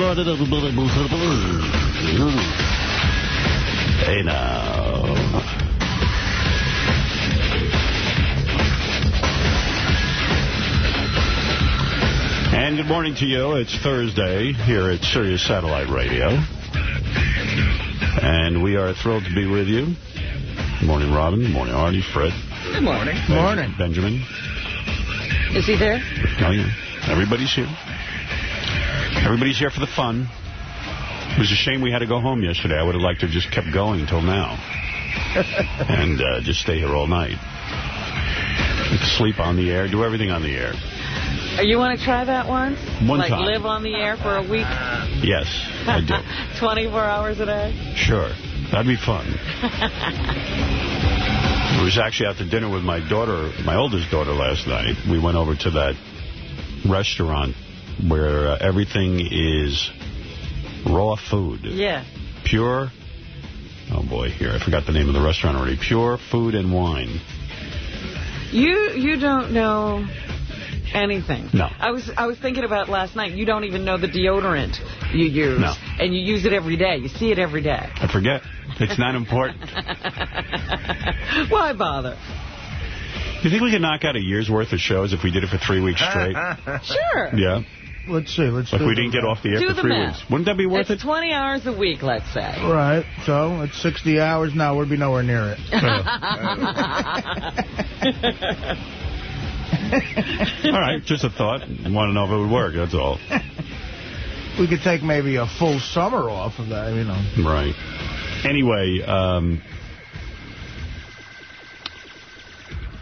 Good morning, everybody. Hey, now. And good morning to you. It's Thursday here at Sirius Satellite Radio. And we are thrilled to be with you. Good morning, Robin. Good morning, Artie, Fred. Good morning. Ben- Morning. Benjamin. Is he there? Oh, yeah. Everybody's here. Everybody's here for the fun. It was a shame we had to go home yesterday. I would have liked to have just kept going until now. and uh, just stay here all night. Sleep on the air, do everything on the air. Uh, You want to try that once? One like time. live on the air for a week? Yes, I do. 24 hours a day? Sure. That'd be fun. I was actually out to dinner with my daughter, my oldest daughter, last night. We went over to that restaurant where uh, everything is raw food. Yeah. Pure, oh boy, here, I forgot the name of the restaurant already. Pure Food and Wine. You you don't know anything. No. I was I was thinking about last night. You don't even know the deodorant you use. No. And you use it every day. You see it every day. I forget. It's not important. Why bother? You think we could knock out a year's worth of shows if we did it for three weeks straight? Sure. Yeah. Let's see. Let's If do we the didn't get math. off the air Do for the three math. weeks. Wouldn't that be worth It's it? 20 hours a week, let's say. Right. So it's 60 hours now. We'd be nowhere near it. All right, just a thought. Want to know if it would work, that's all. we could take maybe a full summer off of that, you know. Right. Anyway, um,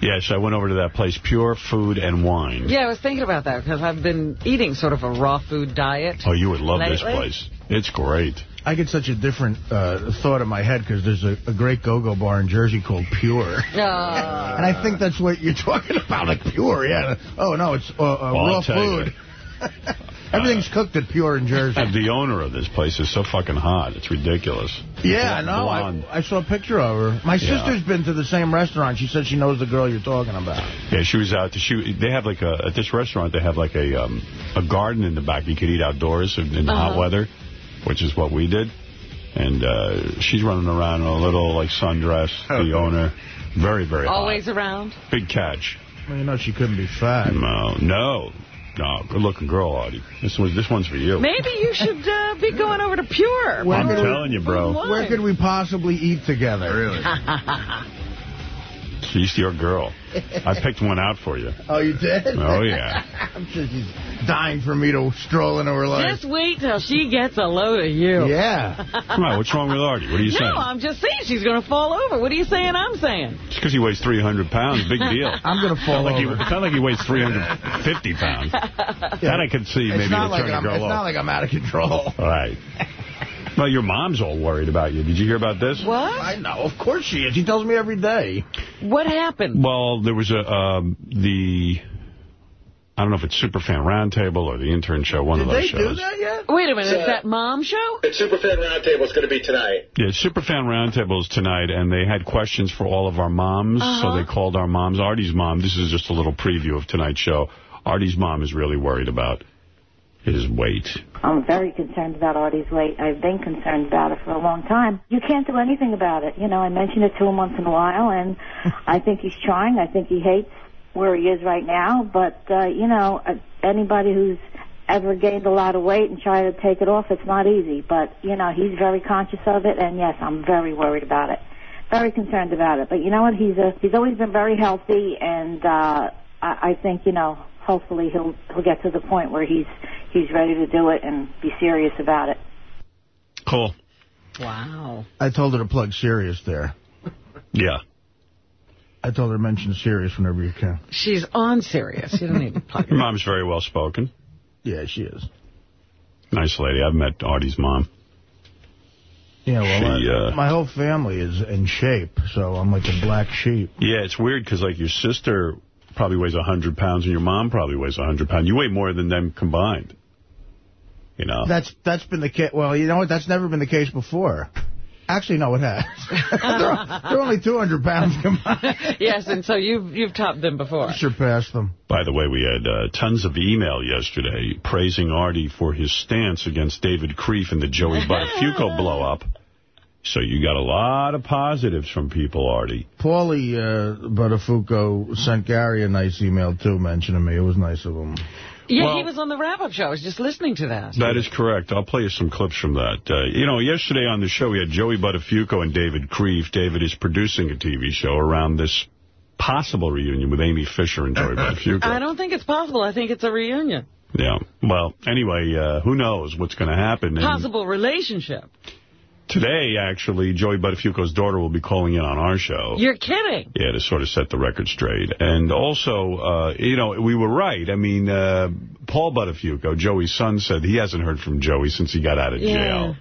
yes, I went over to that place, Pure Food and Wine. Yeah, I was thinking about that because I've been eating sort of a raw food diet. Oh, you would love this place. It's great. I get such a different uh, thought in my head because there's a, a great go-go bar in Jersey called Pure. Uh, And I think that's what you're talking about, like Pure, yeah. Oh, no, it's uh, uh, Well, raw food. Everything's cooked at Pure in Jersey. And the owner of this place is so fucking hot. It's ridiculous. Yeah, I know. Blonde. I, I saw a picture of her. My Yeah. sister's been to the same restaurant. She said she knows the girl you're talking about. Yeah, she was out to shoot. They have like a, at this restaurant, they have like a um, a garden in the back. You could eat outdoors in, in the hot Uh-huh. weather, which is what we did. And uh, she's running around in a little like sundress, the owner. Very, very hot. always around. Big catch. Well, you know she couldn't be fat. No, no. No, good-looking girl, Artie. This was this one's for you. Maybe you should uh, be going over to Pure. Well, I'm Where- telling you, bro. Where could we possibly eat together? Really? She's your girl. I picked one out for you. Oh, you did? Oh, yeah. I'm sure she's dying for me to stroll into her life. Just wait till she gets a load of you. Yeah. Come on, what's wrong with Artie? What are you No, saying? I'm just saying she's going to fall over. What are you saying I'm saying? Just because he weighs 300 pounds, big deal. I'm going to fall Like he, over. it's not like he weighs 350 pounds. That I could see it's maybe not would like turn a I'm, girl It's off. not like I'm out of control. All right. Well, your mom's all worried about you. Did you hear about this? What? I know. Of course she is. She tells me every day. What happened? Well, there was a um, the I don't know if it's Superfan Roundtable or the Intern Show, one Did of those shows. Did they do that yet? Wait a minute, Uh, is that mom show? It's Superfan Roundtable It's going to be tonight. Yeah, Superfan Roundtable is tonight, and they had questions for all of our moms, Uh-huh. so they called our moms. Artie's mom, this is just a little preview of tonight's show. Artie's mom is really worried about his weight. I'm very concerned about Artie's weight. I've been concerned about it for a long time. You can't do anything about it. You know, I mention it to him once in a while, and I think he's trying. I think he hates where he is right now. But, uh, you know, uh, anybody who's ever gained a lot of weight and tried to take it off, it's not easy. But, you know, he's very conscious of it, and yes, I'm very worried about it. Very concerned about it. But you know what? He's a, he's always been very healthy, and uh, I, I think, you know, hopefully he'll he'll get to the point where he's he's ready to do it and be serious about it. Cool. Wow. I told her to plug Sirius there. Yeah. I told her to mention Sirius whenever you can. She's on Sirius. You don't need to plug Your mom's very well spoken. Yeah, she is. Nice lady. I've met Artie's mom. Yeah, well, She, I- uh, my whole family is in shape, so I'm like a black sheep. Yeah, it's weird because like your sister probably weighs 100 pounds and your mom probably weighs 100 pounds. You weigh more than them combined. You know? That's that's been the case. Well, you know what? That's never been the case before. Actually, no, it has. they're, they're, only 200 pounds combined. yes, and so you've you've topped them before. Surpassed them. By the way, we had uh, tons of email yesterday praising Artie for his stance against David Krieff and the Joey Buttafuoco blow-up. So you got a lot of positives from people, Artie. Paulie uh, Buttafuoco sent Gary a nice email, too, mentioning me. It was nice of him. Yeah, well, he was on the wrap-up show. I was just listening to that. That is correct. I'll play you some clips from that. Uh, you know, yesterday on the show, we had Joey Buttafuoco and David Krieff. David is producing a TV show around this possible reunion with Amy Fisher and Joey Buttafuoco. I don't think it's possible. I think it's a reunion. Yeah. Well, anyway, uh, who knows what's going to happen. Possible relationship. Today, actually, Joey Buttafuoco's daughter will be calling in on our show. You're kidding. Yeah, to sort of set the record straight. And also, uh, you know, we were right. I mean, uh, Paul Buttafuoco, Joey's son, said he hasn't heard from Joey since he got out of yeah. jail.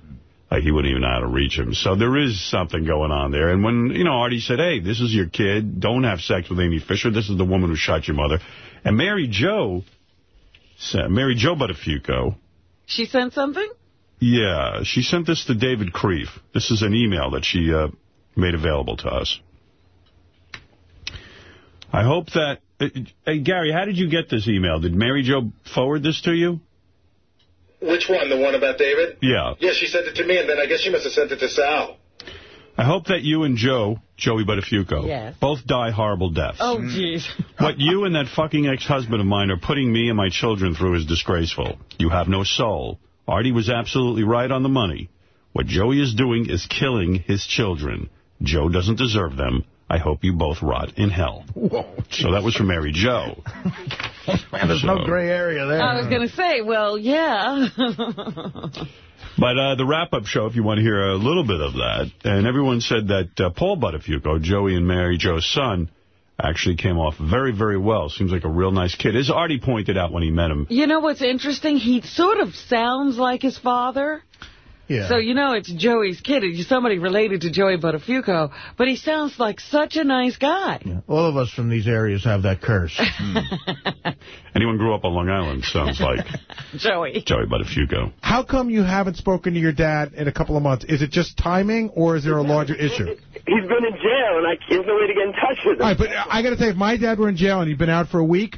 Like, he wouldn't even know how to reach him. So there is something going on there. And when, you know, Artie said, hey, this is your kid. Don't have sex with Amy Fisher. This is the woman who shot your mother. And Mary Jo, Mary Jo Buttafuoco. She sent something? Yeah, she sent this to David Krieff. This is an email that she uh, made available to us. I hope that... Uh, hey, Gary, how did you get this email? Did Mary Jo forward this to you? Which one? The one about David? Yeah. Yeah, she sent it to me, and then I guess she must have sent it to Sal. I hope that you and Joe, Joey Buttafuoco, yes. both die horrible deaths. Oh, jeez. what you and that fucking ex-husband of mine are putting me and my children through is disgraceful. You have no soul. Artie was absolutely right on the money. What Joey is doing is killing his children. Joe doesn't deserve them. I hope you both rot in hell. Whoa, so that was from Mary Jo. Man, there's so, no gray area there. I was going to say, well, yeah. but uh, the wrap-up show, if you want to hear a little bit of that, and everyone said that uh, Paul Buttafuoco, Joey and Mary Jo's son, actually came off very, very well. Seems like a real nice kid. As Artie pointed out when he met him. You know what's interesting? He sort of sounds like his father. Yeah. So, you know, it's Joey's kid. He's somebody related to Joey Buttafuoco, but he sounds like such a nice guy. Yeah. All of us from these areas have that curse. Anyone grew up on Long Island sounds like Joey. Joey Buttafuoco. How come you haven't spoken to your dad in a couple of months? Is it just timing, or is there a larger issue? He's been in jail, and I, there's no way to get in touch with him. All right, but I got to say, if my dad were in jail and he'd been out for a week,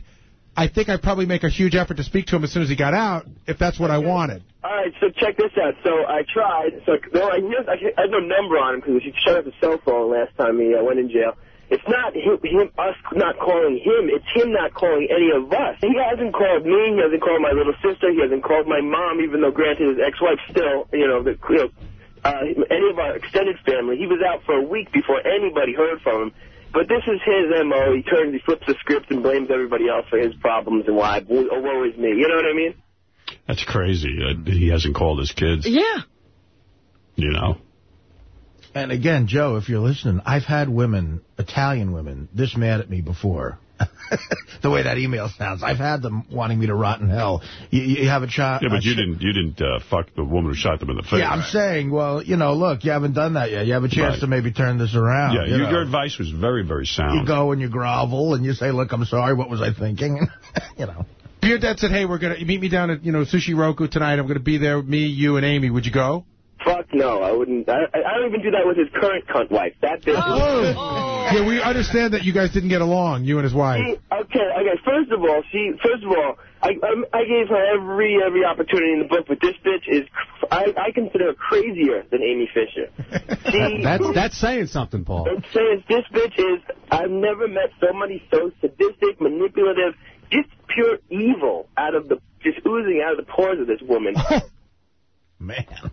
I think I'd probably make a huge effort to speak to him as soon as he got out, if that's what I wanted. All right, so check this out. So I tried. So no, I, I had no number on him because he shut off his cell phone last time he uh, went in jail. It's not him, him, us not calling him. It's him not calling any of us. He hasn't called me. He hasn't called my little sister. He hasn't called my mom, even though, granted, his ex-wife still, you know, the, you know uh, any of our extended family. He was out for a week before anybody heard from him. But this is his M.O. He turns, he flips the script and blames everybody else for his problems and why, oh, woe is me. You know what I mean? That's crazy. Uh, he hasn't called his kids. Yeah. You know? And again, Joe, if you're listening, I've had women, Italian women, this mad at me before. the way that email sounds. I've had them wanting me to rot in hell. You, you have a child. Yeah, but you didn't you didn't uh, fuck the woman who shot them in the face. Yeah, I'm saying, well, you know, look, you haven't done that yet. You have a chance right. to maybe turn this around. Yeah, you you, your advice was very, very sound. You go and you grovel and you say, look, I'm sorry, what was I thinking? you know. If your dad said, hey, we're going to meet me down at, you know, Sushi Roku tonight. I'm going to be there, with me, you, and Amy. Would you go? Fuck no, I wouldn't. I, I don't even do that with his current cunt wife. That bitch. Oh, oh. oh. Yeah, we understand that you guys didn't get along, you and his wife. She, okay, okay. First of all, she. First of all, I um, I gave her every every opportunity in the book, but this bitch is. I I consider her crazier than Amy Fisher. She, that's that's saying something, Paul. It says this bitch is. I've never met somebody so sadistic, manipulative, just pure evil out of the just oozing out of the pores of this woman. Man.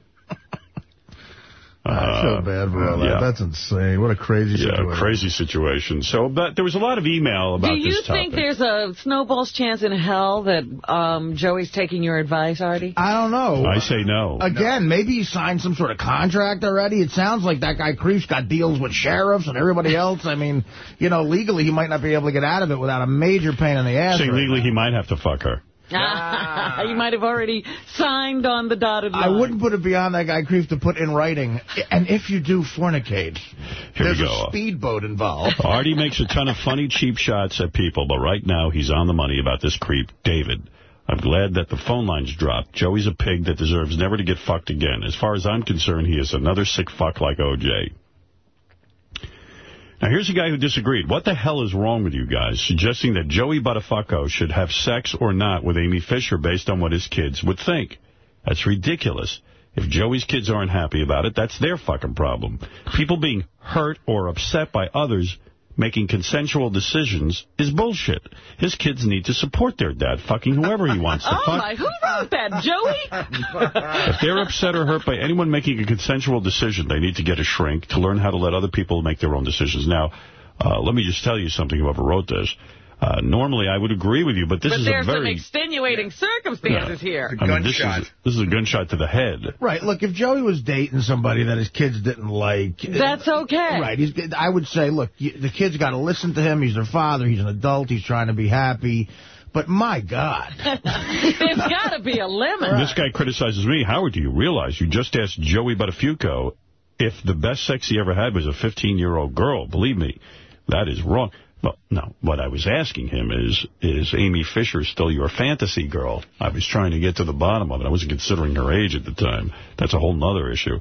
I feel bad for all that. Yeah. That's insane. What a crazy yeah, situation. crazy situation. So, but there was a lot of email about this Do you think there's a snowball's chance in hell that um, Joey's taking your advice, Artie? I don't know. I say no. Again, no. maybe he signed some sort of contract already. It sounds like that guy Krieff's got deals with sheriffs and everybody else. I mean, you know, legally he might not be able to get out of it without a major pain in the ass. Saying right legally now. he might have to fuck her. Ah. you might have already signed on the dotted line. I wouldn't put it beyond that guy Krieff to put in writing. And if you do fornicate, Here there's we go. a speedboat involved. Artie makes a ton of funny, cheap shots at people, but right now he's on the money about this creep, David. I'm glad that the phone lines dropped. Joey's a pig that deserves never to get fucked again. As far as I'm concerned, he is another sick fuck like O.J. Now, here's a guy who disagreed. What the hell is wrong with you guys suggesting that Joey Buttafuoco should have sex or not with Amy Fisher based on what his kids would think? That's ridiculous. If Joey's kids aren't happy about it, that's their fucking problem. People being hurt or upset by others making consensual decisions is bullshit. His kids need to support their dad fucking whoever he wants to oh fuck. my, who wrote that, Joey? If they're upset or hurt by anyone making a consensual decision, they need to get a shrink to learn how to let other people make their own decisions. Now, uh, let me just tell you something, whoever wrote this. Uh, normally, I would agree with you, but this but is a there's some very... extenuating circumstances here. I mean, this is, this is a gunshot to the head. Right. Look, if Joey was dating somebody that his kids didn't like... That's okay. Right. He's, I would say, look, you, the kids got to listen to him. He's their father. He's an adult. He's trying to be happy. But my God. There's got to be a limit. This guy criticizes me. Howard, do you realize you just asked Joey Buttafuoco if the best sex he ever had was a 15-year-old girl? Believe me, that is wrong. Well, no, what I was asking him is, is Amy Fisher still your fantasy girl? I was trying to get to the bottom of it. I wasn't considering her age at the time. That's a whole other issue.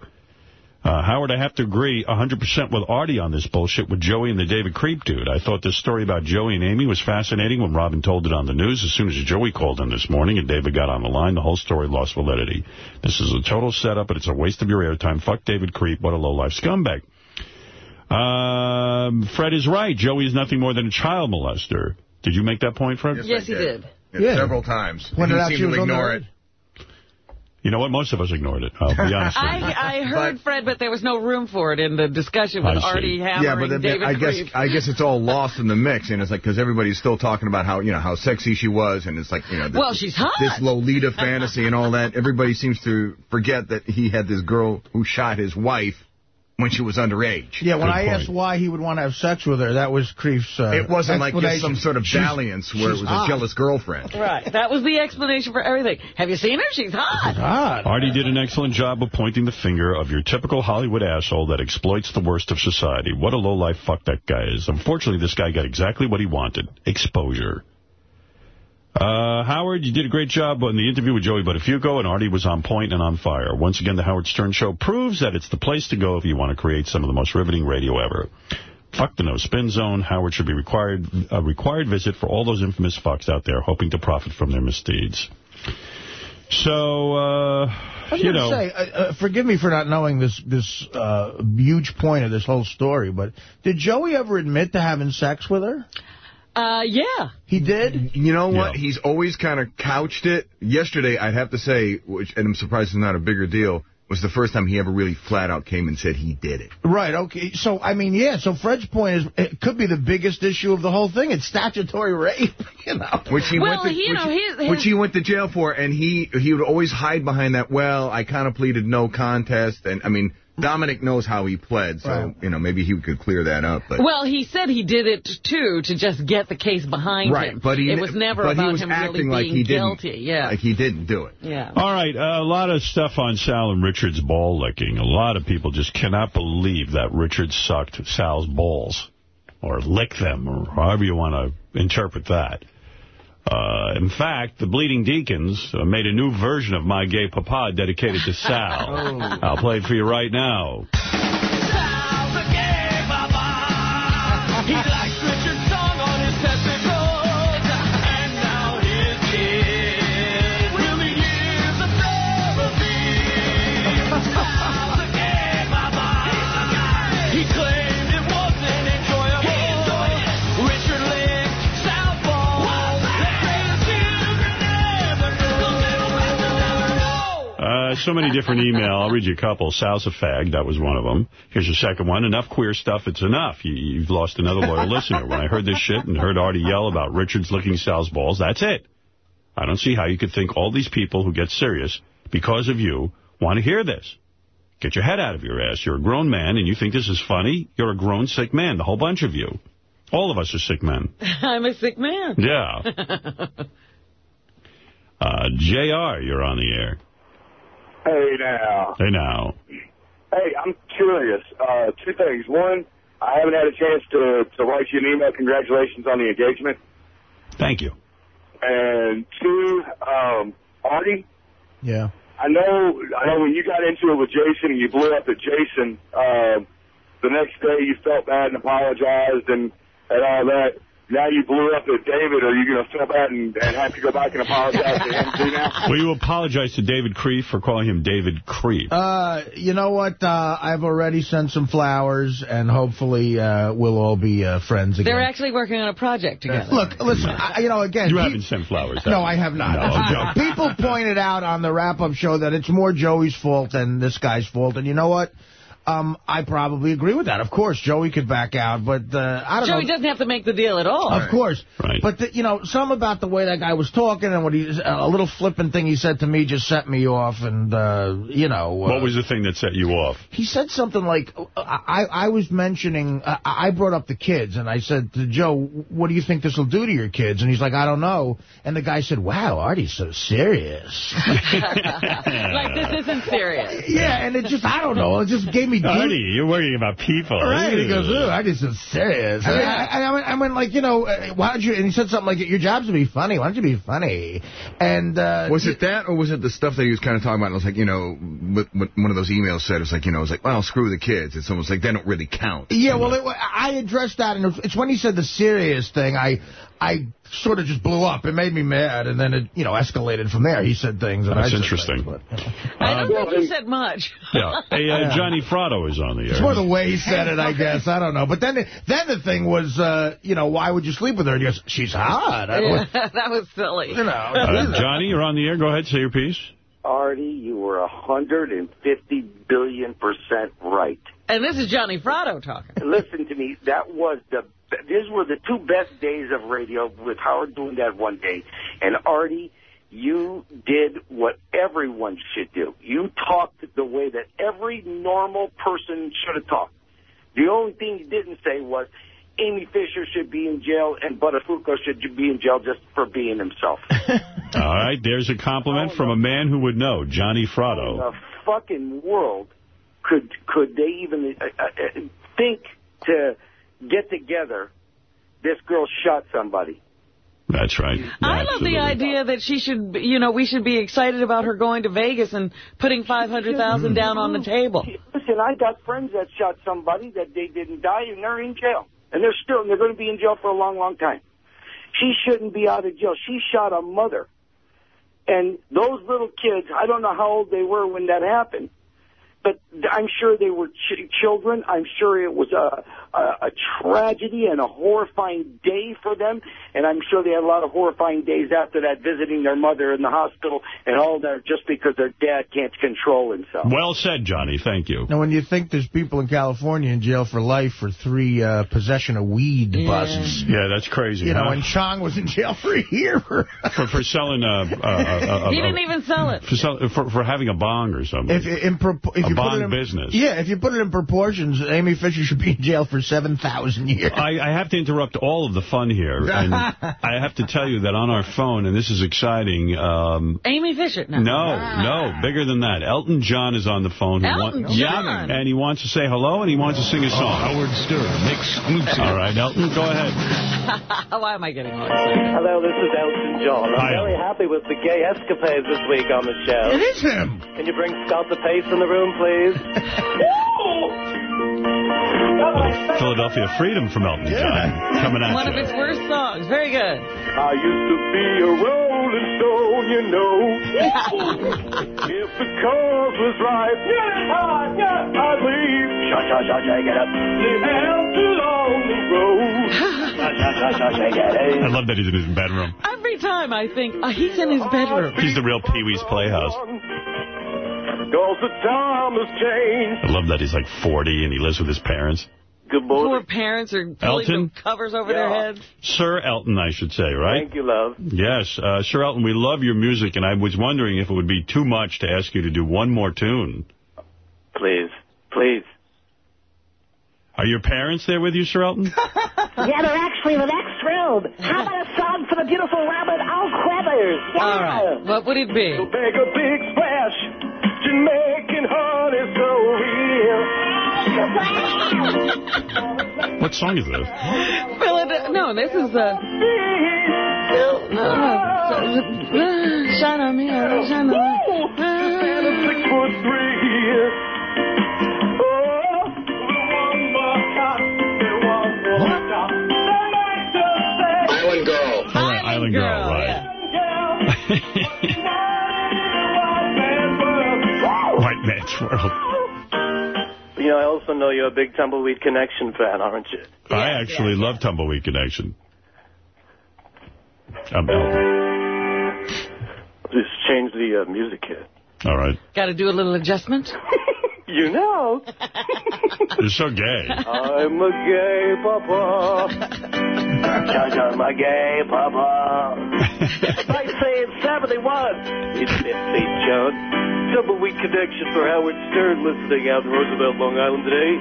Uh, Howard, I have to agree 100% with Artie on this bullshit with Joey and the David Creep dude. I thought this story about Joey and Amy was fascinating when Robin told it on the news. As soon as Joey called in this morning and David got on the line, the whole story lost validity. This is a total setup, but it's a waste of your airtime. Fuck David Creep. What a low-life scumbag. Um, Fred is right. Joey is nothing more than a child molester. Did you make that point, Fred? Yes, yes he did. did. Yeah, Several times. Pointed he out seemed to ignore it. You know what? Most of us ignored it. I'll be honest with you. I, I heard Fred, but there was no room for it in the discussion with Artie hammering Yeah, but then, David I guess Creep. I guess it's all lost in the mix, and it's like because everybody's still talking about how you know how sexy she was, and it's like you know this, Well, she's hot. this Lolita fantasy and all that. Everybody seems to forget that he had this girl who shot his wife when she was underage. Yeah, when Good I point. asked why he would want to have sex with her, that was Krieff's uh, It wasn't like just some sort of She's- dalliance where it was hot. a jealous girlfriend. Right. That was the explanation for everything. Have you seen her? She's hot. God. Artie did an excellent job of pointing the finger of your typical Hollywood asshole that exploits the worst of society. What a low-life fuck that guy is. Unfortunately, this guy got exactly what he wanted. Exposure. Uh, Howard, you did a great job on the interview with Joey Buttafuoco, and Artie was on point and on fire. Once again, the Howard Stern Show proves that it's the place to go if you want to create some of the most riveting radio ever. Fuck the no spin zone. Howard should be required a required visit for all those infamous fucks out there hoping to profit from their misdeeds. So, uh, I was you going to know. say, uh, uh, forgive me for not knowing this this uh, huge point of this whole story, but did Joey ever admit to having sex with her? Uh, yeah. He did? You know what? Yeah. He's always kind of couched it. Yesterday, I'd have to say, which, and I'm surprised it's not a bigger deal, was the first time he ever really flat out came and said he did it. Right, okay. So, I mean, yeah, so Fred's point is it could be the biggest issue of the whole thing. It's statutory rape, you know. Which he Well, went to, he- which, know, his- which he went to jail for, and he he would always hide behind that. Well, I kind of pleaded no contest, and I mean Dominic knows how he pled, so Right. you know maybe he could clear that up. But Well, he said he did it, too, to just get the case behind right, him. but he it was never but about he was him acting really like being he guilty. didn't. Yeah. like he didn't do it. yeah. All right, uh, a lot of stuff on Sal and Richard's ball licking. A lot of people just cannot believe that Richard sucked Sal's balls, or licked them, or however you want to interpret that. Uh, in fact, the Bleeding Deacons uh, made a new version of My Gay Papa dedicated to Sal. I'll play it for you right now. So many different email. I'll read you a couple. Sal's a fag. That was one of them. Here's your second one. Enough queer stuff. It's enough. You, you've lost another loyal listener. When I heard this shit and heard Artie yell about Richard's licking Sal's balls, that's it. I don't see how you could think all these people who get Sirius because of you want to hear this. Get your head out of your ass. You're a grown man and you think this is funny? You're a grown sick man, the whole bunch of you. All of us are sick men. I'm a sick man. Yeah. Uh, JR, you're on the air. Hey now. Hey now. Hey, I'm curious. Uh, two things. One, I haven't had a chance to, to write you an email. Congratulations on the engagement. Thank you. And two, um, Artie, Yeah. I know, I know when you got into it with Jason and you blew up at Jason, um, the next day you felt bad and apologized and, and all that. Now you blew up at David. Are you going to feel bad and, and have to go back and apologize to him too now? Will you apologize to David Krieff for calling him David Creep? Uh, you know what? Uh, I've already sent some flowers, and hopefully uh, we'll all be uh, friends again. They're actually working on a project together. Look, listen, I, you know, again... You pe- haven't sent flowers. have No, you? I have not. No, I'm joking. People pointed out on the wrap-up show that it's more Joey's fault than this guy's fault, and you know what? Um, I probably agree with that. Of course, Joey could back out, but uh, I don't know. Joey know. doesn't have to make the deal at all. Of course. Right. But, the, you know, some about the way that guy was talking and what he, a little flippant thing he said to me just set me off. And, uh, you know. Uh, What was the thing that set you off? he said something like, I, I was mentioning, uh, I brought up the kids, and I said to Joe, what do you think this will do to your kids? And he's like, I don't know. And the guy said, wow, Artie's so serious. like this isn't serious. yeah, and it just, I don't know, it just gave me... Artie, you're worrying about people. Right, and he goes, ooh, I just so serious. I, mean, I, I, went, I went like, you know, uh, why don't you, and he said something like, your job's to be funny, why don't you be funny? And, uh... Was it that, or was it the stuff that he was kind of talking about? And it was like, you know, what, what one of those emails said, it was like, you know, it was like, well, screw the kids. It's almost like, they don't really count. Yeah, well, it, I addressed that, and it's when he said the serious thing, I I sort of just blew up. It made me mad, and then it, you know, escalated from there. He said things, and That's I said interesting. things, but, you know. I don't think he said much. Yeah. Hey, uh, Johnny Fratto is on the air. It's more the way he said it, I guess. I don't know. But then then the thing was, uh, you know, why would you sleep with her? And he goes, she's hot. I Yeah, that was silly. You know. Uh, Johnny, you're on the air. Go ahead, say your piece. Artie, you were 150 billion percent right. And this is Johnny Fratto talking. Listen to me. That was the. These were the two best days of radio with Howard doing that one day. And Artie, you did what everyone should do. You talked the way that every normal person should have talked. The only thing you didn't say was Amy Fisher should be in jail and Buttafuoco should be in jail just for being himself. All right, there's a compliment from a man who would know, Johnny Fratto. the fucking world could could they even uh, uh, think to get together? This girl shot somebody. That's right. I love the idea that she should, you know, we should be excited about her going to Vegas and putting 500000 down on the table. Listen, I got friends that shot somebody that they didn't die and they're in jail, and they're still and they're going to be in jail for a long, long time. She shouldn't be out of jail. She shot a mother, and those little kids. I don't know how old they were when that happened, but I'm sure they were ch- children. I'm sure it was a, a a tragedy and a horrifying day for them, and I'm sure they had a lot of horrifying days after that, visiting their mother in the hospital and all that, just because their dad can't control himself. Well said, Johnny. Thank you. Now, when you think there's people in California in jail for life for three uh, possession of weed buses. Yeah, that's crazy. You know, huh? and Chong was in jail for a year for... for, for selling a, a, a, a, He didn't even sell it. for, sell, for for having a bong or something. If, in, propo- if A you put it in, business. Yeah, if you put it in proportions, Amy Fisher should be in jail for 7,000 years. I, I have to interrupt all of the fun here, and I have to tell you that on our phone, and this is exciting. Um, Amy Fisher. No. no, no, bigger than that. Elton John is on the phone. Elton want- Yeah, John. and he wants to say hello, and he wants to sing a song. Howard Stern, exclusive. All right, Elton, go ahead. Why am I getting all excited? Hello, this is Elton John. I'm Hi, very happy with the gay escapades this week on the show. It is him. Can you bring Scott DePace in the room, please? Philadelphia Freedom from Elton John coming at One you. of its worst songs. Very good. I used to be a rolling stone, you know. if the cause was right, Yeah, I'd leave. Sha sha sha shake it up. Live along the road. Sha sha sha sha shake it I love that he's in his bedroom. Every time I think, oh, he's in his bedroom. He's the real Pee Wee's Playhouse. Cause the time has changed. I love that he's like 40 and he lives with his parents. Good Poor parents are pulling Elton? covers over their heads. Sir Elton, I should say, right? Thank you, love. Yes, uh, Sir Elton, we love your music, and I was wondering if it would be too much to ask you to do one more tune. Please, please. Are your parents there with you, Sir Elton? Yeah, they're actually the next thrilled. How about a song for the beautiful Robert Al Crothers? Yeah. All right. What would it be? Make a big splash. Jamaican honey so real. What song is this? Philadelphia. No, this is uh, Phil. No, no. Shine on me, shine on me. Six foot three. One more time, one more time. Island Girl. All right, Island Girl, right. White Man's World. You know, I also know you're a big Tumbleweed Connection fan, aren't you? I actually love Tumbleweed Connection. I'm Elton. Just change the uh, music here. All right. Got to do a little adjustment? You know. You're so gay. I'm a gay papa. I'm a gay papa. I say it's 71. It's 50, John. Tumbleweed Connection for Howard Stern listening out in Roosevelt, Long Island today.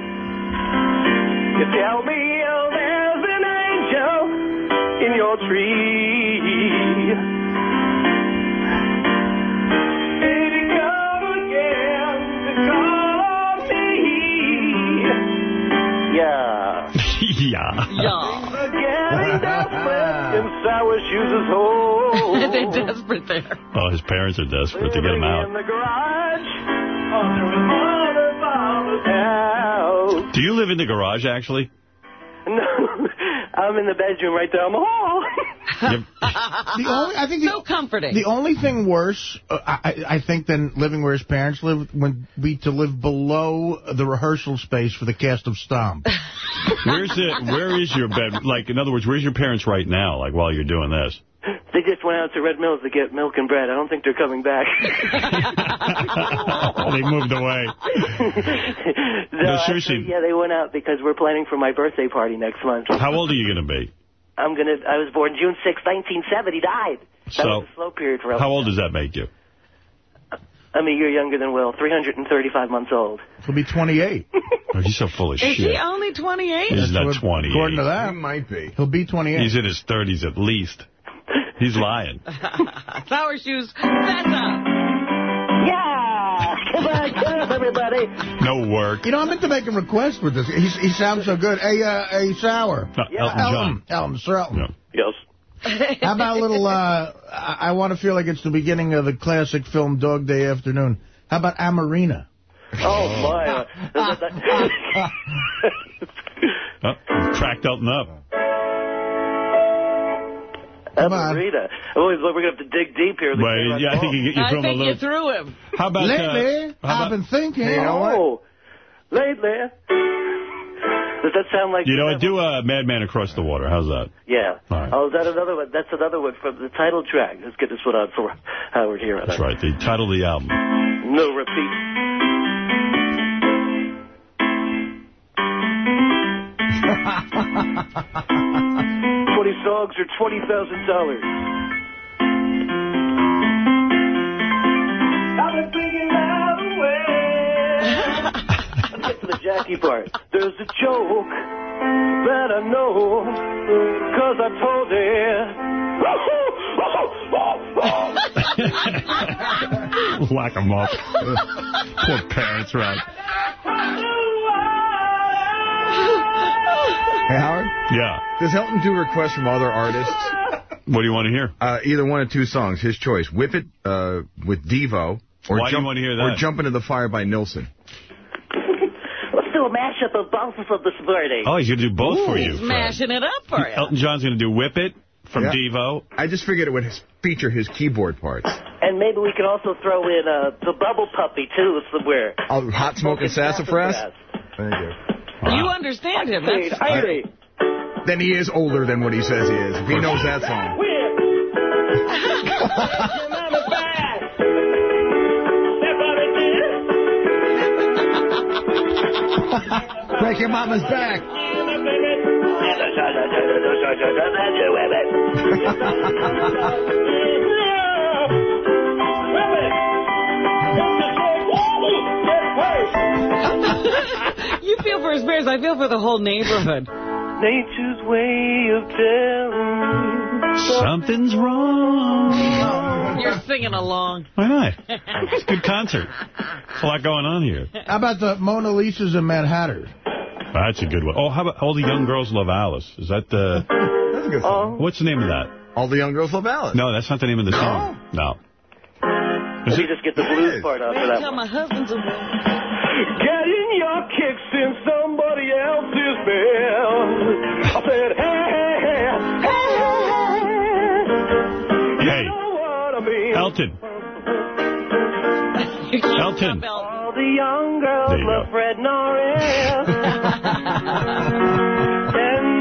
You tell me oh, there's an angel in your tree. Did he come again to call Yeah. yeah. Yeah. Getting desperate in sour shoes is home. They're desperate there. Oh, his parents are desperate to get him In out. the garage. Under a mother's house. Do you live in the garage, actually? No, I'm in the bedroom right down the hall. The only, I think the, So comforting. The only thing worse, uh, I, I think, than living where his parents live would be to live below the rehearsal space for the cast of Stomp. Where's it? Where is your bed? Like, in other words, where's your parents right now? Like, while you're doing this? They just went out to Red Mills to get milk and bread. I don't think they're coming back. they moved away. no, No, actually, yeah, they went out because we're planning for my birthday party next month. How old are you going to be? I'm gonna. I was born June 6, 1970. Died. That So, was a slow period for us. How old does that make you? I'm a year younger than Will. 335 months old. He'll be 28. Oh, he's so full of Is shit. he only 28? He's not what- 20. According to that. He might be. He'll be 28. He's in his 30s at least. He's lying. Sour shoes. That's up. Yeah! Come on, come on, everybody. No work. You know, I meant to make him request with this. He's, he sounds so good. Hey, uh, hey, Sour. Uh, Elton John. Elton, Sir Elton. Yeah. Yes. How about a little, uh, I, I want to feel like it's the beginning of the classic film Dog Day Afternoon. How about Amoreena? Oh, my. Oh, cracked Elton up. Come on. Rita. Oh, we're going to have to dig deep here. Right, yeah, I think you, you I threw him a think you little... threw him. How about... Lately, uh, how I've been thinking. You know what? Oh, lately. Does that sound like... you know what? Do a Madman Across the Water. How's that? Yeah. All right. Oh, is that another one? That's another one from the title track. Let's get this one on for Howard here. That's right. The title of the album. No repeat. Twenty songs or twenty thousand dollars. I've been thinking out Let's get to the Jackie part. There's a joke that I know, cause I told it. Whack him up. Poor parents, right? Hey, Howard? Yeah. Does Elton do requests from other artists? What do you want to hear? Uh, either one of two songs, his choice. Whip It uh, with Devo. Or Why do you jump, wanna hear Or? Jump Into the Fire by Nilsson. Let's do a mashup of both of this morning. Oh, he's going to do both for you, He's Fred. mashing it up for you. Elton John's going to do Whip It from Yeah. Devo. I just figured it would feature his keyboard parts. And maybe we can also throw in uh, the Bubble Puppy, too, somewhere. Oh, Hot Smoking Sassafras? Thank you. You understand him. Hey, That's Irie. Then he is older than what he says he is. If he knows that song. Break your mama's back. You feel for his parents. I feel for the whole neighborhood. Nature's way of telling Something's wrong. You're singing along. Why not? It's a good concert. There's a lot going on here. How about the Mona Lisa's and Mad Hatter? That's a good one. Oh, how about All the Young Girls Love Alice? Is that the... That's a good song. What's the name of that? All the young girls love Alice. No, that's not the name of the song. No. Let me just get the blues part out for that until one. my husband's away. Getting your kicks in somebody else's bed. I said, hey, hey, hey, hey, Hey, You know what I mean? Elton. Elton. All the young girls love. Fred Norris.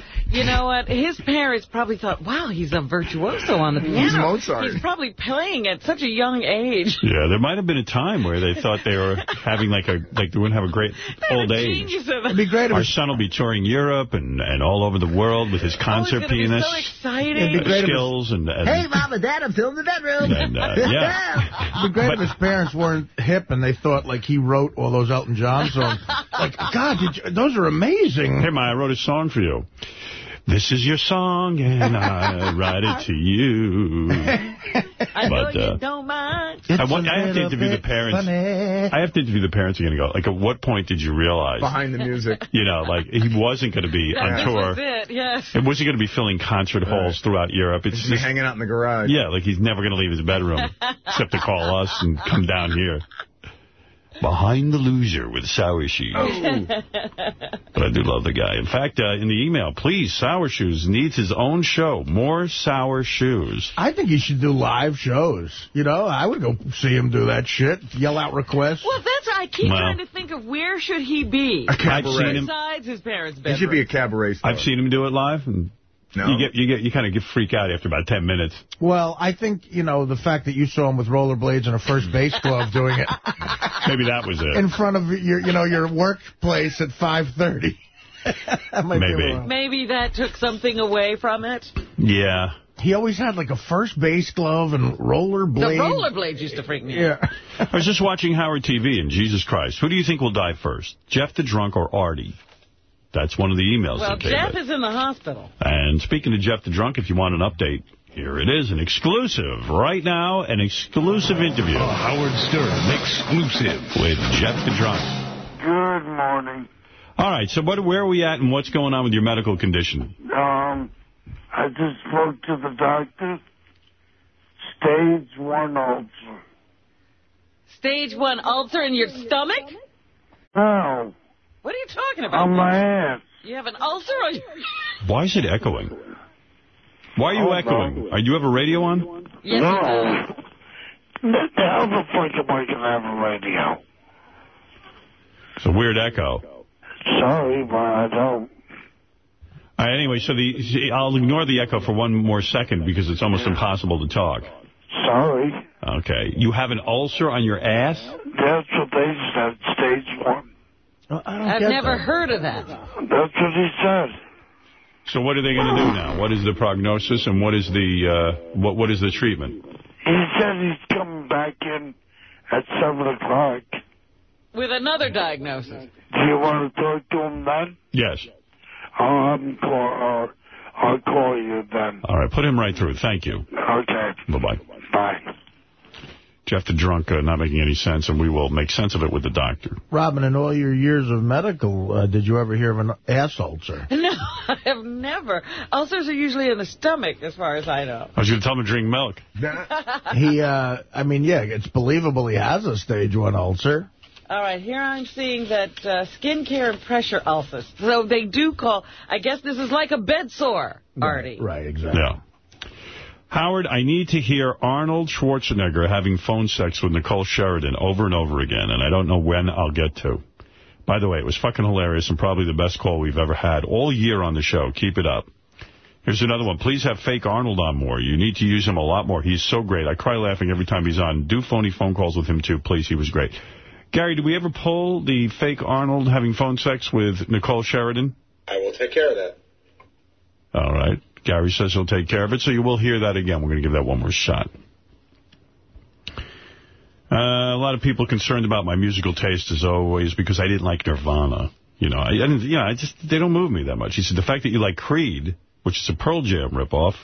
lawyers. I had enough. You know what? His parents probably thought, wow, he's a virtuoso on the piano. He's Mozart. He's probably playing at such a young age. Yeah, there might have been a time where they thought they were having like a like they wouldn't have a great old age. Genius of It'd be great Our son will be touring Europe and, and all over the world with his Oh, concert it's gonna pianist so exciting. It'd be great skills and, and Hey, Mom and Dad, I'm filming the bedroom. And, uh, yeah. It'd be great But- if his parents weren't hip and they thought, like, he wrote all those Elton John songs. like, God, did you, those are amazing. Hey, Ma, I wrote a song for you. This is your song, and I write it to you. I know But, you uh, don't mind. I, want, a I have to interview the parents. funny. I have to interview the parents You're going to go, like, at what point did you realize, Behind the music. you know, like, he wasn't going to be on tour. was it, yes. It wasn't going to be filling concert halls throughout Europe. It's Just be just, hanging out in the garage. yeah, like he's never going to leave his bedroom except to call us and come down here. Behind the loser with sour shoes. But I do love the guy. In fact, uh, in the email, please, Sour Shoes needs his own show. More Sour Shoes. I think he should do live shows. You know, I would go see him do that shit. Yell out requests. Well, that's I keep Well. trying to think of where should he be A I've cabaret. seen him. besides his parents' bedroom. He should be a cabaret star. I've seen him do it live, and No. you get you get you kind of get freak out after about ten minutes. Well, I think, you know, the fact that you saw him with rollerblades and a first hmm. base glove doing it Maybe that was it. in front of your, you know, your workplace at 5.30. that might be a Maybe. Maybe that took something away from it. Yeah. He always had like a first base glove and The rollerblade. rollerblades used to freak me out. Yeah. I was just watching Howard TV, and Jesus Christ, who do you think will die first, Jeff the drunk or Artie? That's one of the emails Well, that came Jeff in. is in the hospital. And speaking to Jeff the drunk, if you want an update, here it is, an exclusive. Right now, an exclusive interview. Howard Stern exclusive. With Jeff the drunk. Good morning. All right, so what, where are we at and what's going on with your medical condition? Um, I just spoke to the doctor. Stage one ulcer. Stage one ulcer in your stomach? No, What are you talking about? on my ass. You have an ulcer on your... Why is it echoing? Why are you Oh, echoing? Are you have a radio on? Yes, no. you do. How the fuck am I gonna have a radio? It's a weird echo. Sorry, but I don't. All right, anyway, so the I'll ignore the echo for one more second because it's almost impossible to talk. Sorry. Okay. You have an ulcer on your ass? That's what they said, stage one. I don't I've get never that. heard of that. That's what he said. So what are they going to do now? What is the prognosis and what is the uh, what what is the treatment? He said he's coming back in at 7 o'clock. With another diagnosis. Do you want to talk to him then? Yes. I'll have him call, uh, I'll call you then. All right, put him right through. Thank you. Okay. Bye-bye. Bye. Jeff the drunk, uh, not making any sense, and we will make sense of it with the doctor. Robin, in all your years of medical, uh, did you ever hear of an ass ulcer? No, I have never. Ulcers are usually in the stomach, as far as I know. I was going to tell him to drink milk. he, uh, I mean, yeah, it's believable he has a stage one ulcer. All right, here I'm seeing that uh, skin care and pressure ulcers. So they do call, I guess this is like a bed sore, Artie. Right, exactly. Yeah. Howard, I need to hear Arnold Schwarzenegger having phone sex with Nicole Sheridan over and over again, and I don't know when I'll get to. By the way, it was fucking hilarious and probably the best call we've ever had all year on the show. Keep it up. Here's another one. Please have fake Arnold on more. You need to use him a lot more. He's so great. I cry laughing every time he's on. Do phony phone calls with him, too, please. He was great. Gary, did we ever pull the fake Arnold having phone sex with Nicole Sheridan? I will take care of that. All right. Gary says he'll take care of it, so you will hear that again. We're going to give that one more shot. Uh, a lot of people concerned about my musical taste, as always, because I didn't like Nirvana. You know, I, I didn't, you know, I just, they don't move me that much. He said, the fact that you like Creed, which is a Pearl Jam ripoff,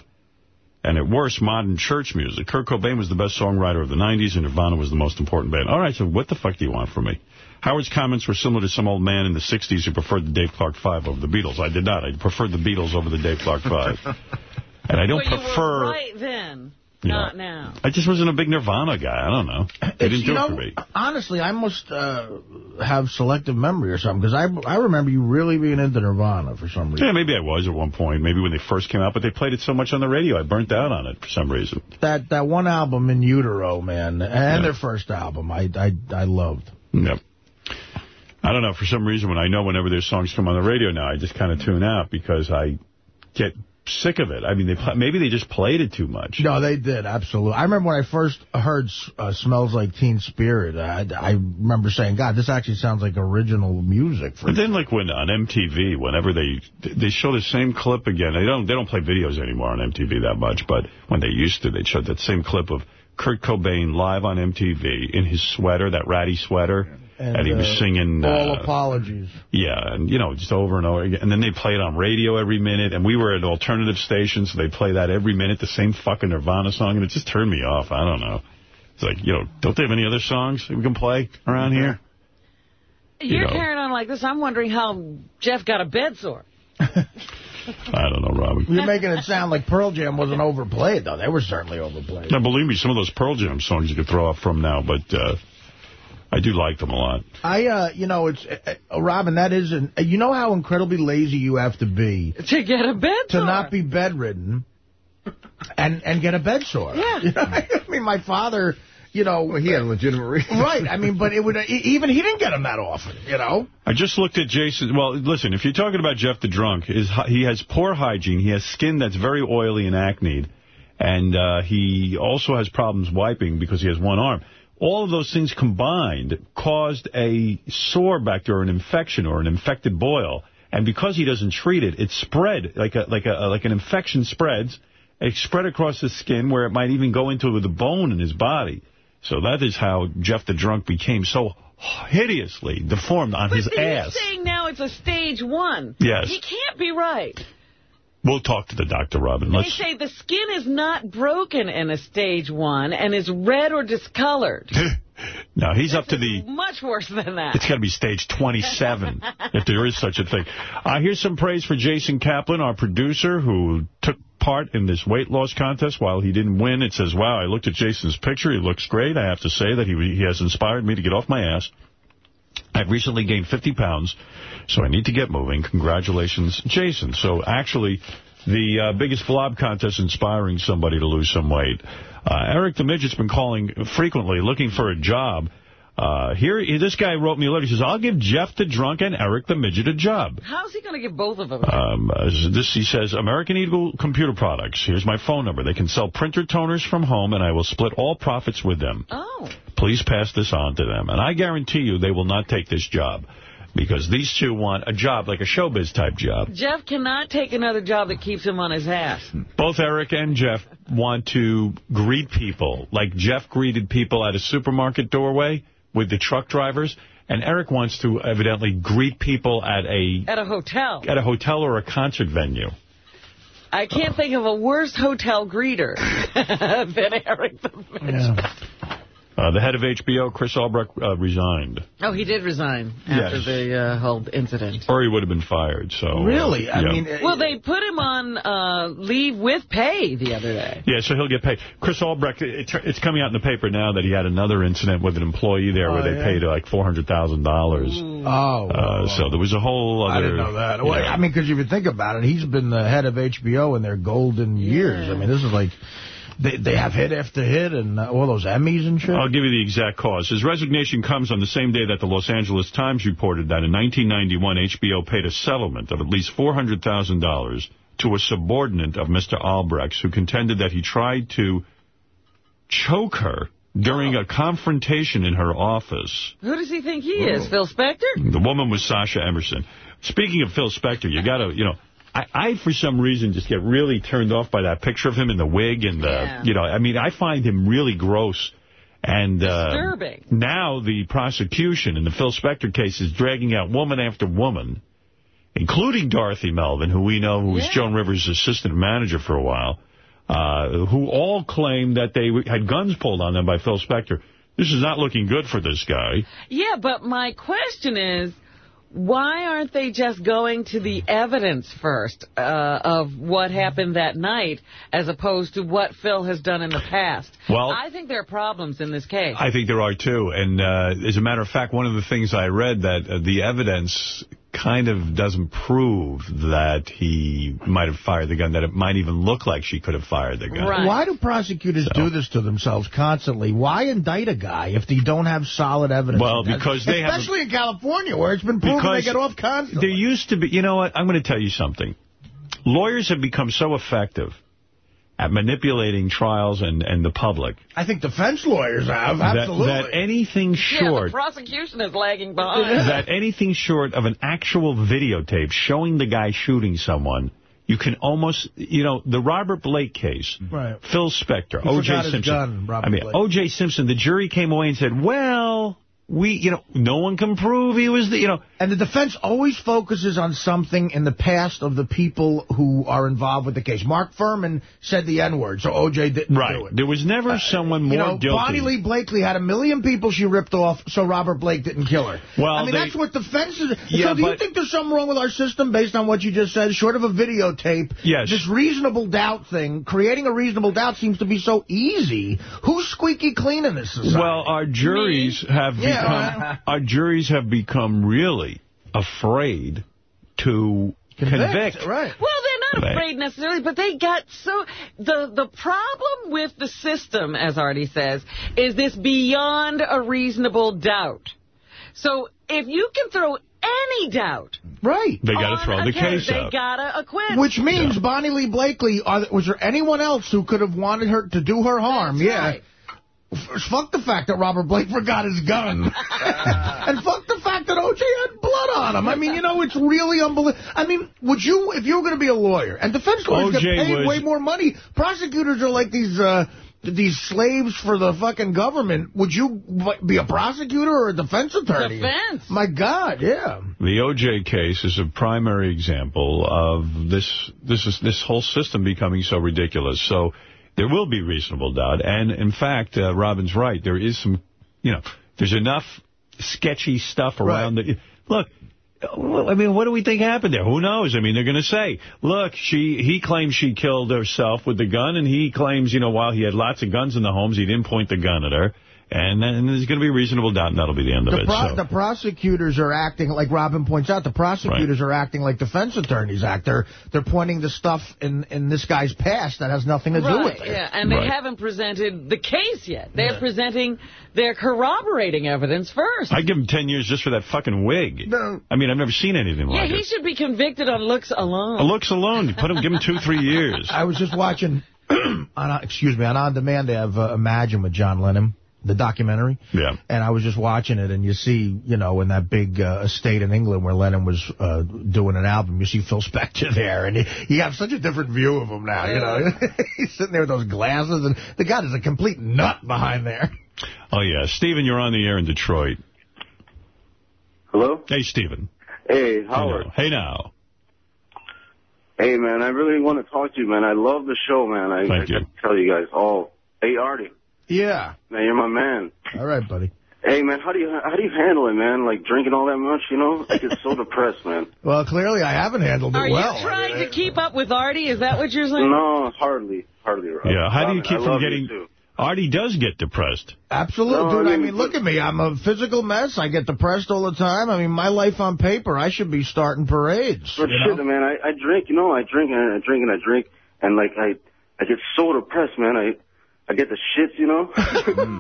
and at worst, modern church music. Kurt Cobain was the best songwriter of the 90s, and Nirvana was the most important band. All right, so what the fuck do you want from me? Howard's comments were similar to some old man in the 60s who preferred the Dave Clark Five over the Beatles. I did not. I preferred the Beatles over the Dave Clark Five. and I don't well, prefer... You were right then, not know, now. I just wasn't a big Nirvana guy. I don't know. They It's, didn't you do know, it for me. Honestly, I must uh, have selective memory or something, because I, I remember you really being into Nirvana for some reason. Yeah, maybe I was at one point. Maybe when they first came out, but they played it so much on the radio, I burnt out on it for some reason. That that one album, In Utero, man, and their first album, I, I, I loved. Yep. I don't know. For some reason, when I know whenever their songs come on the radio now, I just kind of tune out because I get sick of it. I mean, they maybe they just played it too much. No, they did, absolutely. I remember when I first heard uh, Smells Like Teen Spirit, I, I remember saying, God, this actually sounds like original music. For But then, like when on MTV, whenever they they show the same clip again, they don't they don't play videos anymore on MTV that much. But when they used to, they'd show that same clip of Kurt Cobain live on MTV in his sweater, that ratty sweater, and, he was uh, singing. All uh, apologies. Yeah, and, you know, just over and over again. And then they play it on radio every minute, and we were at alternative stations, so they play that every minute, the same fucking Nirvana song, and it just turned me off. I don't know. It's like, you know, don't they have any other songs we can play around here? You're You know. carrying on like this. I'm wondering how Jeff got a bed sore. I don't know, Robin. You're making it sound like Pearl Jam wasn't overplayed, though. They were certainly overplayed. Now, believe me, some of those Pearl Jam songs you could throw off from now, but uh, I do like them a lot. I, uh, you know, it's, uh, uh, Robin, that is, an, uh, you know how incredibly lazy you have to be to get a bed to sore. not be bedridden and and get a bed sore. Yeah. You know, I mean, my father, you know, he had a legitimate reason. right. I mean, but it would uh, e- even he didn't get them that often. You know. I just looked at Jason. Well, listen, if you're talking about Jeff the Drunk, his, he has poor hygiene. He has skin that's very oily and acne. And uh, he also has problems wiping because he has one arm. All of those things combined caused a sore back there, or an infection, or an infected boil. And because he doesn't treat it, it spread like a like a like an infection spreads. It spread across the skin where it might even go into the bone in his body. So that is how Jeff the Drunk became so hideously deformed on But his he's ass. saying now it's a stage one. Yes. He can't be right. We'll talk to the doctor, Robin. They Let's. say the skin is not broken in a stage one and is red or discolored. No, he's up to the. Much worse than that. It's got to be stage 27, if there is such a thing. Uh, here's some praise for Jason Kaplan, our producer, who took part in this weight loss contest. While he didn't win, it says, wow, I looked at Jason's picture. He looks great. I have to say that he, he has inspired me to get off my ass. I've recently gained 50 pounds, so I need to get moving. Congratulations, Jason. So actually, the uh, biggest blob contest inspiring somebody to lose some weight. Uh, Eric the Midget's been calling frequently, looking for a job. Uh, here, this guy wrote me a letter. He says, I'll give Jeff the Drunk and Eric the Midget a job. How's he going to get both of them? Um, uh, this He says, American Eagle Computer Products. Here's my phone number. They can sell printer toners from home, and I will split all profits with them. Oh. Please pass this on to them. And I guarantee you they will not take this job because these two want a job, like a showbiz type job. Jeff cannot take another job that keeps him on his ass. Both Eric and Jeff want to greet people, like Jeff greeted people at a supermarket doorway with the truck drivers, and Eric wants to evidently greet people at a At a hotel. at a hotel or a concert venue. I can't think of a worse hotel greeter than Eric the Midget. Uh, the head of HBO, Chris Albrecht, uh, resigned. Oh, he did resign after Yes. the uh, whole incident. Or he would have been fired. So uh, Really? I yeah. mean, uh, Well, they put him on uh, leave with pay the other day. Yeah, so he'll get paid. Chris Albrecht, it, it's coming out in the paper now that he had another incident with an employee there where Oh, they yeah. paid like $400,000. Oh. Uh, so there was a whole other... I didn't know that. Well, yeah. I mean, because if you think about it, he's been the head of HBO in their golden years. I mean, this is like, they they have hit after hit and uh, all those Emmys and shit. I'll give you the exact cause. His resignation comes on the same day that the Los Angeles Times reported that in 1991, HBO paid a settlement of at least $400,000 to a subordinate of Mr. Albrecht's who contended that he tried to choke her during a confrontation in her office. Who does he think he is? Phil Spector? The woman was Sasha Emerson. Speaking of Phil Spector, you got to, you know, I, I, for some reason, just get really turned off by that picture of him in the wig and the, Yeah. you know, I mean, I find him really gross. And uh, Disturbing. now the prosecution in the Phil Spector case is dragging out woman after woman, including Dorothy Melvin, who we know who was Yeah. Joan Rivers' assistant manager for a while. uh, who all claimed that they had guns pulled on them by Phil Spector. This is not looking good for this guy. Yeah, but my question is, why aren't they just going to the evidence first uh, of what happened that night as opposed to what Phil has done in the past? Well- I think there are problems in this case. I think there are, too. And uh, as a matter of fact, one of the things I read that uh, the evidence kind of doesn't prove that he might have fired the gun, that it might even look like she could have fired the gun. Why do prosecutors do this to themselves constantly? Why indict a guy if they don't have solid evidence? Well, because they have Especially in California, where it's been proven they get off constantly. There used to be, you know what, I'm going to tell you something. Lawyers have become so effective at manipulating trials and, and the public I think defense lawyers have, that, absolutely. that anything Yeah, the short prosecution is lagging behind. that anything short of an actual videotape showing the guy shooting someone, you can almost, you know, the Robert Blake case, Right. Phil Spector, O.J. Simpson. gun, Robert I mean, O.J. Simpson, the jury came away and said, well, we, you know, no one can prove he was the, you know. And the defense always focuses on something in the past of the people who are involved with the case. Mark Fuhrman said the N-word, so O.J. didn't Right. do it. There was never uh, someone more you know, guilty. Bonnie Lee Blakely had a million people she ripped off, so Robert Blake didn't kill her. Well, I mean, they- that's what defense is. Yeah, so do you think there's something wrong with our system based on what you just said, short of a videotape? Yes. This reasonable doubt thing, creating a reasonable doubt seems to be so easy. Who's squeaky clean in this society? Well, our juries have Yeah. become our juries have become really afraid to convict. Right. Well, they're not afraid necessarily, but they got so... The, the problem with the system, as Artie says, is this beyond a reasonable doubt. So if you can throw any doubt... Right. They got to throw the case They out. gotta acquit. Which means Bonnie Lee Blakely, are, was there anyone else who could have wanted her to do her harm? That's yeah. right. F- Fuck the fact that Robert Blake forgot his gun. and fuck the fact that O.J. had blood on him. I mean, you know, it's really unbelievable. I mean, would you, if you were going to be a lawyer, and defense lawyers get paid was- way more money, prosecutors are like these... uh these slaves for the fucking government, would you be a prosecutor or a defense attorney? Defense. My God, yeah. The O.J. case is a primary example of this this is this whole system becoming so ridiculous. So there will be reasonable doubt, and in fact, uh, Robin's right. There is some, you know, there's enough sketchy stuff around the. Look. I mean, what do we think happened there? Who knows? I mean, they're going to say, look, she he claims she killed herself with the gun, and he claims, you know, while he had lots of guns in the homes, he didn't point the gun at her. And then there's going to be reasonable doubt, and that'll be the end of it. pro- so. the prosecutors are acting, like Robin points out, the prosecutors are acting like defense attorneys act. They're, they're pointing to stuff in, in this guy's past that has nothing to do with it. yeah, and they Right. haven't presented the case yet. They're presenting their corroborating evidence first. I'd give him 10 years just for that fucking wig. No. I mean, I've never seen anything yeah, like it. Yeah, he it. should be convicted on looks alone. Looks alone. Put him, give him two, three years. I was just watching, on, uh, excuse me, on On Demand, they have uh, Imagine with John Lennon, the documentary. Yeah. And I was just watching it, and you see, you know, in that big uh, estate in England where Lennon was uh, doing an album, you see Phil Spector there, and you, you have such a different view of him now, you know. He's sitting there with those glasses, and the guy is a complete nut behind there. Oh, yeah. Steven, you're on the air in Detroit. Hello? Hey, Steven. Hey, Hey Howard. now. Hey, now. Hey, man, I really want to talk to you, man. I love the show, man. I, Thank I you. got tell you guys all. Hey, Artie, Yeah. man, you're my man. All right, buddy. Hey, man, how do you how do you handle it, man? Like drinking all that much, you know? I get so depressed, man. Well, clearly I haven't handled it Are well. you trying to keep up with Artie? Is that what you're saying? No, hardly, hardly. Rob. Yeah, how do you keep I from getting... too. Artie does get depressed. Absolutely, No, I dude. I mean, mean, look at me. I'm a physical mess. I get depressed all the time. I mean, my life on paper, I should be starting parades. But you shit, know? man, I, I drink, you know, I drink and I drink and I drink, and like I, I get so depressed, man. I, I get the shits, you know.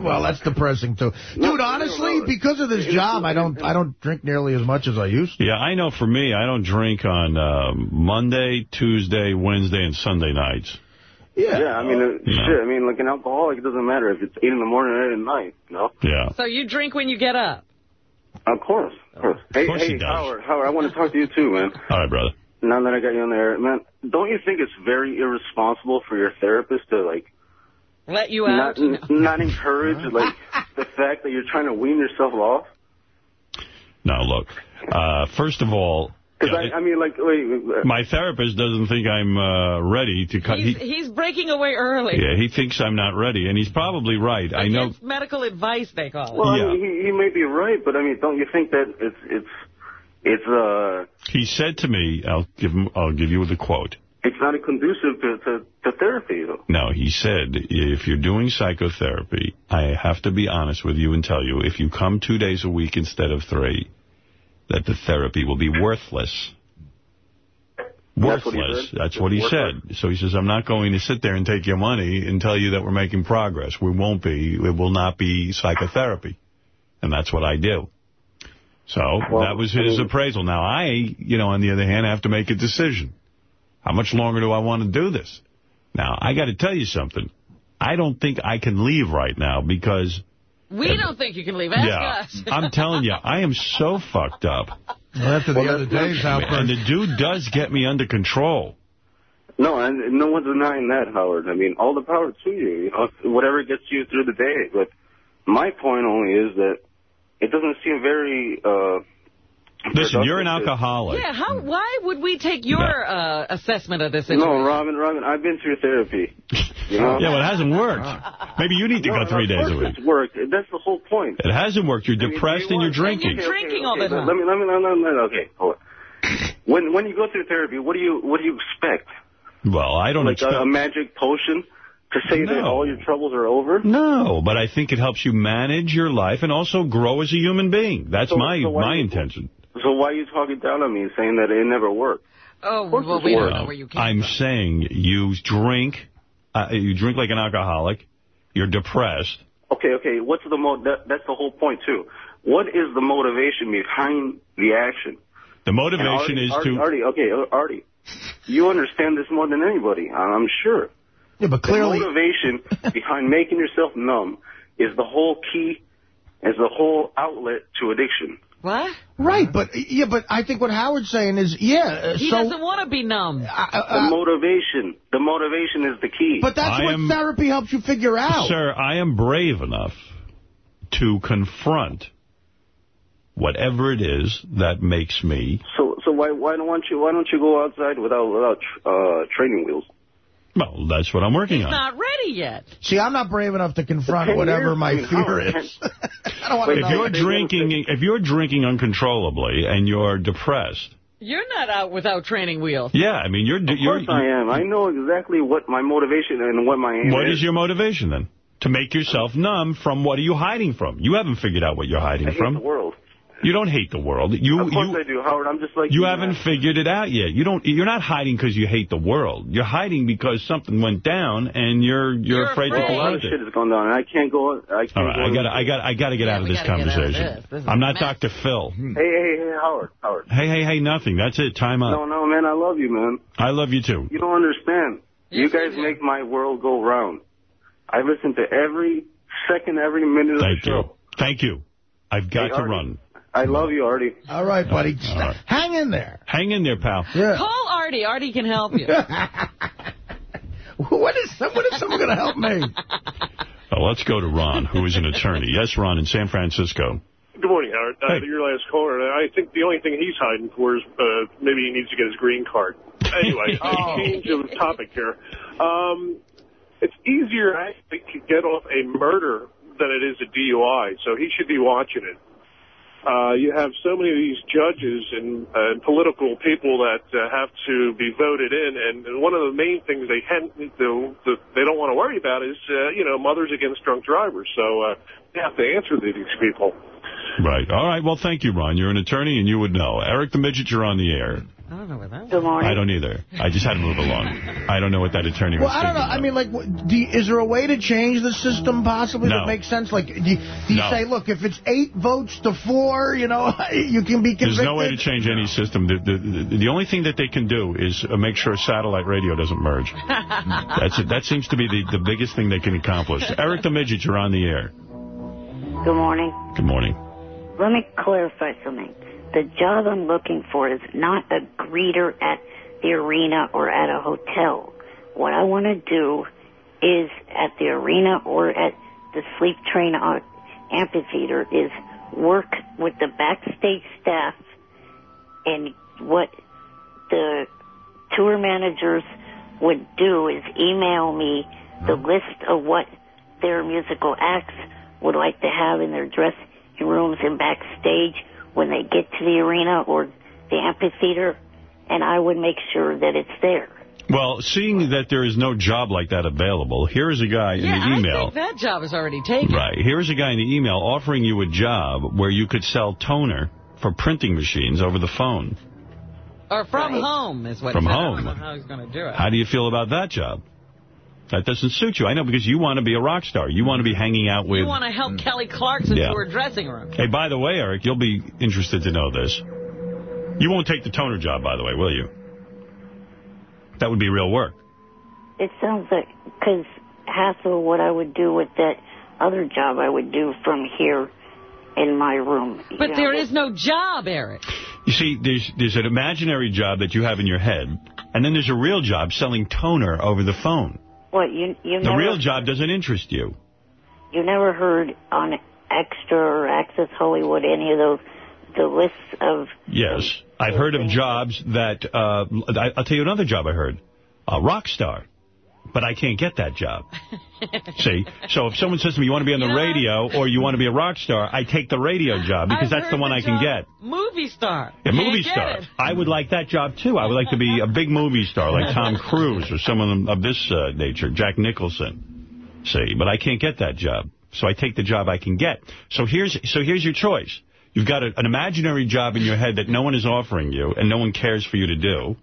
well, that's depressing too, dude. Honestly, because of this job, I don't, I don't drink nearly as much as I used to. Yeah, I know for me, I don't drink on um, Monday, Tuesday, Wednesday, and Sunday nights. Yeah. Yeah, I mean, uh, Yeah. shit. I mean, like an alcoholic, it doesn't matter if it's eight in the morning or eight at night. You know. Yeah. So you drink when you get up? Of course, of course. Hey, course hey, he does. Howard, Howard, I want to talk to you too, man. All right, brother. Now that I got you on there, man, don't you think it's very irresponsible for your therapist to like Let you out? not not encourage like the fact that you're trying to wean yourself off? Now, look, uh, first of all, Because I, I mean, like, wait, My therapist doesn't think I'm uh, ready to cut. He's, He, he's breaking away early. yeah, he thinks I'm not ready, and he's probably right. I know. Medical advice, they call it. well, I mean, he, he may be right, but I mean, don't you think that it's it's it's uh He said to me, "I'll give him. I'll give you the quote." It's not conducive to, to, to therapy, though. No, he said, if you're doing psychotherapy, I have to be honest with you and tell you, if you come two days a week instead of three, that the therapy will be worthless. That's what he Worthless. That's what he said. So he says, I'm not going to sit there and take your money and tell you that we're making progress. We won't be. It will not be psychotherapy. And that's what I do. So Well, that was I his mean- appraisal. Now, I, you know, on the other hand, have to make a decision. How much longer do I want to do this? Now, I got to tell you something. I don't think I can leave right now because, We don't think you can leave. Ask yeah, us. I'm telling you, I am so fucked up. Well, after the other day's And the dude does get me under control. No, and no one's denying that, Howard. I mean, all the power to you. You know, whatever gets you through the day. But my point only is that it doesn't seem very. uh Listen, you're an alcoholic. Yeah, how? Why would we take your uh, assessment of this No, situation? Robin, Robin, I've been through therapy. You know? Yeah, well, it hasn't worked. Maybe you need to No, go three of days a week. It's worked. That's the whole point. It hasn't worked. You're I mean, depressed do you and you're want- drinking. You're drinking all the time. Let me, let me, let me, let okay, hold on. When when you go through therapy, what do you what do you expect? Well, I don't Like expect... a, a magic potion to say that all your troubles are over? No, but I think it helps you manage your life and also grow as a human being. That's So- my so my you- intention. So why are you talking down on me, and saying that it never worked? Oh, well, we don't know where you came I'm from. saying you drink, uh, you drink like an alcoholic. You're depressed. Okay, okay. What's the mo? That, that's the whole point too. What is the motivation behind the action? The motivation Artie, is Artie, to. Artie, okay, uh, Artie, you understand this more than anybody. I'm sure. Yeah, but clearly... The motivation behind making yourself numb is the whole key, is the whole outlet to addiction. What? Right, but yeah, but I think what Howard's saying is, yeah, uh, He so... doesn't want to be numb. The uh, motivation, the motivation is the key. but that's I what am- therapy helps you figure out. Sir, I am brave enough to confront whatever it is that makes me. so, so why, why don't you, why don't you go outside without, without uh, training wheels? Well, that's what I'm working He's on. not ready yet. See, I'm not brave enough to confront whatever my I mean, fear how- is. I don't want to If know. you're they drinking, if you're drinking uncontrollably and you're depressed, You're not out without training wheels. yeah, I mean you're Of you're. course I am. I know exactly what my motivation and what my aim What is your motivation then? To make yourself numb from what are you hiding from? You haven't figured out what you're hiding I from. the world. You don't hate the world. You Of course you I do, Howard. I'm just like you you, haven't man. figured it out yet. You don't. You're not hiding because you hate the world. You're hiding because something went down and you're you're, You're afraid, afraid. to A lot of confront shit has gone down, and I can't go. I can't All right, go I got I got I got to get Yeah, out of this gotta get out of conversation. this. This I'm not mess. Dr. Phil. Hey, hey, hey, Howard, Howard. Hey, hey, hey, nothing. That's it. Time up. No, no, man, I love you, man. I love you too. You don't understand. Yes, you guys I make my world go round. I listen to every second, every minute of Thank the you. show. Thank you. I've got Hey, to Artie. run. I love you, Artie. All right, buddy. All right. Hang in there. Hang in there, pal. Yeah. Call Artie. Artie can help you. what is some- what is someone going to help me? Oh, let's go to Ron, who is an attorney. Yes, Ron, in San Francisco. Good morning, Howard. Uh, Hey. Your last caller. I think the only thing he's hiding for is uh, maybe he needs to get his green card. Anyway, Oh. change of topic here. Um, it's easier actually to get off a murder than it is a DUI, so he should be watching it. Uh, you have so many of these judges and, uh, and political people that uh, have to be voted in, and one of the main things they the, the, they don't want to worry about is, uh, you know, mothers against drunk drivers. So uh, they have to answer to these people. Right. All right. Well, thank you, Ron. You're an attorney, and you would know. Eric the Midget, you're on the air. I don't know what that Good morning. I don't either. I just had to move along. I don't know what that attorney Well, was I don't know. thinking I mean, like, what- do you, is there a way to change the system possibly No. that makes sense? Like, do you, do you No. say, look, if it's eight votes to four, you know, you can be convicted? There's no way to change any system. The, the, the, the only thing that they can do is uh, make sure satellite radio doesn't merge. That's it. That seems to be the, the biggest thing they can accomplish. Eric the Midget, you're on the air. Good morning. Good morning. Let me clarify something. The job I'm looking for is not a greeter at the arena or at a hotel. What I want to do is at the arena or at the sleep train amphitheater is work with the backstage staff and what the tour managers would do is email me the list of what their musical acts would like to have in their dressing rooms and backstage when they get to the arena or the amphitheater, and I would make sure that it's there. Well, seeing that there is no job like that available, here is a guy in yeah, the I email. think that job is already taken. Right. Here's a guy in the email offering you a job where you could sell toner for printing machines over the phone. Or from home is what From he said. home. I don't know how he's going to do it. How do you feel about that job? That doesn't suit you. I know, because you want to be a rock star. You want to be hanging out with... you want to help mm. Kelly Clarkson Yeah. to her dressing room. Hey, by the way, Eric, you'll be interested to know this. You won't take the toner job, by the way, will you? That would be real work. It sounds like, because half of what I would do with that other job I would do from here in my room. you But know, there is no job, Eric. You see, there's there's an imaginary job that you have in your head, and then there's a real job selling toner over the phone. What, you, you The real job doesn't interest you. you never heard on Extra or Access Hollywood any of those, the lists of, Yes. I've heard of jobs that, uh, I, I'll tell you another job I heard. A rock star. But I can't get that job. See? So if someone says to me, you want to be on the radio or you want to be a rock star, I take the radio job because I've that's the one I can get. Movie star. A movie star. it. I would like that job, too. I would like to be a big movie star like Tom Cruise or someone of this uh, nature, Jack Nicholson. See? But I can't get that job. So I take the job I can get. So here's so here's your choice. You've got a, an imaginary job in your head that no one is offering you and no one cares for you to do.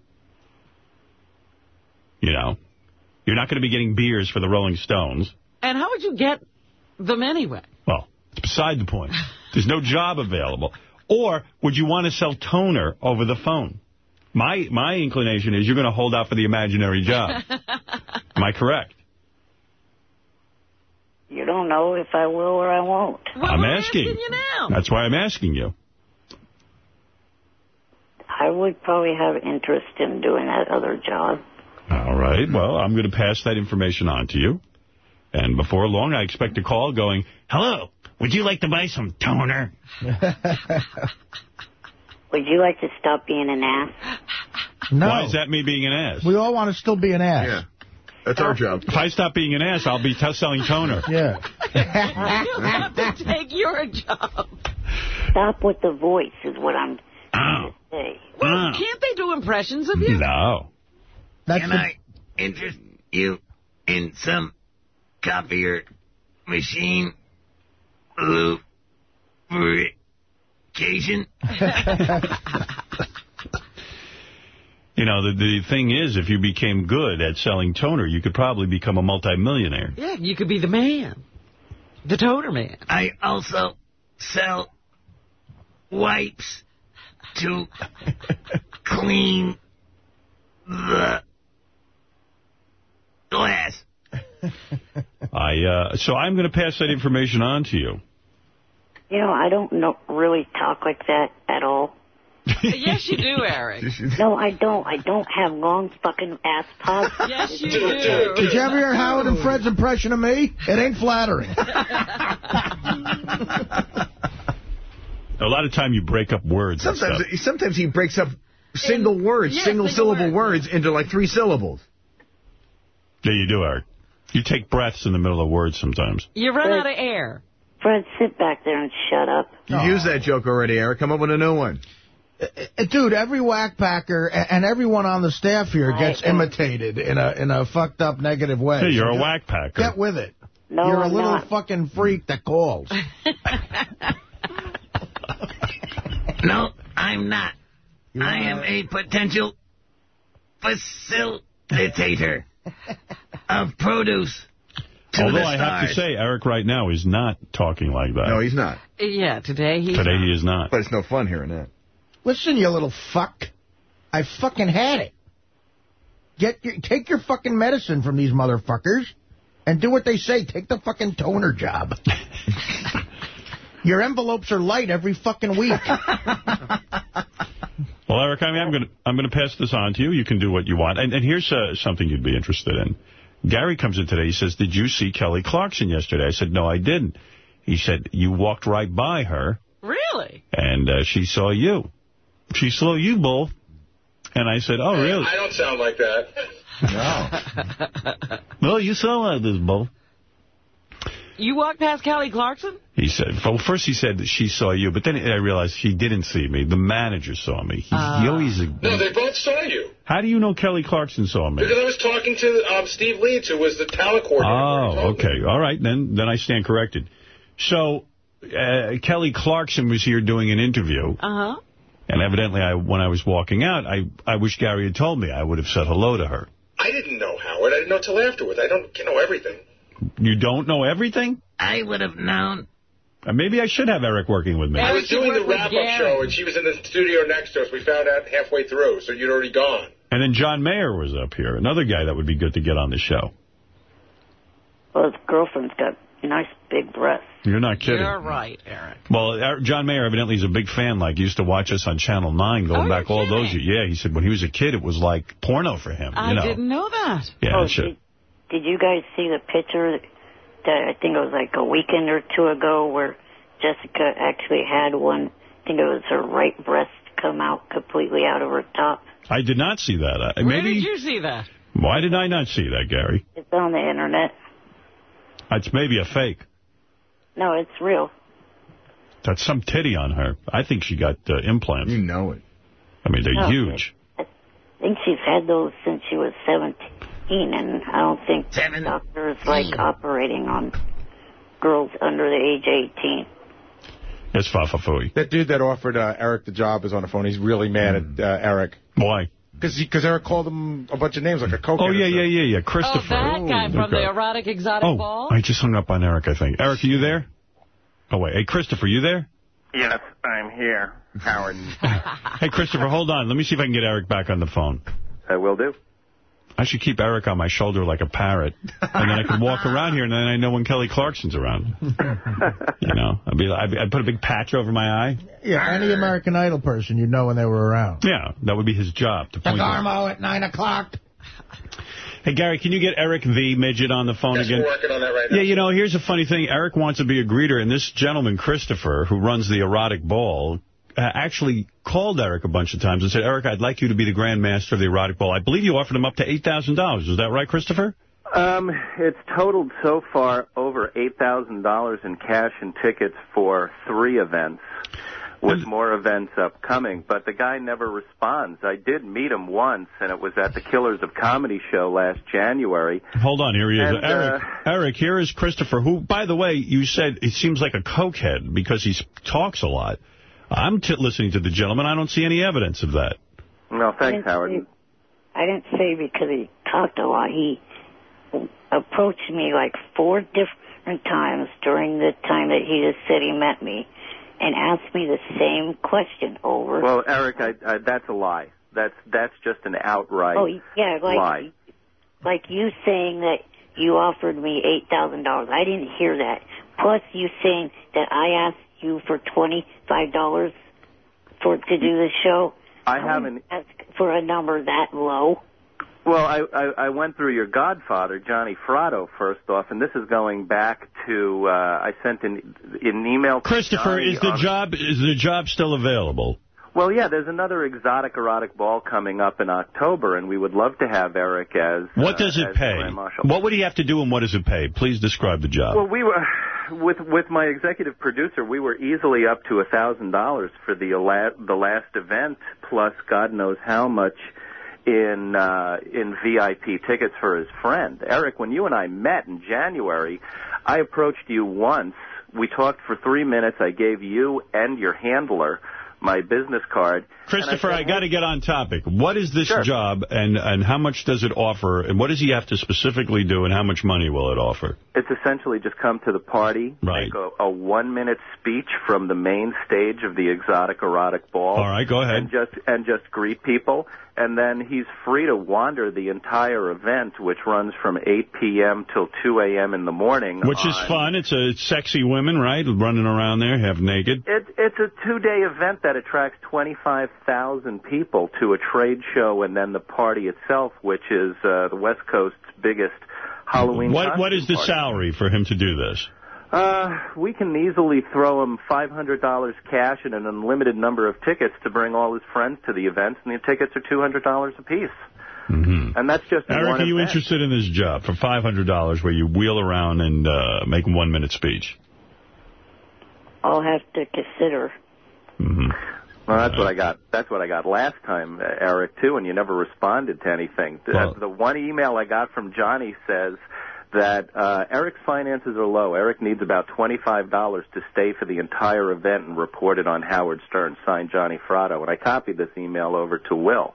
You know? You're not going to be getting beers for the Rolling Stones. And how would you get them anyway? Well, it's beside the point. There's no job available. Or would you want to sell toner over the phone? My my inclination is you're going to hold out for the imaginary job. Am I correct? you don't know if I will or I won't. I'm asking. Asking. you now. That's why I'm asking you. I would probably have interest in doing that other job. All right. Well, I'm going to pass that information on to you. And before long, I expect a call going, Hello, would you like to buy some toner? Would you like to stop being an ass? No. Why is that me being an ass? We all want to still be an ass. Yeah. That's our job. If I stop being an ass, I'll be t selling toner. Yeah. you have to take your job. Stop with the voice is what I'm Oh. saying. Well, oh. can't they do impressions of you? No. That's Can the- I interest you in some copier machine lubrication? You know, the, the thing is, if you became good at selling toner, you could probably become a multimillionaire. Yeah, you could be the man. The toner man. I also sell wipes to clean the glass. I uh, So I'm going to pass that information on to you. You know, I don't know, really talk like that at all. yes, you do, Eric. No, I don't. I don't have long fucking ass pods. Yes, you Did do. you ever hear Howard and Fred's impression of me? It ain't flattering. A lot of time you break up words. Sometimes, stuff. sometimes he breaks up single words, yeah, single single syllable words into like three syllables. Yeah, you do, Eric. You take breaths in the middle of words sometimes. You run out of air. Fred, sit back there and shut up. You used that joke already, Eric. Come up with a new one. Uh, Dude, every whack packer and everyone on the staff here gets imitated in a in a fucked up negative way. Hey, you're So a just whack packer. Get with it. No, you're a I'm little not. fucking freak that calls. No, I'm not. I am a potential facilitator of produce Although I have to say, Eric right now is not talking like that. No, he's not. Yeah, today he. Today he is not. But it's no fun hearing that. Listen, you little fuck. I fucking had it. Get your, take your fucking medicine from these motherfuckers and do what they say. Take the fucking toner job. your envelopes are light every fucking week. Well, Eric, I mean, I'm going to I'm going to pass this on to you. You can do what you want. And, and here's uh, something you'd be interested in. Gary comes in today. He says, did you see Kelly Clarkson yesterday? I said, no, I didn't. He said, you walked right by her, Really? and uh, she saw you. She saw you both. And I said, oh, really? I don't sound like that. No. well, you sound like this, Bo. You walked past Kelly Clarkson? He said, well, first he said that she saw you, but then I realized she didn't see me. The manager saw me. He, he always... No, they both saw you. How do you know Kelly Clarkson saw me? Because I was talking to um, Steve Leeds, who was the talent coordinator. Oh, okay. All right, then then I stand corrected. So, uh, Kelly Clarkson was here doing an interview, Uh-huh. and evidently I, when I was walking out, I, I wish Gary had told me. I would have said hello to her. I didn't know Howard. I didn't know till afterwards. I don't you know everything. You don't know everything? I would have known. Uh, maybe I should have Eric working with me. I was doing the wrap-up show, and she was in the studio next to us. We found out halfway through, so you'd already gone. And then John Mayer was up here, another guy that would be good to get on the show. Well, his girlfriend's got nice big breasts. You're not kidding. You're right, Eric. Well, John Mayer evidently is a big fan. Like, used to watch us on Channel 9 going Oh, back you're all those years. Yeah, he said when he was a kid, it was like porno for him. I you know. didn't know that. Yeah, oh, sure. Did, did you guys see the picture that I think it was like a weekend or two ago where Jessica actually had one, I think it was her right breast come out completely out of her top. I did not see that. I, Where maybe. did you see that? Why did I not see that, Gary? It's on the internet. It's maybe a fake. No, it's real. That's some titty on her. I think she got uh, implants. You know it. I mean, they're No. huge. I think she's had those since she was 17, and I don't think doctors like operating on girls under the age 18. It's Fafafui. That dude that offered uh, Eric the job is on the phone. He's really mad at uh, Eric. Why? Because Eric called him a bunch of names, like a cokehead. Oh, or yeah, yeah, yeah, yeah. Oh, Christopher. that guy from Okay. the erotic exotic Oh, ball? I just hung up on Eric, I think. Eric, are you there? Oh, wait. Hey, Christopher, you there? Yes, I'm here, Howard. Hey, Christopher, hold on. Let me see if I can get Eric back on the phone. I will do. I should keep Eric on my shoulder like a parrot, and then I can walk around here, and then I know when Kelly Clarkson's around. you know, I'd be, I'd, I'd put a big patch over my eye. Yeah, any American Idol person, you'd know when they were around. Yeah, that would be his job to point. out. DeGarmo at 9 o'clock. Hey, Gary, can you get Eric the midget on the phone Yes, again? we're working on that right now. Yeah, you know, here's a funny thing. Eric wants to be a greeter, and this gentleman, Christopher, who runs the erotic ball, uh, actually called Eric a bunch of times and said, Eric, I'd like you to be the Grand Master of the erotic ball. I believe you offered him up to $8,000. Is that right, Christopher? Um, it's totaled so far over $8,000 in cash and tickets for three events, with more events upcoming. But the guy never responds. I did meet him once, and it was at the Killers of Comedy show last January. Hold on, here he is. And, Eric, uh, Eric, here is Christopher, who, by the way, you said he seems like a cokehead because he talks a lot. I'm t listening to the gentleman. I don't see any evidence of that. No, thanks, didn't Howard. say- I didn't say because he talked a lot. He approached me like four different times during the time that he just said he met me and asked me the same question over. Well, Eric, I, I, that's a lie. That's that's just an outright oh, yeah, like lie. like you saying that you offered me eight thousand dollars. I didn't hear that. Plus, you saying that I asked you for twenty five dollars for to do the show. I haven't. Ask for a number that low. Well, I, I I went through your godfather, Johnny Fratto, first off, and this is going back to uh, I sent an an email. To Christopher, Johnny is the on- job is the job still available? Well, yeah, there's another exotic erotic ball coming up in October, and we would love to have Eric as. What uh, does it pay? Grand What would he have to do and what does it pay? Please describe the job. Well, we were with with my executive producer. We were easily up to a thousand dollars for the la- the last event, plus God knows how much in uh, in VIP tickets for his friend Eric. When you and I met in January, I approached you once. We talked for three minutes. I gave you and your handler my business card. Christopher, I, said, got to get on topic. What is this Sure. job and, and how much does it offer and what does he have to specifically do and how much money will it offer? It's essentially just come to the party, Right. make a, a one-minute speech from the main stage of the exotic erotic ball. All right, go ahead. And just and just greet people, and then he's free to wander the entire event, which runs from 8 p.m. till 2 a.m. in the morning. Which is fun. It's a it's sexy women, right? Running around there, half naked. It, it's a two-day event that attracts 25,000 people to a trade show and then the party itself, which is uh, the West Coast's biggest Halloween. What What is the party. salary for him to do this? Uh, we can easily throw him $500 cash and an unlimited number of tickets to bring all his friends to the event, and the tickets are $200 apiece. Mm-hmm. And that's just Eric, one are you event. interested in this job for $500 where you wheel around and uh, make a one-minute speech? I'll have to consider. Mm-hmm. Well, that's what I got. That's what I got last time, uh, Eric, too, and you never responded to anything. The- the one email I got from Johnny says that uh, Eric's finances are low. Eric needs about $25 to stay for the entire event and report it on Howard Stern, signed Johnny Fratto. And I copied this email over to Will.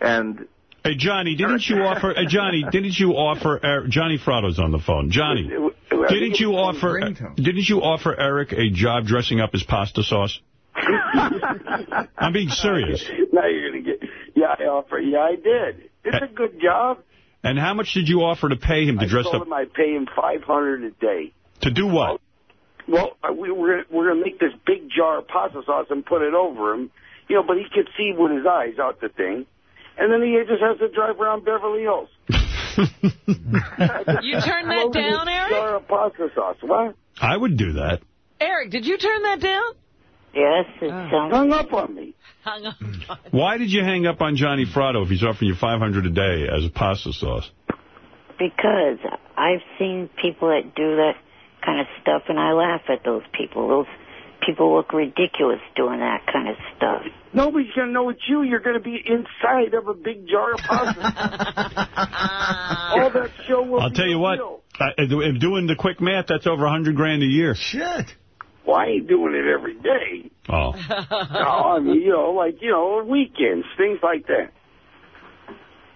And Hey, Johnny, didn't you offer... Uh, Johnny, didn't you offer... Er, Johnny Fratto's on the phone. Johnny, didn't you offer... Didn't you offer Eric a job dressing up as pasta sauce? I'm being serious. now you're gonna get. Yeah, I offer. Yeah, I did. It's a good job. And how much did you offer to pay him to I dress told up... him I'd pay him five hundred a day. To do what? Well, uh, we we're we're gonna make this big jar of pasta sauce and put it over him, you know. But he could see with his eyes out the thing, and then he just has to drive around Beverly Hills. You turn that down, Eric? Jar of pasta sauce. What? I would do that. Eric, did you turn that down? Yes, it Oh. sounds... Hung up on me. Hung up. Why did you hang up on Johnny Fratto if he's offering you 500 a day as a pasta sauce? Because I've seen people that do that kind of stuff, and I laugh at those people. Those people look ridiculous doing that kind of stuff. Nobody's gonna know it's you. You're gonna be inside of a big jar of pasta. All that show will I'll be tell you what, real. I, I'm doing the quick math, that's over a 100 grand a year. Shit. Well, I ain't doing it every day. Oh. no, I mean, you know, like, you know, weekends, things like that.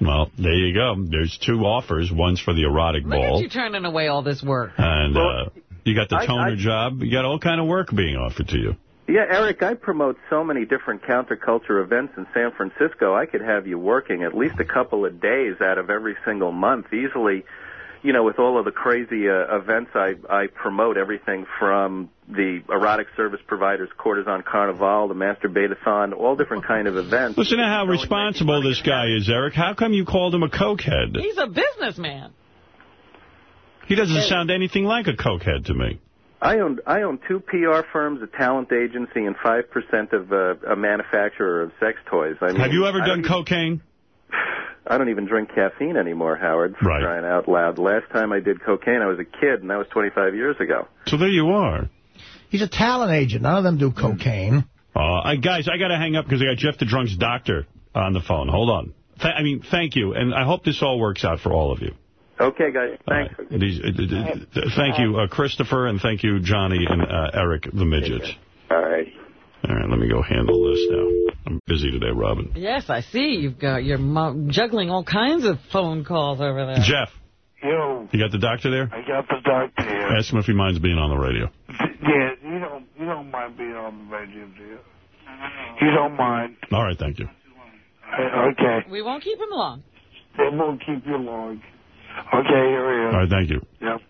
Well, there you go. There's two offers. One's for the erotic Look at ball. you turning away all this work. And uh, you got the I- toner I- job. You got all kind of work being offered to you. Yeah, Eric, I promote so many different counterculture events in San Francisco. I could have you working at least a couple of days out of every single month easily. You know, with all of the crazy uh, events I I promote, everything from the erotic service providers, Courtesan Carnival, the Master Masturbatathon, all different kind of events. Listen to how responsible this guy is, Eric. How come you called him a cokehead? He's a businessman. He doesn't sound anything like a cokehead to me. I own I own two PR firms, a talent agency, and five percent of uh, a manufacturer of sex toys. I mean, Have you ever done don't cocaine? I don't even drink caffeine anymore, Howard, for Right. crying out loud. Last time I did cocaine, I was a kid, and that was 25 years ago. So there you are. He's a talent agent. None of them do cocaine. Uh, I, guys, I got to hang up because I got Jeff the Drunk's doctor on the phone. Hold on. Th I mean, thank you, and I hope this all works out for all of you. Okay, guys, thanks. These, uh, d- d- d- thank you, uh, Christopher, and thank you, Johnny and uh, Eric, the Midget. All right. All right, let me go handle this now. I'm busy today, Robin. Yes, I see. You've got you're juggling all kinds of phone calls over there. Jeff, Yo, you got the doctor there? I got the doctor here. Ask him if he minds being on the radio. Yeah, you don't you don't mind being on the radio, do you? You don't mind. All right, thank you. Uh, Okay. We won't keep him long. They won't keep you long. Okay, here we All are. right, thank you. Yep.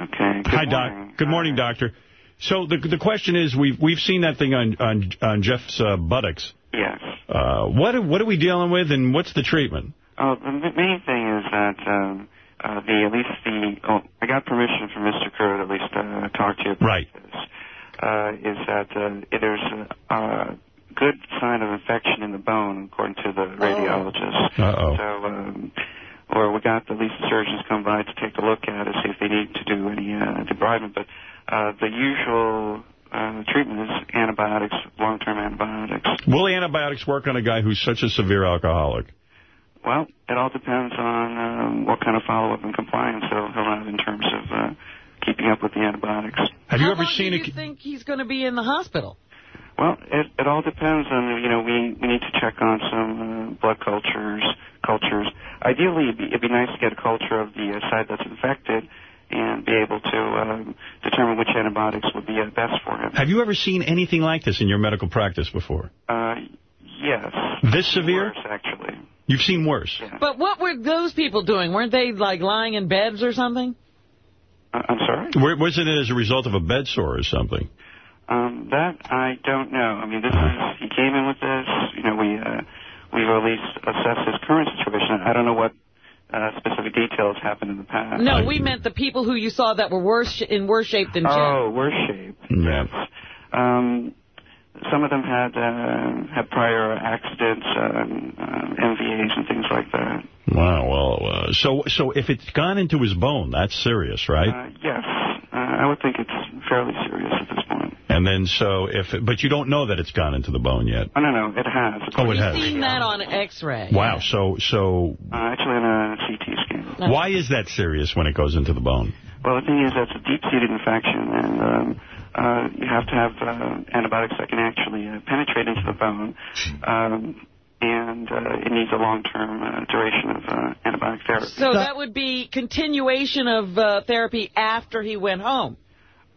Okay. Hi, Doc. Good morning, Doctor. So the the question is, we've we've seen that thing on on, on Jeff's uh, buttocks. Yes. Uh, what what are we dealing with, and what's the treatment? Oh, the m- main thing is that um, uh, the at least the oh, I got permission from Mr. Kerr to at least uh, talk to you about Right. this. Uh, is that uh, there's a uh, good sign of infection in the bone according to the radiologist. Uh-oh. So, um, or we got at least the surgeons come by to take a look at it, see if they need to do any uh, debridement. But uh, the usual uh, treatment is antibiotics, long-term antibiotics. Will the antibiotics work on a guy who's such a severe alcoholic? Well, it all depends on um, what kind of follow-up and compliance he'll, he'll have in terms of uh, keeping up with the antibiotics. Have How you ever long seen do a you think he's going to be in the hospital? Well, it, it all depends on, you know, we, we need to check on some uh, blood cultures. cultures. Ideally, it'd be, it'd be nice to get a culture of the uh, side that's infected and be able to um, determine which antibiotics would be uh, best for him. Have you ever seen anything like this in your medical practice before? Uh, yes. This severe? Worse, actually. You've seen worse. But what were those people doing? Weren't they, like, lying in beds or something? Uh, I'm sorry? Where- Wasn't it as a result of a bed sore or something? Um, that I don't know. I mean, this is he came in with this. You know, we uh, we've at least assessed his current situation. I don't know what uh, specific details happened in the past. No, we meant the people who you saw that were worse in worse shape than Jeff. Oh, worse shape. Yeah. Um, some of them had uh, had prior accidents, um, uh, MVAs, and things like that. Wow, well, uh, so so if it's gone into his bone, that's serious, right? Uh, yes, uh, I would think it's fairly serious at this point. And then so if, but you don't know that it's gone into the bone yet. Oh, no, no, it has. Oh, it has. Seen that on X-ray. Wow, so so Uh, actually, on a CT scan. why is that serious when it goes into the bone? Well, the thing is, that's a deep-seated infection, and um, uh, you have to have uh, antibiotics that can actually uh, penetrate into the bone, um, and uh, it needs a long-term uh, duration of uh, antibiotic therapy. So that would be continuation of uh, therapy after he went home.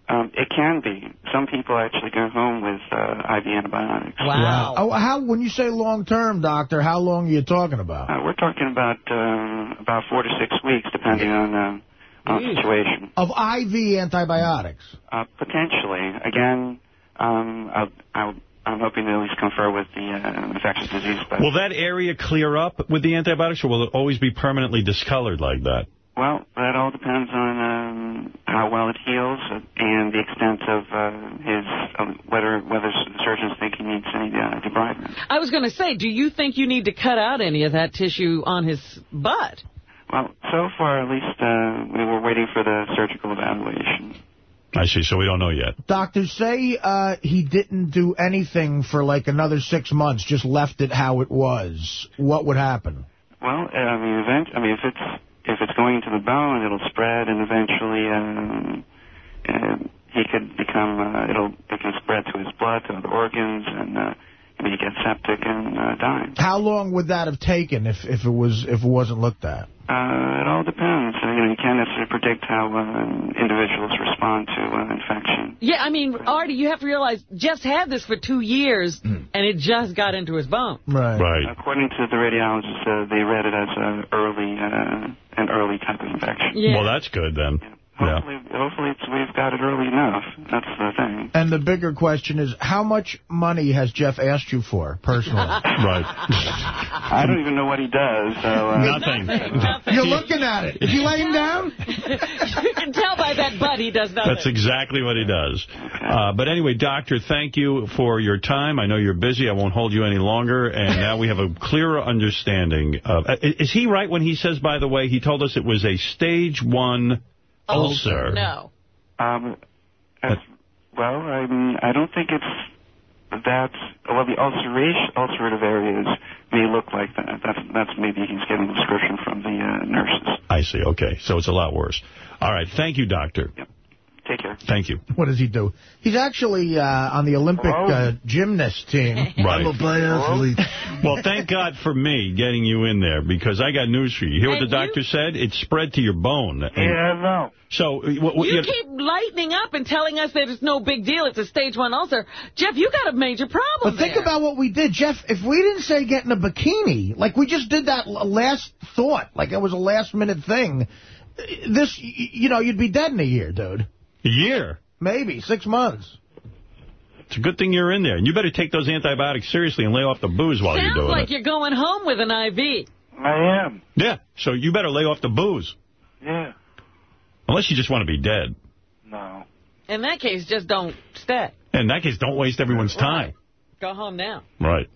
Um, it can be. Some people actually go home with uh, IV antibiotics. Wow. Oh, how when you say long term, doctor, how long are you talking about? Uh, we're talking about uh, about four to six weeks, depending on uh, on the situation. Of IV antibiotics. Uh, potentially. Again, um, I'll, I'll, I'm hoping to at least confer with the uh, infectious disease specialist. Will that area clear up with the antibiotics, or will it always be permanently discolored like that? Well, that all depends on um, how well it heals and the extent of uh, his um, whether whether the surgeons think he needs any uh, debridement. I was going to say, do you think you need to cut out any of that tissue on his butt? Well, so far at least uh, we were waiting for the surgical evaluation. I see, so we don't know yet. Doctor, say uh, he didn't do anything for like another six months, just left it how it was. What would happen? Well, I mean, event. I mean, if it's if it's going into the bone, it'll spread, and eventually um, uh, he could become. Uh, it'll it can spread to his blood, to other organs, and uh, he may get septic and uh, die. How long would that have taken if, if it was if it wasn't looked at? Uh, it all depends. Uh, you know, you can't necessarily predict how uh, individuals respond to uh, infection. Yeah, I mean, Artie, you have to realize Jeff's had this for two years, and it just got into his bone. Right. Right. According to the radiologist, uh, they read it as an early, uh, an early type of infection. Well, that's good then. Yeah. Hopefully, hopefully it's, we've got it early enough. That's the thing. And the bigger question is, how much money has Jeff asked you for, personally? right. I don't even know what he does. So uh, Nothing. You're looking at it. Did you lay him down? you can tell by that butt he does nothing. That's exactly what he does. Uh, but anyway, doctor, thank you for your time. I know you're busy. I won't hold you any longer. And now we have a clearer understanding of... Uh, is he right when he says, by the way, he told us it was a stage one ulcer? No. Um, as, well, I mean, I don't think it's that. Well, the ulceration, ulcerative areas may look like that. That's that's maybe he's getting a description from the uh, nurses. I see. Okay. So it's a lot worse. All right. Thank you, doctor. Take care. Thank you. What does he do? He's actually uh, on the Olympic uh, gymnast team. Right. I'm a biathlete. Well, thank God for me getting you in there because I got news for you. You hear what And the doctor said? It spread to your bone. And Yeah, I know. So, what, what, You you- keep lightening up and telling us that it's no big deal. It's a stage one ulcer. Jeff, you got a major problem But think there. about what we did, Jeff. If we didn't say get in a bikini, like we just did that last thought, like it was a last minute thing, this, you know, you'd be dead in a year, dude. A year. Maybe six months. It's a good thing you're in there. And you better take those antibiotics seriously and lay off the booze while you're Sounds doing like it. you're going home with an IV. I am. Yeah. So you better lay off the booze. Yeah. Unless you just want to be dead. No. In that case, just don't stay. In that case, don't waste everyone's time. Go home now. Right.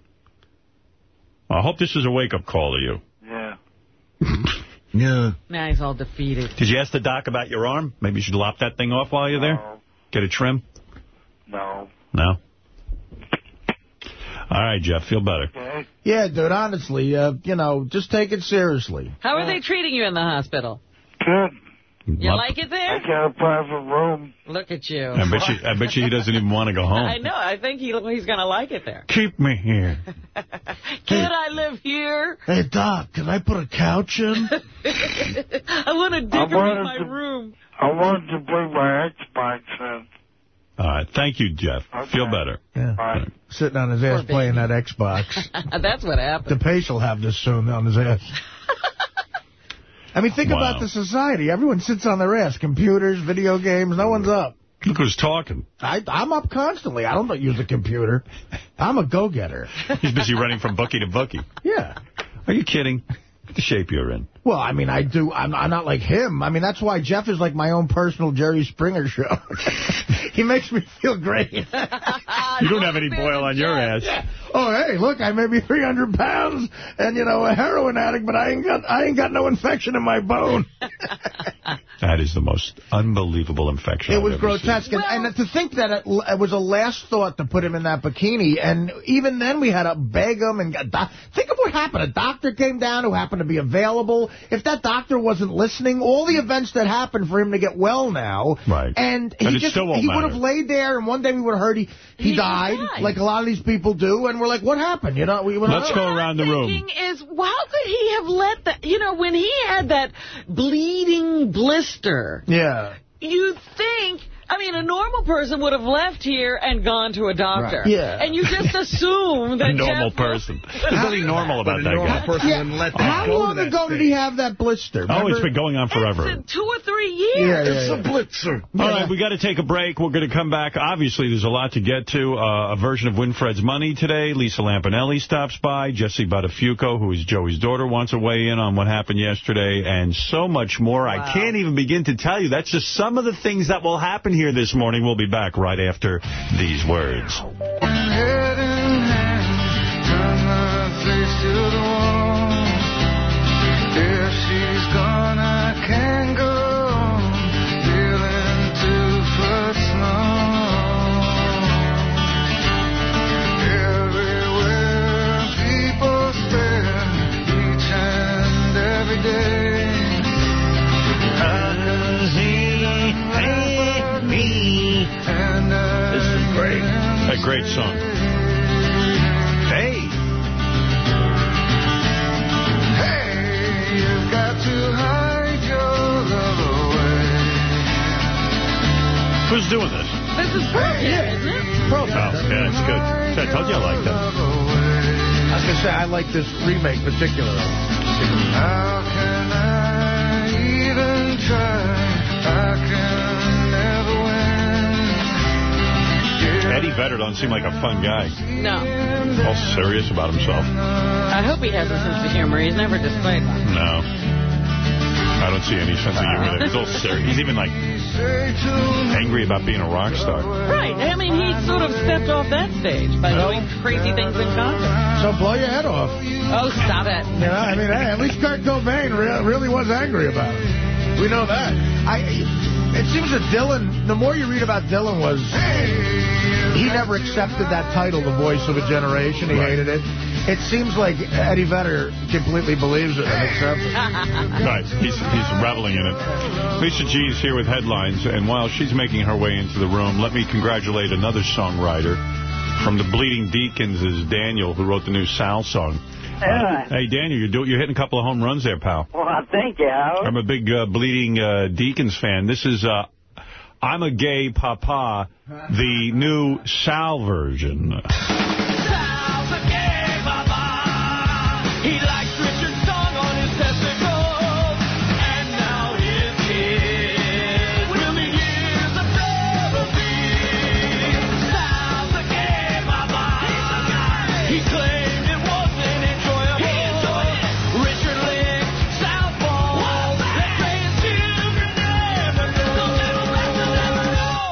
I hope this is a wake-up call to you. Yeah. Yeah. Now he's all defeated. Did you ask the doc about your arm? Maybe you should lop that thing off while you're there? Get a trim? No. No? All right, Jeff. Feel better. Yeah, dude, honestly, uh, you know, just take it seriously. How are they treating you in the hospital? Good. You like it there? I got a private room. Look at you. I bet you, I bet you he doesn't even want to go home. I know. I think he, he's going to like it there. Keep me here. Can I live here? Hey, Doc, can I put a couch in? I want to I decorate my to- room. I wanted to bring my Xbox in. All right. Thank you, Jeff. Feel better. Yeah. Sitting on his ass playing that Xbox. That's what happened. DePace will have this soon on his ass. I mean, think Wow. about the society. Everyone sits on their ass. Computers, video games, no one's up. Look who's talking. I, I'm up constantly. I don't use a computer. I'm a go-getter. He's busy running from bookie to bookie. Yeah. Are you kidding? the shape you're in. Well, I mean, I do. I'm, I'm not like him. I mean, that's why Jeff is like my own personal Jerry Springer show. he makes me feel great. You don't have any boil on your ass. oh, hey, look, I may be 300 pounds and, you know, a heroin addict, but I ain't got I ain't got no infection in my bone. That is the most unbelievable infection It I've was ever grotesque. And, and to think that it, it was a last thought to put him in that bikini, and even then we had to beg him. and got Think of what happened. A doctor came down who happened to be available. If that doctor wasn't listening, all the events that happened for him to get well now, Right. and And he it just he would have laid there, and one day we would have heard he, he, He died, died. like a lot of these people do, and we're like, what happened? You know, we went, Let's go around the room. Thing is, how could he have let that, you know, when he had that bleeding blister, Yeah. you think, I mean, a normal person would have left here and gone to a doctor. Right. Yeah. And you just assume that A normal Jeff person. There's nothing normal about that guy. Yeah. How long ago did he have that blister? Oh, it's been going on forever. Two or three years. It's a blitzer. All right, we got to take a break. We're going to come back. Obviously, there's a lot to get to. Uh, a version of Winfred's Money today. Lisa Lampanelli stops by. Jesse Buttafuoco, who is Joey's daughter, wants to weigh in on what happened yesterday, and so much more. I can't even begin to tell you. That's just some of the things that will happen here this morning. We'll be back right after these words. A great song. Hey. Hey, you've got to hide your love away. Who's doing this? This is Pearl Jam, isn't it? Pearl Oh, yeah, it's good. See, I told you I liked that. I was going to say, I like this remake particularly. How can I even try? Eddie Vedder don't seem like a fun guy. No. All serious about himself. I hope he has a sense of humor. He's never displayed one. No. I don't see any sense of humor there. He's all serious. He's even like angry about being a rock star. Right. I mean, he sort of stepped off that stage by doing crazy things in concert. So blow your head off. Oh, stop it. You know, I mean, hey, at least Kurt Cobain re really was angry about it. We know that. I. It seems that Dylan, the more you read about Dylan was, he never accepted that title, the voice of a generation. He hated it. It seems like Eddie Vedder completely believes it and accepts it. Right. He's, he's reveling in it. Lisa G is here with headlines, and while she's making her way into the room, let me congratulate another songwriter from the Bleeding Deacons is Daniel, who wrote the new Sal song. Yeah. Hey, Daniel, you're, do, you're hitting a couple of home runs there, pal. Well, thank you, Howard. I'm a big uh, Bleeding uh, Deacons fan. This is uh, I'm a Gay Papa, the new Sal version. He likes Richard's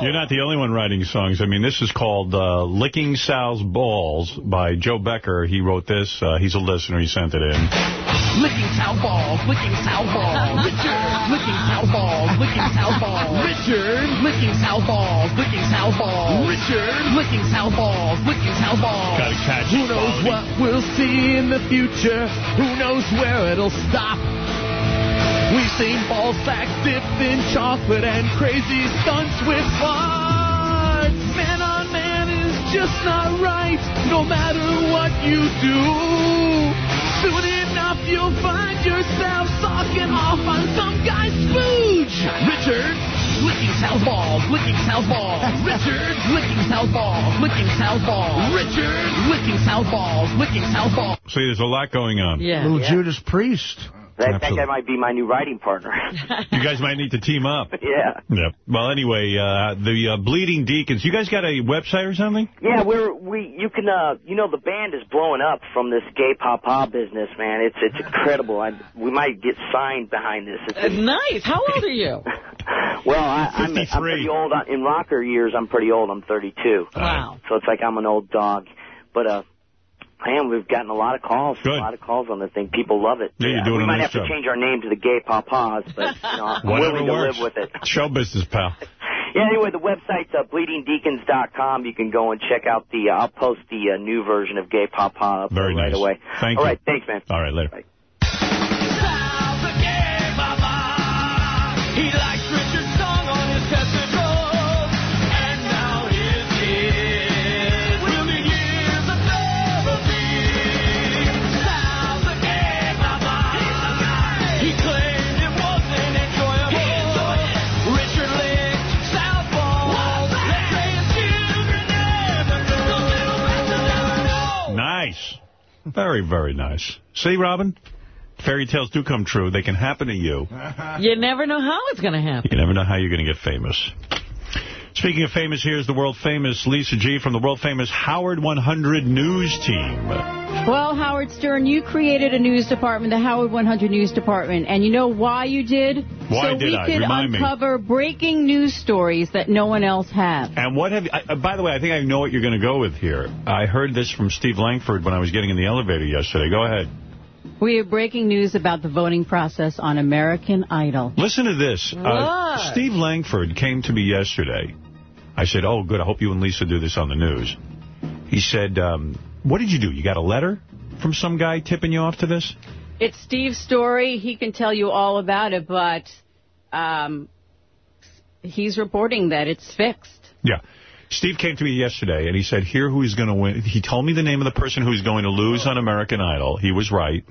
You're not the only one writing songs. I mean, this is called uh, Licking Sal's Balls by Joe Becker. He wrote this. Uh, he's a listener. He sent it in. Licking Sal balls, licking Sal balls. Richard, licking Sal balls, licking Sal balls. Richard, licking Sal balls, licking Sal balls. Richard, licking Sal balls, licking Sal balls. Gotta catch Who knows what we'll see in the future? Who knows where it'll stop? We've seen ball sacks dipped in chocolate and crazy stunts with farts. Man on man is just not right, no matter what you do. Soon enough, you'll find yourself sucking off on some guy's spooge. Richard, licking Sal's balls, licking Sal's balls. Richard, licking Sal's balls, licking Sal's balls. Richard, licking Sal's balls, licking Sal's balls. See, there's a lot going on. Yeah. Little Judas Priest. That, that Absolutely. guy might be my new writing partner. You guys might need to team up. yeah. Yep. Well, anyway, uh, the uh, Bleeding Deacons. You guys got a website or something? Yeah, we're we you can uh you know the band is blowing up from this gay papa business, man. It's it's incredible. I, we might get signed behind this. It's, Uh, nice. How old are you? well, I, I'm I'm pretty old Uh, in rocker years. I'm pretty old. I'm 32. Wow. So it's like I'm an old dog, but uh. Man, we've gotten a lot of calls. A lot of calls on the thing. People love it. Yeah, you're doing we a might nice have job. to change our name to the Gay Papas, but you know, I'm Whatever willing to works. live with it. Show business, pal. Yeah, anyway, the website's uh, bleedingdeacons.com. You can go and check out the, uh, I'll post the uh, new version of Gay Papa up there Very right nice. away. Thank All you. right, thanks, man. All right, later. He likes Richard's song on his testicles, Very, very nice. See, Robin? Fairy tales do come true. They can happen to you. You never know how it's going to happen. You never know how you're going to get famous. Speaking of famous, here's the world-famous Lisa G. from the world-famous Howard 100 News Team. Well, Howard Stern, you created a news department, the Howard 100 News Department, and you know why you did? Why so did I? Remind me. So we could uncover breaking news stories that no one else has. And what have you, I, uh, by the way, I think I know what you're going to go with here. I heard this from Steve Langford when I was getting in the elevator yesterday. Go ahead. We have breaking news about the voting process on American Idol. Listen to this. Uh, Steve Langford came to me yesterday. I said, oh, good, I hope you and Lisa do this on the news. He said, um, what did you do? You got a letter from some guy tipping you off to this? It's Steve's story. He can tell you all about it, but um, he's reporting that it's fixed. Yeah. Steve came to me yesterday, and he said, here who is going to win. He told me the name of the person who's going to lose on American Idol. He was right.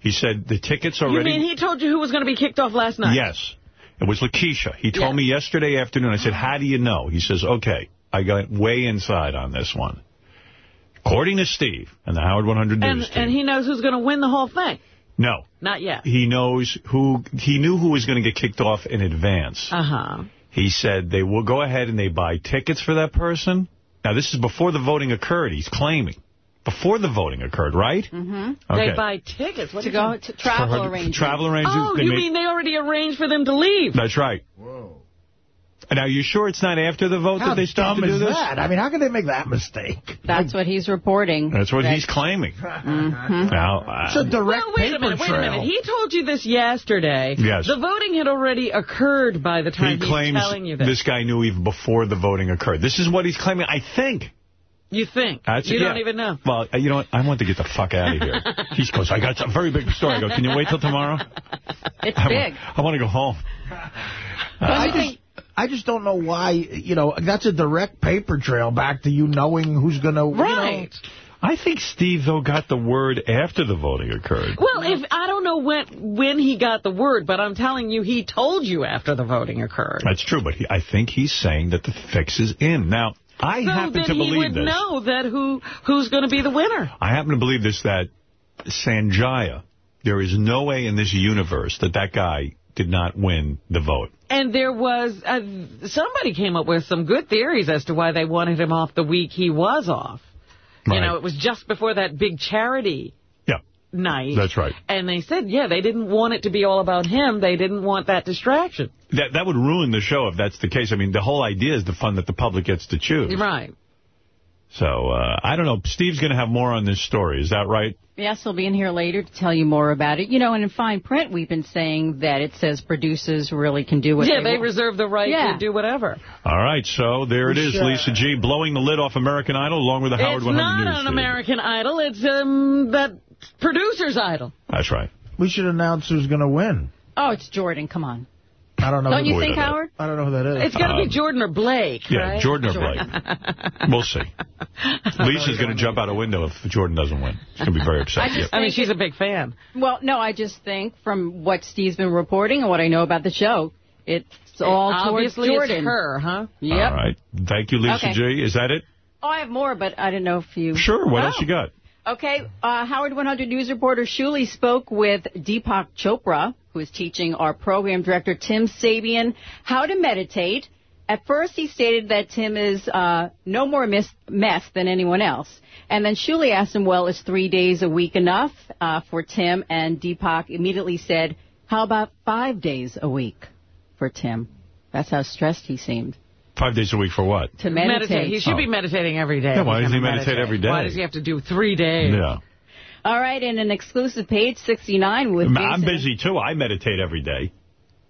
He said the tickets already... You mean he told you who was going to be kicked off last night? Yes. It was LaKisha. He told Yes. me yesterday afternoon. I said, how do you know? He says, okay, I got way inside on this one. According to Steve and the Howard 100 And, News team. and he knows who's going to win the whole thing. No. Not yet. He knows who, he knew who was going to get kicked off in advance. Uh-huh. He said they will go ahead and they buy tickets for that person. Now, this is before the voting occurred, he's claiming. Before the voting occurred, right? Mm-hmm. Okay. They buy tickets. What to go to travel For- arrangements. Travel arrangements. Oh, you make- mean they already arranged for them to leave? That's right. Whoa. Now, are you sure it's not after the vote How that they stopped dumb to do this? that? I mean, how can they make that mistake? That's what he's reporting. That's what That- he's claiming. Mhm. Now, uh, It's a direct Well, wait a paper minute, wait a minute. He told you this yesterday. Yes. The voting had already occurred by the he time he's claims telling you this. this guy knew even before the voting occurred. This is what he's claiming, I think. You think. That's you yeah. don't even know. Well, uh, you know what? I want to get the fuck out of here. he goes, I got a very big story. I go, can you wait till tomorrow? It's I big. wa- I want to go home. I just, I just don't know why, you know, that's a direct paper trail back to you knowing who's going to, Right. I think Steve, though, got the word after the voting occurred. Well, if I don't know when when he got the word, but I'm telling you, he told you after the voting occurred. That's true, but he, I think he's saying that the fix is in. Now, I so happen then to he believe would this. know that who who's going to be the winner. I happen to believe this, that Sanjaya, there is no way in this universe that that guy did not win the vote. And there was uh, somebody came up with some good theories as to why they wanted him off the week he was off. Right. You know, it was just before that big charity Yeah. night. That's right. And they said, yeah, they didn't want it to be all about him. They didn't want that distraction. That that would ruin the show if that's the case. I mean, the whole idea is the fun that the public gets to choose. Right. So, uh, I don't know. Steve's going to have more on this story. Is that right? Yes, he'll be in here later to tell you more about it. You know, and in fine print, we've been saying that it says producers really can do what yeah, they they want. reserve the right Yeah. to do whatever. All right, so there it is. Sure. Lisa G. blowing the lid off American Idol along with the Howard it's 100 not News an team. American Idol. It's um that producer's idol. That's right. We should announce who's going to win. Oh, it's Jordin. Come on. I don't know. Don't you that think, is. Howard? I don't know who that is. It's going to Um, be Jordin or Blake, Yeah, right? Jordin or Blake. we'll see. Lisa's going to jump out a window if Jordin doesn't win. She's going to be very upset. I just I mean, she's a big fan. Well, no, I just think from what Steve's been reporting and what I know about the show, it's all towards Obviously, Jordin. it's her, huh? Yep. All right. Thank you, Lisa Okay. G. Is that it? Oh, I have more, but I don't know if you... Sure. What Oh. else you got? Okay, uh, Howard 100 News reporter Shuli spoke with Deepak Chopra, who is teaching our program director Tim Sabean how to meditate. At first, he stated that Tim is uh, no more mess, mess than anyone else. And then Shuli asked him, well, is three days a week enough uh, for Tim? And Deepak immediately said, how about five days a week for Tim? That's how stressed he seemed. Five days a week for what? To meditate. He should be Oh. meditating every day. Yeah, why does he's he gonna meditate every day? Why does he have to do three days? Yeah. All right, and an exclusive page 69 with I'm busy, too. I meditate every day.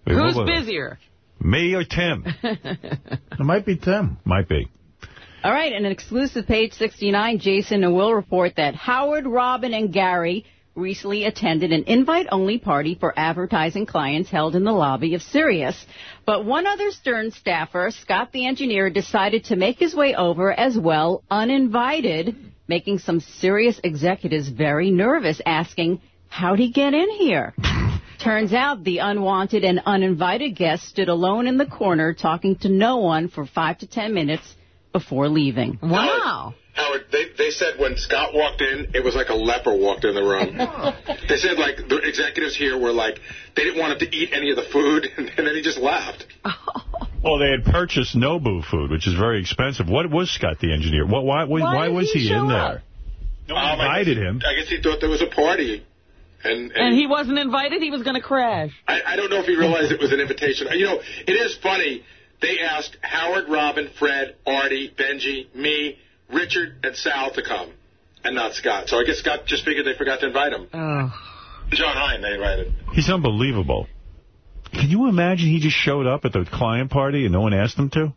Who's What- what- busier? Me or Tim? It might be Tim. Might be. All right, in an exclusive page 69, Jason and will report that Howard, Robin, and Gary recently attended an invite-only party for advertising clients held in the lobby of Sirius. But one other Stern staffer, Scott the engineer, decided to make his way over as well, uninvited, making some serious executives very nervous, asking, how'd he get in here? Turns out the unwanted and uninvited guest stood alone in the corner talking to no one for five to ten minutes before leaving. Wow. Howard, they, they said when Scott walked in, it was like a leper walked in the room. they said, like, the executives here were like, they didn't want him to eat any of the food, and then he just left. Oh. Well, they had purchased Nobu food, which is very expensive. What was Scott the engineer? What, why, why, Why why was he he, in up? there? No one invited him. I guess he thought there was a party. And, and, And he wasn't invited? He was going to crash. I, I don't know if he realized it was an invitation. You know, it is funny. They asked Howard, Robin, Fred, Artie, Benjy, me, Richard, and Sal to come, and not Scott. So I guess Scott just figured they forgot to invite him. Oh. John Hein, they invited. He's unbelievable. Can you imagine he just showed up at the client party and no one asked him to?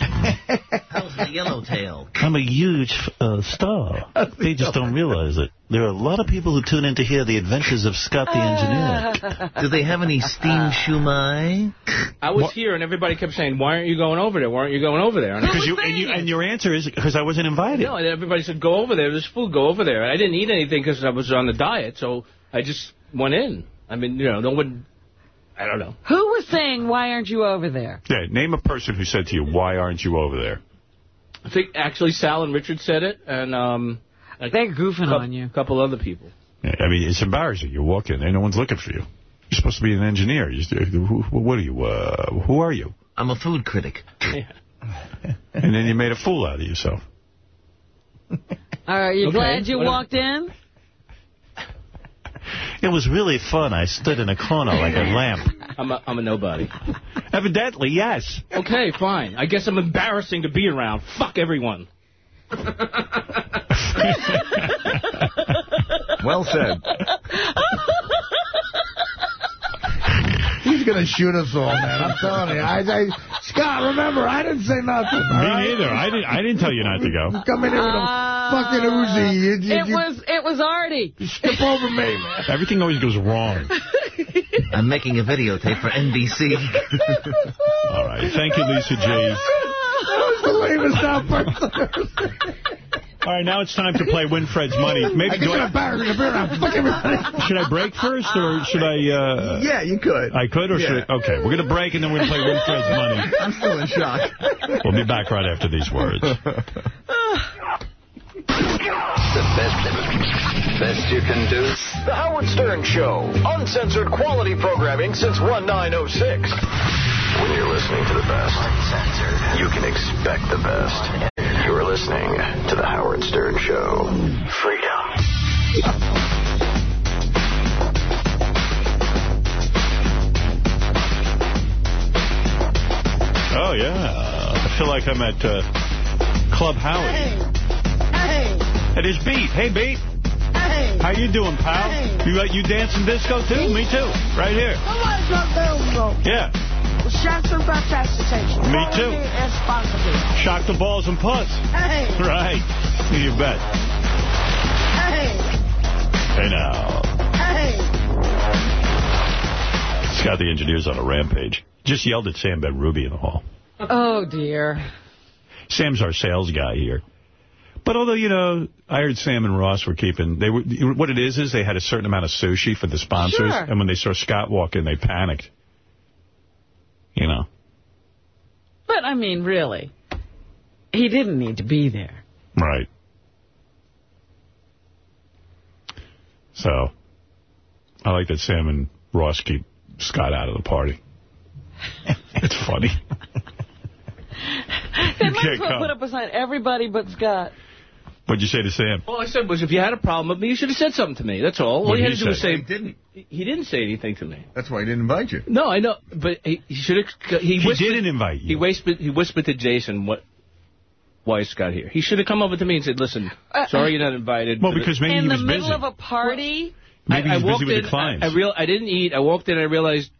How's the yellowtail? I'm a huge uh, star. They just don't realize it. There are a lot of people who tune in to hear the adventures of Scott the Engineer. Do they have any steamed shumai? I was here, and everybody kept saying, why aren't you going over there? Why aren't you going over there? Because you and, you and your answer is because I wasn't invited. No, and everybody said, go over there. There's food. Go over there. And I didn't eat anything because I was on the diet, so I just went in. I mean, you know, no one... I don't know. Who was saying, why aren't you over there? Yeah, name a person who said to you, why aren't you over there? I think actually Sal and Richard said it, and um, they're goofing on you. A couple other people. Yeah, I mean, it's embarrassing. You walk in there, no one's looking for you. You're supposed to be an engineer. You, who, what are you? Uh, who are you? I'm a food critic. And then you made a fool out of yourself. All right, you Okay, glad you whatever. walked in? It was really fun. I stood in a corner like a lamp. I'm a, I'm a nobody. Evidently, yes. Okay, fine. I guess I'm embarrassing to be around. Fuck everyone. Well said. He's going to shoot us all, man. I'm telling you. I, I, Scott, remember, I didn't say nothing. Me right? neither. I didn't. I didn't tell you not to go. Come in here with a ah. fucking Uzi. You, you, It you was it was Artie. skip over me, man. Everything always goes wrong. I'm making a videotape for NBC. All right. Thank you, Lisa G. That was the lamest outburst. All right, now it's time to play Winfred's Money. Maybe I do I, embarrassing to be around. Fuck everybody. should I break first or should I? Uh, Yeah, you could. I could or should I? Okay, we're going to break and then we're going to play Winfred's Money. I'm still in shock. We'll be back right after these words. The best, best you can do. The Howard Stern Show. Uncensored quality programming since 1906. When you're listening to the best, you can expect the best. You're listening to The Howard Stern Show. Freedom. Oh yeah, I feel like I'm at uh, Club Howard. Hey. Hey. It is Beat. Hey, Beat. Hey. How you doing, pal? You uh, you dancing disco too? Me too. Right here. Somebody drop down, bro. Yeah. Jackson Baptist Station. Me too. Responsible. Shock the balls and puss. Hey. Right. You bet. Hey. Hey now. Hey. Scott the engineer's on a rampage. Just yelled at Sam Benrubi in the hall. Oh, dear. Sam's our sales guy here. But although, you know, I heard Sam and Ross were keeping, they were, what it is, is they had a certain amount of sushi for the sponsors. Sure. And when they saw Scott walk in, they panicked. You know. But, I mean, really, he didn't need to be there. Right. So, I like that Sam and Ross keep Scott out of the party. it's funny. They might as well come. put up a sign, everybody but Scott. What'd you say to Sam? All I said was, if you had a problem with me, you should have said something to me. That's all. All What'd you had he to do was say? say. He didn't. He didn't say anything to me. That's why he didn't invite you. No, I know, but he, he should have. He, He whispered, didn't invite you. He whispered. He whispered to Jason what. Why Scott here? He should have come over to me and said, "Listen, uh, sorry you're not invited." Well, because maybe In he the middle busy. of a party? Maybe I, he's I busy with in, the clients. I, I, real, I didn't eat. I walked in. I realized,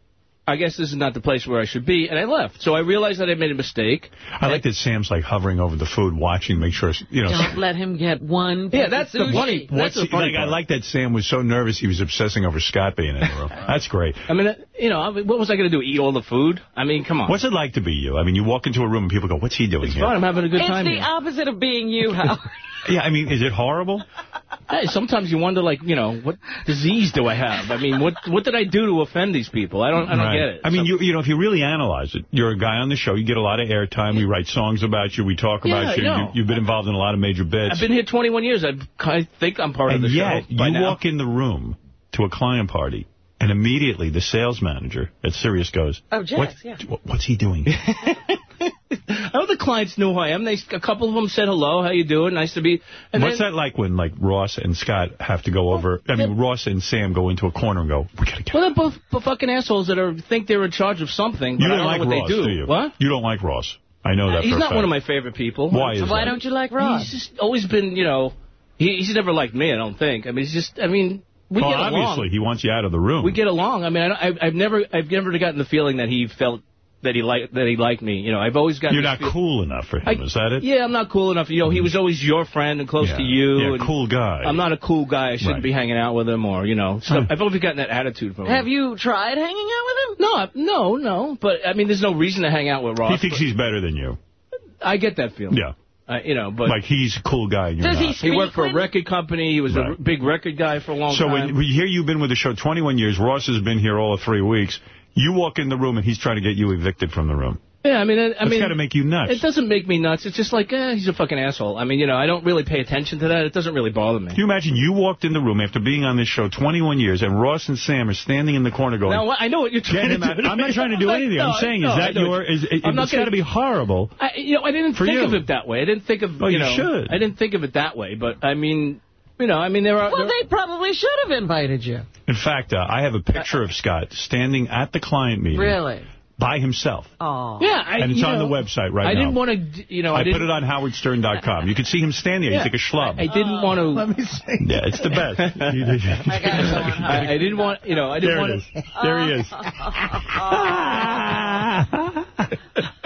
I guess this is not the place where I should be, and I left. So I realized that I made a mistake. I like that Sam's like hovering over the food, watching, make sure, you know. Don't let him get one. Yeah, that's the funny- sushi. That's What's the he, funny like, I like that Sam was so nervous he was obsessing over Scott being in the room. That's great. I mean, uh, you know, I mean, what was I going to do? Eat all the food? I mean, come on. What's it like to be you? I mean, you walk into a room and people go, what's he doing It's here? fun. I'm having a good It's time the here. opposite of being you, Howard. Yeah, I mean, is it horrible? Hey, sometimes you wonder, like, you know, what disease do I have? I mean, what what did I do to offend these people? I don't I don't Right. get it. I mean, you you know, if you really analyze it, you're a guy on the show. You get a lot of airtime. We write songs about you. We talk Yeah, about you. Know. you. You've been involved in a lot of major bits. I've been here 21 years. I, I think I'm part and of the yet, show. by you now. walk in the room to a client party, and immediately the sales manager at Sirius goes, Oh, Jess, "What- yeah. What's he doing? I know the clients knew who I am. They a couple of them said hello, how you doing? Nice to be. And What's then, that like when, like, Ross and Scott have to go over, I mean, Ross and Sam go into a corner and go, we gotta get Well, they're both b- fucking assholes that are think they're in charge of something. But You don't don't like know what Ross, they do. do you? What? You don't like Ross. I know uh, that He's for a not fact. one of my favorite people. Why is Why that? don't you like Ross? He's just always been, you know, he, he's never liked me. I don't think. I mean, he's just. I mean, we well, get along. obviously, he wants you out of the room. We get along. I mean, I, I've I've never, I've never gotten the feeling that he felt that he liked that he liked me. You know, I've always gotten. You're not cool enough for him, I- is that it? Yeah, I'm not cool enough. You know, he mm-hmm. was always your friend and close Yeah. to you. Yeah, and cool guy. I'm not a cool guy. I shouldn't Right. be hanging out with him, or you know, stuff. I've always gotten that attitude from him. Have you tried hanging out with him? No, I- no, no. But I mean, there's no reason to hang out with Ross. He thinks he's better than you. I get that feeling. Yeah. Uh, you know, but like he's a cool guy and you're Does he not. speak he worked for a record company. He was a Right. r- big record guy for a long So time. So when here you've been with the show 21 years, Ross has been here all of three weeks. You walk in the room and he's trying to get you evicted from the room. Yeah, I mean, I, I That's mean, got to make you nuts. It doesn't make me nuts. It's just like, eh, he's a fucking asshole. I mean, you know, I don't really pay attention to that. It doesn't really bother me. Can you imagine you walked in the room after being on this show 21 years and Ross and Sam are standing in the corner going, Now, I know what you're Get trying to do. I'm not trying to do Like, anything. no, I'm saying, no, is that your, is, it, I'm it's got gonna- be horrible. I, you know, I didn't think you. of it that way. I didn't think of, Oh, you know, should. I didn't think of it that way. But I mean, you know, I mean, there are. Well, there- they probably should have invited you. In fact, uh, I have a picture of Scott standing at the client meeting Really? By himself. Oh. yeah, I, and it's on know, the website right I now. didn't want to, you know, I, I, didn't. put it on howardstern.com. You can see him standing there. Yeah. He's like a schlub. I didn't oh. want to. Let me see. yeah, it's the best. I, I didn't want, you know, I didn't there want it is. to. There he is.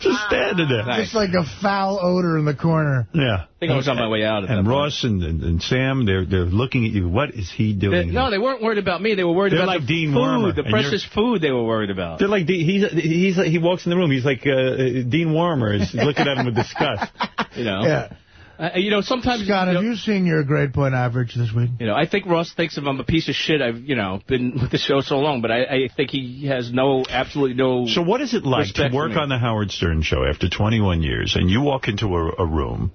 Just standing there. It's like a foul odor in the corner. Yeah. I think I was on my way out. At And that Ross and, and, and Sam, they're they're looking at you. What is he doing? They- no, they weren't worried about me. They were worried They're about like the Dean food, Wormer, the precious food. They were worried about. They're like he's he's he walks in the room. He's like uh, Dean Wormer is looking at him with disgust. You know. Yeah. Uh, you know, sometimes Scott, you know, have you seen your grade point average this week? You know, I think Ross thinks if I'm a piece of shit. I've, you know, been with the show so long, but I, I think he has no, absolutely no. So what is it like to work on the Howard Stern show after 21 years, and you walk into a, a room?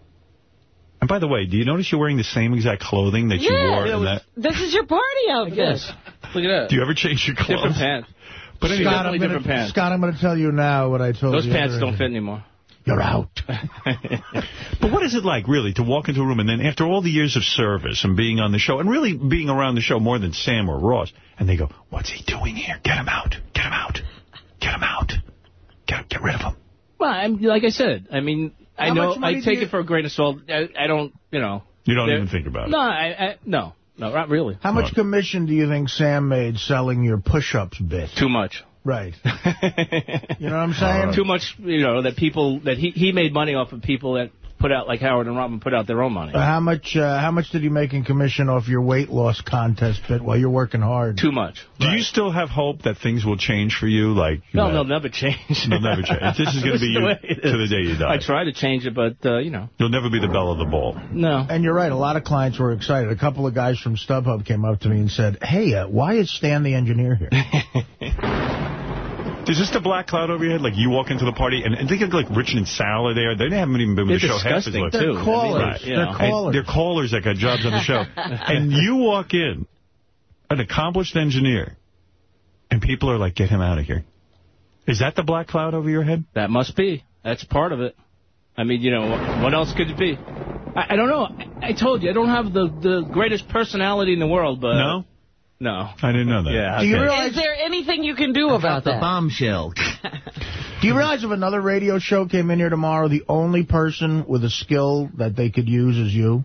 And by the way, do you notice you're wearing the same exact clothing that you wore? it in was- that? this is your party outfit. Yes. Look at that. Do you ever change your clothes? Different pants. But anyway, Scott, I'm gonna, pants. Scott, I'm going to tell you now what I told Those you. Those pants don't fit anymore. You're out. But what is it like, really, to walk into a room and then after all the years of service and being on the show and really being around the show more than Sam or Ross, and they go, what's he doing here? Get him out. Get him out. Get him out. Get, get rid of him. Well, I'm, like I said, I mean, I know I take you- it for a grain of salt. I, I don't, you know. You don't even think about it. No, I, I no, no, not really. How much commission do you think Sam made selling your push-ups bit? Too much. Right. You know what I'm saying? Too much, you know, that people that he he made money off of people that put out like Howard and Robin put out their own money. Uh, how much uh, How much did you make in commission off your weight loss contest bit while you're working hard? Too much. Do you still have hope that things will change for you? Like, No, they'll never change. They'll never change. This is going to be you to the day you die. I try to change it, but uh, you know, You'll never be the belle of the ball. no. And you're right. A lot of clients were excited. A couple of guys from StubHub came up to me and said, "Hey, uh, why is Stan the engineer here?" Is this the black cloud over your head? Like you walk into the party and, and think of like Richard and Sal are there. They haven't even been with They're the show half as long. too. They're callers. Right. They're And callers. They're callers that got jobs on the show. and you walk in, an accomplished engineer, and people are like, get him out of here. Is that the black cloud over your head? That must be. That's part of it. I mean, you know, what, what else could it be? I, I don't know. I, I told you, I don't have the, the greatest personality in the world, but... No? No. I didn't know that. Yeah. Do you okay. realize Is there anything you can do about The that? bombshell. Do you realize if another radio show came in here tomorrow, the only person with a skill that they could use is you?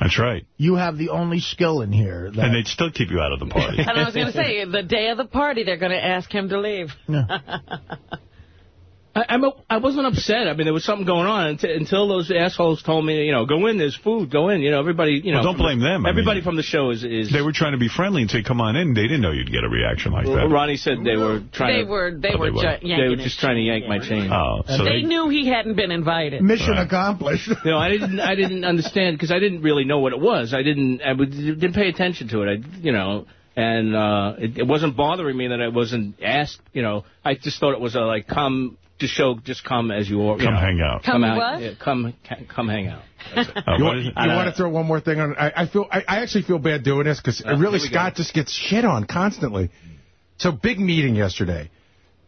That's right. You have the only skill in here. That, And they'd still keep you out of the party. And I was going to say, the day of the party, they're going to ask him to leave. I, I'm a, I wasn't upset. I mean, there was something going on until, until those assholes told me, you know, go in, there's food, go in. You know, everybody, you know. Well, don't blame the- them. I Everybody mean- from the show is... is They were trying to be friendly and say, come on in. They didn't know you'd get a reaction like that. Ronnie said they were trying They to... were, they Oh, were, they were. ju- They were just trying to yank my chain. Oh, so they they, knew he hadn't been invited. Mission Right. accomplished. No, I didn't. I didn't understand because I didn't really know what it was. I didn't. I would- didn't pay attention to it. I, you know, and uh, it, it wasn't bothering me that I wasn't asked. You know, I just thought it was a like come to show, just come as you are. you Come know. hang out. Come out. what? yeah, come, come hang out. That's. Oh, You, want, you it? want to throw one more thing on? I, I feel I, I actually feel bad doing this because Oh, really here we Scott just gets shit on constantly. So big meeting yesterday.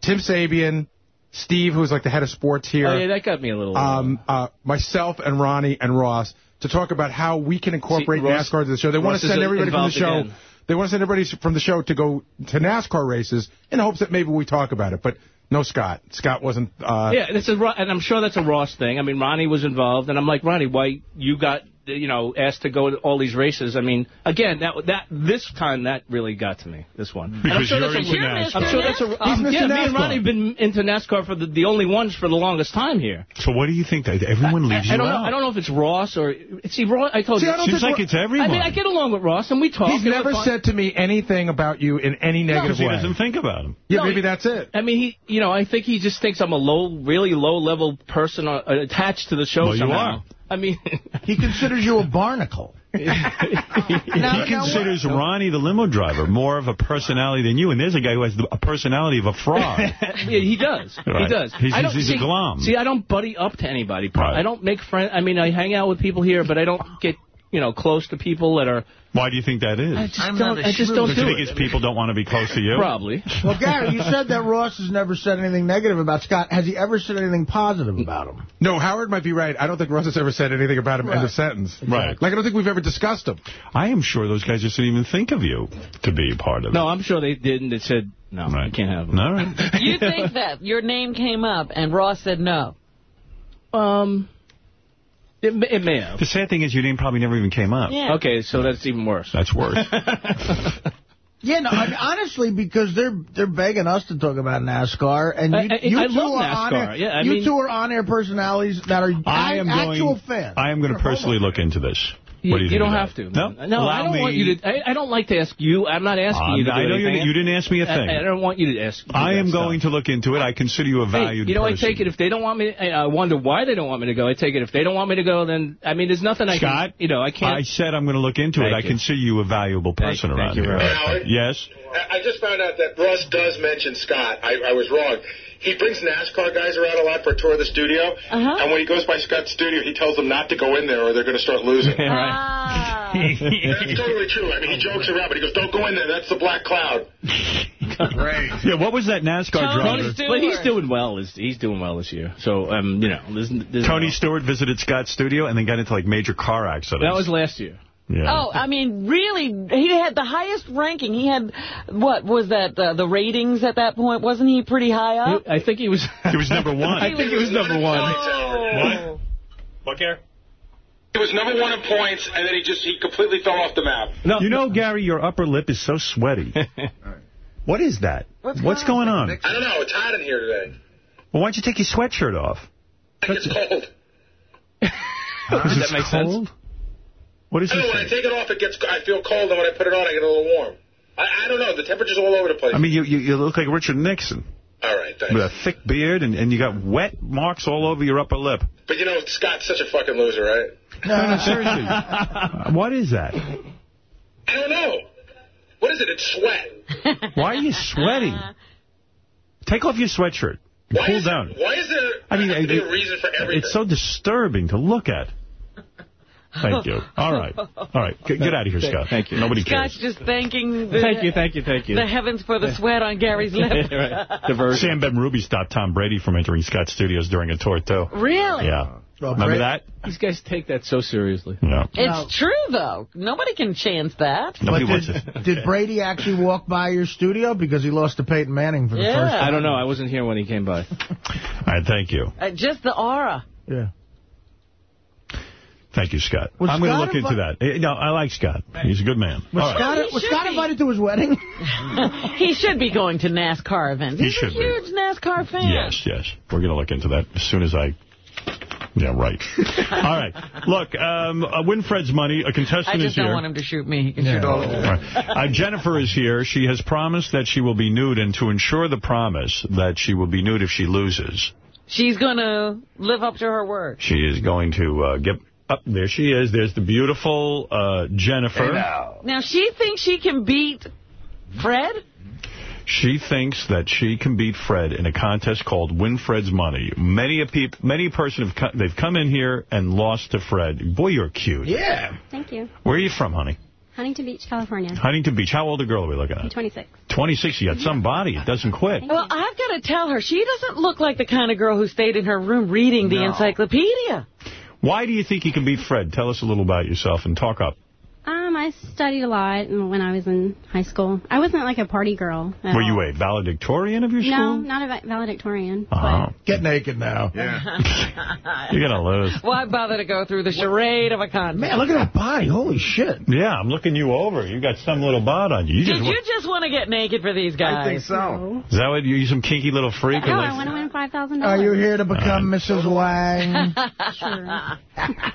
Tim Sabean, Steve, who's like the head of sports here, Oh yeah, that got me a little. um, uh, myself and Ronnie and Ross to talk about how we can incorporate See, Ross- NASCAR to the show. They want to send everybody from the show. again. They want to send everybody from the show to go to NASCAR races in hopes that maybe we talk about it. But no, Scott. Scott wasn't. Uh, yeah, a, Ro- and I'm sure that's a Ross thing. I mean, Ronnie was involved, and I'm like, Ronnie, why you got you know asked to go to all these races? I mean, again, that that this time that really got to me. This one, And I'm Because sure you're that's a- into NASCAR. I'm sure that's a. He's um, Mr. yeah, me and Ronnie have been into NASCAR for the, the only ones for the longest time here. So what do you think? That everyone leaves I, I you don't out. know. I don't know if it's Ross or see Ross. I told See, you. I don't Seems think like it's everyone. I mean, I get along with Ross, and we talk. He's never said to me anything about you in any negative Because he doesn't think about him. yeah, No, maybe he- that's it. I mean, he, you know, I think he just thinks I'm a low, really low-level person uh, attached to the show Well, you are. I mean, He considers you a barnacle. he considers Ronnie, the limo driver, more of a personality than you, and there's a guy who has the, a personality of a frog. yeah, he does. Right. He does. He's- I don't, he's a see, glom. See, I don't buddy up to anybody. Right. I don't make friends. I mean, I hang out with people here, but I don't get, you know, close to people that are. Why do you think that is? I just I'm don't. not a I just don't Don't you do think it. it's people don't want to be close to you? Probably. Well, Gary, you said that Ross has never said anything negative about Scott. Has he ever said anything positive about him? No, Howard might be right. I don't think Ross has ever said anything about him. End Right. of sentence. Right. Like I don't think we've ever discussed him. I am sure those guys just didn't even think of you to be a part of it. No, I'm sure they didn't. They said no. Right. I can't have them. All right. You think that your name came up and Ross said no? Um, it, it may have. The sad thing is your name probably never even came up. Yeah. Okay, so that's even worse. That's worse. Yeah, no, I mean, honestly, because they're they're begging us to talk about NASCAR, and you, I- I- you I two love are NASCAR. on air. Yeah, I you mean- two are on air personalities that are I am actual going. fans. I am going to personally look into this. You, do you, think don't have that? to. No, no, Allow I don't me. want you to. I, I don't like to ask you. I'm not asking Um, you to I know you, didn't ask me a thing. I, I don't want you to ask. do I that am stuff. going to look into it. I consider you a Hey, valued you know, person. I take it if they don't want me. I I wonder why they don't want me to go. I take it if they don't want me to go, then I mean, there's nothing I Scott, can. You know, I can't. I said I'm going to look into it. Thank I you. consider you a valuable person you, around thank you here. very. Yes? I I just found out that Russ does mention Scott. I, I was wrong. He brings NASCAR guys around a lot for a tour of the studio, Uh-huh. and when he goes by Scott's studio, he tells them not to go in there or they're going to start losing. Ah. That's totally true. I mean, he jokes around, but he goes, "Don't go in there. That's the black cloud." Great. Yeah, what was that NASCAR Tony driver? Stewart. but he's doing well. This, he's doing well this year. So, um, you know, there's, there's Tony Stewart visited Scott's studio and then got into like major car accidents. That was last year. Yeah. Oh, I mean, really, he had the highest ranking. He had, what was that, uh, the ratings at that point? Wasn't he pretty high up? I think he was. He was number one. I think he was number one. Oh. What, Gary? He was number one in points, and then he just he completely fell off the map. No, You know, Gary, your upper lip is so sweaty. what is that? What's going on? I don't know. It's hot in here today. Well, why don't you take your sweatshirt off? I it's cold. Does that make sense? Cold? What is I don't this? When I take it off, it gets. I feel cold, and when I put it on, I get a little warm. I, I don't know. The temperature's all over the place. I mean, you, you you look like Richard Nixon all right, thanks. with a thick beard, and, and you got wet marks all over your upper lip. But you know, Scott's such a fucking loser, right? No, no, seriously. what is that? I don't know. What is it? It's sweat. Why are you sweating? Take off your sweatshirt. Why cool down. There, why is there I mean, have it- a reason for everything? It's so disturbing to look at. Thank you. All right. All right. Get, get out of here, Scott. Thank you. Nobody cares. Scott's just thanking the, Thank you, thank you, thank you. the heavens for the sweat on Gary's lip. Sam Benrubi stopped Tom Brady from entering Scott Studios during a tour, too. Really? Yeah. Remember that? These guys take that so seriously. No. It's true, though. Nobody can chance that. Nobody But wants did, it. did Brady actually walk by your studio because he lost to Peyton Manning for the Yeah. first time? I don't know. I wasn't here when he came by. All right, thank you. Uh, just the aura. Yeah. Thank you, Scott. Was I'm going to look into that. Eh, No, I like Scott. He's a good man. Was All right. Scott, He was Scott be. invited to his wedding? he should be going to NASCAR events. He He's should a be. huge NASCAR fan. Yes, yes. We're going to look into that as soon as I... Yeah, right. All right. Look, um, uh, Winfred's money, a contestant I is just here. don't want him to shoot me. He can Yeah. shoot all of All them. right. Uh, Jennifer is here. She has promised that she will be nude, and to ensure the promise that she will be nude if she loses, She's going to live up to her word. she is going to uh, get... Up there she is. There's the beautiful uh, Jennifer. Now, she thinks she can beat Fred? She thinks that she can beat Fred in a contest called Winfred's Money. Many a peop, many a person have co they've come in here and lost to Fred. Boy, you're cute. Yeah. Thank you. Where are you from, honey? Huntington Beach, California. Huntington Beach. How old a girl are we looking I'm at? 26. 26. You got some body. It doesn't quit. Well, I've got to tell her, she doesn't look like the kind of girl who stayed in her room reading the No. encyclopedia. Why do you think you can beat Fred? Tell us a little about yourself and talk up. Um, I studied a lot when I was in high school. I wasn't like a party girl. at Were all. you a valedictorian of your school? No, not a valedictorian. Uh-huh. Get naked now. Yeah. You're going to lose. Why bother to go through the charade of a contest? Man, look at that body. Holy shit. Yeah, I'm looking you over. You got some little bod on you. you Did just, you just want to get naked for these guys? I think so. Is that what you, you some kinky little freak? No, I want to win $5,000. Are you here to become Mrs. Wang? Sure.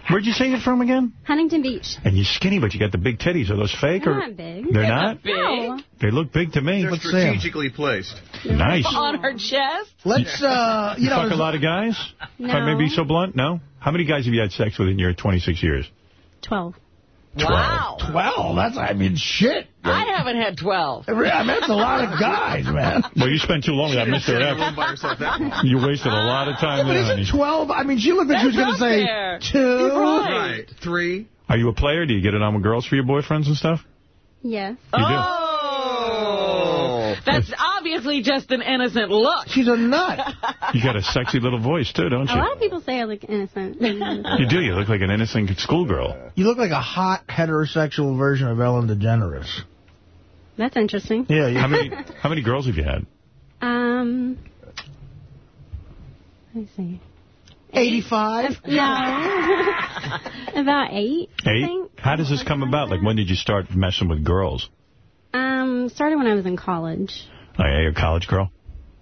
Where'd you say you're from again? Huntington Beach. And you're skinny, but you got the big titties. Are those fake? They're or not big. They're not? No. They look big to me. They're Let's see 'em. strategically placed. Nice. On her chest? Let's, uh, you You know, fuck a lot of guys? No. If I may be so blunt? No? How many guys have you had sex with in your 26 years? 12. Wow. 12. That's, I mean, shit. I haven't had 12. I mean, that's a lot of guys, man. Well, you spent too long with that Mr. F. by herself that long. You wasted a lot of time But isn't 12? I mean, she looked like she was going to say there. two. Right. Right. Three. Are you a player? Do you get it on with girls for your boyfriends and stuff? Yes. You do? Oh. That's obviously just an innocent look. She's a nut. You got a sexy little voice, too, don't you? A lot of people say I look innocent. You do. You look like an innocent schoolgirl. You look like a hot heterosexual version of Ellen DeGeneres. That's interesting. Yeah. You, How many How many girls have you had? Um, let me see. 85? No. About eight, I Eight? think. How does this come about? Like, when did you start messing with girls? Um, started when I was in college. Oh, yeah, you're a college girl?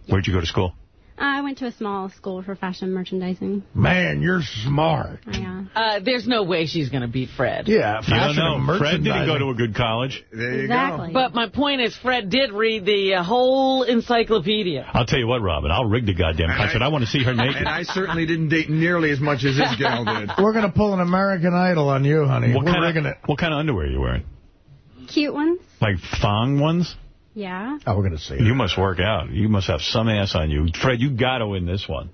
Where'd you go to school? I went to a small school for fashion merchandising. Man, you're smart. Yeah. Uh, there's no way she's going to beat Fred. Yeah, You don't fashion know. and Fred didn't go to a good college. There you Exactly. But my point is, Fred did read the uh, whole encyclopedia. I'll tell you what, Robin. I'll rig the goddamn And concert. I- I want to see her naked. And I certainly didn't date nearly as much as this gal did. We're going to pull an American Idol on you, honey. What We're kind rigging of it. What kind of underwear are you wearing? Cute ones? Like thong ones? Yeah. Oh, we're going to see You must work out. You must have some ass on you. Fred, you got to win this one.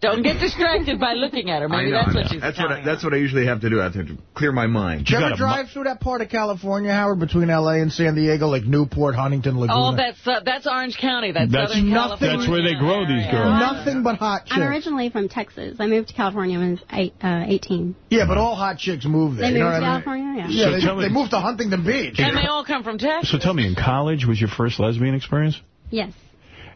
Don't get distracted by looking at her. Maybe I know, that's I know. what she's That's what I, that's what I usually have to do. I have to clear my mind. Did you You ever got a mu- drive through that part of California, Howard, between L.A. and San Diego, like Newport, Huntington, Laguna? Oh, that's uh, that's Orange County. That's, That's Southern nothing- California. That's where they grow these area. girls. Nothing but hot chicks. I'm originally from Texas. I moved to California when I was eight, uh, 18. Yeah, but all hot chicks move there. They you moved what to I mean? California? Yeah. Yeah, So they, tell me- they moved to Huntington Beach. And they all come from Texas. So tell me, in college was your first lesbian experience? Yes.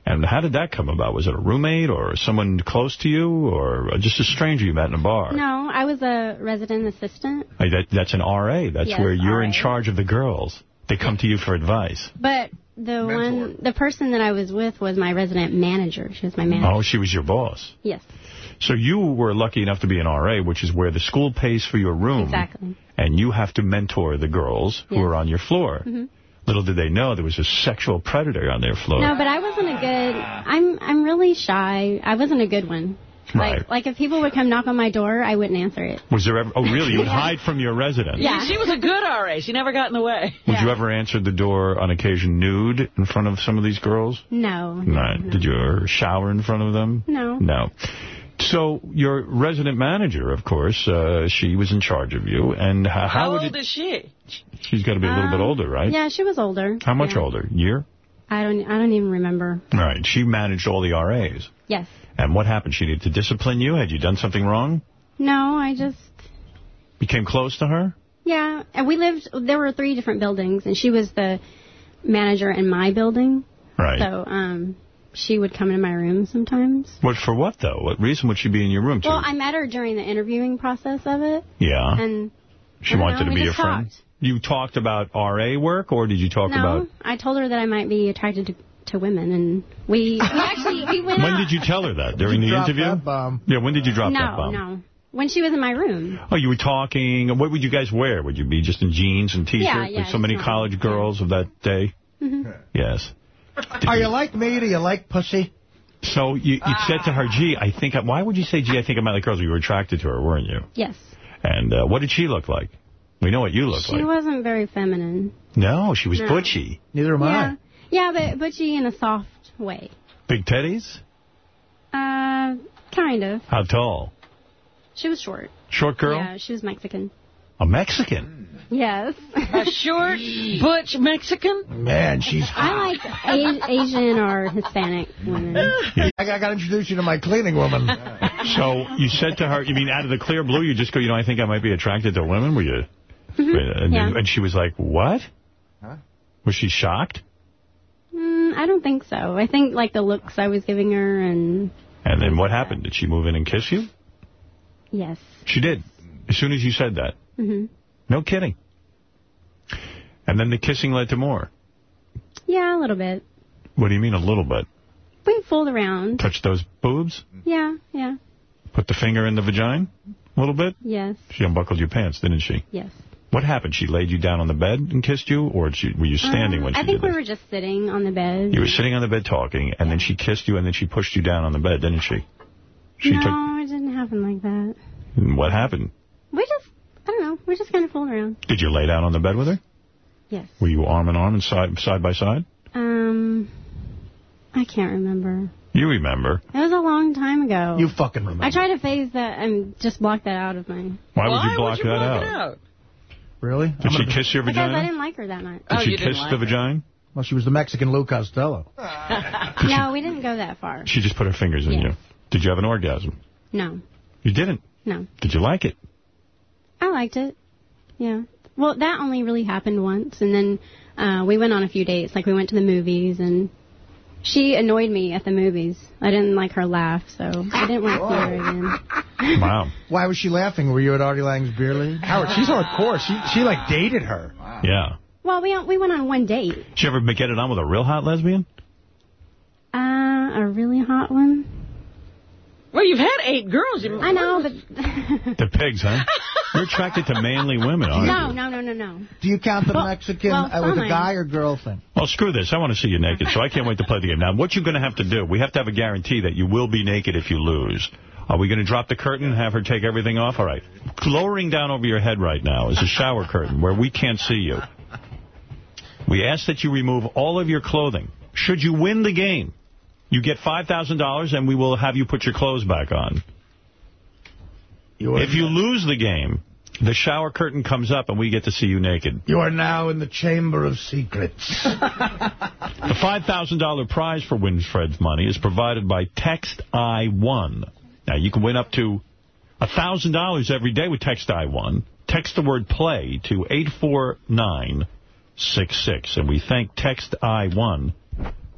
And how did that come about? Was it a roommate or someone close to you or just a stranger you met in a bar? No, I was a resident assistant, Hey, that, that's an RA. That's Yes, where you're in charge of the girls. They come to you for advice. but the one, the person that I was with was my resident manager. She was my manager. Oh, she was your boss. Yes, So you were lucky enough to be an RA, which is where the school pays for your room. exactly. And you have to mentor the girls who are on your floor. hmm Little did they know there was a sexual predator on their floor. No, but I wasn't a good. I'm I'm really shy. I wasn't a good one. Right. Like, like if people would come knock on my door, I wouldn't answer it. Was there ever... Oh, really? You would hide from your resident? Yeah. She was a good RA. She never got in the way. Would you ever answer the door on occasion nude in front of some of these girls? No. No. Did you ever shower in front of them? No. No. So your resident manager, of course, uh, she was in charge of you. And how, How, would old it... is she? She's got to be a little bit Um, older, right? Yeah, she was older. How much Yeah. older? Year? I don't. I don't even remember. Right. She managed all the RAs. Yes. And what happened? She needed to discipline you? Had you done something wrong? No, I just. Became close to her? Yeah, and we lived. There were three different buildings, and she was the manager in my building. Right. So, um, she would come into my room sometimes. What for what, though? What reason would she be in your room? To? Well, I met her during the interviewing process of it, yeah. and she wanted know, to be a just friend? talked. You talked about RA work, or did you talk no, about... I told her that I might be attracted to, to women, and we, we actually we went When out. did you tell her that? During the interview? that bomb. Yeah, when did you drop that no, bomb? no, no. when she was in my room. Oh, you were talking. What would you guys wear? Would you be just in jeans and T-shirt? Yeah, yeah, like so many college girls of that day? hmm Yes. Are you like me? Do you like pussy? So you, you said to her, gee, I think... I, why would you say, gee, I think I might like girls? You were attracted to her, weren't you? Yes, And uh, what did she look like? We know what you look she like. She wasn't very feminine. No, she was No. butchy. Neither am yeah, yeah, but but she in a soft way. Big teddies? Uh, kind of. How tall? She was short. Short girl? Yeah, she was Mexican. A Mexican? Yes. A short, butch Mexican? Man, she's hot. I like a- Asian or Hispanic women. I got to introduce you to my cleaning woman. So you said to her, you mean out of the clear blue, you just go, you know, I think I might be attracted to women? Were you? And, Yeah. and she was like, what? Huh? Was she shocked? Mm, I don't think so. I think like the looks I was giving her and And then what happened? Did she move in and kiss you? yes. She did. As soon as you said that. Hmm No kidding. And then the kissing led to more. Yeah, a little bit. What do you mean a little bit? We fooled around. Touch those boobs? Yeah, yeah. Put the finger in the vagina? A little bit? Yes, She unbuckled your pants, didn't she? yes. What happened? She laid you down on the bed and kissed you? Or she, were you standing Um, when she did I think did we this? were just sitting on the bed. You were sitting on the bed talking, and then she kissed you, and then she pushed you down on the bed, didn't she? She no, took... it didn't happen like that. What happened? We just, know, we just kind of fooling around. Did you lay down on the bed with her? Yes. Were you arm in arm and side, side by side? Um, I can't remember. You remember. It was a long time ago. You fucking remember. I tried to phase that and just block that out of my... Why, would you block would you that block out? out? Really? Did she kiss your vagina? Because I didn't like her that much. Did Oh, she you didn't kiss like the her. vagina? Well, she was the Mexican Lou Costello. No, we didn't go that far. She just put her fingers in Yes. you. Did you have an orgasm? No, You didn't. no. Did you like it? I liked it. Yeah. Well, that only really happened once, and then uh, we went on a few dates. Like we went to the movies, and she annoyed me at the movies. I didn't like her laugh, so I didn't want to see her again. Wow. Why was she laughing? Were you at Artie Lange's beer league? Howard, she's hardcore. She, she like, dated her. Yeah. Well, we we went on one date. Did you ever get it on with a real hot lesbian? Uh, a really hot one. Well, you've had eight girls. You I know, but The pigs, huh? You're attracted to manly women, aren't no, you? no, no, no, no. No. Do you count the Well- Mexican well, uh, with a guy or girlfriend? thing? Well, screw this. I want to see you naked, so I can't wait to play the game. Now, what you're going to have to do, we have to have a guarantee that you will be naked if you lose. Are we going to drop the curtain and have her take everything off? All right. Lowering down over your head right now is a shower curtain where we can't see you. We ask that you remove all of your clothing. Should you win the game, you get $5,000 and we will have you put your clothes back on. You If you lose the game, the shower curtain comes up and we get to see you naked. you are now in the Chamber of Secrets. The $5,000 prize for Winfred's money is provided by Text I1. Now, you can win up to $1,000 every day with Text I1. Text the word play to 84966. And we thank Text I1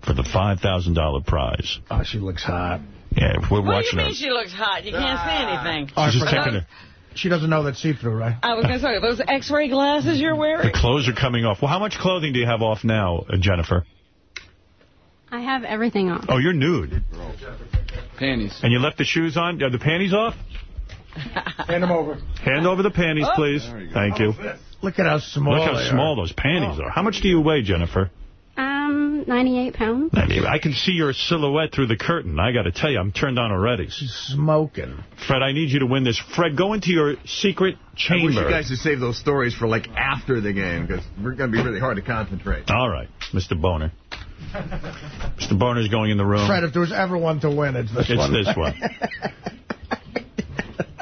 for the $5,000 prize. oh, she looks hot. Yeah, we're What do you mean her. she looks hot? You can't see anything. Oh, I She's just forgot. checking her. She doesn't know that see-through, right? I was going to say, those x-ray glasses you're wearing? The clothes are coming off. Well, how much clothing do you have off now, uh, Jennifer? I have everything off. Oh, you're nude. Panties. And you left the shoes on? Are the panties off? Hand them over. Hand over the panties, please. Thank you. Look at how small Look how they small are. those panties are. How much do you weigh, Jennifer? Um, 98 pounds. I mean, I can see your silhouette through the curtain. I got to tell you, I'm turned on already. She's Smoking. Fred, I need you to win this. Fred, go into your secret I chamber. wish you guys would save those stories for, like, after the game, because we're going to be really hard to concentrate. All right, Mr. Boner. Mr. Boner's going in the room. Fred, if there was ever one to win, it's this it's one. this one.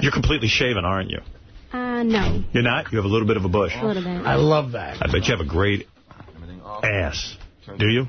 You're completely shaven, aren't you? Uh, no. You're not? You have a little bit of a bush. A little bit. I love that. I bet you have a great ass. Do you?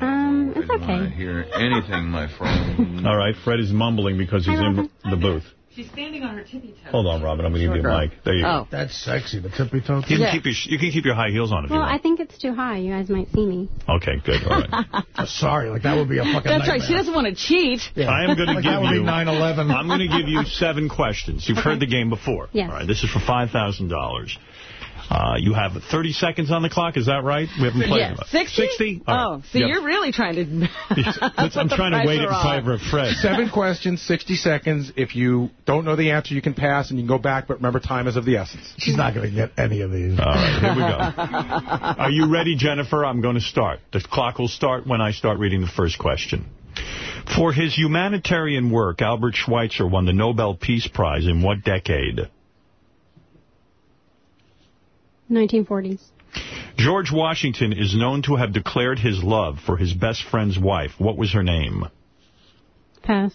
Um, it's okay. hear anything, my friend. All right, Fred is mumbling because he's in the booth. She's standing on her tippy toes. Hold on, Robin. I'm going to give you a mic. There you Oh. That's sexy, the tippy toe. go. You can, keep your, you can keep your high heels on if Well, you I think it's too high. You guys might see me. Okay, good. All right. Sorry, like that would be a fucking That's right. She doesn't want to cheat. Yeah. I am going to Like give that would be you 9/11. I'm going to give you seven questions. You've heard the game before. Yes. All right. This is for five thousand dollars. Uh, you have 30 seconds on the clock. Is that right? We haven't played Yes. it. 60? 60? All Oh, right. see, Yep. you're really trying to... Let's- I'm trying to wait it in favor of Fred. Seven questions, 60 seconds. If you don't know the answer, you can pass and you can go back, but remember, time is of the essence. She's not going to get any of these. All right, here we go. Are you ready, Jennifer? I'm going to start. The clock will start when I start reading the first question. For his humanitarian work, Albert Schweitzer won the Nobel Peace Prize in what decade? 1940s. George Washington is known to have declared his love for his best friend's wife. What was her name? Pass.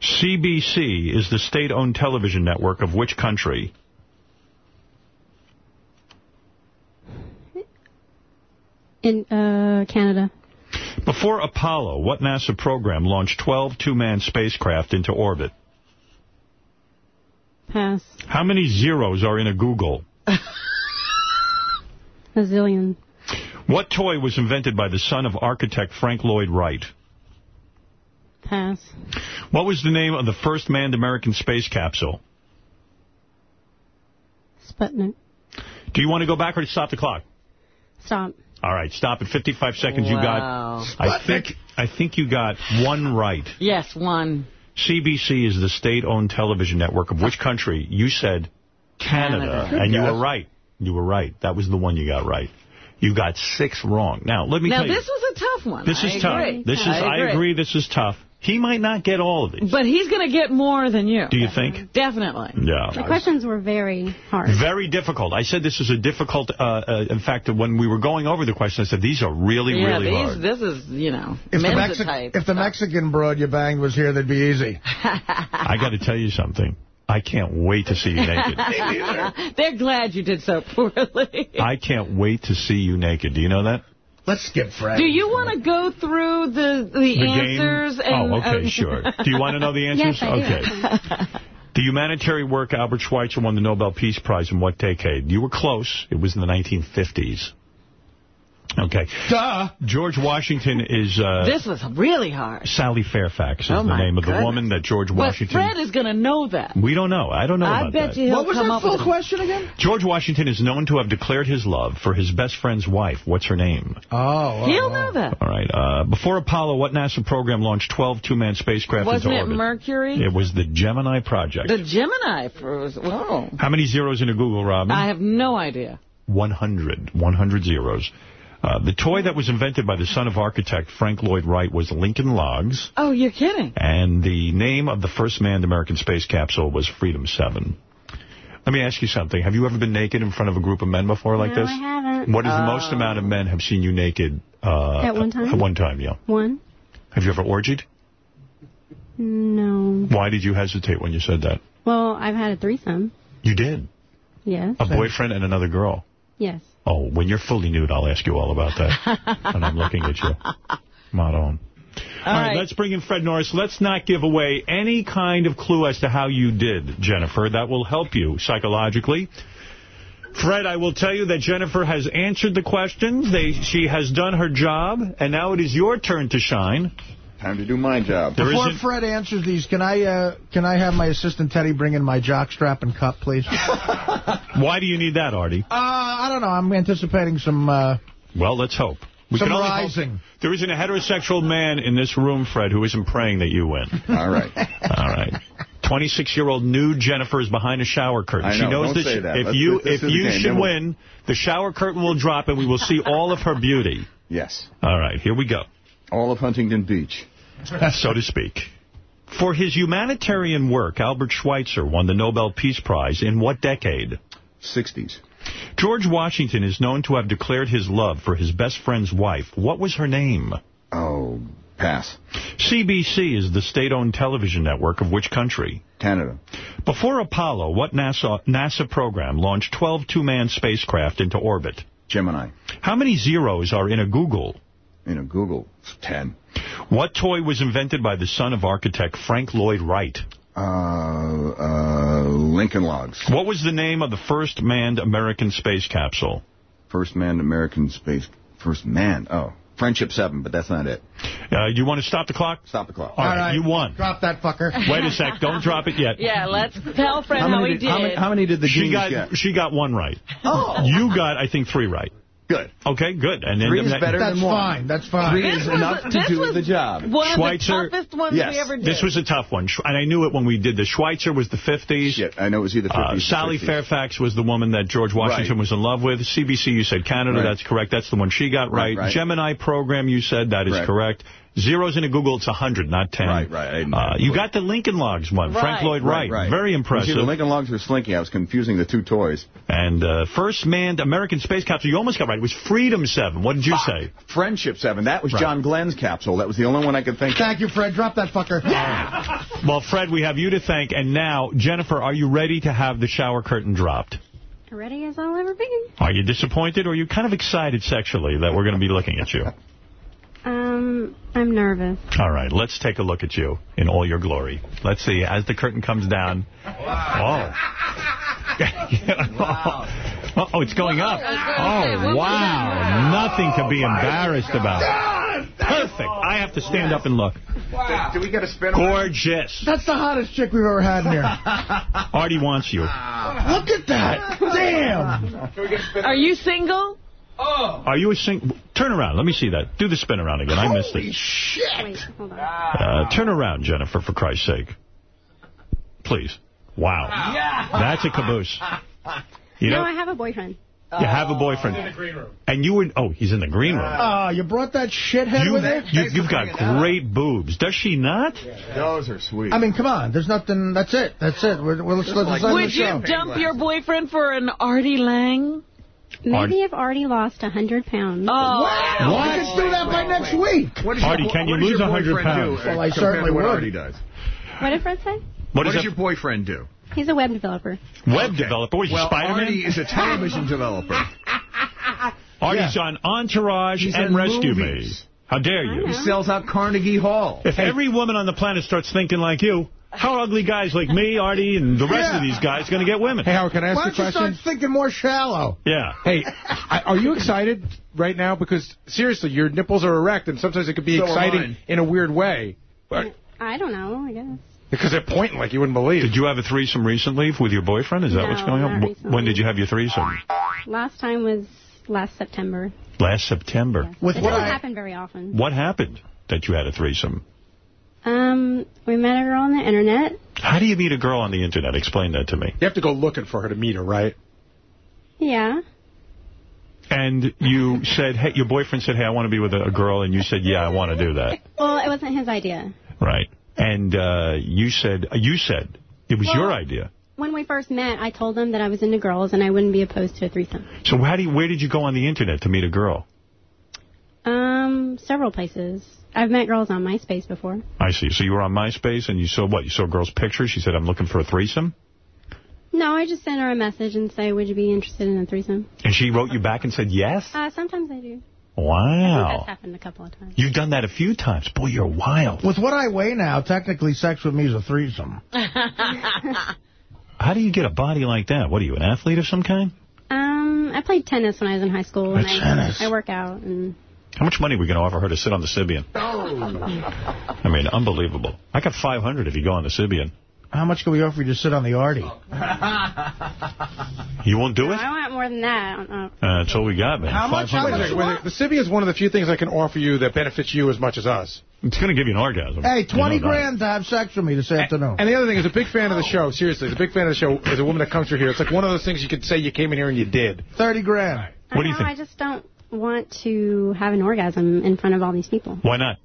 CBC is the state-owned television network of which country? In uh, Canada. Before Apollo, what NASA program launched 12 two-man spacecraft into orbit? Pass. How many zeros are in a googol? A zillion. What toy was invented by the son of architect Frank Lloyd Wright? Pass. What was the name of the first manned American space capsule? Sputnik. Do you want to go back or stop the clock? Stop. All right, stop at 55 seconds. You Wow. got. I think. I think you got one right. Yes, one. CBC is the state-owned television network of which country? You said Canada, Canada. and you Yes. were right. You were right. That was the one you got right. You got six wrong. Now, let me Now, tell you. this was a tough one. This I is tough. agree. This is. I I agree. agree. This is tough. He might not get all of these. But he's going to get more than you. Do you think? Definitely. Yeah. The questions were very hard. Very difficult. I said this is a difficult. Uh, uh, in fact, when we were going over the question, I said these are really, yeah, really these, hard. this is, you know, If the, men's Mexi- type. if the Mexican broad you banged was here, that'd be easy. I got to tell you something. I can't wait to see you naked. They're glad you did so poorly. I can't wait to see you naked. Do you know that? Let's skip Fred. Do you want to go through the the, The answers? And, oh, okay, uh, sure. Do you want to know the answers? Yes, I do. okay. The humanitarian work Albert Schweitzer won the Nobel Peace Prize in what decade? You were close. It was in the 1950s. Okay. Duh. George Washington is... Uh, this was really hard. Sally Fairfax is Oh, the my name of the woman that George But Washington... Fred is going to know that. We don't know. I don't know I about bet that. you he'll What was come that full question again? George Washington is known to have declared his love for his best friend's wife. What's her name? Oh. He'll know that. All right. Uh, before Apollo, what NASA program launched 12 two-man spacecraft Wasn't into it? Mercury? It was the Gemini project. The Gemini. For, whoa. How many zeros in a googol, Robin? I have no idea. 100. 100 zeros. Uh, the toy that was invented by the son of architect Frank Lloyd Wright was Lincoln Logs, Oh, you're kidding. and the name of the first manned American space capsule was Freedom 7. Let me ask you something. Have you ever been naked in front of a group of men before like no, this? I haven't. What is the most amount of men have seen you naked? Uh, At one time? At one time, yeah. One? Have you ever orgied? No. Why did you hesitate when you said that? Well, I've had a threesome. You did. Yes. A boyfriend and another girl. Yes. Oh, when you're fully nude, I'll ask you all about that. and I'm looking at you. Not on. All right, right. let's bring in Fred Norris. Let's not give away any kind of clue as to how you did, Jennifer. That will help you psychologically. Fred, I will tell you that Jennifer has answered the questions. They, she has done her job, and now it is your turn to shine. Time to do my job. There Before isn't- Fred answers these, can I uh, can I have my assistant Teddy bring in my jockstrap and cup, please? uh, Why do you need that, Artie? I don't know. I'm anticipating some uh, Well, let's hope. We some can only hope. There isn't a heterosexual man in this room, Fred, who isn't praying that you win. All right. All right. 26-year-old nude Jennifer is behind a shower curtain. I she know, knows don't that, say she- that. if Let's- you this if you the game, should we'll- win, the shower curtain will drop and we will see all of her beauty. Yes. All right, here we go. All of Huntington Beach. so to speak. For his humanitarian work, Albert Schweitzer won the Nobel Peace Prize in what decade? 60s. George Washington is known to have declared his love for his best friend's wife. What was her name? Oh, pass. CBC is the state-owned television network of which country? Canada. Before Apollo, what NASA, NASA program launched 12 two-man spacecraft into orbit? Gemini. How many zeros are in a googol? In a googol, 10. What toy was invented by the son of architect Frank Lloyd Wright? Uh, uh, Lincoln Logs. What was the name of the first manned American space capsule? First manned American space. First man. Oh. Friendship 7, but that's not it. Uh, you want to stop the clock? Stop the clock. All right, you won. Drop that fucker. Wait a sec. Don't drop it yet. Yeah, let's tell Fred how, he did. How many did the she genius got, get? She got one right. Oh. You got, I think, three right. Good. Okay, good. And then Three is better That's than one. fine. That's fine. Three This is was- enough to do was the job. One Schweitzer- of the toughest ones Yes. we ever did. This was a tough one. And I knew it when we did the Schweitzer was the 50s. Shit, I know it was either 50s Uh, or Sally 60s. Fairfax was the woman that George Washington Right. was in love with. CBC, you said Canada. Right. That's correct. That's the one she got Right, right. right. Gemini program, you said. That is Right. correct. Zeros in a googol, it's 100, not 10. Right, right. I Uh, you got the Lincoln Logs one. Frank Lloyd Wright. Right, right. Very You impressive. See, the Lincoln Logs were slinky. I was confusing the two toys. And uh, first manned American space capsule, you almost got right. It was Freedom 7. What did you say? Friendship 7. That was Right. John Glenn's capsule. That was the only one I could think of. Thank you, Fred. Drop that fucker. Well, Fred, we have you to thank. And now, Jennifer, are you ready to have the shower curtain dropped? Ready as I'll ever be. Are you disappointed or are you kind of excited sexually that we're going to be looking at you? Um, I'm nervous. All right, let's take a look at you in all your glory. Let's see, as the curtain comes down. Oh. oh, oh, it's going up. Oh, wow. Nothing to be embarrassed about. Perfect. I have to stand up and look. Wow. Do we get a spin? Gorgeous. That's the hottest chick we've ever had in here. Artie wants you. Look at that. Damn. Are you single? Are you a sing... Turn around. Let me see that. Do the spin around again. I missed it. Holy it. shit. Wait, hold on. Uh, turn around, Jennifer, for Christ's sake. Please. Wow. Yeah. That's a caboose. You no, know, I have a boyfriend. you have a boyfriend. He's in the green room. And you were... Oh, he's in the green room. Oh, you brought that shithead You, with you? you, you've got great boobs. Does she not? Yeah. Those are sweet. I mean, come on. There's nothing. That's it. That's it. We're, we're, let's let's end the Would you show. dump your boyfriend for an Artie Lange? Maybe I've already lost 100 pounds. Oh. What? Let's do that by next week. What does Artie, your, can you what lose your 100 pounds? Do, Well, I certainly what would. Artie does? What did Fred say? What, is does that- your boyfriend do? He's a web developer. Web developer? Was well, you Spider-Man? Artie is a television developer. Artie's on Entourage He's and Rescue movies. Me. How dare you? He sells out Carnegie Hall. If every woman on the planet starts thinking like you, how ugly guys like me, Artie, and the rest of these guys going to get women? Hey, Howard, can I ask Why you a don't you start thinking more shallow? Yeah. Hey, I, are you excited right now? Because, seriously, your nipples are erect, and sometimes it could be So exciting in a weird way. But, I don't know, I guess. because they're pointing like you wouldn't believe. Did you have a threesome recently with your boyfriend? Is that No, what's going on? recently. When did you have your threesome? Last time was last September. Last September. With it what doesn't I, happen very often. What happened that you had a threesome? Um, we met a girl on the internet. How do you meet a girl on the Internet? Explain that to me. You have to go looking for her to meet her, right? Yeah. And you said, hey, your boyfriend said, hey, I want to be with a, a girl, and you said, yeah, I want to do that. Well, it wasn't his idea. Right. And uh, you said, uh, you said, it was Well- your idea. When we first met, I told him that I was into girls and I wouldn't be opposed to a threesome. So how do you, where did you go on the Internet to meet a girl? Um, several places. I've met girls on MySpace before. I see. So you were on MySpace, and you saw what? You saw a girl's picture? She said, I'm looking for a threesome? No, I just sent her a message and say, would you be interested in a threesome? And she wrote you back and said yes? Uh, sometimes I do. Wow. that's happened a couple of times. You've done that a few times. Boy, you're wild. with what I weigh now, technically sex with me is a threesome. How do you get a body like that? What are you, an athlete of some kind? Um, I played tennis when I was in high school. and I, Tennis. I work out and How much money are we going to offer her to sit on the Sybian? Oh. I mean, unbelievable. I got 500 if you go on the Sybian. How much can we offer you to sit on the Artie? You won't do it? I want more than that. I don't know. Uh, that's all we got, man. How much? 500. Wait a second, wait a. The Sybian is one of the few things I can offer you that benefits you as much as us. It's going to give you an orgasm. Hey, 20 You know grand to have sex with me this afternoon. And the other thing is a big fan of the show. Seriously, is a big fan of the show. Is a woman that comes through here. It's like one of those things you could say you came in here and you did. 30 grand. What do you know, think? I just don't want to have an orgasm in front of all these people. Why not?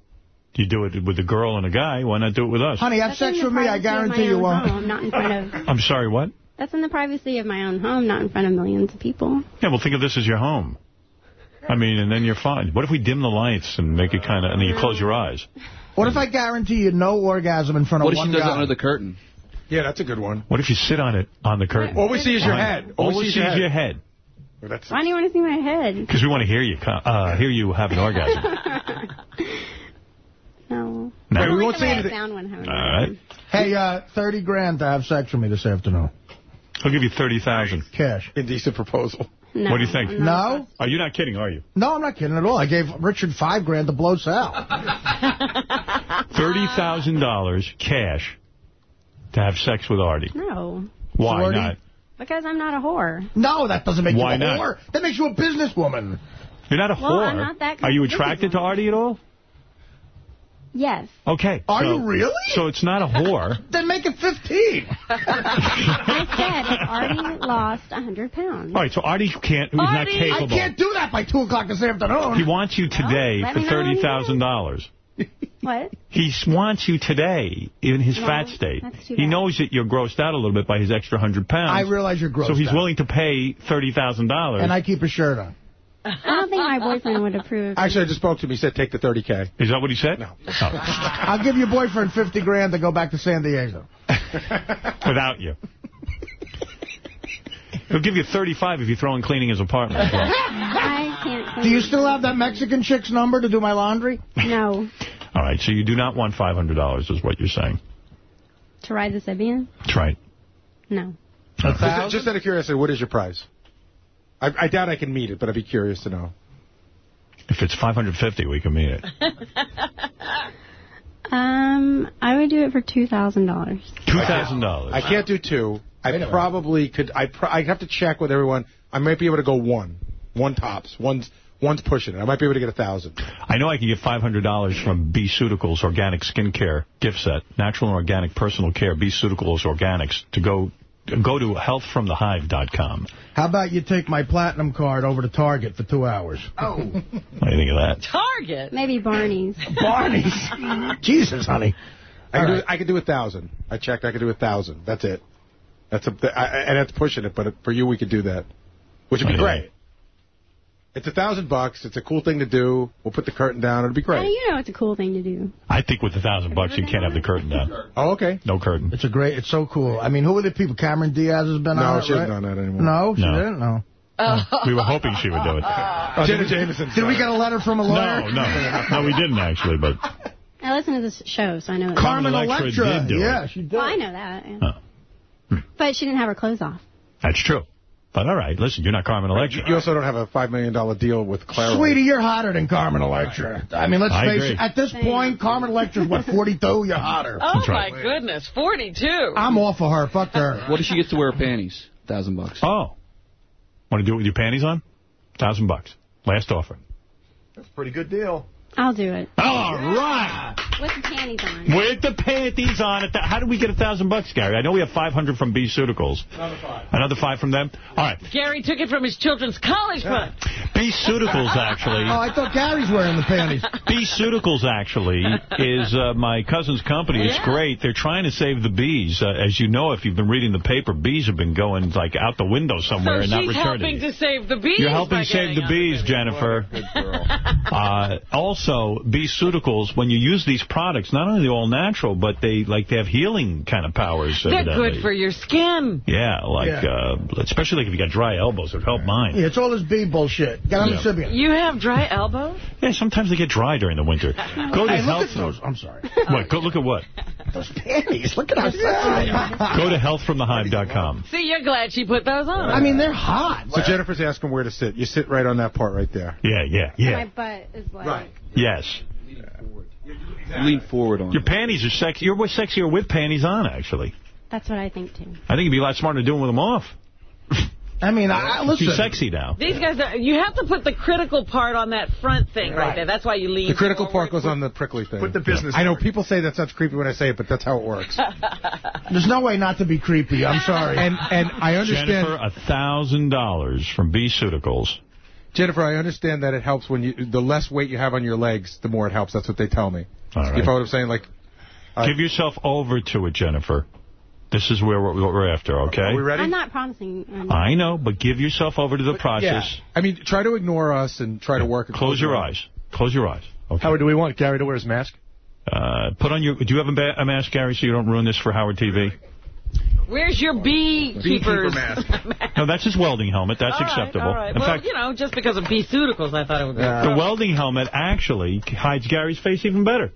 You do it with a girl and a guy. Why not do it with us? Honey, have That's sex with me. I privacy of my guarantee you own won't. home, not in front of. I'm sorry, what? That's in the privacy of my own home, not in front of millions of people. Yeah, well, think of this as your home. I mean, and then you're fine. What if we dim the lights and make it kind of, and then you close your eyes? What if I guarantee you no orgasm in front of one guy? What if one she does guy? it under the curtain? Yeah, that's a good one. What if you sit on it, on the curtain? All we see is your head. All, All we we see see is is your your head. That's Why do you want to see my head? Because we want to hear you, uh, hear you have an orgasm. No. No. I we won't the say anything. sound when having All right. Hey, uh, 30 grand to have sex with me this afternoon. I'll give you 30000 Cash. Indecent proposal. No, What do you think? I'm No? Oh, you're not kidding, are you? No, I'm not kidding at all. I gave Richard five grand to blow Sal. $30,000 cash to have sex with Artie. No. Why Artie? not? Because I'm not a whore. No, that doesn't make Why you a not? whore. That makes you a businesswoman. You're not a Well, whore. I'm not that Are you attracted to Artie at all? Yes. Okay. Are so- you really? So it's not a whore. Then make it 15. I said if Artie lost 100 pounds. All right, so Artie can't, who's not Artie, I can't do that by 2 o'clock this afternoon. He wants you today let for me know when he $30,000. What? He s- wants you today in his No, fat state. that's too He bad. knows that you're grossed out a little bit by his extra 100 pounds. I realize you're grossed So he's out. willing to pay $30,000. And I keep a shirt on. I don't think my boyfriend would approve. Actually, I just spoke to him. He said take the 30K. Is that what he said? No. Oh. I'll give your boyfriend 50 grand to go back to San Diego. Without you. He'll give you 35 if you throw in cleaning his apartment. well. I can't. Do you still have that Mexican chick's number to do my laundry? No. All right, so you do not want $500 is what you're saying. To ride the Sybian? That's right. No. Just, just out of curiosity, what is your price? I, I doubt I can meet it, but I'd be curious to know. If it's 550, we can meet it. Um, I would do it for $2,000. $2,000. I can't do two. I probably could. I pr I have to check with everyone. I might be able to go one, one tops. One's one's pushing it. I might be able to get a thousand. I know I can get $500 from B Suticals Organic Skincare Gift Set, Natural and Organic Personal Care, B Suticals Organics, to go go to healthfromthehive.com. How about you take my platinum card over to Target for two hours? Oh. What do you think of that? Target. Maybe Barney's. Barney's. Jesus, honey. I can, All do. I can do a thousand. I checked. I can do a thousand. That's it. That's a. I, I- and that's pushing it. But for you, we could do that, which would be Okay. great. It's a thousand bucks. It's a cool thing to do. We'll put the curtain down. It'll be How great. do you know it's a cool thing to do? I think with a thousand bucks, you can't have the curtain down. Oh, okay. No curtain. It's a great, it's so cool. I mean, who are the people? Cameron Diaz has been No, on it, she hasn't right? done that anymore. No, she No. didn't? No. Oh. We were hoping she would do it. Oh, Jenna Jameson. Did we get a letter from a lawyer? No, no. No, we didn't, actually, but I listen to this show, so I know. It's Carmen Electra did do yeah, it. she did. Well, I know that. yeah. Oh. But she didn't have her clothes off. That's true. But all right, listen, you're not Carmen Electra. You also don't have a $5 million deal with Clara. Sweetie, you're hotter than Carmen Electra. I mean, let's I face agree. it. At this point, Carmen Electra's, what, 42? You're hotter. Oh, That's my right. goodness. 42. I'm off of her. Fuck her. What does she get to wear panties? Thousand bucks. Oh. Want to do it with your panties on? Thousand bucks. Last offer. That's a pretty good deal. I'll do it. All right. With the panties on. With the panties on. At the, how did we get a thousand bucks, Gary? I know we have 500 from B Suticals. Another five. Another five from them? All right. Gary took it from his children's college fund. B Suticals, actually. Oh, I thought Gary's wearing the panties. B Suticals, actually, is uh, my cousin's company. It's Yeah. great. They're trying to save the bees. Uh, as you know, if you've been reading the paper, bees have been going, like, out the window somewhere So and not returning. she's returning. helping to save the bees. You're helping save the on bees, video. Jennifer. Uh, also, bee Suticals, when you use these products, not only are they all natural, but they like they have healing kind of powers. They're evidently. good for your skin. Yeah, like Yeah. Uh, especially like if you got dry elbows, it would help mine. Yeah, it's all this bee bullshit. Get on Yeah. the Sybian. You have dry elbows? Yeah, sometimes they get dry during the winter. Go to Hey, look health. at those. I'm sorry. What? Go look at what? Those panties. Look at how sexy. Go to healthfromthehive.com. See, you're glad she put those on. I mean, they're hot. So Jennifer's asking where to sit. You sit right on that part right there. Yeah, yeah, yeah. My butt is like. Right. Yes. Lean forward on Your it. panties are sexy. You're sexier with panties on, actually. That's what I think, too. I think you'd be a lot smarter doing with them off. I mean, I, I- listen. She's sexy now. These guys, are, you have to put the critical part on that front thing right, there. That's why you lean The critical forward. part goes on the prickly thing. Put the business I know people say that sounds creepy when I say it, but that's how it works. There's no way not to be creepy. I'm sorry. and and I understand. Jennifer, a thousand dollars from B Suticals Jennifer, I understand that it helps when you the less weight you have on your legs, the more it helps. That's what they tell me. All right. You follow what I'm saying? Like, Give yourself over to it, Jennifer. This is where we're, what we're after, okay? Are we ready? I'm not promising. um, I know, but give yourself over to the process. I mean, try to ignore us and try to work. Close your eyes. Close your eyes. Okay. Howard, do we want Gary to wear his mask? Uh, put on your. Do you have a, ba- a mask, Gary, so you don't ruin this for Howard TV? Where's your beekeeper's No, that's his welding helmet. That's All right, acceptable. all right. In well, fact, you know, just because of bee-suticals, I thought it would be. the welding helmet actually hides Gary's face even better.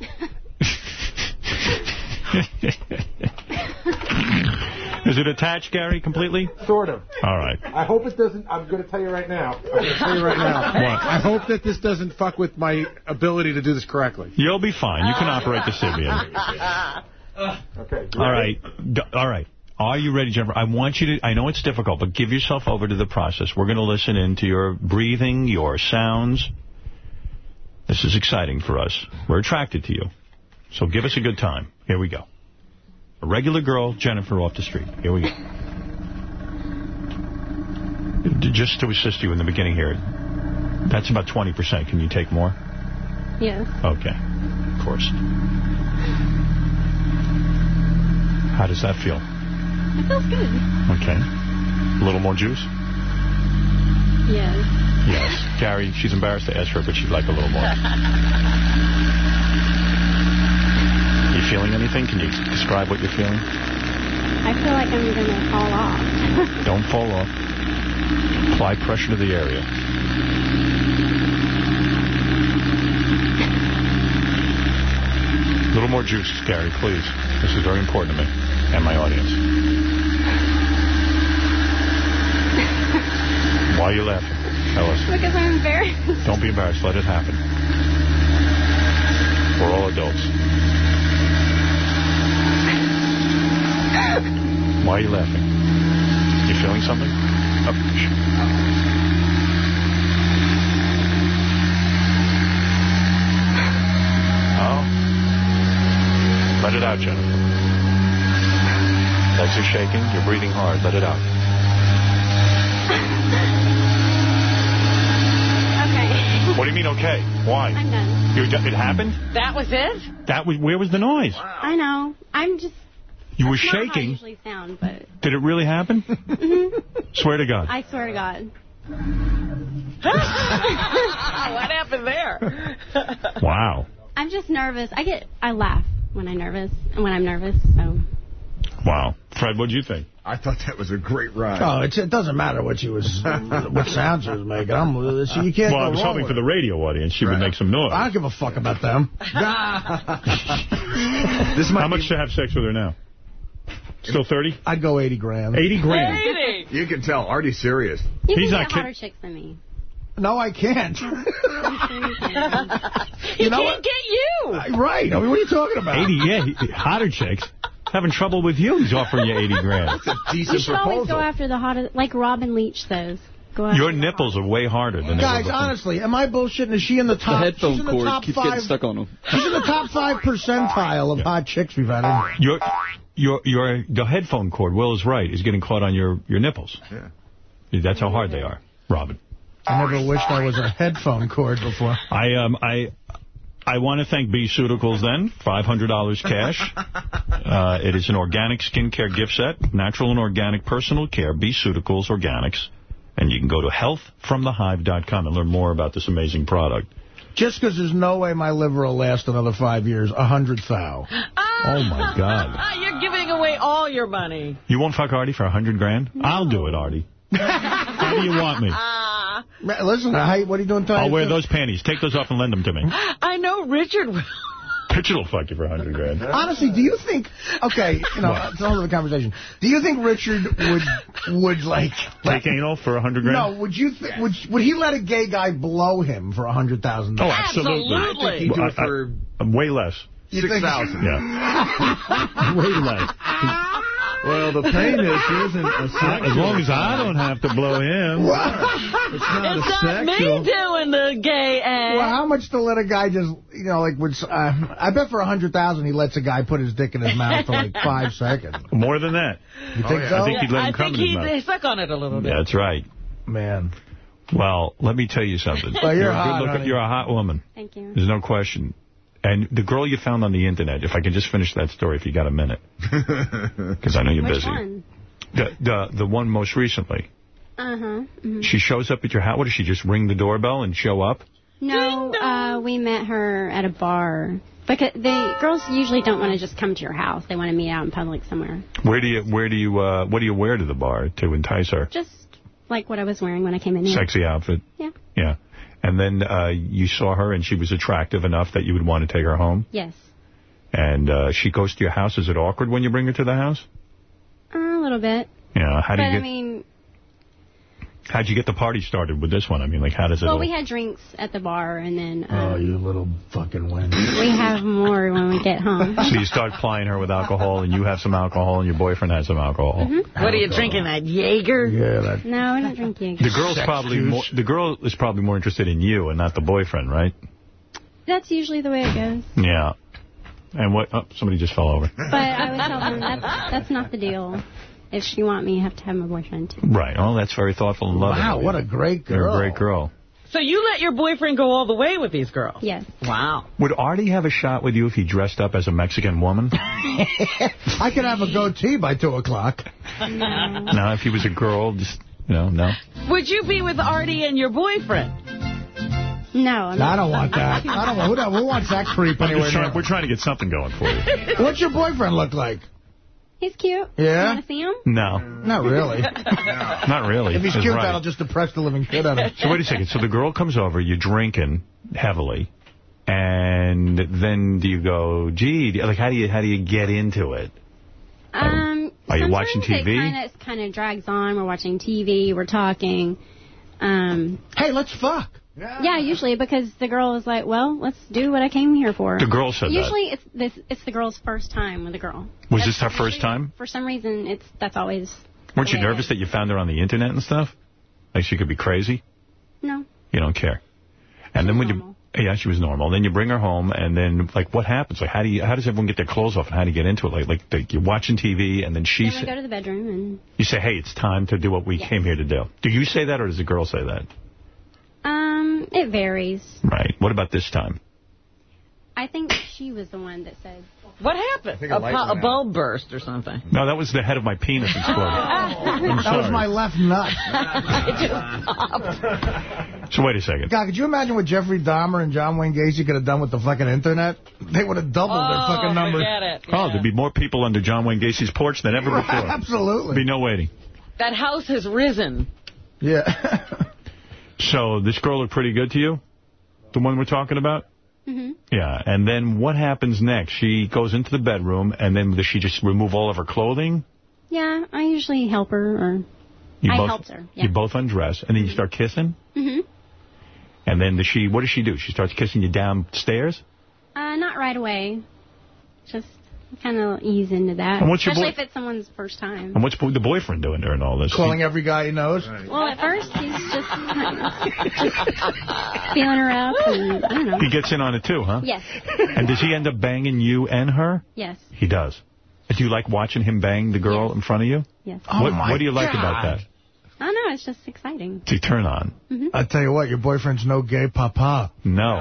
Is it attached, Gary, completely? Sort of. All right. I hope it doesn't. I'm going to tell you right now. I'm going to tell you right now. What? I hope that this doesn't fuck with my ability to do this correctly. You'll be fine. You can oh. operate the Sybian. Okay. All right. D- All right. Are you ready, Jennifer? I want you to, I know it's difficult, but give yourself over to the process. We're going to listen into your breathing, your sounds. This is exciting for us. We're attracted to you. So give us a good time. Here we go. A regular girl, Jennifer, off the street. Here we go. Just to assist you in the beginning here, that's about 20%. Can you take more? Yes. Okay. Of course. How does that feel? It feels good. Okay. A little more juice? Yes. Yes. Gary, she's embarrassed to ask her, but she'd like a little more. you feeling anything? Can you describe what you're feeling? I feel like I'm going to fall off. Don't fall off. Apply pressure to the area. A little more juice, Gary, please. This is very important to me and my audience. Why are you laughing? Tell us. because I'm embarrassed. Don't be embarrassed. Let it happen. We're all adults. Why are you laughing? You feeling something? Oh, Oh. Let it out, Jennifer. Legs are shaking. You're breathing hard. Let it out. Okay. What do you mean, okay? Why? I'm done. You're, it happened? That was it? That was where was the noise? I know. I'm just You were not how I shaking. usually sound, but Did it really happen? Mhm. Swear to God. I swear to God. what happened there? Wow. I'm just nervous. I get I laugh when I'm nervous and when I'm nervous. So Wow. Fred, what do you think? I thought that was a great ride. Oh, it's, it doesn't matter what she was, what sounds she was making. I'm, uh, so you can't well, go I was hoping for the radio audience. She would make some noise. I don't give a fuck about them. This might How much to have sex with her now? Still 30? I'd go 80 grand. 80 grand. You can tell Artie's serious. you He's can not get hotter chicks than me. No, I can't. he You know can't what? get you. right. I mean, what are you talking about? 80, yeah. Hotter chicks. Having trouble with you. He's offering you 80 grand. That's a decent You should always go after the hottest, like Robin Leach says. Go after Your nipples are way harder than they Guys, honestly, am I bullshitting? Is she in the top? The headphone the cord top keeps five. getting stuck on them. She's in the top five percentile of hot chicks we've had. in. Your, your, your, the headphone cord, Will is right, is getting caught on your, your nipples. Yeah. That's how hard they are, Robin. I never wished I was a headphone cord before. I um I I want to thank B Suticals then, $500 cash. uh, it is an organic skincare gift set, natural and organic personal care, B Suticals Organics. And you can go to healthfromthehive.com and learn more about this amazing product. Just because there's no way my liver will last another five years, a hundred thou. Oh, my God. Ah, You're giving away all your money. You won't fuck Artie for a hundred grand? I'll do it, Artie. How do you want me? Ah, Man, Listen, I, what are you doing? I'll wear those panties. Take those off and lend them to me. I know Richard will. Richard will fuck you for a hundred grand. Honestly, do you think? Okay, you know, it's a whole other conversation. Do you think Richard would would like Take anal for a hundred grand? No, would you th would would he let a gay guy blow him for a hundred thousand? Oh, absolutely. Absolutely. I think he'd do it I- I- for way less. You six. Yeah. way less. Well, the pain is isn't a As long as I don't have to blow him. It's not It's a not me doing the gay act. Well, how much to let a guy just, you know, like, would, uh, I bet for a hundred thousand he lets a guy put his dick in his mouth for like five seconds. More than that. You think so? I think he'd let I him come think in his he'd mouth. suck on it a little bit. That's right. Man. Well, let me tell you something. Well, you're a hot, good looking- honey. You're a hot woman. Thank you. There's no question. And the girl you found on the Internet, if I can just finish that story, if you got a minute. Because I know you're Which busy. one? The, the the one most recently. Uh-huh. mhm. She shows up at your house. What, does she just ring the doorbell and show up? No, uh, we met her at a bar. Because the girls usually don't want to just come to your house. They want to meet out in public somewhere. Where do you, where do you, uh, what do you wear to the bar to entice her? Just like what I was wearing when I came in here. Sexy outfit. Yeah. Yeah. And then uh, you saw her and she was attractive enough that you would want to take her home. Yes. And uh, she goes to your house. Is it awkward when you bring her to the house? Uh, a little bit. Yeah. How do but you get? I mean, how'd you get the party started with this one? I mean, like, how does it? well, all... we had drinks at the bar, and then Oh, um, you little fucking wench. we have more when we get home. So you start plying her with alcohol, and you have some alcohol, and your boyfriend has some alcohol. Mm-hmm. What are you drinking, that Jaeger? Yeah, that. No, we don't drink Jaeger. The girl's probably more, the girl is probably more interested in you and not the boyfriend, right? That's usually the way it goes. Yeah. And what? Oh, somebody just fell over. But I would tell them that's, that's not the deal. If she want me, you have to have my boyfriend, too. Right. Oh, that's very thoughtful and loving. Wow, what a great girl. You're a great girl. So you let your boyfriend go all the way with these girls? Yes. Wow. Would Artie have a shot with you if he dressed up as a Mexican woman? I could have a goatee by 2 o'clock. no, if he was a girl, just, you know, no. Would you be with Artie and your boyfriend? No, I'm I don't want that. I don't want, who, who wants that creep I'm anywhere trying- we're trying to get something going for you. What's your boyfriend look like? He's cute. Yeah? You want to see him? No. Not really. Not really. If he's cute, right. that'll just depress the living shit out of him. So wait a second. So the girl comes over, you're drinking heavily, and then do you go, gee, do- like how do you how do you get into it? Um, Are you sometimes watching TV? It kind of kind of drags on. We're watching TV. We're talking. Um, hey, let's fuck. Yeah. usually because the girl is like, well, let's do what I came here for. The girl said that. Usually it's this it's the girl's first time with a girl. Was this her first time? For some reason, it's that's always Weren't you the way it nervous that you found her on the internet and stuff? Like she could be crazy? No. You don't care. And then when you yeah, she was normal. Then you bring her home, and then like what happens? Like how do you how does everyone get their clothes off, and how do you get into it? Like like the, you're watching TV, and then she Then we go to the bedroom and you say, hey, it's time to do what we came here to do. Do you say that, or does the girl say that? Um, it varies. Right. What about this time? I think she was the one that said. What happened? A, a a went out. bulb burst or something. No, that was the head of my penis exploding. I'm that was my left nut. it just popped. So wait a second. God, could you imagine what Jeffrey Dahmer and John Wayne Gacy could have done with the fucking internet? They would have doubled their fucking numbers. Oh, there'd be more people under John Wayne Gacy's porch than ever before. Absolutely. There'd Be no waiting. That house has risen. Yeah. So this girl looked pretty good to you? The one we're talking about? hmm Yeah. And then what happens next? She goes into the bedroom, and then does she just remove all of her clothing? Yeah, I usually help her or You I both, helped her. Yeah. You both undress, and then you start kissing? hmm And then does she, what does she do? She starts kissing you downstairs? Uh, not right away. Just kind of ease into that. And what's your Especially if it's someone's first time. And what's the boyfriend doing during all this? Calling every guy he knows. Well, at first he's just, just feeling her up, and I don't know. He gets in on it too, huh? Yes. And does he end up banging you and her? Yes. He does. Do you like watching him bang the girl in front of you? Yes. what, what do you like about that? I don't know. It's just exciting. To turn on? Mhm. I tell you what, your boyfriend's no gay papa. No.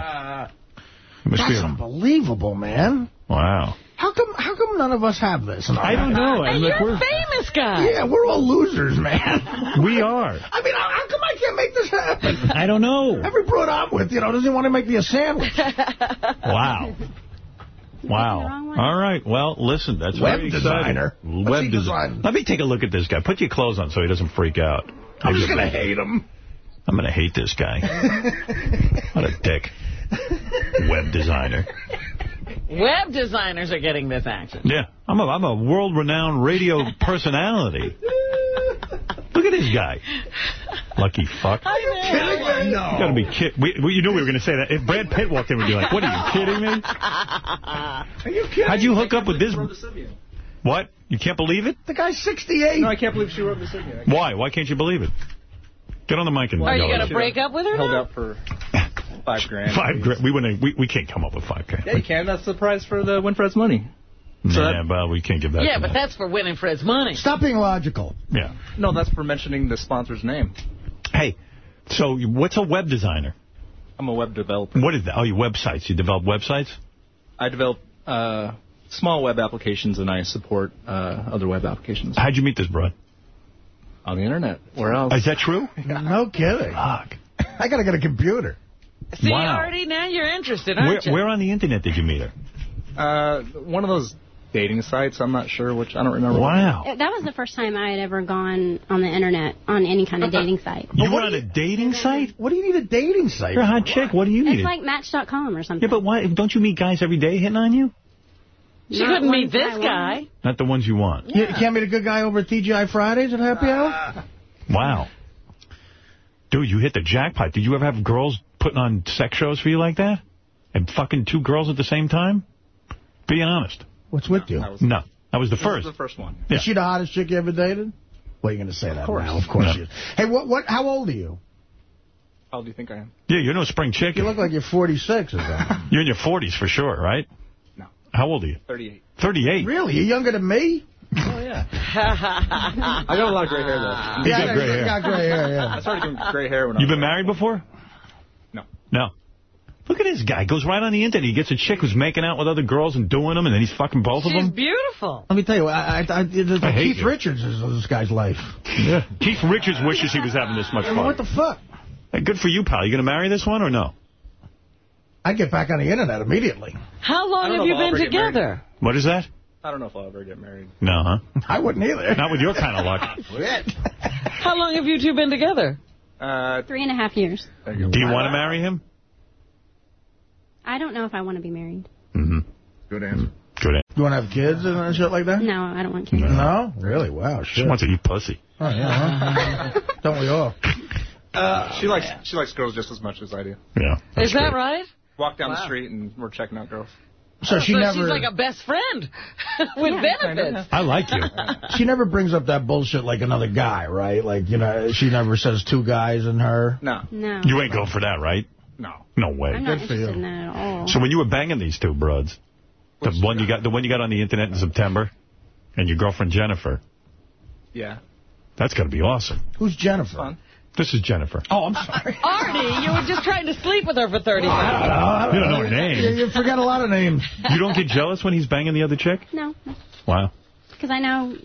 It must That's unbelievable, man. Wow. How come? How come none of us have this? I don't know. And look, we're a famous guy. Yeah, we're all losers, man. We are. I mean, how how come I can't make this happen? I don't know. Every broad I'm with, you know, doesn't want to make me a sandwich. Wow. Wow. All right. Well, listen, that's Web very designer. exciting. What's Web he design. design? Let me take a look at this guy. Put your clothes on so he doesn't freak out. I'm just gonna hate him. I'm going to hate this guy. what a dick. Web designer. Web designers are getting this action. Yeah. I'm a, I'm a world-renowned radio personality. Look at this guy. Lucky fuck. Are you kidding me? You No. gotta be kidding. We, we, you knew we were going to say that. If Brad Pitt walked in, we'd be like, what, are you kidding me? Are you kidding? How'd you hook up with this? What? You can't believe it? The guy's 68. No, I can't believe she wrote this in here. Why? Why can't you believe it? Get on the mic and go. Are you going to break up with her Held now? out for five grand. Five grand. We, wouldn't, we, we can't come up with five grand. Yeah, you can. That's the prize for the Winfred's money. So nah, well, we can't give that Yeah, to but them. that's for winning Fred's money. Stop being logical. Yeah. No, that's for mentioning the sponsor's name. Hey, So what's a web designer? I'm a web developer. What is that? Oh, you websites. You develop websites? I develop uh, small web applications, and I support uh, other web applications. How'd you meet this broad? On the internet. Where else? Is that true? No kidding. Fuck. I got to get a computer. See, Wow. Artie, now you're interested, Where, aren't you? where on the internet did you meet her? Uh, one of those dating sites. I'm not sure which. I don't remember. Wow. That was the first time I had ever gone on the internet on any kind of dating site. You were on a dating site? What do you need a dating site? You're a hot chick. What do you need? It's like Match.com or something. yeah, but why? Don't you meet guys every day hitting on you? She Not couldn't meet this I guy. Not the ones you want. You can't meet a good guy over at TGI Fridays at Happy Hour? Wow. Dude, you hit the jackpot. Did you ever have girls putting on sex shows for you like that? And fucking two girls at the same time? Be honest. What's with you? No. That was the This first. is the first one. Is she the hottest chick you ever dated? Well, you're going to say that course. now. Of course No. she is. Hey, what, what, how old are you? How old do you think I am? Yeah, you're no spring chicken. You look like you're 46 or something. You're in your 40s for sure, right? No. How old are you? 38. 38. really? You're younger than me? Oh yeah. I got a lot of gray hair though. You yeah, got gray hair. got gray hair, yeah. I started doing gray hair when I You was been married before? No. No. Look at this guy. Goes right on the internet. He gets a chick who's making out with other girls and doing them, and then he's fucking both of them. She's beautiful. Let me tell you, I, I, I, the, I Keith you. Richards is this guy's life. Yeah. Keith Richards wishes he was having this much fun. what the fuck? Hey, good for you, pal. You going to marry this one or no? I'd get back on the internet immediately. How long have you been ever married. together? What is that? I don't know if I'll ever get married. No, huh? I wouldn't either. Not with your kind of luck. How long have you two been together? Uh, Three and a half years. there you go. Do you want to marry him? I don't know if I want to be married. Mm-hmm. Good answer. Good. You want to have kids and shit like that? No, I don't want kids. No? Really? Wow, She wants to eat pussy. Oh, yeah, huh? Don't we all? she likes she likes girls just as much as I do. Yeah. Is that right? Walk down the street and we're checking out girls. So oh, she so never... she's like a best friend with benefits. I like you. She never brings up that bullshit like another guy, right? Like, you know, she never says two guys and her. No. No. You ain't going for that, right? No. No way. I'm not Good for interested you. in that at all. So when you were banging these two broads, the one you got, the one you got on the internet in September, and your girlfriend Jennifer, Yeah. that's got to be awesome. Who's Jennifer? Fun. This is Jennifer. Oh, I'm sorry. Artie, you were just trying to sleep with her for 30 minutes. You don't know her name. you forget a lot of names. You don't get jealous when he's banging the other chick? No, Wow. because I know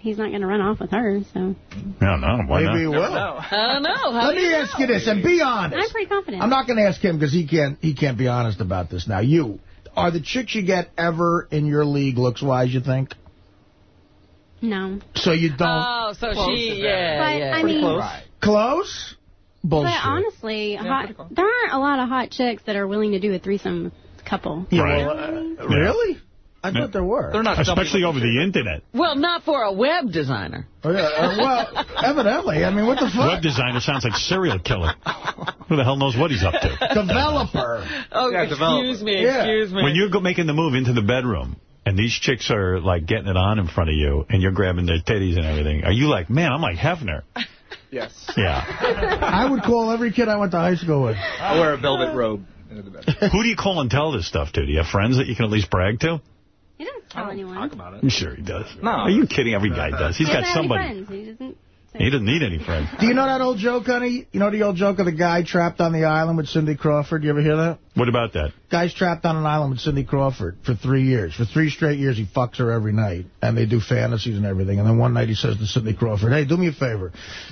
he's not going to run off with her, so No, no. Why Maybe he not? will. I don't know. Let me you ask know? you this, and be honest. I'm honest. pretty confident. I'm not going to ask him because he can't he can't be honest about this now. You, are the chicks you get ever in your league looks-wise, you think? No. So you don't... Oh, so she, yeah, But, yeah. I mean, Close? Bullshit. but honestly, hot, there aren't a lot of hot chicks that are willing to do a threesome couple. Yeah, Right. well, uh, Really? I thought there were. They're not Especially over the internet. Well, not for a web designer. Oh, yeah, uh, well, evidently. I mean, what the fuck? Web designer sounds like serial killer. Who the hell knows what he's up to? Developer. Oh, Yeah, excuse developer. me, Yeah. excuse me. When you're go- making the move into the bedroom, and these chicks are, like, getting it on in front of you, and you're grabbing their titties and everything, are you like, man, I'm like Hefner? Yes. Yeah. I would call every kid I went to high school with. I wear a velvet robe into the bed. Who do you call and tell this stuff to? Do you have friends that you can at least brag to? He doesn't tell anyone. Talk about it. I'm sure he does. No. Are you kidding? Every guy does. He's he got doesn't any somebody. friends. He doesn't. He doesn't need any friends. Do you know that old joke, honey? You know the old joke of the guy trapped on the island with Cindy Crawford? You ever hear that? What about that? Guy's trapped on an island with Cindy Crawford for three years. For three straight years, he fucks her every night, and they do fantasies and everything. And then one night he says to Cindy Crawford, hey, do me a favor.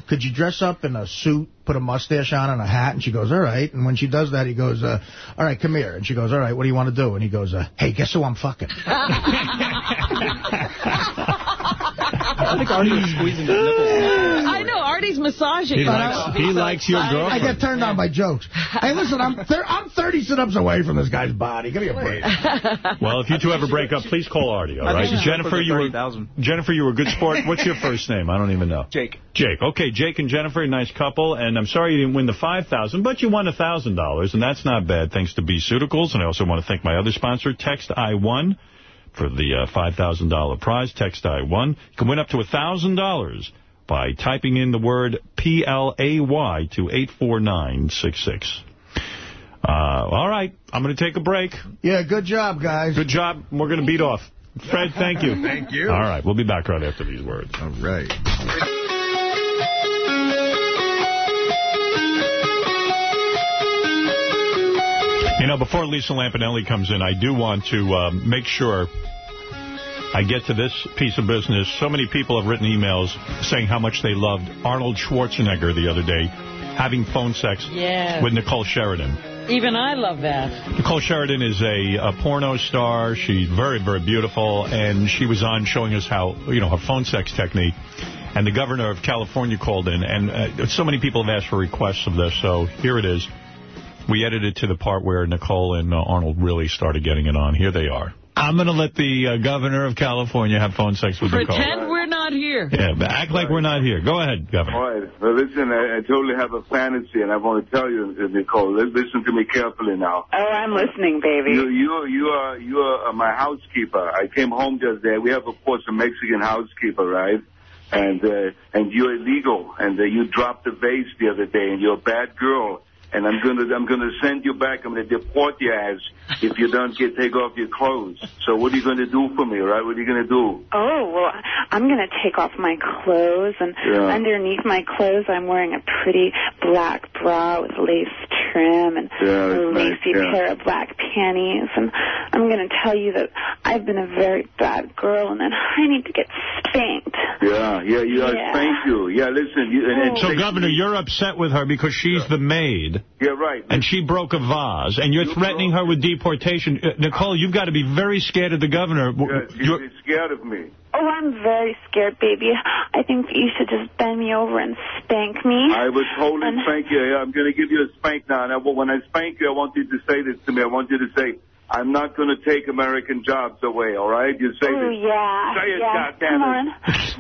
Could you dress up in a suit, put a mustache on and a hat? And she goes, all right. And when she does that, he goes, uh, all right, come here. And she goes, all right, what do you want to do? And he goes, uh, hey, guess who I'm fucking? I think Artie was squeezing his nipples. I know, Artie's massaging. He likes, he likes your I get turned on by jokes. Hey, listen, I'm thir I'm 30 sit-ups away from this guy's body. Give me a break. Well, if you two ever break up, please call Artie, all I right? think she's Jennifer, you were 30,000. Jennifer, you were a good sport. What's your first name? I don't even know. Jake. Jake. Okay, Jake and Jennifer, nice couple. And I'm sorry you didn't win the 5,000, but you won $1,000, and that's not bad, thanks to B-Ceuticals. And I also want to thank my other sponsor, Text I-1, for the uh, $5,000 prize. Text I-1. You can win up to $1,000 by typing in the word P-L-A-Y to 84966. Uh, all right, I'm going to take a break. Yeah, good job, guys. Good job. We're going to beat off. Fred, thank you. Thank you. All right, we'll be back right after these words. All right. You know, before Lisa Lampanelli comes in, I do want to um, make sure I get to this piece of business. So many people have written emails saying how much they loved Arnold Schwarzenegger the other day having phone sex Yes. with Nicole Sheridan. Even I love that. Nicole Sheridan is a, a porno star. She's very, very beautiful, and she was on showing us how, you know, her phone sex technique. And the governor of California called in, and uh, so many people have asked for requests of this, so here it is. We edited to the part where Nicole and uh, Arnold really started getting it on. Here they are. I'm going to let the uh, governor of California have phone sex with Nicole. Pretend we're not here. Yeah, but act like we're not here. Go ahead, Governor. All right. Well, listen, I, I totally have a fantasy, and I want to tell you, Nicole. Listen to me carefully now. Oh, I'm listening, baby. You, you, you are, you are uh, my housekeeper. I came home just there. We have, of course, a Mexican housekeeper, right? And uh, and you're illegal, and uh, you dropped the vase the other day, and you're a bad girl. And I'm gonna, I'm gonna send you back. I'm gonna deport your ass if you don't get take off your clothes. So what are you gonna do for me, right? What are you gonna do? Oh, well, I'm going to take off my clothes, and Yeah. underneath my clothes, I'm wearing a pretty black bra with lace trim and Yeah, a that's nice, lacy yeah. pair of black panties. And I'm going to tell you that I've been a very bad girl, and that I need to get spanked. Yeah, yeah, yeah. Yeah. Thank you. Yeah, listen. You, and, and oh. So, Governor, you're upset with her because she's the maid. Yeah, right. And she broke a vase, and you're threatening her with deportation. Uh, Nicole, you've got to be very scared of the governor. W- You're, you're scared of me. Oh, I'm very scared, baby. I think you should just bend me over and spank me. I would totally And- spank you. I'm going to give you a spank now. Now, when I spank you, I want you to say this to me. I want you to say, I'm not going to take American jobs away, all right? You say Oh, this. yeah. Say it, yeah. goddammit. Come on.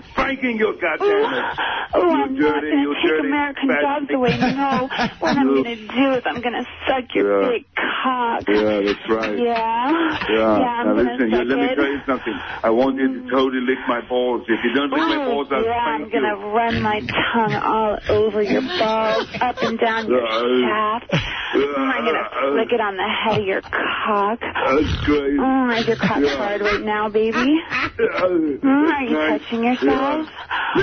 Spanking you, goddammit. Oh, you I'm not going to take dirty American jobs away. No. What I'm going to do is I'm going to suck your Yeah. big cock. Yeah, that's right. Yeah. Yeah. I'm now listen, you, let me tell you something. I want you to mm. totally lick my balls. If you don't lick my Oh, balls, I'll yeah, I'm going to run my tongue all over your balls, up and down your shaft. I'm going to flick it on the head of your cock. That's great. Oh, is your cock Yeah. hard right now, baby? Mm, are you Nice. touching yourself?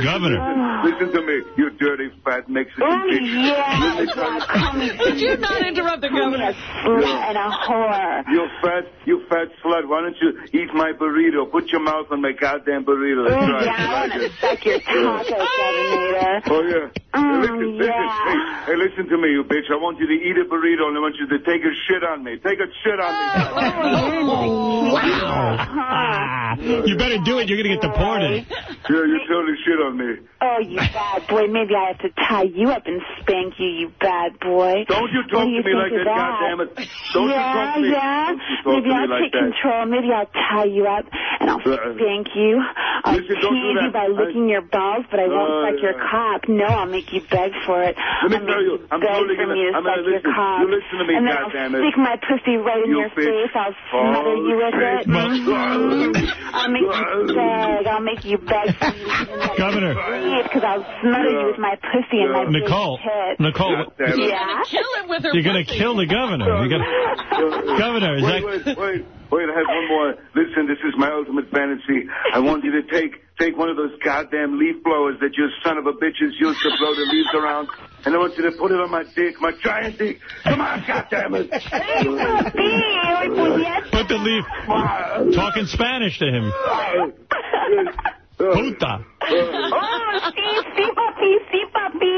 Governor. Listen to me, you dirty fat Mexican Oh, bitch. yeah. Let me tell you- Call me Did you not interrupt the governor? a slut and a whore. You fat, you fat slut. Why don't you eat my burrito? Put your mouth on my goddamn burrito. Oh, That's right. yeah, I I want to suck your taco, Governor. Oh, yeah. Oh, hey, listen, listen. yeah. Hey, hey, listen to me, you bitch. I want you to eat a burrito and I want you to take a shit on me. Take a shit on me. Ah, you better do it. You're going to get deported. Yeah, you're totally shit on me. Oh, you bad boy. Maybe I have to tie you up and spank you, you bad boy. Don't you What talk do you to me like that, that? goddammit. Don't you yeah, talk to me. yeah. Don't talk Maybe to me I'll like take that. control. Maybe I'll tie you up and I'll Uh, spank you. I'll listen, don't do tease you by licking your balls, but I won't Uh, suck your cock. No, I'll make you beg for it. Let me I'll tell you. I'm beg totally gonna- me I'm gonna suck your listen. cock. You listen to me, and then goddammit. I'll stick my pussy right in your bitch. Face. I'll smother you with bitch. it. Mhm. I'll make you beg. I'll make you beg for me. Governor. Because I'll smother you with my pussy and my big Nicole, tit. Nicole, Yeah. Kill it with her you're going to kill the governor. You're gonna, governor, is wait, that... wait, wait, wait, I have one more. Listen, this is my ultimate fantasy. I want you to take take one of those goddamn leaf blowers that your son of a bitches used to blow the leaves around, and I want you to put it on my dick, my giant dick. Come on, goddammit. Put the leaf... Talk in Spanish to him. Puta. Oh, sí, sí, papi, sí, papi.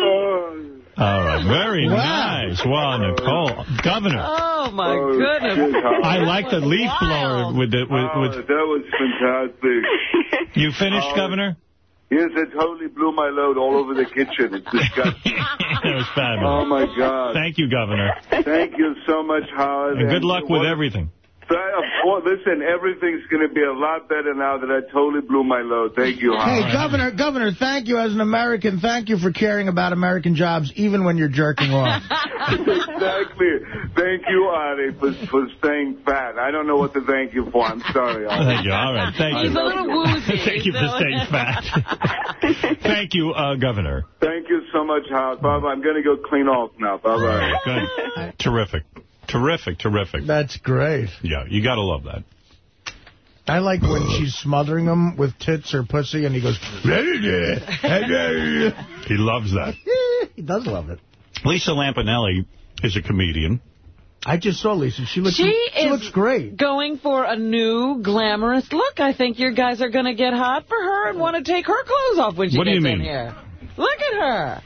All right, very nice. Wow, Nicole. Governor. Oh, my goodness. Oh, I like the leaf blower with the... With, Oh, with, that was fantastic. you finished, Oh. Governor? Yes, it totally blew my load all over the kitchen. It's disgusting. It was fabulous. oh, my God. Thank you, Governor. Thank you so much, Howard. And good luck with everything. Of course, listen, everything's going to be a lot better now that I totally blew my load. Thank you, Hey, Governor, Governor, thank you as an American. Thank you for caring about American jobs, even when you're jerking off. exactly. Thank you, Artie, for, for staying fat. I don't know what to thank you for. I'm sorry, Artie. Thank you. All right. Thank you. He's a little woozy. Thank you for staying fat. Thank you, uh, Governor. Thank you so much, Howard. Bye-bye. I'm going to go clean off now. Bye-bye. Good. Terrific. Terrific, terrific. That's great. Yeah, you got to love that. I like when she's smothering him with tits or pussy, and he goes, He loves that. he does love it. Lisa Lampanelli is a comedian. I just saw Lisa. She looks, She is looks great. going for a new glamorous look. I think your guys are going to get hot for her and want to take her clothes off when she What do gets you in mean? here. Look at her.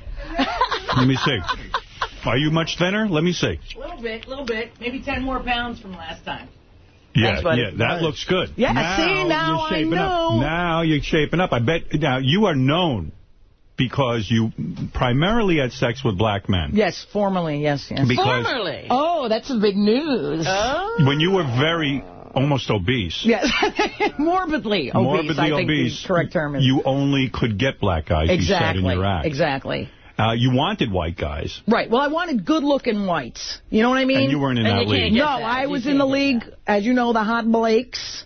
Let me see. Are you much thinner? Let me see. A little bit, a little bit. Maybe 10 more pounds from last time. Yeah, Thanks, yeah, that looks good. Yeah, now see, now you're I shaping Up. know. Now you're shaping up. I bet. Now you are known because you primarily had sex with black men. Yes, formerly, yes, yes. Because- Oh, that's some big news. Oh. When you were very almost obese. Yes, morbidly obese, Morbidly I think obese. the correct term is. You only could get black guys. You said in exactly, your act. exactly. Uh, you wanted white guys. Right. Well, I wanted good-looking whites. You know what I mean? And you weren't in And that league. No, that. I You was in the get league, as you know, the hot Blakes.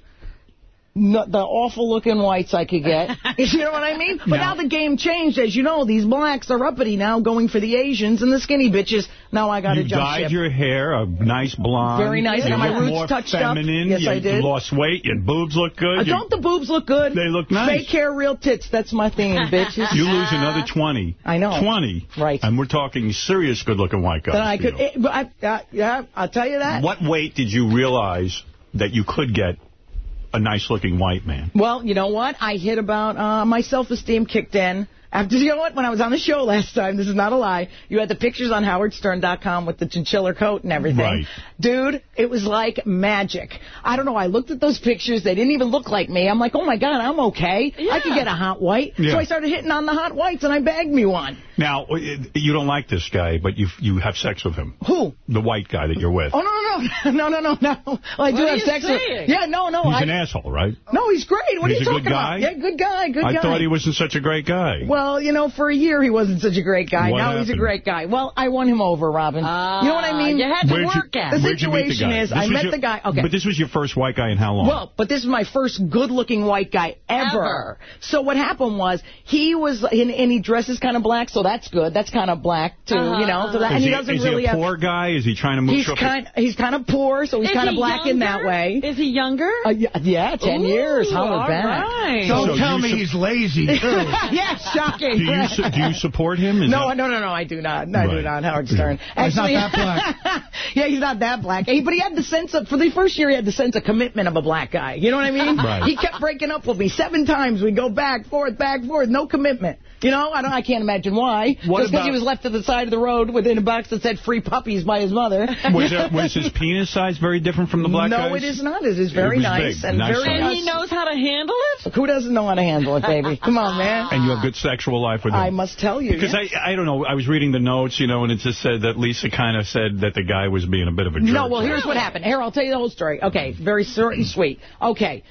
No, the awful-looking whites I could get. you know what I mean? But now, the game changed. As you know, these blacks are uppity now, going for the Asians and the skinny bitches. Now I got to You jump dyed ship. your hair a nice blonde. Very nice. You Got my roots touched up. Yes, you I did. lost weight. Your boobs look good. Uh, don't the boobs look good? They look nice. Fake hair, real tits. That's my theme, bitches. You lose another 20. I know. 20. Right. And we're talking serious good-looking white guys. Then I could. you. eh, but I, uh, yeah, I'll tell you that. What weight did you realize that you could get a nice-looking white man? Well, you know what? I hit about, uh, my self-esteem kicked in. After, you know what? When I was on the show last time, this is not a lie, you had the pictures on howardstern.com with the chinchilla coat and everything. Right. Dude, it was like magic. I don't know. I looked at those pictures. They didn't even look like me. I'm like, oh, my God, I'm okay. I could get a hot white. Yeah. So I started hitting on the hot whites, and I bagged me one. Now, uh, you don't like this guy, but you you have sex with him. Who? The white guy that you're with. Oh, no, no, no. No, no, no, no. Well, I do What are have you sex with... saying? Yeah, no, no. He's I, an asshole, right? No, he's great. What He's are a you good talking guy? about? Yeah, good guy, good I guy. thought he wasn't such a great guy. Well, you know, for a year he wasn't such a great guy. What now he's a great guy. Well, I won him over, Robin. you know what I mean? you had to Where'd work you, at The where'd you meet the situation is, This I met your- the guy. Okay. But this was your first white guy in how long? Well, but this is my first good-looking white guy ever. Ever. So what happened was he was, and, and he dresses kind of black, so that's good. That's kind of black too, Uh-huh, you know. So that, is and he, he, doesn't is really he a have. poor guy? Is he trying to move He's kind. He's kind of poor, so he's Is kind of he black in that way. Is he younger? Uh, yeah, yeah, ten Ooh, years. Howard all Bennett. right. Don't So tell me he's lazy, too. yeah, shocking. do you su- do you support him? Is No, that- no, no, no, I do not. I do not, Howard Stern. Oh, he's not that black. yeah, he's not that black. Hey, but he had the sense of, for the first year, he had the sense of commitment of a black guy. You know what I mean? Right. He kept breaking up with me seven times. We go back, forth, back, forth, no commitment. You know, I don't. I can't imagine why. What Just because he was left to the side of the road within a box that said free puppies by his mother. Was, there, was his penis size very different from the black no, guys? it is not. It is very was nice big, and nice very size. And he knows how to handle it? Who doesn't know how to handle it, baby? Come on, man. And you have good sexual life with him? I must tell you. Because yes. I, I don't know, I was reading the notes, you know, and it just said that Lisa kind of said that the guy was being a bit of a jerk. No, well, here's what happened. Here, I'll tell you the whole story. Okay, very short and sweet. Okay.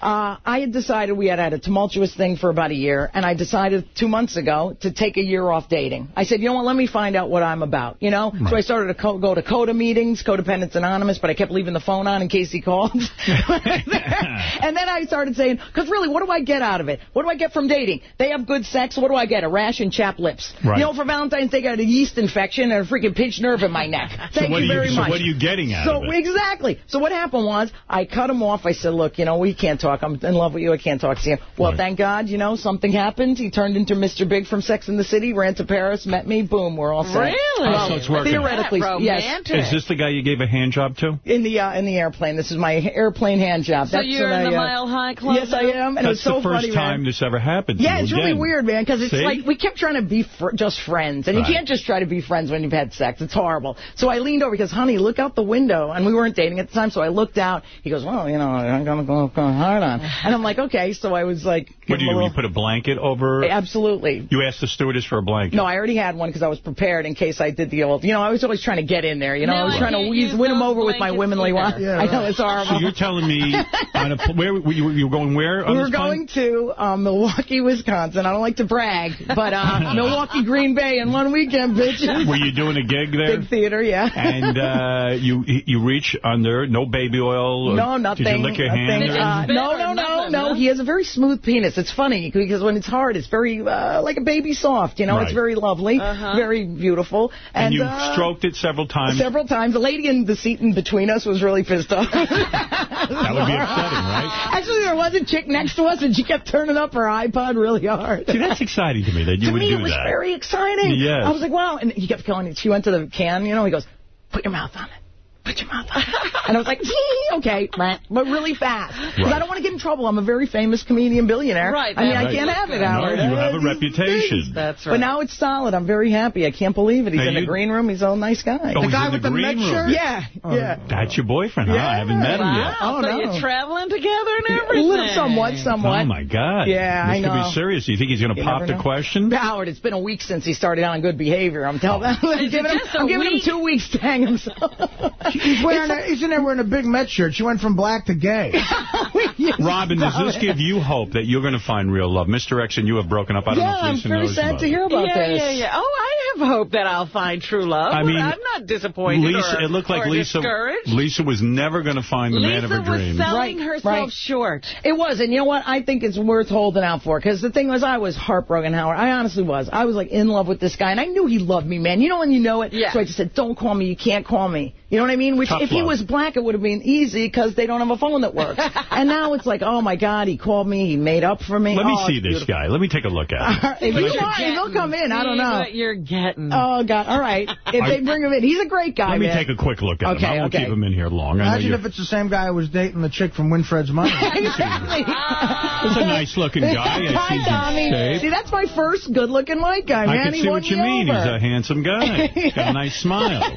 Uh, I had decided we had had a tumultuous thing for about a year, and I decided two months ago to take a year off dating. I said, you know what, let me find out what I'm about, you know? So I started to co go to CODA meetings, Codependence Anonymous, but I kept leaving the phone on in case he called. and then I started saying, because really, what do I get out of it? What do I get from dating? They have good sex, what do I get? A rash and chapped lips. Right. You know, for Valentine's Day, I got a yeast infection and a freaking pinched nerve in my neck. So Thank what you are you- very so much. what are you getting out so, of it? Exactly. So what happened was I cut him off. I said, look, you know, we can't talk. I'm in love with you. I can't talk to you. Well, Right. thank God, you know, something happened. He turned into Mr. Big from Sex and the City, ran to Paris, met me. Boom, we're all set. Really? Oh, so it's working. Theoretically, yes. Is this the guy you gave a hand job to? In the uh, in the airplane. This is my airplane hand job. So That's you're in I, the uh, Mile High Club Yes, I am. And it was so the first funny, time man. this ever happened to Yeah, it's really weird, man, because it's See? like we kept trying to be fr just friends, and Right. you can't just try to be friends when you've had sex. It's horrible. So I leaned over because, honey, look out the window, and we weren't dating at the time. So I looked out. He goes, well, you know, I'm gonna go, go hard on, and I'm like, okay. So I was like, What give do you, little- you put a blanket over? Absolutely. You asked the stewardess for a blanket. No, I already had one because I was prepared in case I did the old. You know, I was always trying to get in there. You know, No, I was I trying to wheeze, win him those over with my blankets womanly either. one. I know it's horrible. So you're telling me on a where were you, you were going where? We were this plane? going to um, Milwaukee, Wisconsin. I don't like to brag, but uh, Milwaukee, Green Bay in one weekend, bitches. Were you doing a gig there? Big theater, yeah. and uh, you you reach under, no baby oil. or No, nothing. Did you lick your hand? nothing. or Uh, anything? No, no, no, no. He has a very smooth penis. It's funny because when it's hard, it's very uh, like a baby soft. You know, Right. it's very lovely, Uh-huh. very beautiful. and, And, you uh, stroked it several times. Several times. The lady in the seat in between us was really pissed off. that would be upsetting, right? Actually, there was a chick next to us, and she kept turning up her iPod really hard. See, that's exciting to me that you to would me, do it was that. very exciting. Yes. I was like, wow. And he kept going. She went to the can, you know. He goes, put your mouth on it put your mouth on. And I was like, hmm, okay, but really fast. Because right. I don't want to get in trouble. I'm a very famous comedian billionaire. Right. I mean, right. I can't have it, Howard. No, you have a reputation. That's right. But now it's solid. I'm very happy. I can't believe it. He's in the green room. He's a nice guy. Oh, the guy with the, the red shirt? Yeah. Oh, yeah. That's your boyfriend, huh? Yeah. I haven't met him yet. Oh, so no. you're traveling together and everything. A little somewhat, somewhat. Oh, my God. Yeah, this I know. This could be serious. You think he's going to pop the question? Howard, it's been a week since he started on good behavior. I'm telling oh. him. Him, I'm giving him two weeks to hang himself. She's wearing a, isn't there wearing a big Met shirt? She went from black to gay. Robin, does this it. give you hope that you're going to find real love? Mr. X and you have broken up. I don't yeah, know if I'm pretty sad to hear about yeah, this. Yeah, yeah, yeah. Oh, I have hope that I'll find true love. I mean, I'm not disappointed Lisa, or, it looked like Lisa, Lisa was never going to find the Lisa man of her dreams. Lisa was selling right, herself right. short. It was, and you know what? I think it's worth holding out for, because the thing was, I was heartbroken, Howard. I honestly was. I was, like, in love with this guy, and I knew he loved me, man. You know when you know it? Yeah. So I just said, don't call me. You can't call me. You know what I mean? mean? Which, Tough if love. he was black, it would have been easy because they don't have a phone that works. and now it's like, oh, my God, he called me. He made up for me. Let oh, me see this beautiful. guy. Let me take a look at him. if you want, he'll come in. I don't know. what you're getting. Oh, God. All right. If they bring him in. He's a great guy, Let man. me take a quick look at okay, him. I won't okay. keep him in here long. Imagine if it's the same guy who was dating the chick from Winfred's Money. exactly. He's a nice-looking guy. Hi, Tommy. See, that's my first good-looking white guy, man. I can see what you mean. He's a handsome guy. He's got a nice smile.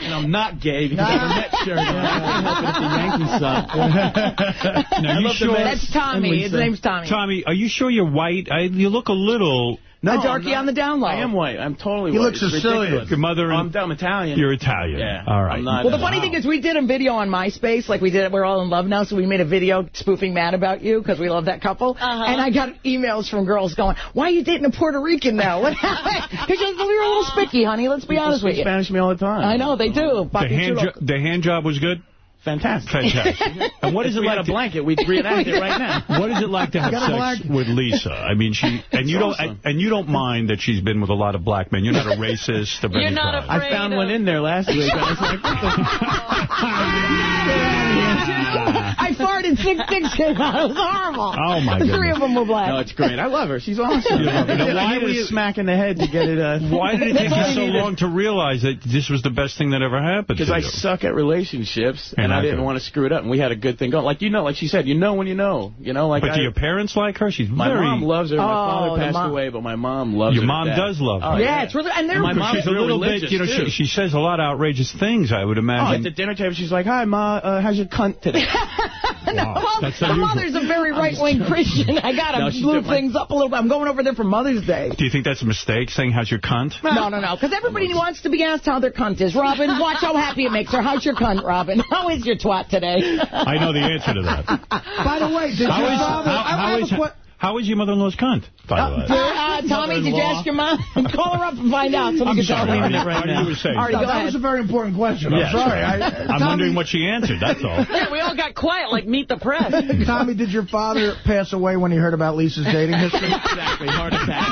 And I'm not gay because I'm a Met shirt. I'm hoping the Yankees suck. now, you sure? That's Tommy. His name's Tommy. Tommy, are you sure you're white? I, you look a little no, a darky on the down low. I am white. I'm totally white. You look Sicilian. Your mother. I'm, I'm Italian. You're Italian. Yeah. All right. well, the funny thing is, we did a video on MySpace. Like we did, we're all in love now. So we made a video spoofing "Mad About You" because we love that couple. Uh -huh. And I got emails from girls going, "Why are you dating a Puerto Rican now? What happened? Because you're a little spiky, honey. Let's be People honest with you. Spanish me all the time. I know they do. The hand, the hand job was good. Fantastic. Fantastic. and what is it we like? a blanket, we'd reenact it right now. What is it like to have sex with Lisa? I mean, she and you don't and you don't mind that she's been with a lot of black men. You're not a racist. You're not afraid I found of... one in there last week. I was like, farted, six dicks came out. It was horrible. Oh, my god. three of them were black. No, it's great. I love her. She's awesome. You why did you smack in the head to get it? Uh, why did it take you so long to realize that this was the best thing that ever happened Because I you? suck at relationships, and, and I, I didn't want to screw it up, and we had a good thing going. Like, you know, like she said, you know when you know. You know, like. But I, do your parents like her? She's my very... mom loves her. My oh, father passed away, but my mom loves your her. Your mom does love oh, her. Oh, yeah, it's really, and my mom's a little bit, you know, she, says a lot of outrageous things, I would oh, imagine. At the dinner table, she's like, hi, Ma, uh, how's your cunt today? no, wow. my, my mother's a very right-wing Christian. I got to no, things up a little bit. I'm going over there for Mother's Day. Do you think that's a mistake, saying how's your cunt? No, no, no, because everybody wants to be asked how their cunt is. Robin, watch how happy it makes her. How's your cunt, Robin? How is your twat today? I know the answer to that. By the way, did how your is, father... How, how is your mother-in-law's cunt, by uh. Uh, Tommy, did you ask your mom? Call her up and find out. So I'm sorry. Right now. No, that was a very important question. I'm yes. sorry. I, am wondering what she answered, that's all. Yeah, we all got quiet like meet the press. Tommy, did your father pass away when he heard about Lisa's dating history? exactly. Heart attack.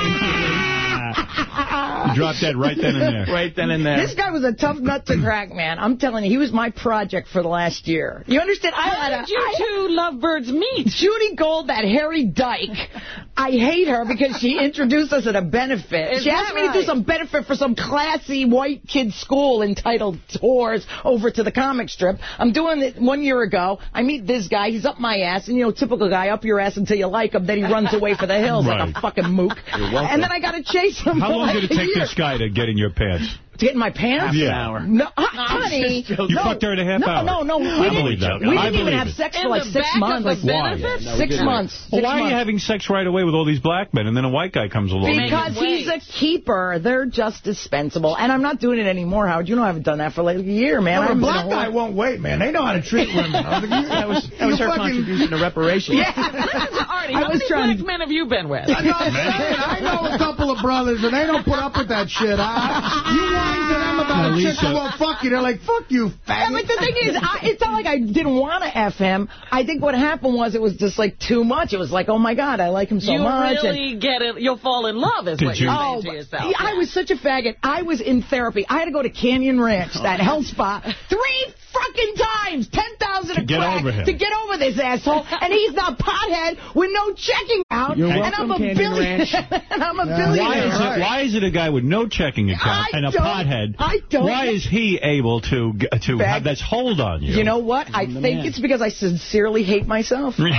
You dropped that right then and there. right then and there. This guy was a tough nut to crack, man. I'm telling you, he was my project for the last year. You understand? How I had did a, you I, two lovebirds meet? Judy Gold, that Harry Dyke. I hate her because she introduced us at a benefit. Is she asked me right? to do some benefit for some classy white kid school entitled Tours over to the comic strip. I'm doing it one year ago. I meet this guy. He's up my ass. And, you know, typical guy, up your ass until you like him. Then he runs away for the hills right. like a fucking mook. And then I got to chase him. How long did take this guy to get in your pants? To get in my pants? yeah. hour. No, honey. You no, fucked her in a half no, hour. No, no, no. I believe that. We didn't even have sex for like six months. Like, why? Yeah, no, six months. Six why months. are you having sex right away with all these black men and then a white guy comes along? Because he's a keeper. They're just dispensable. And I'm not doing it anymore, Howard. You know I haven't done that for like a year, man. Well, a black guy won't wait, man. They know how to treat women. that was, that was her fucking... contribution to reparations. Yeah. Artie, how many black men have you been with? I know a couple of brothers, and they don't put up with that shit. You and i'm about a chick who won't fuck you. They're like, fuck you, faggot. But the thing is, I, it's not like I didn't want to F him. I think what happened was it was just like too much. It was like, oh, my God, I like him so you much. You really and, get it. You'll fall in love is Did what you? oh, to yourself. I was such a faggot. I was in therapy. I had to go to Canyon Ranch, oh. that health spa, three fucking times, 10,000 a get crack over him. to get over this asshole, and he's not pothead with no checking out, You're and, I'm a billionaire, and I'm a yeah. billionaire. Why is, it, why is it a guy with no checking account I and a pothead I don't Why is he able to to Back- have this hold on you? You know what? I think it's because I sincerely hate myself. no,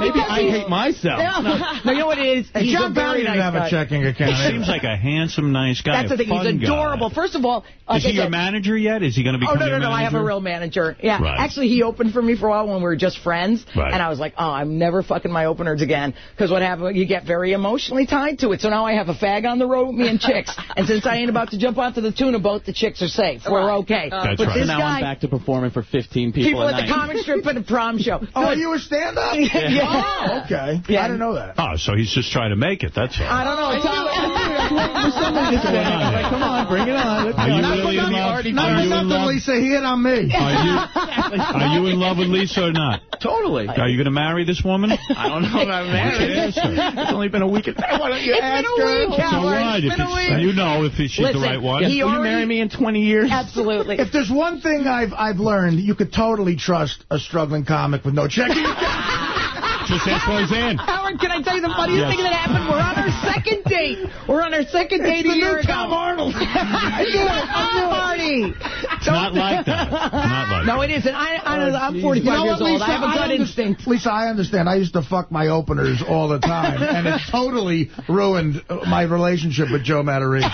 Maybe I hate myself. No, no, you know what it is? Hey, He's John a very Barry didn't nice have guy. a checking account. He seems like a handsome, nice guy. That's the thing. He's adorable. Guy. First of all, like Is he I your manager yet? Is he going to be? Oh no no no! I have a real manager. Yeah, Right. actually, he opened for me for a while when we were just friends, Right. and I was like, oh, I'm never fucking my openers again. Because what happened? You get very emotionally tied to it. So now I have a fag on the road with me and chicks. And since I ain't about to jump onto the tuna boat, the chicks are safe. We're okay. That's but right. this now guy, I'm back to performing for 15 people, people a at the comic strip at the prom show. Oh, Good. you a stand-up? yeah. Oh, okay. Yeah. I didn't know that. Oh, so he's just trying to make it. That's all. I don't know. Tell Somebody just like, come on, bring it on. Let's Are go. you Not really in love? Are Not for you in nothing, love? Lisa. He hit on me. Are you are you in love with Lisa or not? Totally. Are you going to marry this woman? I don't know about marriage. Ask her. It's only been a week. Why don't you It's ask been a her? week, So Howard. what? It's If been a week. you know if she's Listen, the right one. Yes, He will you marry me in 20 years? Absolutely. If there's one thing I've I've learned, you could totally trust a struggling comic with no checking account. Just ask Roseanne. Howard, can I tell you the funniest Yes. thing that happened? We're on our second date. We're on our second date the a year new ago. Tom Arnold. I knew it. I knew it. Marty. It's not like that. Not like No, it isn't. I, I, Oh, I'm 45 You know years what, old. Lisa? I have a gut instinct. Lisa, I understand. I used to fuck my openers all the time, and it totally ruined uh, my relationship with Joe Matarese.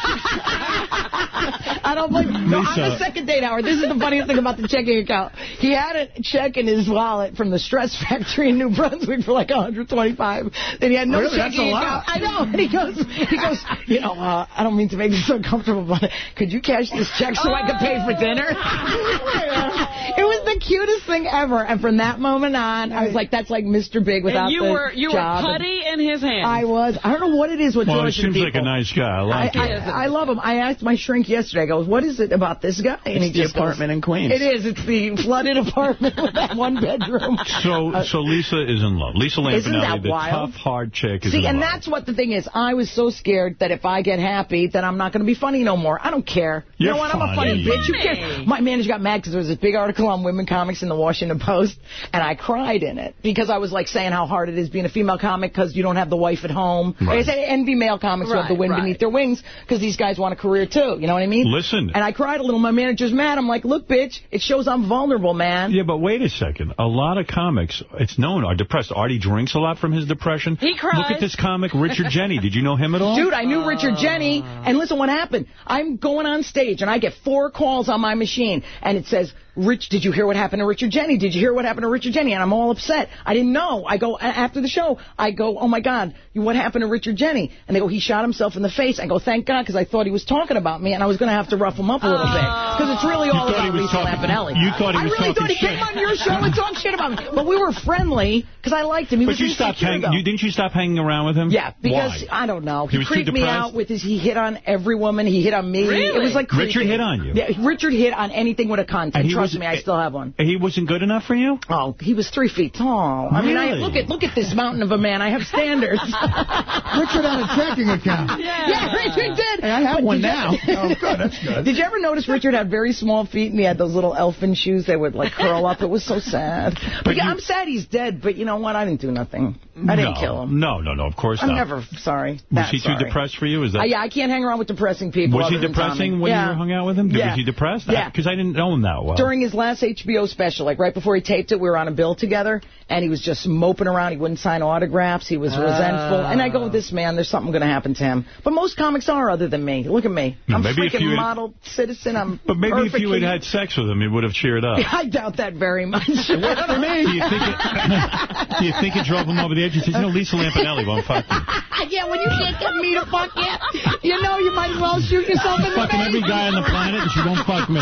I don't blame you. No, on the second date, Howard, this is the funniest thing about the checking account. He had a check in his wallet from the Stress Factory in New Brunswick for like 125. Then he had no Really? That's checking a lot. account. I know. And he goes, he goes, you know, uh, I don't mean to make this uncomfortable, but could you cash this check so I could pay for dinner? it was the cutest thing ever. And from that moment on, I was like, that's like Mr. Big without And you the were you job. were putty in his hand. I was. I don't know what it is with Well, he seems like a nice guy. I I, like I, him. I love him. I asked my shrink yesterday. I goes, "What is it about this guy?" And It's the just goes, in Queens. It is. It's the flooded apartment with that one bedroom. So, so Lisa is in love. Lisa Isn't Lampanelli, that the wild? tough, hard chick, is See, in and love. that's what the thing is. I was so scared that if I get happy, then I'm not going to be funny no more. I don't care. you You're know what? I'm a funny funny. bitch. Who Funny. cares? My manager got mad because there was this big article on women comics in the Washington Post, and I cried in it because I was like saying how hard it is being a female comic because you don't have the wife at home. Like I said, envy male comics who have the wind right. beneath their wings because these guys want a career too. You know what I mean? Listen. And I cried a little. My manager's mad. I'm like, look, bitch, it shows I'm vulnerable, man. Yeah, but wait a second. A lot of comics, it's known, are depressed. Artie drinks a lot from his depression. He cries. Look at this comic, Richard Jeni. Did you know him at all? Dude, I knew Richard ah. Jenny, and listen what happened. I'm going on stage, and I get four calls on my machine, and it says, Rich, did you hear what happened to Richard Jeni? Did you hear what happened to Richard Jeni? And I'm all upset. I didn't know. I go, after the show, I go, oh my God, what happened to Richard Jeni? And they go, he shot himself in the face. I go, thank God, because I thought he was talking about me, and I was going to have to rough him up a little bit. Oh. Because it's really all about was Lisa talking- Lampanelli. you thought he was I was really talking thought he shit. came on your show and talked shit about me. But we were friendly, because I liked him. He But was you stopped insecure, hanging. You didn't you stop hanging around with him? Yeah, because Why? I don't know. He He, was too creeped me depressed? out with his. He hit on every woman. He hit on me. It was like creepy. Richard hit on you? Yeah, Richard hit on anything with a content. And he Trust was- me, I still have one. He wasn't good enough for you? Oh, he was three feet tall. I mean, I, look at look at this mountain of a man. I have standards. Richard had a checking account. yeah, yeah Richard did. Hey, I have But one did you- now. Oh, good. That's good. Did you ever notice Richard had very small feet and he had those little elfin shoes that would like curl up? It was so sad. But, yeah, you- I'm sad he's dead. But you know what? I didn't do nothing. I didn't no. kill him. No, no, no, of course not. I'm never sorry. Was he too depressed for you? Is that... Uh, yeah, I can't hang around with depressing people. was he depressing when yeah. you hung out with him? Yeah. Was he depressed? Yeah. Because I didn't know him that well. During his last HBO special, like right before he taped it, we were on a bill together, and he was just moping around. He wouldn't sign autographs. He was resentful. And I go, this man, there's something going to happen to him. But most comics are other than me. Look at me. No, I'm maybe if freaking you had- model citizen. I'm But maybe if you had had sex with him, he would have cheered up. I doubt that very much. Do you think it, do you think it drove him over the said, you know, Lisa Lampanelli won't fuck me. yeah, when you can't get me to fuck you, you know you might as well shoot yourself in the Fucking face. every guy on the planet, and she won't fuck me.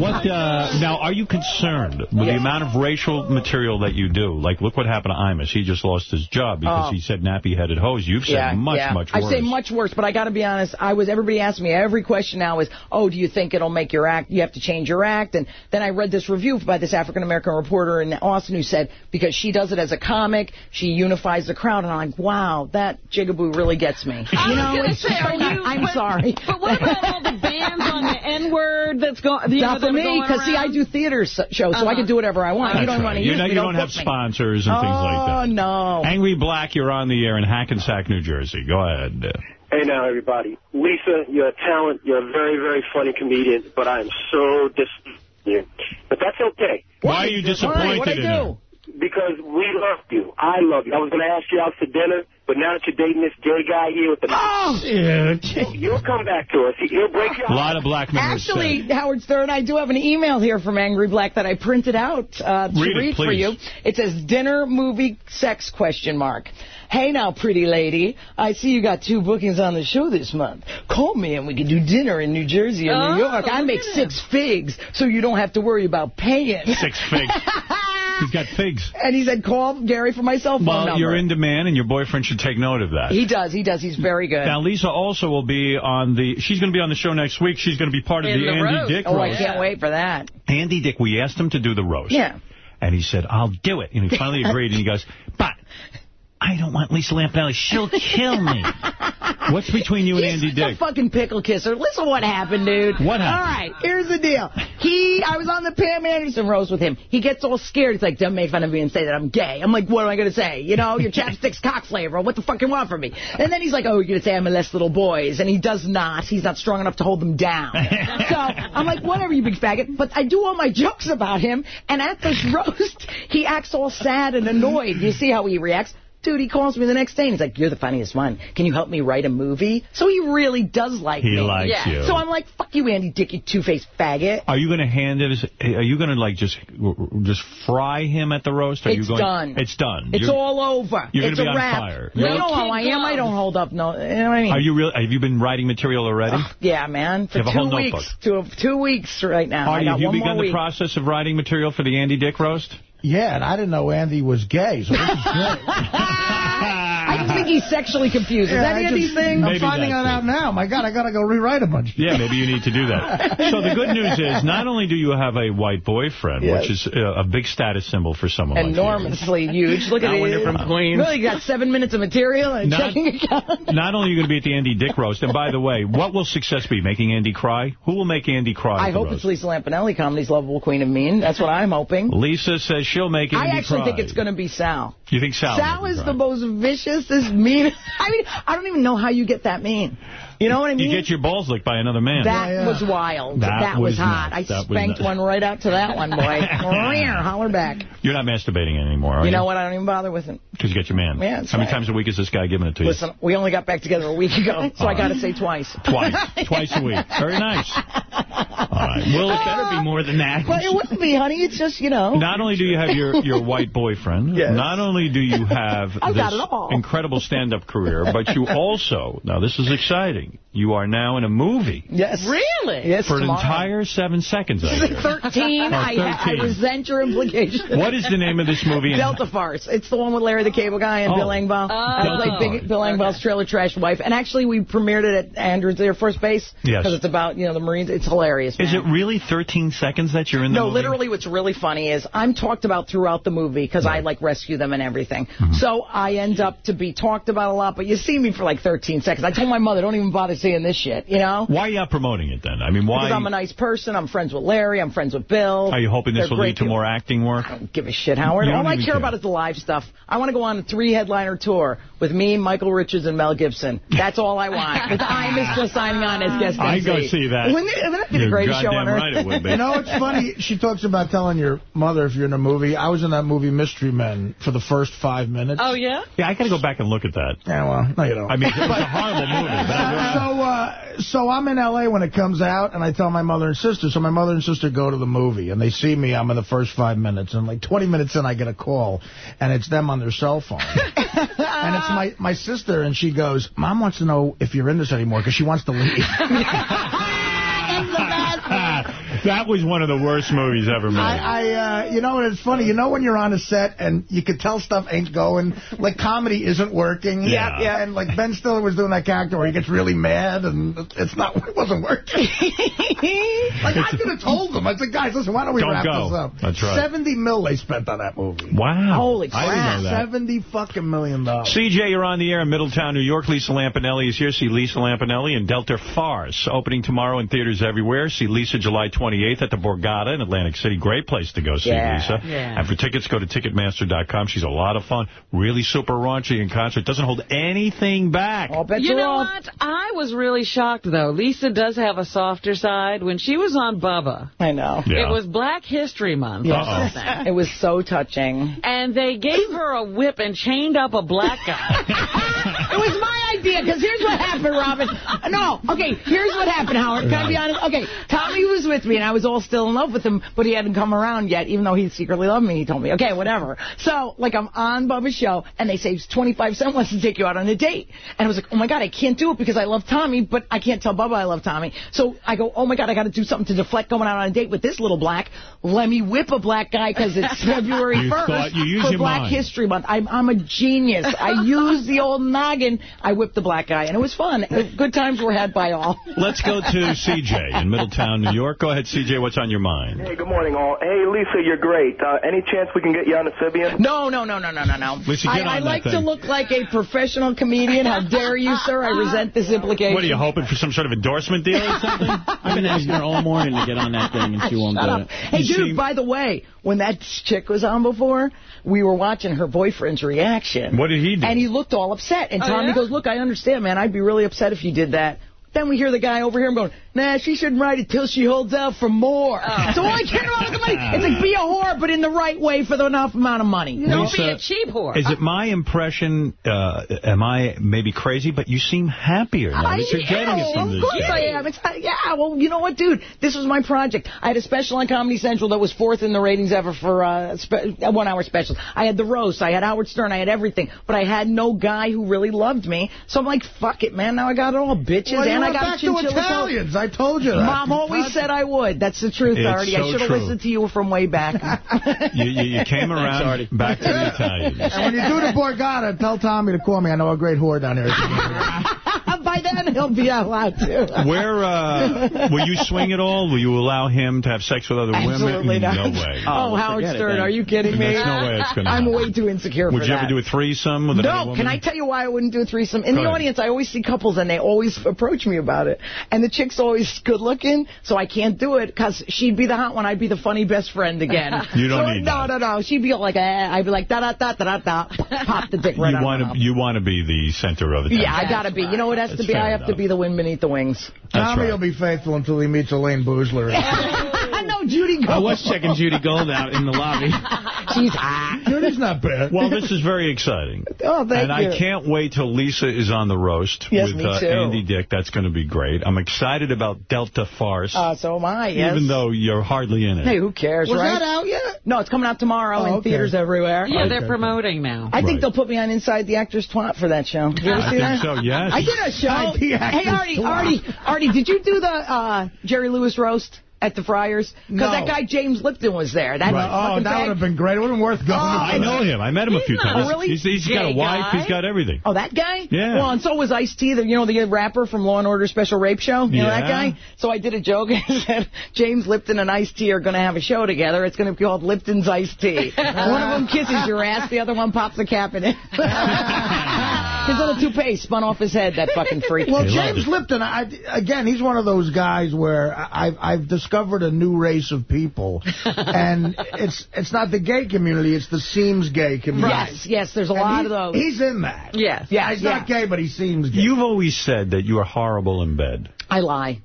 What, uh, now, are you concerned with the amount of racial material that you do? Like, look what happened to Imus. He just lost his job because Oh. he said nappy-headed hose. You've said much, much worse. I say much worse, but I got to be honest. I was everybody asked me every question now is, oh, do you think it'll make your act? You have to change your act. And then I read this review by this African American reporter in Austin who said because she does it as a comic, she unifies the crowd. And I'm like, wow, that jigaboo really gets me. I you was know, gonna it's say, are you- I'm but- sorry. But what about all the bans on the N-word that's going? You know, Not that for me, going because see, I do theater shows, so I Uh-huh. can do whatever I want. That's you don't right. want to you use know, me, you don't have book me. sponsors and things like that. Oh, no. Angry Black, you're on the air in Hackensack, New Jersey. Go ahead. Hey now, everybody. Lisa, you're a talent. You're a very, very funny comedian, but I am so disappointed in you. But that's okay. Why are you disappointed in her? Because we love you. I love you. I was going to ask you out for dinner, but now that you're dating this gay guy here with the... Oh! You'll come back to us. He'll break your A lot of black men. Actually, Howard Stern, I do have an email here from Angry Black that I printed out uh, to Read it, for you. It says, dinner, movie, sex, question mark. Hey now, pretty lady. I see you got two bookings on the show this month. Call me and we can do dinner in New Jersey or Oh, New York. I make at six figs, so you don't have to worry about paying. Six figs. He's got figs. And he said, call Gary for my cell phone Well, number. you're in demand, and your boyfriend should take note of that. He does. He does. He's very good. Now, Lisa also will be on the... She's going to be on the show next week. She's going to be part of In the, the Andy roast. Dick Oh, I can't wait for that. Andy Dick, we asked him to do the roast. Yeah. And he said, I'll do it. And he finally agreed, and he goes, but I don't want Lisa Lampanelli. She'll kill me. What's between you and He's Andy such a Dick? fucking pickle kisser. Listen what happened, dude. What happened? All right, here's the deal. He, I was on the Pam Anderson roast with him. He gets all scared. He's like, don't make fun of me and say that I'm gay. I'm like, what am I going to say? You know, your chapstick's cock flavor. What the fuck you want from me? And then he's like, oh, you're going to say I molest little boys. And he does not. He's not strong enough to hold them down. so I'm like, whatever, you big faggot. But I do all my jokes about him. And at this roast, he acts all sad and annoyed. You see how he reacts? Dude, he calls me the next day and he's like, you're the funniest one. Can you help me write a movie? So he really does like He me. likes Yeah. you. So I'm like, fuck you, Andy Dick, you two-faced faggot. Are you going to hand it? Are you going to like just just fry him at the roast? Are you It's going, done. It's done. It's You're- all over. you're gonna it's be a on wrap. fire. You You're- know how I am. I don't hold up no. You know what I mean? Are you real? Have you been writing material already? Yeah, man. For You have a two weeks. Two, two weeks right now. Are I you, got have you begun the process of writing material for the Andy Dick roast? Yeah, and I didn't know Andy was gay, so this is great. I just think he's sexually confused. Is Yeah, that I Andy's just- thing? I'm finding that out now. My God, I got to go rewrite a bunch. Yeah, maybe you need to do that. So the good news is, not only do you have a white boyfriend, Yes. which is uh, a big status symbol for someone like you. Enormously huge. Look at Now it. when you're from Queens. Really, you got seven minutes of material and Not- checking account. Not only are you going to be at the Andy Dick roast, and by the way, what will success be? Making Andy cry? Who will make Andy cry? I hope roast? it's Lisa Lampanelli, comedy's lovable queen of mean. That's what I'm hoping. Lisa says she'll make Andy I actually cry. think it's going to be Sal. You think Sal? Sal is him the most vicious, this mean. I mean, I don't even know how you get that mean. You know what I mean? You get your balls licked by another man. That was wild. That That, was, was hot. nuts. I That spanked one right out to that one, boy. Holler back. You're not masturbating anymore, are you? You know what? I don't even bother with it. Because you get your man. Yeah, that's How many times a week is this guy giving it to you? Listen, we only got back together a week ago, oh, so All I got to say twice. Twice. Twice a week. Very nice. All right. Well, it better be uh, more than that. Well, it wouldn't be, honey. It's just, you know. Not only do you have your, your white boyfriend, Yes. not only do you have this incredible stand-up career, but you also, now this is exciting, you are now in a movie. Yes. Really? Yes, For an entire seven seconds, I hear. 13. Oh, I, I resent your implication. What is the name of this movie? Delta Farce. It's the one with Larry the Cable Guy and Oh. Bill Engvall. I Delta played Farce. Big, Bill Engvall's trailer trash wife. And actually, we premiered it at Andrews Air Force Base. Yes. Because it's about, you know, the Marines. It's hilarious, Is it really 13 seconds that you're in the No, movie? No, literally what's really funny is I'm talked about throughout the movie because I, like, rescue them and everything. Mm-hmm. So I end up to be talked about a lot, but you see me for, like, 13 seconds. I told my mother, don't even bother seeing this shit, you know? Why are you out promoting it then? I mean, why Because I'm a nice person. I'm friends with Larry. I'm friends with Bill. are you hoping this They're will lead to people. more acting work? Don't give a shit, Howard. All I care, care. about is the live stuff. I want to go on a three-headliner tour with me, Michael Richards, and Mel Gibson. That's all I want. With I'm just signing on as guest I'd MC. go see that. Wouldn't, it, wouldn't that be the greatest show on earth? right it would be. You know, it's funny. She talks about telling your mother if you're in a movie. I was in that movie Mystery Men for the first five minutes. Oh, yeah? Yeah, I got to go back and look at that. Yeah, well, no, you don't. I mean, it was a horrible movie. So, uh, so I'm in L.A. when it comes out, and I tell my mother and sister. So my mother and sister go to the movie, and they see me. I'm in the first five minutes, and like 20 minutes in, I get a call, and it's them on their cell phone. and it's my, my sister, and she goes, Mom wants to know if you're in this anymore, because she wants to leave. that was one of the worst movies ever made. I, I uh, you know, it's funny. You know when you're on a set and you could tell stuff ain't going, like comedy isn't working. Yeah. yeah. And like Ben Stiller was doing that character where he gets really mad and it's not, it wasn't working. like I could have told them. I said, guys, listen, why don't we Don't wrap go. this up? That's right. 70 mil they spent on that movie. Wow. Holy I didn't know that. 70 fucking million dollars. CJ, you're on the air in Middletown, New York. Lisa Lampanelli is here. See Lisa Lampanelli in Delta Farce, opening tomorrow in theaters everywhere. See Lisa July 28th. 28th at the Borgata in Atlantic City. Great place to go see Yeah. Lisa. Yeah. And for tickets, go to Ticketmaster.com. She's a lot of fun. Really super raunchy in concert. Doesn't hold anything back. Bet You know what? I was really shocked, though. Lisa does have a softer side. When she was on Bubba, I know. it was Black History Month or Yes. something. It was so touching. And they gave her a whip and chained up a black guy. It was my idea, because here's what happened, Robin. No, okay, here's what happened, Howard. Can I be honest? Okay, Tommy was with me, and I was all still in love with him, but he hadn't come around yet, even though he secretly loved me, he told me. Okay, whatever. So, like, I'm on Bubba's show, and they say 25 Cent wants to take you out on a date. And I was like, oh, my God, I can't do it because I love Tommy, but I can't tell Bubba I love Tommy. So I go, oh, my God, I got to do something to deflect going out on a date with this little black. Let me whip a black guy because it's February You 1st you use for your Black mind. History Month. I'm, I'm a genius. I use the old noggin. I whipped the black guy, and it was fun. Good times were had by all. Let's go to CJ in Middletown, New York. Go ahead, CJ. What's on your mind? Hey, good morning, all. Hey, Lisa, you're great. Uh, any chance we can get you on the Sybian? No, no, no, no, no, no, no. Lisa, I, get on I that like to look like a professional comedian. How dare you, sir? I resent this implication. What are you hoping for some sort of endorsement deal or something? I've been asking her all morning to get on that thing, and she won't Shut do up. it. Hey, dude, by the way, when that chick was on before, we were watching her boyfriend's reaction. What did he do? And he looked all upset. And Oh, Tommy yeah? goes, look, I understand, man. I'd be really upset if you did that. Then we hear the guy over here going, nah, she shouldn't write it till she holds out for more. Oh. So all I care about is the money. It's like be a whore, but in the right way for the enough amount of money. Don't be a cheap whore. Is it my impression, uh, am I maybe crazy, but you seem happier now that you're getting it from Of course guy. I am. It's, yeah, well, you know what, dude? This was my project. I had a special on Comedy Central that was fourth in the ratings ever for uh, spe- uh, one-hour specials. I had the roast. I had Howard Stern. I had everything. But I had no guy who really loved me. So I'm like, fuck it, man. Now I got it all, bitches. Well, and I went got back a to chinchilla coat. Italians. I told you that. Mom always said I would. That's the truth, It's Artie. I should have listened to you from way back. You, you, you came around back to the Italians. And when you do the Borgata, tell Tommy to call me. I know a great whore down there. By then, he'll be allowed to. Where, uh, will you swing at all? Will you allow him to have sex with other Absolutely women? not. No way. Oh, Howard forget it are you kidding me? There's no way it's gonna I'm happen. way too insecure Would for you that. ever do a threesome with another No, woman? can I tell you why I wouldn't do a threesome? In Go the ahead. audience, I always see couples, and they always approach me about it. And the chick's always good-looking, so I can't do it, because she'd be the hot one. I'd be the funny best friend again. You don't so, need No, no, no. She'd be like, eh. I'd be like, da-da-da-da-da-da. Pop the dick right you out want of her to you want to be the center of attention. Yeah, I gotta be. You know what it has That's to be? fair I have to enough. be the wind beneath the wings. Tommy right. will be faithful until he meets Elayne Boosler. no, Judy Gold. I was checking Judy Gold out in the lobby. She's hot. Judy's not bad. Well, this is very exciting. Oh, thank and you. And I can't wait till Lisa is on the roast Yes, with me uh, too. Andy Dick. That's going to be great. I'm excited about Delta Farce, Uh, so am I, yes. even though you're hardly in it. Hey, who cares, Was right? that out yet? No, it's coming out tomorrow Oh, in okay. theaters everywhere. Yeah, they're promoting now. I think Right. they'll put me on Inside the Actor's Twat for that show. Did you ever I see think that? so, yes. I did a show. Inside the Actor's Hey, Artie, Twat. Artie, Artie, did you do the uh, Jerry Lewis roast at the Friars? Because No. that guy James Lipton was there. That Right. Oh, that fag- would have been great. It would have been worth going. I know him. I met him a few not times. really he's he's got a wife. guy. He's got everything. Oh, that guy? Yeah. Well, and so was Ice-T, the, you know, the rapper from Law and Order Special Rape Show. You know that guy? So I did a joke and said, James Lipton and Ice-T are going to have a show together. It's going to be called Lipton's Ice-T. one of them kisses your ass, the other one pops a cap in it. his little toupee spun off his head, that fucking freak. Well, He James. Lipton, I, again, he's one of those guys where I- I've, I've discovered a new race of people, and it's it's not the gay community, it's the seems gay community. Yes, yes, there's a And lot he- of those. He's in that. Yes. yeah, He's yeah. not gay, but he seems gay. You've always said that you are horrible in bed. I lie.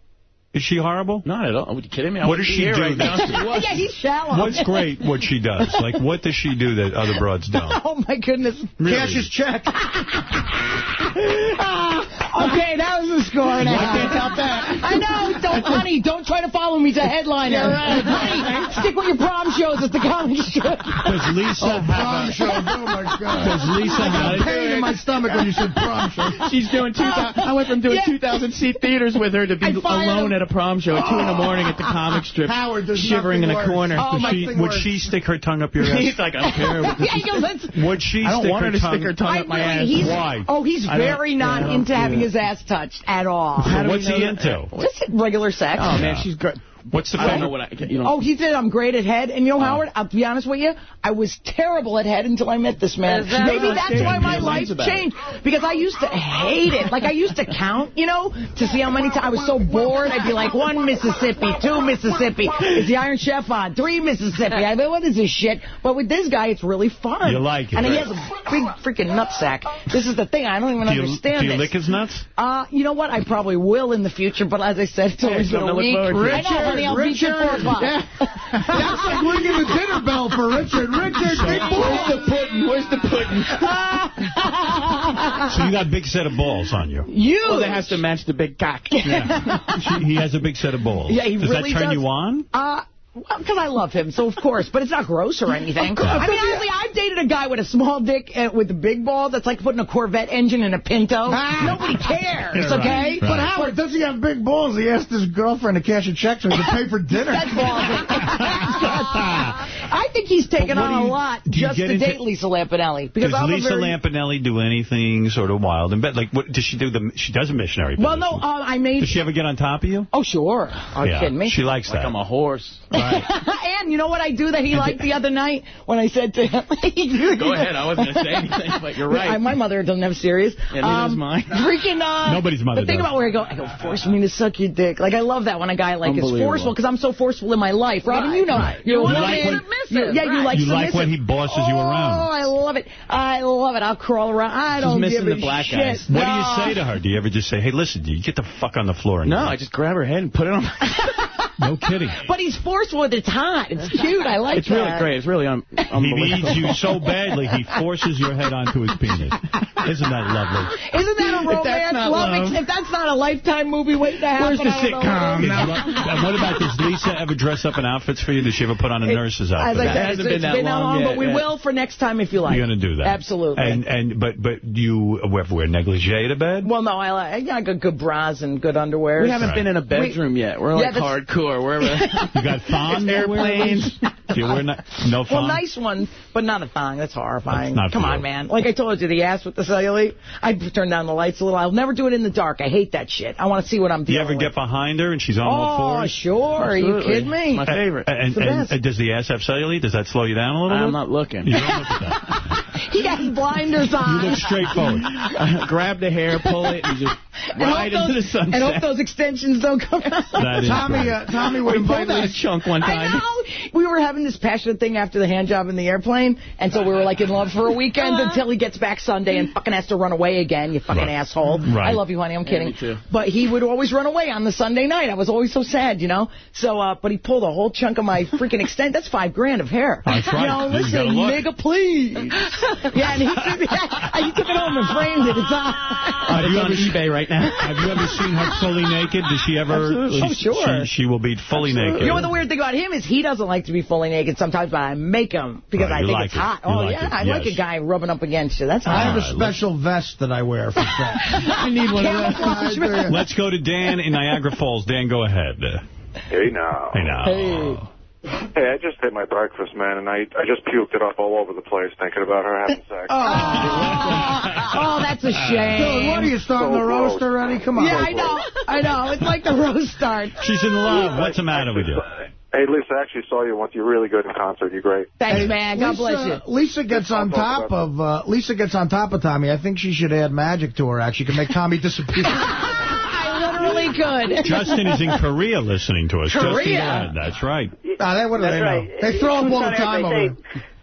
Is she horrible? Not at all. Are you kidding me? I What does she here do Right now. that- if she was. yeah, he's shallow. What's great what she does? Like, what does she do that other broads don't? Oh, my goodness. Really? Cash his check. Okay, that was the score. now. I can't top that. I know. Don't, honey, don't try to follow me to headliner. Yeah, right. Honey, stick with your prom shows at the comedy strip. Does Lisa Oh, have prom a... shows. Oh, my God. Does Lisa I got have a pain in my stomach when you said prom show. She's doing 2,000. I went from doing Yeah. 2,000 seat theaters with her to be alone him. at a prom show at 2 in the morning at the comic strip, oh, Howard, shivering in a worse. corner. Oh, Would she, would works. she stick her tongue up your ass? He's like, I don't care. Yeah, goes. Would she I don't stick want her her to stick her tongue I up my ass. Why? Oh, he's very not yeah, I don't into having that. His ass touched at all. How do What's he into? Just regular sex. Oh, man, she's great. What's the I don't know what I, you know. Oh, he said I'm great at head. And you know, Oh. Howard, I'll be honest with you, I was terrible at head until I met this man. That Maybe right? that's why my life lies about it. changed. Because I used to hate it. Like, I used to count, you know, to see how many times. I was so bored. I'd be like, one Mississippi, two Mississippi. Is the Iron Chef on? Three Mississippi. I mean, what is this shit? But with this guy, it's really fun. You like it, And he has a big freaking nutsack. This is the thing. I don't even Do you, understand do you this. lick his nuts? Uh, you know what? I probably will in the future, but as I said, it's always been something a to look week. forward to. I know, honey, I'll beat you at 4 o'clock. That's like ringing the dinner bell for Richard. Richard, big Where's the pudding? Where's the pudding? So you got a big set of balls on you. You. Oh, that has to match the big cock. She- he has a big set of balls. Yeah, he does really that turn does. you on? Uh, because I love him, so of course. But it's not gross or anything. I mean, honestly, I've dated a guy with a small dick uh, with a big ball that's like putting a Corvette engine in a Pinto. Nobody cares, Right, okay? right. But Howard, does he have big balls? He asked his girlfriend to cash a check so he could pay for dinner. That's ballsy. I think he's taken on do a lot just to into- date Lisa Lampanelli. Because Does I'm a Lisa very... Lampanelli do anything sort of wild and bad? Like, what does she do? The she does a missionary. Well, no, position. uh, I made... Does she ever get on top of you? Oh, sure. Are you yeah, kidding me? She likes Like that. I'm a horse. Right. and you know what I do that he liked the other night when I said to him... Go ahead. I wasn't going to say anything, but you're right. I, my mother doesn't have serious. Yeah, neither does mine. Freaking, uh... Nobody's mother The thing does. about where I go, I go, force me to suck your dick. Like, I love that when a guy, like, is forceful, because I'm so forceful in my life. Robin, you know. You're a You woman. like when- You- yeah, you like you like when he bosses you around. Oh. I love it. I love it. I'll crawl around. I She's don't missing give a the black shit. guys. What do you say to her? Do you ever just say, hey, listen, do you get the fuck on the floor? And No, I just grab her head and put it on. My... No kidding. But he's forceful with it's hot. It's cute. I like it. It's that. really great. It's really un- He needs you so badly, he forces your head onto his penis. Isn't that lovely? Isn't that a If that's romance? not love, love. If that's not a lifetime movie waiting to happen, Where's the I don't know what sitcom? Now- And what about, does Lisa ever dress up in outfits for you? Does she ever put on a nurse's outfit? I That said, hasn't it's, been that been long but yet, we yeah. will for next time if you like. You're going to do that. Absolutely. And, and But but you ever wear negligee to bed? Well, no, I like I got good bras and good underwear. We haven't Right. been in a bedroom yet. We're Yeah, like that's- hardcore. We're You got thongs? airplanes. Do you wear no, no Well, nice one, but not a thong. That's horrifying. That's not Come for on, man. Like I told you, the ass with the cellulite. I turn down the lights a little. I'll never do it in the dark. I hate that shit. I want to see what I'm doing. you dealing ever get behind her and she's on all Oh, fours? sure. Are you kidding me? My favorite. And, It's the and, and does the ass have cellulite? Does that slow you down a little I'm bit? not looking. You don't look at that. He has blinders on. You on. straight forward. Grab the hair, pull it, and just and ride hope into the those, sunset. and hope those extensions don't come out. Tommy, great. uh, Tommy would we invite pulled out a Lisa. chunk one time. I time. know. We were having this passionate thing after the hand job in the airplane, and so we were like in love for a weekend until he gets back Sunday and fucking has to run away again. You fucking Right. asshole. Right. I love you, honey. I'm kidding. me too. But he would always run away on the Sunday night. I was always so sad, you know. So, uh, but he pulled a whole chunk of my freaking extent. That's five grand of hair. That's right. You know, You listen, gotta look. nigga, please. yeah, and he took, he took it home and framed it. It's on. Have it's you on eBay right now. Have you ever seen her fully naked? Does she ever? Absolutely. Oh, sure. She, she will be fully naked. You know what the weird thing about him is he doesn't like to be fully naked sometimes, but I make him because Right, I think like it's it. hot. You oh, like yeah, it, I like a guy rubbing up against you. That's hot. I have a let's- special vest that I wear for sex. I need one of those. Let's go to Dan in Niagara Falls. Dan, go ahead. Hey now. Hey now. Hey. Hey, I just ate my breakfast, man, and I I just puked it up all over the place thinking about her having sex. Oh, that's a shame. Dude, what are you starting So the roast gross. already? Come on. Yeah, I know. I know. It's like the roast start. She's in love. What's the matter with you? Hey, Lisa, I actually saw you once. You're really good in concert. You're great. Thanks, Hey, man. God Lisa, bless you. Lisa gets on top of uh, Lisa gets on top of Tommy. I think she should add magic to her. act. She can make Tommy disappear. I literally could. Justin is in Korea listening to us. Korea? go ahead. That's right. Ah, that, what do That's they know? right. They throw up all the time over hey.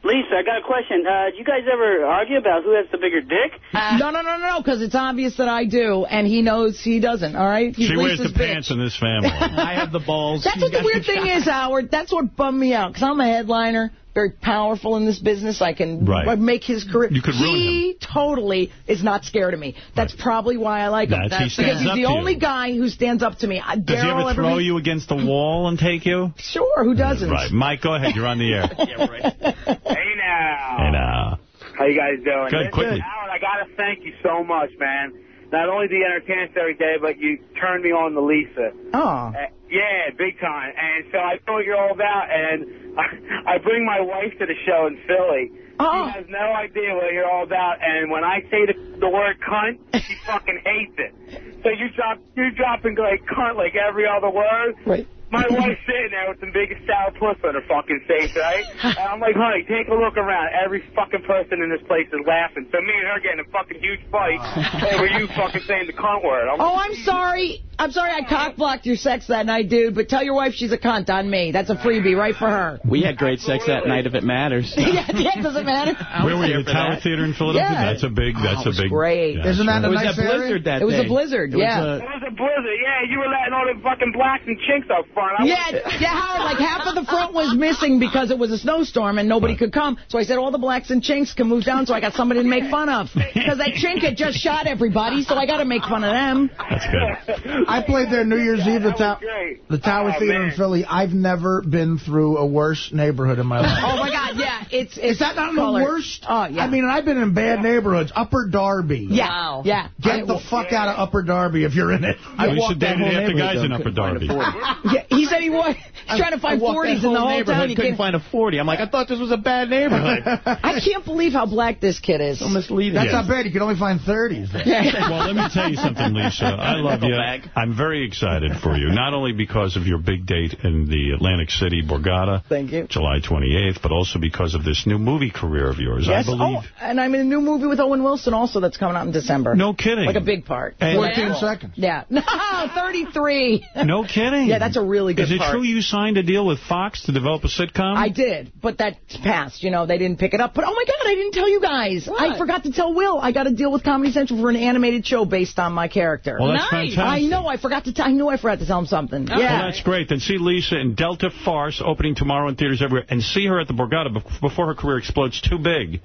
Lisa, I got a question. Uh, do you guys ever argue about who has the bigger dick? no, no, no, no, because it's obvious that I do, and he knows he doesn't, all right? He's She wears Lisa's the bitch. pants in this family. I have the balls. That's She's what the got weird thing is, Howard. That's what bummed me out, because I'm a headliner, very powerful in this business. I can Right. make his career. You could ruin he totally is not scared of me. That's probably why I like him. That's- he because he's up the to you. only guy who stands up to me. Does he ever throw meet- you against the wall and take you? Sure, who doesn't? Right. Mike, go ahead. You're on the air. Hey now. Hey, now. How you guys doing? Good, quickly. Howard, I got to thank you so much, man. Not only do you entertain us every day, but you turned me on to Lisa. Oh. Uh, yeah, big time. And so I know what you're all about, and I, I bring my wife to the show in Philly. Oh. She has no idea what you're all about, and when I say the, the word cunt, she fucking hates it. So you drop, you dropping like cunt like every other word. Right. My wife's sitting there with the biggest sour puss on her fucking face, right? And I'm like, honey, take a look around. Every fucking person in this place is laughing. So me and her getting a fucking huge fight over you fucking saying the cunt word. I'm Oh, I'm sorry. I'm sorry I cock-blocked your sex that night, dude, but tell your wife she's a cunt on me. That's a freebie right for her. We had great sex that night, if it matters. yeah, yeah, does it matter? Where were you? The Tower Theater in Philadelphia? Yeah. That's a big, that's a big. great. Yeah, Isn't that sure. a nice area? It was a blizzard, yeah. It was a blizzard, yeah. You were letting all the fucking blacks and chinks up front. I Yeah, yeah, Howard, like half of the front was missing because it was a snowstorm and nobody could come. So I said all the blacks and chinks can move down so I got somebody to make fun of. Because that chink had just shot everybody, so I got to make fun of them. That's good. I played there New Year's Eve, the, ta the Tower Oh, Theater in. Philly. I've never been through a worse neighborhood in my life. Oh, my God, yeah. It's, it's Is that not color. the worst? Oh, yeah. I mean, I've been in bad neighborhoods. Upper Darby. Yeah, yeah. Get the fuck out of Upper Darby if you're in it. I used to date half the guys in Upper Darby. Yeah, he said he was he's trying to find 40s in the whole town. He couldn't can't, find a 40. I'm like, I thought this was a bad neighborhood. I can't believe how black this kid is. so misleading. That's Yes. not bad. You can only find 30s. there. well, let me tell you something, Lisa. I love you. Nickelback. I'm very excited for you, not only because of your big date in the Atlantic City Borgata, Thank you. July 28th, but also because of this new movie career of yours. Yes. I believe. Oh, and I'm in a new movie with Owen Wilson also that's coming out in December. No kidding. Like a big part. And- 14 seconds. Yeah. No, 33. No kidding. Yeah, that's a really good Is it part. true you signed a deal with Fox to develop a sitcom? I did, but that's passed. You know, they didn't pick it up. But, oh, my God, I didn't tell you guys. I forgot to tell Will. I got a deal with Comedy Central for an animated show based on my character. Well, that's Nice. fantastic. I know. I forgot to tell I knew I forgot to tell him something. Well, Yeah. that's great. Then see Lisa in Delta Farce opening tomorrow in theaters everywhere, and see her at the Borgata before her career explodes too big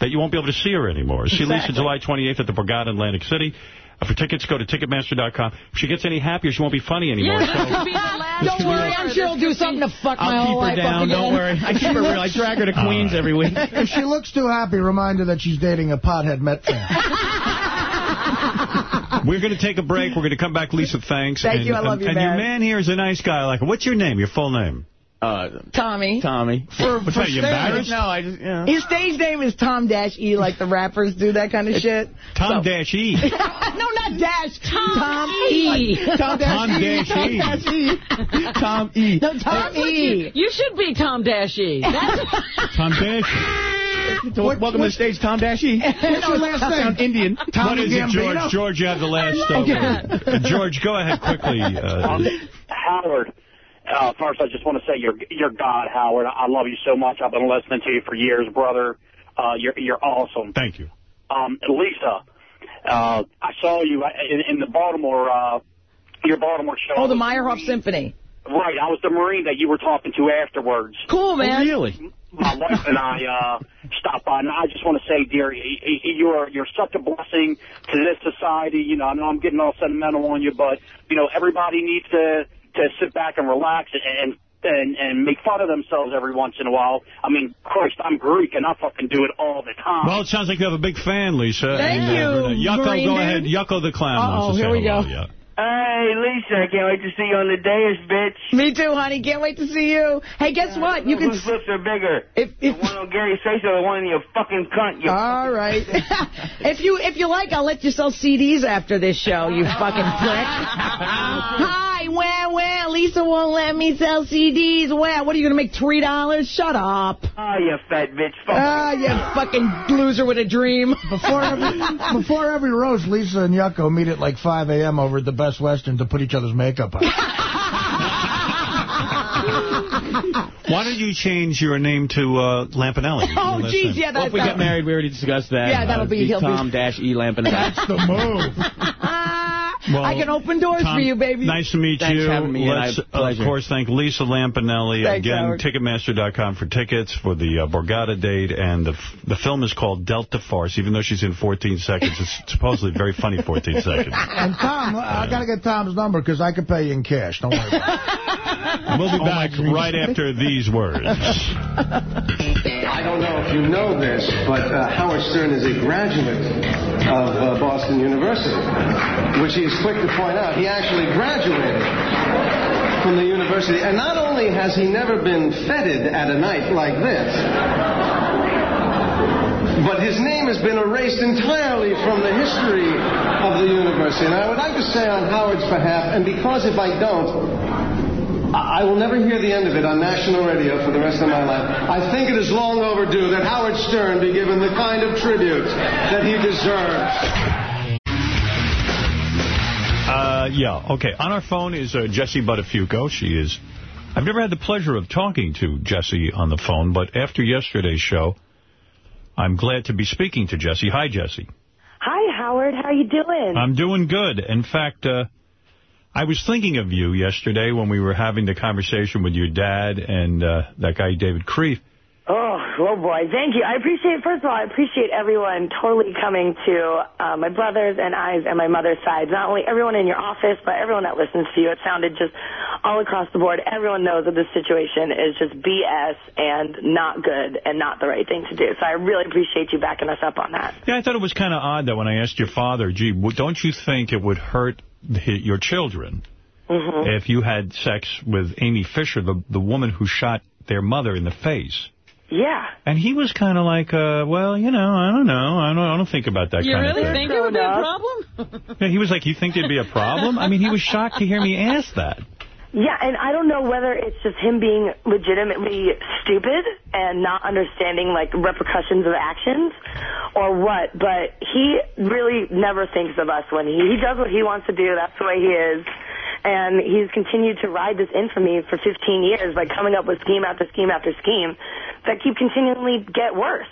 that you won't be able to see her anymore. See Lisa July 28th at the Borgata in Atlantic City. Uh, For tickets, go to Ticketmaster.com. If she gets any happier, she won't be funny anymore. So- Don't worry, I'm sure he'll do something to fuck my I'll keep her life up down. Don't worry. I keep her real. I drag her to Queens every week. If she looks too happy, remind her that she's dating a pothead Met fan. We're going to take a break. We're going to come back. Lisa, thanks. Thank and, you. I love and, you, And your man. man here is a nice guy. Like. What's your name? Your full name? Uh, Tommy. Tommy. For, What's for that, you embarrassed? No, I just, yeah. His stage name is Tom Dash E, like the rappers do that kind of shit. Tom So- Dash E. no, not Dash. Tom, E. Tom Dash Tom E. Dash E. Dash E. Tom E. No, Tom That's E. you, you should be Tom Dashy. That's, Tom Dash. So welcome to the stage, Tom Dashy. What's your last name? Sound Indian. What Tommy is it, George? George, you have the last I love word. Uh, George, go ahead quickly. Uh, Howard, uh, first I just want to say you're you're God, Howard. I love you so much. I've been listening to you for years, brother. Uh, you're you're awesome. thank you. Um, Lisa, uh, I saw you in, in the Baltimore uh, your Baltimore show. Oh, the Meyerhoff Symphony. Right, I was the Marine that you were talking to afterwards. Cool, man. Really? My wife and I uh, stopped by, and I just want to say, dear, y- y- you're you're such a blessing to this society. You know, I know I'm getting all sentimental on you, but you know, everybody needs to to sit back and relax and. And, and make fun of themselves every once in a while. I mean, Christ, I'm Greek and I fucking do it all the time. Well, it sounds like you have a big fan, Lisa. Thank and, uh, you, Yucko, go ahead. Yucko the clown Uh-oh, wants to here say we hello. go. Yeah. Hey, Lisa, I can't wait to see you on the dais, bitch. Me too, honey. Can't wait to see you. Hey, guess what? You can. Whose lips are bigger? If, if, The one on Gary Say or the one in your fucking cunt? You all right. if you if you like, I'll let you sell CDs after this show. You fucking prick. Hi, where where? Lisa won't let me sell CDs. Where? What are you gonna make three dollars? Shut up. Oh, you fat bitch. Fuck. Ah, you fucking loser with a dream. Before every, before every roast, Lisa and Yucko meet at like 5 a.m. over at the Best Western to put each other's makeup on. Why don't you change your name to uh, Lampanelli? Oh, Your last jeez, name. yeah, Well, if we that, get married, we already discussed that. Yeah, that'll Uh, be- be- Tom Dash E Lampanelli. That's the move. Well, I can open doors Tom, for you, baby. Nice to meet Thanks you. for having me, Let's, of pleasure. course, thank Lisa Lampanelli. Thanks, Again, Howard. Ticketmaster.com for tickets for the uh, Borgata date. And the, f- the film is called Delta Farce, even though she's in 14 seconds. It's supposedly very funny 14 seconds. And Tom, I got to get Tom's number because I can pay you in cash. Don't worry about And we'll be back right after these words. I don't know if you know this, but uh, Howard Stern is a graduate of uh, Boston University, which he is quick to point out. He actually graduated from the university. And not only has he never been feted at a night like this, but his name has been erased entirely from the history of the university. And I would like to say on Howard's behalf, and because if I don't, I I will never hear the end of it on national radio for the rest of my life. I think it is long overdue that Howard Stern be given the kind of tribute that he deserves. Uh, yeah, okay. On our phone is uh, Jessie Buttafuoco. She is... I've never had the pleasure of talking to Jessie on the phone, but after yesterday's show, I'm glad to be speaking to Jessie. Hi, Jessie. Hi, Howard. How you doing? I'm doing good. In fact, uh, I was thinking of you yesterday when we were having the conversation with your dad and uh, that guy, David Krieff. Oh, oh boy. Thank you. I appreciate, first of all, I appreciate everyone totally coming to uh, my brothers and I's and my mother's sides. Not only everyone in your office, but everyone that listens to you. It sounded just all across the board. Everyone knows that this situation is just BS and not good and not the right thing to do. So I really appreciate you backing us up on that. Yeah, I thought it was kind of odd that when I asked your father, gee, don't you think it would hurt your children Mm-hmm. if you had sex with Amy Fisher, the, the woman who shot their mother in the face? Yeah. And he was kind of like, uh, well, you know, I don't know. I don't, I don't think about that You kind really of thing. think it would be a problem? Yeah, he was like, you think there'd be a problem? I mean, he was shocked to hear me ask that. Yeah, and I don't know whether it's just him being legitimately stupid and not understanding, like, repercussions of actions or what, but he really never thinks of us when he, he does what he wants to do. That's the way he is. And he's continued to ride this infamy for 15 years by coming up with scheme after scheme after scheme that keep continually get worse.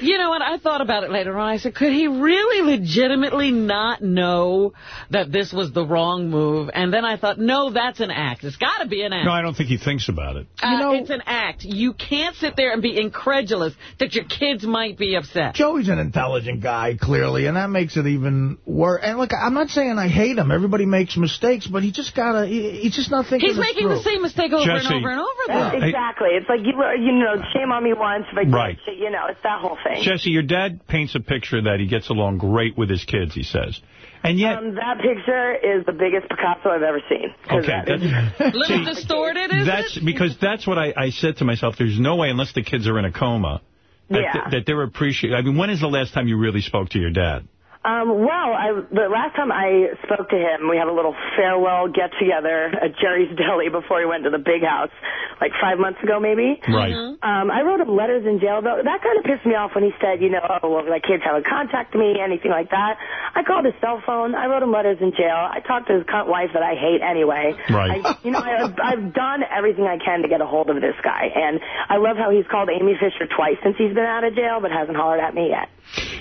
You know what? I thought about it later on. I said, could he really legitimately not know that this was the wrong move? And then I thought, no, that's an act. It's got to be an act. No, I don't think he thinks about it. Uh, it's an act. You can't sit there and be incredulous that your kids might be upset. Joey's an intelligent guy, clearly, and that makes it even worse. And look, I'm not saying I hate him. Everybody makes mistakes, but he just gotta, he, he's just not thinking He's making through. the same mistake over Jesse. and over and over, though. exactly. It's like, you, you know, shame on me once but Right. you know, it's that whole thing. Jesse, your dad paints a picture that he gets along great with his kids, he says. And yet... Um, that picture is the biggest Picasso I've ever seen. Okay, that is- that's, Little distorted, is that's because that's what I, I said to myself. There's no way, unless the kids are in a coma, that, Yeah. that they're appreciating. I mean, when is the last time you really spoke to your dad? Um, well, I, the last time I spoke to him, we had a little farewell get-together at Jerry's Deli before he went to the big house, like five months ago, maybe. Right. Um, I wrote him letters in jail, though. That kind of pissed me off when he said, you know, oh, well, my kids haven't contacted me, anything like that. I called his cell phone. I wrote him letters in jail. I talked to his cunt wife that I hate anyway. Right. I, you know, I, I've, I've done everything I can to get a hold of this guy, and I love how he's called Amy Fisher twice since he's been out of jail, but hasn't hollered at me yet.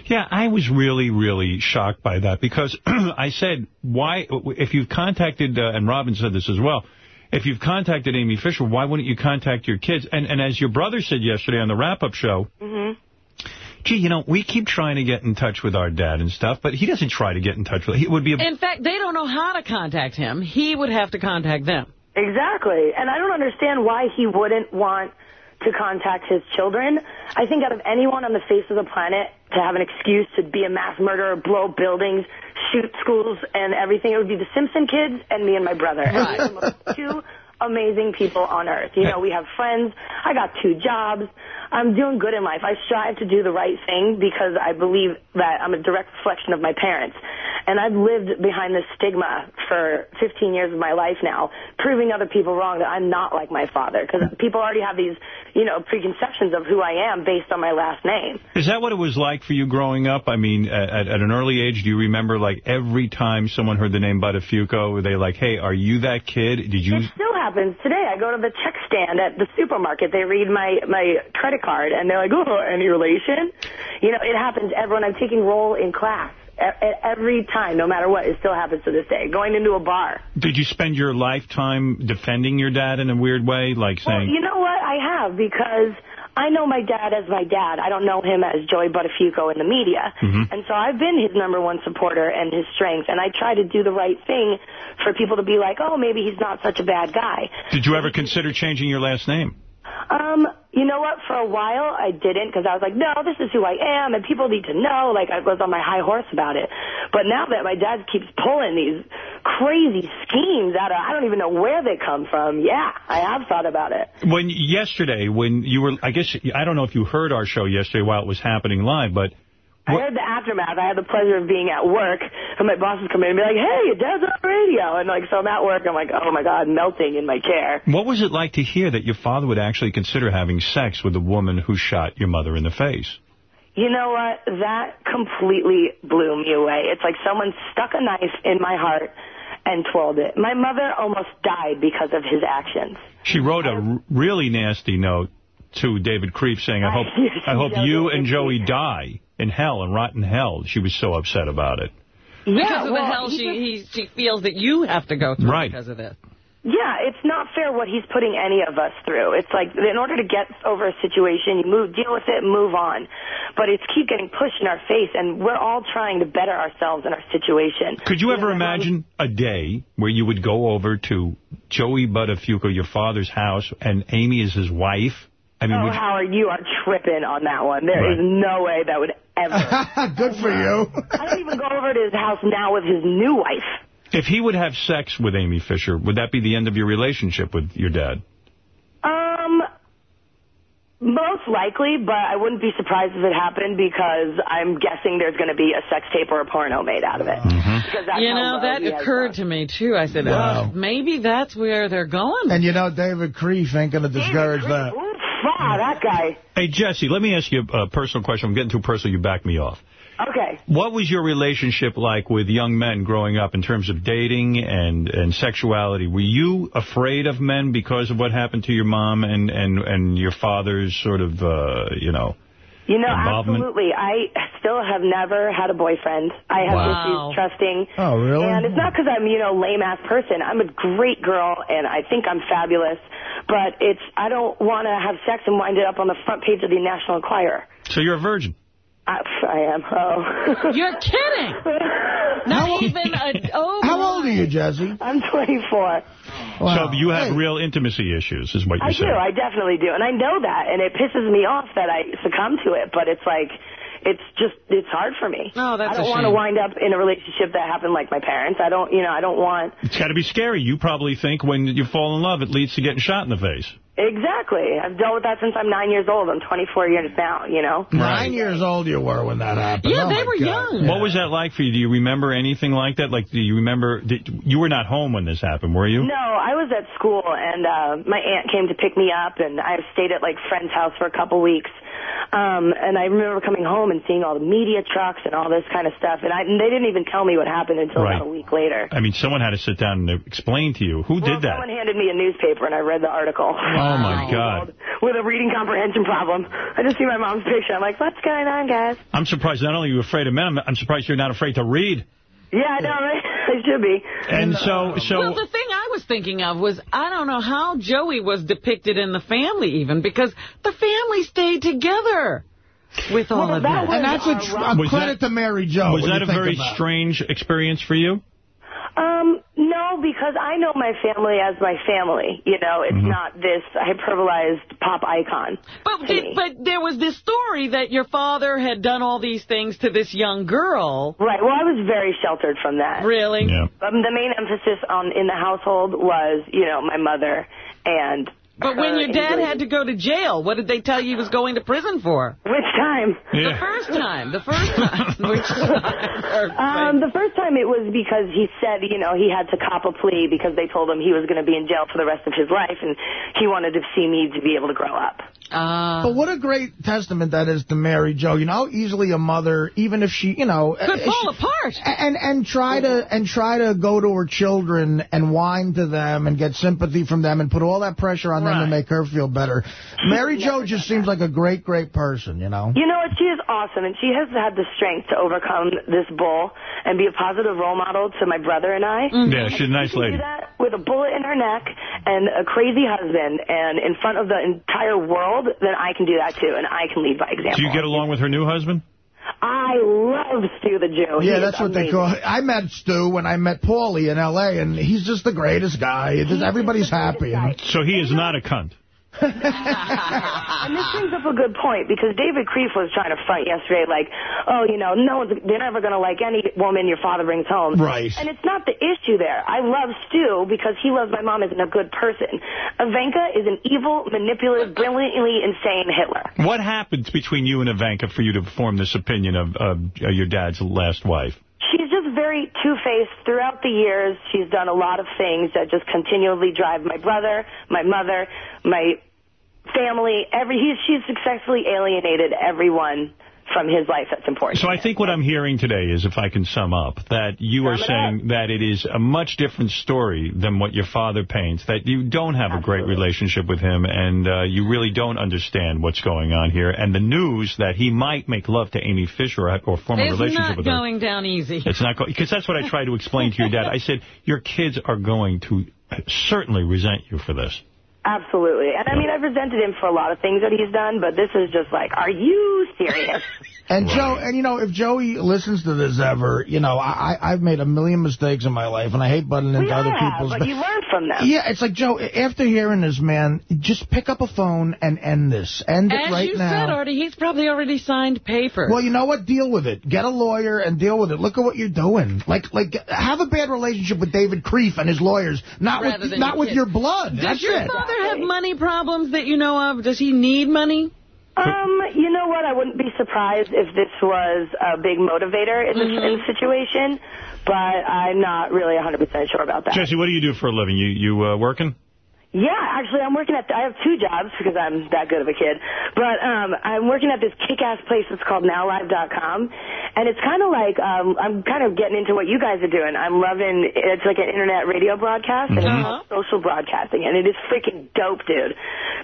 Yeah, I was really, really shocked by that because I said, why, if you've contacted, uh, and Robin said this as well, if you've contacted Amy Fisher, why wouldn't you contact your kids? And, and as your brother said yesterday on the wrap-up show, hmm gee, you know, we keep trying to get in touch with our dad and stuff, but he doesn't try to get in touch with It would be a... In fact, they don't know how to contact him. He would have to contact them. Exactly. And I don't understand why he wouldn't want to contact his children. I think out of anyone on the face of the planet to have an excuse to be a mass murderer, blow buildings, shoot schools and everything, it would be the Simpson kids and me and my brother. And we are the most two amazing people on earth. You know, we have friends. I got two jobs. I'm doing good in life. I strive to do the right thing because I believe that I'm a direct reflection of my parents. And I've lived behind this stigma for 15 years of my life now, proving other people wrong that I'm not like my father. Because people already have these, you know, preconceptions of who I am based on my last name. Is that what it was like for you growing up? I mean, at, at an early age, do you remember, like, every time someone heard the name Buttafuoco, were they like, hey, are you that kid? Did you... It still happens today. I go to the check stand at the supermarket. They read my, my credit card, and they're like, oh, any relation? You know, it happens everyone. I'm taking roll in class. Every time, no matter what, it still happens to this day. Going into a bar. Did you spend your lifetime defending your dad in a weird way, like Well, saying... you know what? I have because I know my dad as my dad. I don't know him as Joey Buttafuoco in the media. Mhm. And so I've been his number one supporter and his strength. And I try to do the right thing for people to be like, oh, maybe he's not such a bad guy. Did you ever consider changing your last name? Um, you know what? For a while, I didn't because I was like, no, this is who I am, and people need to know. Like, I was on my high horse about it. But now that my dad keeps pulling these crazy schemes out of, I don't even know where they come from. Yeah, I have thought about it. When yesterday, when you were, I guess, I don't know if you heard our show yesterday while it was happening live, but I heard the aftermath. I had the pleasure of being at work and my boss would come in and be like, hey, your dad's on the radio. And like, so I'm at work, I'm like, oh my God, melting in my chair. What was it like to hear that your father would actually consider having sex with the woman who shot your mother in the face? You know what? That completely blew me away. It's like someone stuck a knife in my heart and twirled it. My mother almost died because of his actions. She wrote a r- really nasty note to David Creep saying, I hope I hope you and Joey die in hell and rot in hell. She was so upset about it. Yeah, because of well, the hell he she, he, she feels that you have to go through Right. because of this. Yeah, it's not fair what he's putting any of us through. It's like in order to get over a situation, you move, deal with it, move on. But it's keep getting pushed in our face, and we're all trying to better ourselves in our situation. Could you ever imagine a day where you would go over to Joey Buttafuoco, your father's house, and Amy is his wife? I mean, oh, would you, Howard, you are tripping on that one. There is Right. no way that would ever. Good for you. I don't even go over to his house now with his new wife. if he would have sex with Amy Fisher, would that be the end of your relationship with your dad? Um, most likely, but I wouldn't be surprised if it happened because I'm guessing there's going to be a sex tape or a porno made out of it. Because that's You know, that occurred to me, too. I said, Wow. oh, maybe that's where they're going. And you know, David Krieff ain't going to discourage that. Wow, that guy. Hey, Jesse, let me ask you a personal question. I'm getting too personal. You back me off. Okay. What was your relationship like with young men growing up in terms of dating and, and sexuality? Were you afraid of men because of what happened to your mom and, and, and your father's sort of, uh, you know, You know, Involvement? absolutely. I still have never had a boyfriend. I have Wow. issues trusting. Oh, really? And it's not because I'm, you know, lame-ass person. I'm a great girl, and I think I'm fabulous. But it's, I don't want to have sex and wind it up on the front page of the National Enquirer. so you're a virgin. I, I am. Oh. You're kidding. Not even a, oh, How old are you, Jesse? I'm 24. So you have real intimacy issues, is what you're I saying. do. I definitely do. And I know that. And it pisses me off that I succumb to it. But it's like, it's just, it's hard for me. Oh, that's I don't want to wind up in a relationship that happened like my parents. I don't, you know, I don't want. It's got to be scary. You probably think when you fall in love, it leads to getting shot in the face. Exactly. I've dealt with that since I'm nine years old. I'm 24 years now, you know? Nine years old you were when that happened. Yeah, Oh, they were God. young. What was that like for you? Do you remember anything like that? Like, do you remember, did, you were not home when this happened, were you? No, I was at school, and uh, my aunt came to pick me up, and I stayed at, like, friend's house for a couple weeks. Um, and I remember coming home and seeing all the media trucks and all this kind of stuff, and, I, and they didn't even tell me what happened until Right. about a week later. I mean, someone had to sit down and explain to you. Who well, did that? someone handed me a newspaper, and I read the article. Oh, my God. With a reading comprehension problem. I just see my mom's picture. I'm like, what's going on, guys? I'm surprised not only are you afraid of men, I'm, I'm surprised you're not afraid to read. Yeah, I know, right? I should be. And so, so well, the thing I was thinking of was, I don't know how Joey was depicted in the family even, because the family stayed together with all Well, of that that. And that's a tr- a Was credit that- to Mary Jo. was that a very about strange experience for you? Um, no, because I know my family as my family. You know, it's Mm-hmm. not this hyperbolized pop icon. But, did, but there was this story that your father had done all these things to this young girl. Right. Well, I was very sheltered from that. Really? Yeah. Um, the main emphasis on in the household was, you know, my mother and. But when your dad had to go to jail, what did they tell you he was going to prison for? Which time? The first time. The first time. Which time? Um, the first time it was because he said, you know, he had to cop a plea because they told him he was going to be in jail for the rest of his life, and he wanted to see me to be able to grow up. Uh, But what a great testament that is to Mary Jo. You know how easily a mother, even if she, you know, Could uh, fall she- apart. and and try to and try to go to her children and whine to them and get sympathy from them and put all that pressure on them to make her feel better. Mary Jo just seems like a great, great person. You know. You know what? She is awesome, and she has had the strength to overcome this bull and be a positive role model to my brother and I. Yeah, she's a nice she can lady. Do that with a bullet in her neck and a crazy husband, and in front of the entire world. Then I can do that too, and I can lead by example. Do you get along with her new husband? I love Stu the Jew. Yeah, is that's what they call it. I met Stu when I met Paulie in L.A., and he's just the greatest guy. Just- Everybody's happy. So he is not a cunt. And this brings up a good point because David Krieff was trying to front yesterday, like, oh, you know, no one's, they're never going to like any woman your father brings home. Right. And it's not the issue there. I love Stu because he loves my mom as a good person. Evanka is an evil, manipulative, brilliantly insane Hitler. What happened between you and Evanka for you to form this opinion of, of uh, your dad's last wife? She's just very two-faced. Throughout the years, she's done a lot of things that just continually drive my brother, my mother, my family. Every he's, she's successfully alienated everyone from his life that's important. So I think what I'm hearing today is, if I can sum up, that you are Sum it saying that it is a much different story than what your father paints, that you don't have a great relationship with him, and uh, you really don't understand what's going on here. And the news that he might make love to Amy Fisher or, or form a It's relationship not with her. going down easy. It's not because that's what I tried to explain to your dad. I said, your kids are going to certainly resent you for this. Absolutely. And I mean, I've resented him for a lot of things that he's done, but this is just like, are you serious? And Joe, and you know, if Joey listens to this ever, you know, I, I- I've made a million mistakes in my life, and I hate butting into We other have, people's. but you learn from them. Yeah, it's like Joe. After hearing this, man, just pick up a phone and end this. End it right now. As you said, Artie, he's probably already signed papers. Well, you know what? Deal with it. Get a lawyer and deal with it. Look at what you're doing. Like, like, have a bad relationship with David Krieff and his lawyers, not Rather with, not your with kid. your blood. Does That's your it. father have money problems that you know of? Does he need money? Um, you know what? I wouldn't be surprised if this was a big motivator in this in the situation, but I'm not really 100% sure about that. Jesse, what do you do for a living? You you uh, working? Yeah, actually, I'm working at. I have two jobs because I'm that good of a kid. But um, I'm working at this kick-ass place. that's called NowLive.com, and it's kind of like um, I'm kind of getting into what you guys are doing. I'm loving. It's like an internet radio broadcast, and it's Uh-huh. called social broadcasting, and it is freaking dope, dude.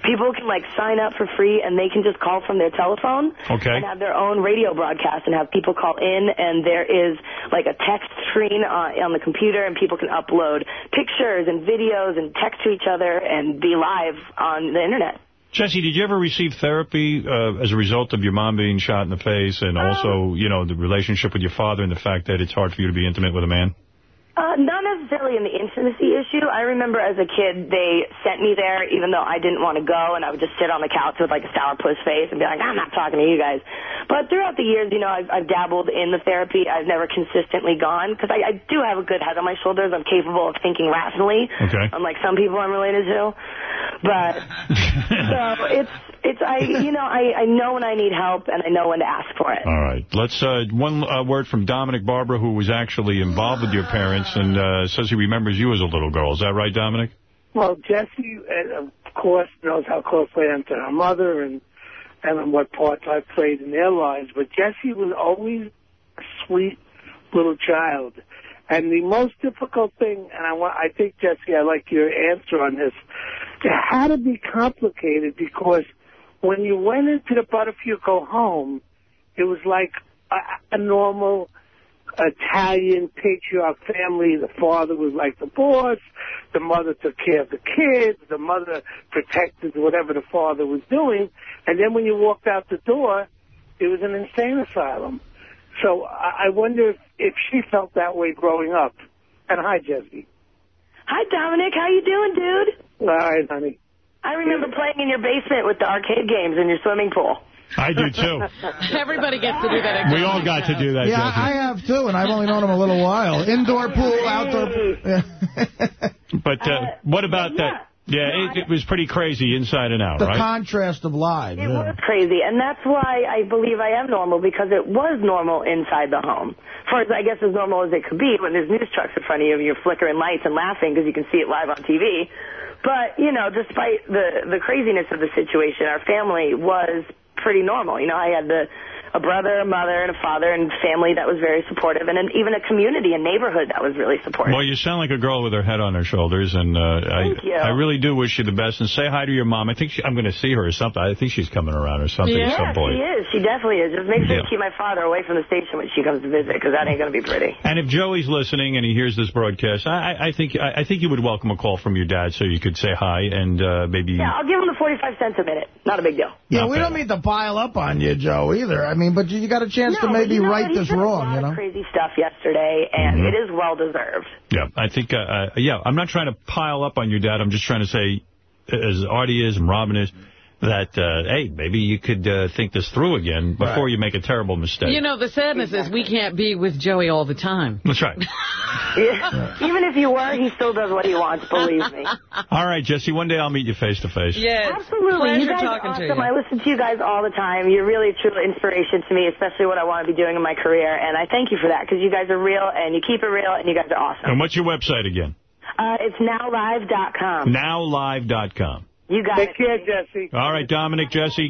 People can like sign up for free, and they can just call from their telephone Okay. and have their own radio broadcast, and have people call in, and there is like a text screen on, on the computer, and people can upload pictures and videos and text to each other and be live on the internet. Jesse, did you ever receive therapy uh, as a result of your mom being shot in the face and also, you know, the relationship with your father and the fact that it's hard for you to be intimate with a man? Uh, not necessarily in the intimacy issue. I remember as a kid, they sent me there even though I didn't want to go, and I would just sit on the couch with like a sourpuss face and be like, I'm not talking to you guys. But throughout the years, you know, I've, I've dabbled in the therapy. I've never consistently gone because I, I do have a good head on my shoulders. I'm capable of thinking rationally, Okay. unlike some people I'm related to. But so it's it's I you know I I know when I need help and I know when to ask for it. All right. Let's, uh, one uh, word from Dominic Barbara, who was actually involved with your parents and uh, says he remembers you as a little girl. Is that right, Dominic? Well, Jessie, uh, of course, knows how close I am to her mother and and what parts I played in their lives. But Jessie was always a sweet little child. And the most difficult thing, and I want, I think, Jesse, I like your answer on this. It had to be complicated because when you went into the Buttafuoco home, it was like a, a normal Italian patriarch family. The father was like the boss. The mother took care of the kids. The mother protected whatever the father was doing. And then when you walked out the door, it was an insane asylum. So I I wonder if, if she felt that way growing up. And hi, Jesse. Hi Dominic, how you doing, dude? All right, honey. I remember playing in your basement with the arcade games in your swimming pool. I do, too. Everybody gets to do that. We all got to do that, Yeah, Jesse. I have too, and I've only known him a little while. Indoor pool, outdoor. pool. But uh, what about that? Yeah, it, it was pretty crazy inside and out, The right? contrast of live. It yeah. was crazy, and that's why I believe I am normal, because it was normal inside the home. For as, I guess, as normal as it could be when there's news trucks in front of you and you're flickering lights and laughing because you can see it live on TV. But, you know, despite the, the craziness of the situation, our family was pretty normal. You know, I had the a brother, a mother, and a father, and family that was very supportive, and an, even a community, a neighborhood that was really supportive. Well, you sound like a girl with her head on her shoulders, and uh, I. I really do wish you the best. And say hi to your mom. I think she, I'm going to see her or something. I think she's coming around or something at yeah, some point. she is. She definitely is. Just make sure Yeah. you keep my father away from the station when she comes to visit, because that ain't going to be pretty. And if Joey's listening and he hears this broadcast, I, I- I think I, I think you would welcome a call from your dad so you could say hi and uh, maybe. Yeah, I'll give him the 45 cents a minute. Not a big deal. Yeah, we don't mean to pile up on you, Joe, either. I mean, but you, you got a chance to No, but maybe you know right this wrong, you know? crazy stuff yesterday, and Mhm. it is well deserved. Yeah, I think. Uh, uh, yeah, I'm not trying to pile up on your dad. I'm just trying to say, as Artie is and Robin is, that, uh, hey, maybe you could uh, think this through again before Right. you make a terrible mistake. You know, the sadness is we can't be with Joey all the time. That's right. Yeah. Even if you were, he still does what he wants, believe me. All right, Jesse, one day I'll meet you face to face. Yes. Absolutely. Pleasure you guys talking are to awesome. you. I listen to you guys all the time. You're really a true inspiration to me, especially what I want to be doing in my career. And I thank you for that because you guys are real and you keep it real and you guys are awesome. And what's your website again? Uh, it's nowlive.com. Nowlive.com. You got Take it. care, Jesse. All right, Dominic, Jesse.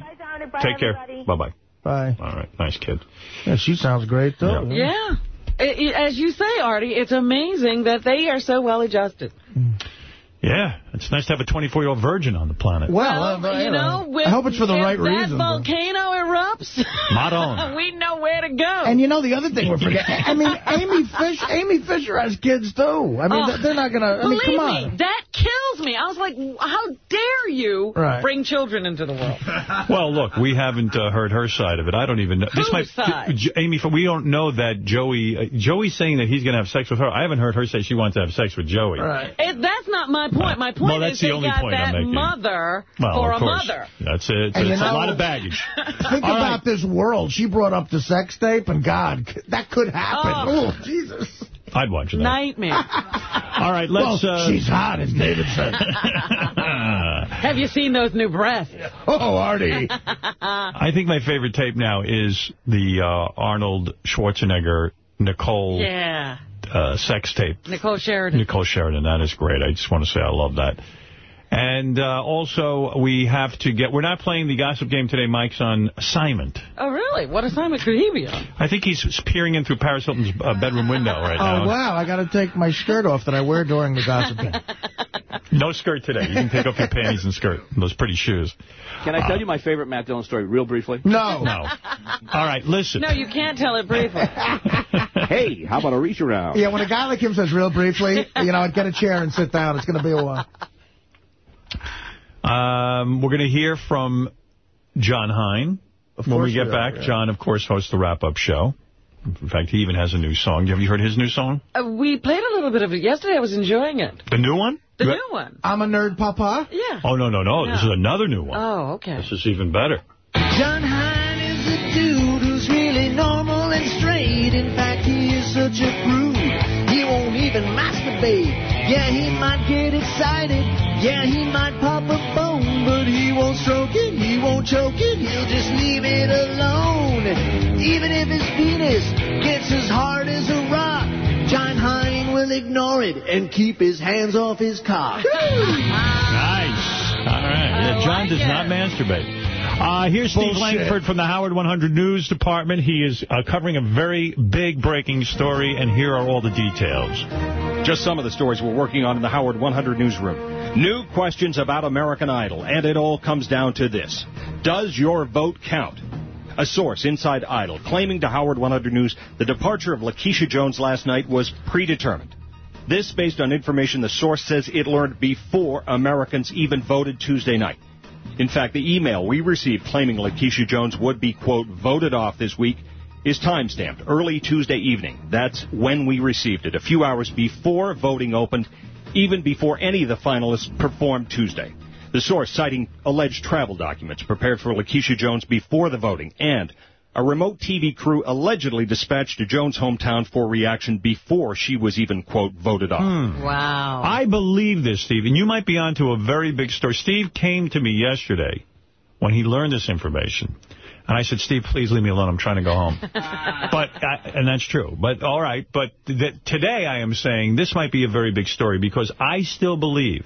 Bye, Take care. Bye-bye. Bye. All right, nice kid. Yeah, she sounds great, though. Yeah. I- I- As you say, Artie, it's amazing that they are so well adjusted. Mm. Yeah, it's nice to have a 24-year-old virgin on the planet. Well, uh, you you know, know, with, I hope it's for the right that reason, though. volcano erupts, Madonna. we know where to go. And you know the other thing we're forgetting. I mean, Amy Fish, Amy Fisher has kids too. I mean, Oh, they're not gonna. I mean, Believe come on. me, that kills me. I was like, how dare you Right. bring children into the world? Well, look, we haven't uh, heard her side of it. I don't even know. This Whose side? Amy, we don't know that Joey. Uh, Joey's saying that he's going to have sex with her. I haven't heard her say she wants to have sex with Joey. It, that's not my point. My point Well, that's is the they only got point I'm that mother Well, for of a course. mother. That's it. It's, And you it's a lot of baggage. Think All about this world. She brought up the sex tape, and God, that could happen. Oh. Oh, Jesus. I'd watch that. Nightmare. All right, let's... Well, uh, she's hot, as David said. Have you seen those new breasts? Oh, Artie. I think my favorite tape now is the uh, Arnold Schwarzenegger Nicole yeah. Uh, sex tape. Nicole Sheridan. Nicole Sheridan, that is great. I just want to say I love that. And uh, also, we have to get... We're not playing the gossip game today. Mike's on assignment. Oh, really? What assignment could he be on? I think he's peering in through Paris Hilton's uh, bedroom window right now. Oh, wow. I got to take my skirt off that I wear during the gossip game. No skirt today. You can take off your panties and skirt. Those pretty shoes. Can I tell you my favorite Matt Dillon story real briefly? No. No. All right, listen. No, you can't tell it briefly. Hey, how about a reach around? Yeah, when a guy like him says real briefly, you know, I'd get a chair and sit down. It's going to be a while. Um, we're going to hear from John Hein when we get we are, back. yeah. John, of course, hosts the wrap-up show. In fact, he even has a new song. Have you heard his new song? Uh, we played a little bit of it yesterday. I was enjoying it. The new one? The You- new one. I'm a nerd, papa. Yeah. Oh, no, no, no. This is another new one. Oh, okay. This is even better. John Hein is a dude who's really normal and straight. In fact, he is such a prude. He won't even masturbate. Yeah, he might get excited. Yeah, he might pop a bone, but he won't stroke it. He won't choke it. He'll just leave it alone. Even if his penis gets as hard as a rock, John Hein will ignore it and keep his hands off his cock. Nice. All right. Yeah, John does not masturbate. Uh, here's Steve Langford from the Howard 100 News Department. He is uh, covering a very big breaking story, and here are all the details. Just some of the stories we're working on in the Howard 100 newsroom. New questions about American Idol, and it all comes down to this. Does your vote count? A source inside Idol claiming to Howard 100 News the departure of LaKisha Jones last night was predetermined. This based on information the source says it learned before Americans even voted Tuesday night. In fact, the email we received claiming LaKisha Jones would be, quote, voted off this week is time-stamped early Tuesday evening. That's when we received it, a few hours before voting opened, even before any of the finalists performed Tuesday. The source citing alleged travel documents prepared for LaKisha Jones before the voting and a remote TV crew allegedly dispatched to Jones' hometown for reaction before she was even, quote, voted off. Hmm. Wow. I believe this, Steve, and you might be onto a very big story. Steve came to me yesterday when he learned this information. And I said, Steve, please leave me alone. I'm trying to go home. but I, And that's true. But all right. But th today I am saying this might be a very big story because I still believe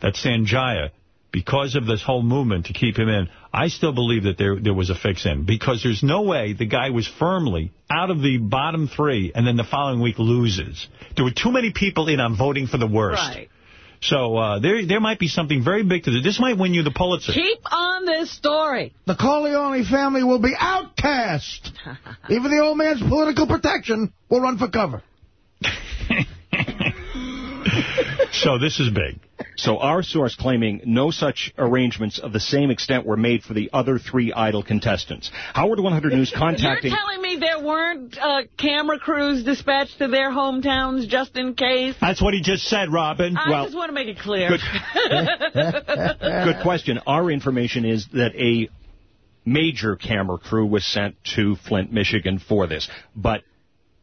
that Sanjaya, because of this whole movement to keep him in, I still believe that there there was a fix in. Because there's no way the guy was firmly out of the bottom three and then the following week loses. There were too many people in on voting for the worst. Right. So uh, there there might be something very big to this. This might win you the Pulitzer. Keep on this story. The Corleone family will be outcast. Even the old man's political protection will run for cover. So this is big. So our source claiming no such arrangements of the same extent were made for the other three idol contestants. Howard 100 News contacting... You're telling me there weren't uh, camera crews dispatched to their hometowns just in case? That's what he just said, Robin. I well, just want to make it clear. Good question. Our information is that a major camera crew was sent to Flint, Michigan for this, but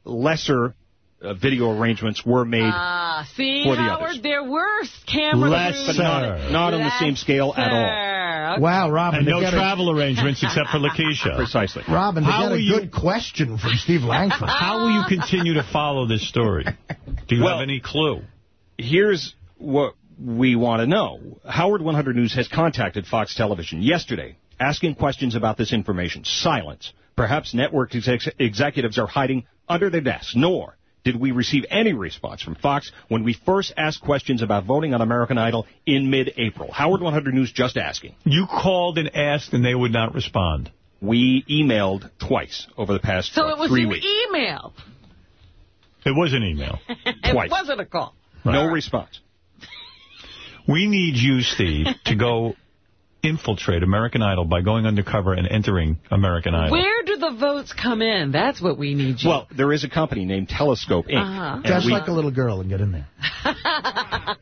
lesser uh, video arrangements were made Ah, see, for the Howard, others. there were camera Lesser. crews. But not, not on the same scale at all. all. Wow, Robin. And no get a- travel arrangements except for LaKisha. Precisely. Robin, to How get a you- good question from Steve Langford. How will you continue to follow this story? Do you Well- have any clue? Here's what we want to know. Howard 100 News has contacted Fox Television yesterday asking questions about this information. Silence. Perhaps network exec- executives are hiding under their desks. Nor did we receive any response from Fox when we first asked questions about voting on American Idol in mid-April. Howard 100 News just asking. You called and asked and they would not respond. We emailed twice over the past So uh, it was an weeks. email. It was an email. it wasn't a call. No response. We need you, Steve, to go infiltrate American Idol by going undercover and entering American Idol. Where do the votes come in? That's what we need you. Well, there is a company named Telescope Inc. And Just we- like a little girl and get in there.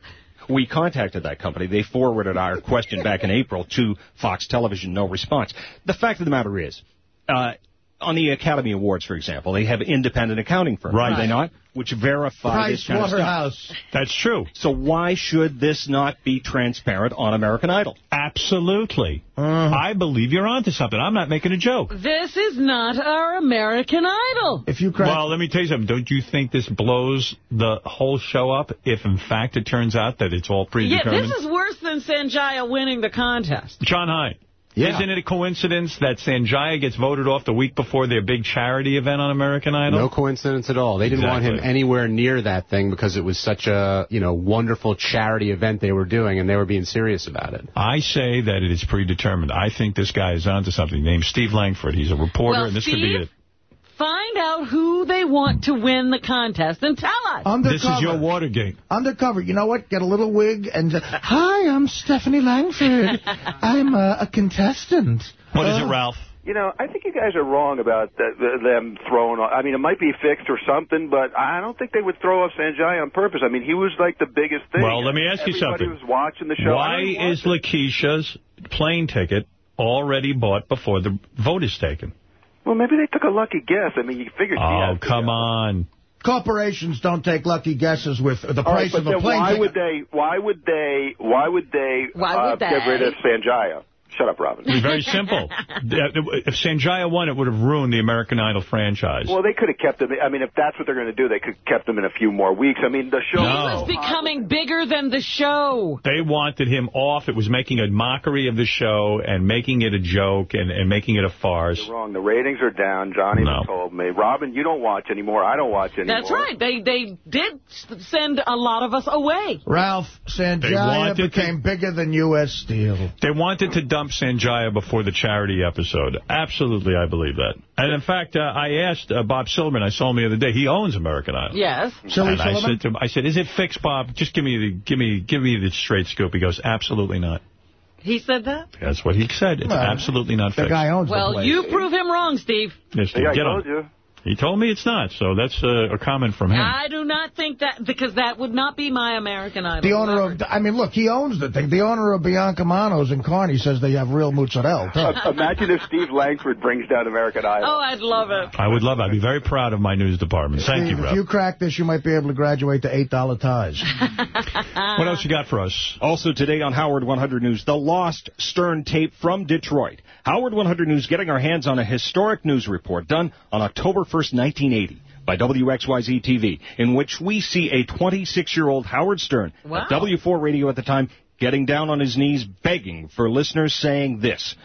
We contacted that company. They forwarded our question back in April to Fox Television. No response. The fact of the matter is, uh, on the Academy Awards, for example, they have independent accounting firms, Right. do they not? Which verify this kind of stuff. That's true. So why should this not be transparent on American Idol? Absolutely. Uh-huh. I believe you're onto something. I'm not making a joke. this is not our American Idol. If you crack... Well, let me tell you something. Don't you think this blows the whole show up if, in fact, it turns out that it's all predetermined? Yeah, predetermined? this is worse than Sanjaya winning the contest. John Hyde. Yeah. Isn't it a coincidence that Sanjaya gets voted off the week before their big charity event on American Idol? No coincidence at all. They didn't want him anywhere near that thing because it was such a, you know, wonderful charity event they were doing, and they were being serious about it. I say that it is predetermined. I think this guy is onto something. Named Steve Langford. He's a reporter, Well, and this could be it. Find out who they want to win the contest and tell us. Undercover. This is your Watergate. Undercover. You know what? Get a little wig and... uh, Hi, I'm Stephanie Langford. I'm uh, a contestant. What is Uh, it, Ralph? You know, I think you guys are wrong about that, th- them throwing. I mean, it might be fixed or something, but I don't think they would throw off Sanjay on purpose. I mean, he was like the biggest thing. Well, let me ask you Everybody something. was watching the show. Why is watch. LaKisha's plane ticket already bought before the vote is taken? Well, maybe they took a lucky guess. I mean, you figured. Oh, come on. Corporations don't take lucky guesses with the price but of a plane why would they? Why would they? Why would they? Why uh, would get rid of Sanjaya? Shut up, Robin. It's very simple. if Sanjaya won, it would have ruined the American Idol franchise. Well, they could have kept him. I mean, if that's what they're going to do, they could have kept him in a few more weeks. I mean, the show. No. It's becoming bigger than the show. They wanted him off. It was making a mockery of the show and making it a joke and, and making it a farce. You're wrong. The ratings are down. Johnny No. told me. Robin, you don't watch anymore. I don't watch anymore. That's right. They they did send a lot of us away. Ralph, Sanjaya wanted to- became bigger than U.S. Steel. They wanted to dump Sanjaya before the charity episode. Absolutely, I believe that. And in fact, uh, I asked uh, Bob Sillerman, I saw him the other day, he owns American Idol. Yes. Silly and I Sullivan? said to him, I said, is it fixed, Bob? Just give me the give me give me the straight scoop. He goes, absolutely not. He said that? That's what he said. It's Well, absolutely not The fixed. guy owns the Well, you prove him wrong, Steve. Yes, Steve, Yeah, I get told on. you. He told me it's not, so that's uh, a comment from him. I do not think that, because that would not be my American Idol. The owner of, I mean, look, he owns the thing. The owner of Bianca Manos in Carney says they have real mozzarella. Uh, Imagine if Steve Langford brings down American Idol. Oh, I'd love it. I would love it. I'd be very proud of my news department. Thank Steve, you, if you crack this, you might be able to graduate to $8 ties. What else you got for us? Also today on Howard 100 News, the lost Stern tape from Detroit. Howard 100 News getting our hands on a historic news report done on October 1st, 1980 by WXYZ TV, in which we see a 26-year-old Howard Stern Wow. at W4 Radio at the time getting down on his knees begging for listeners saying this,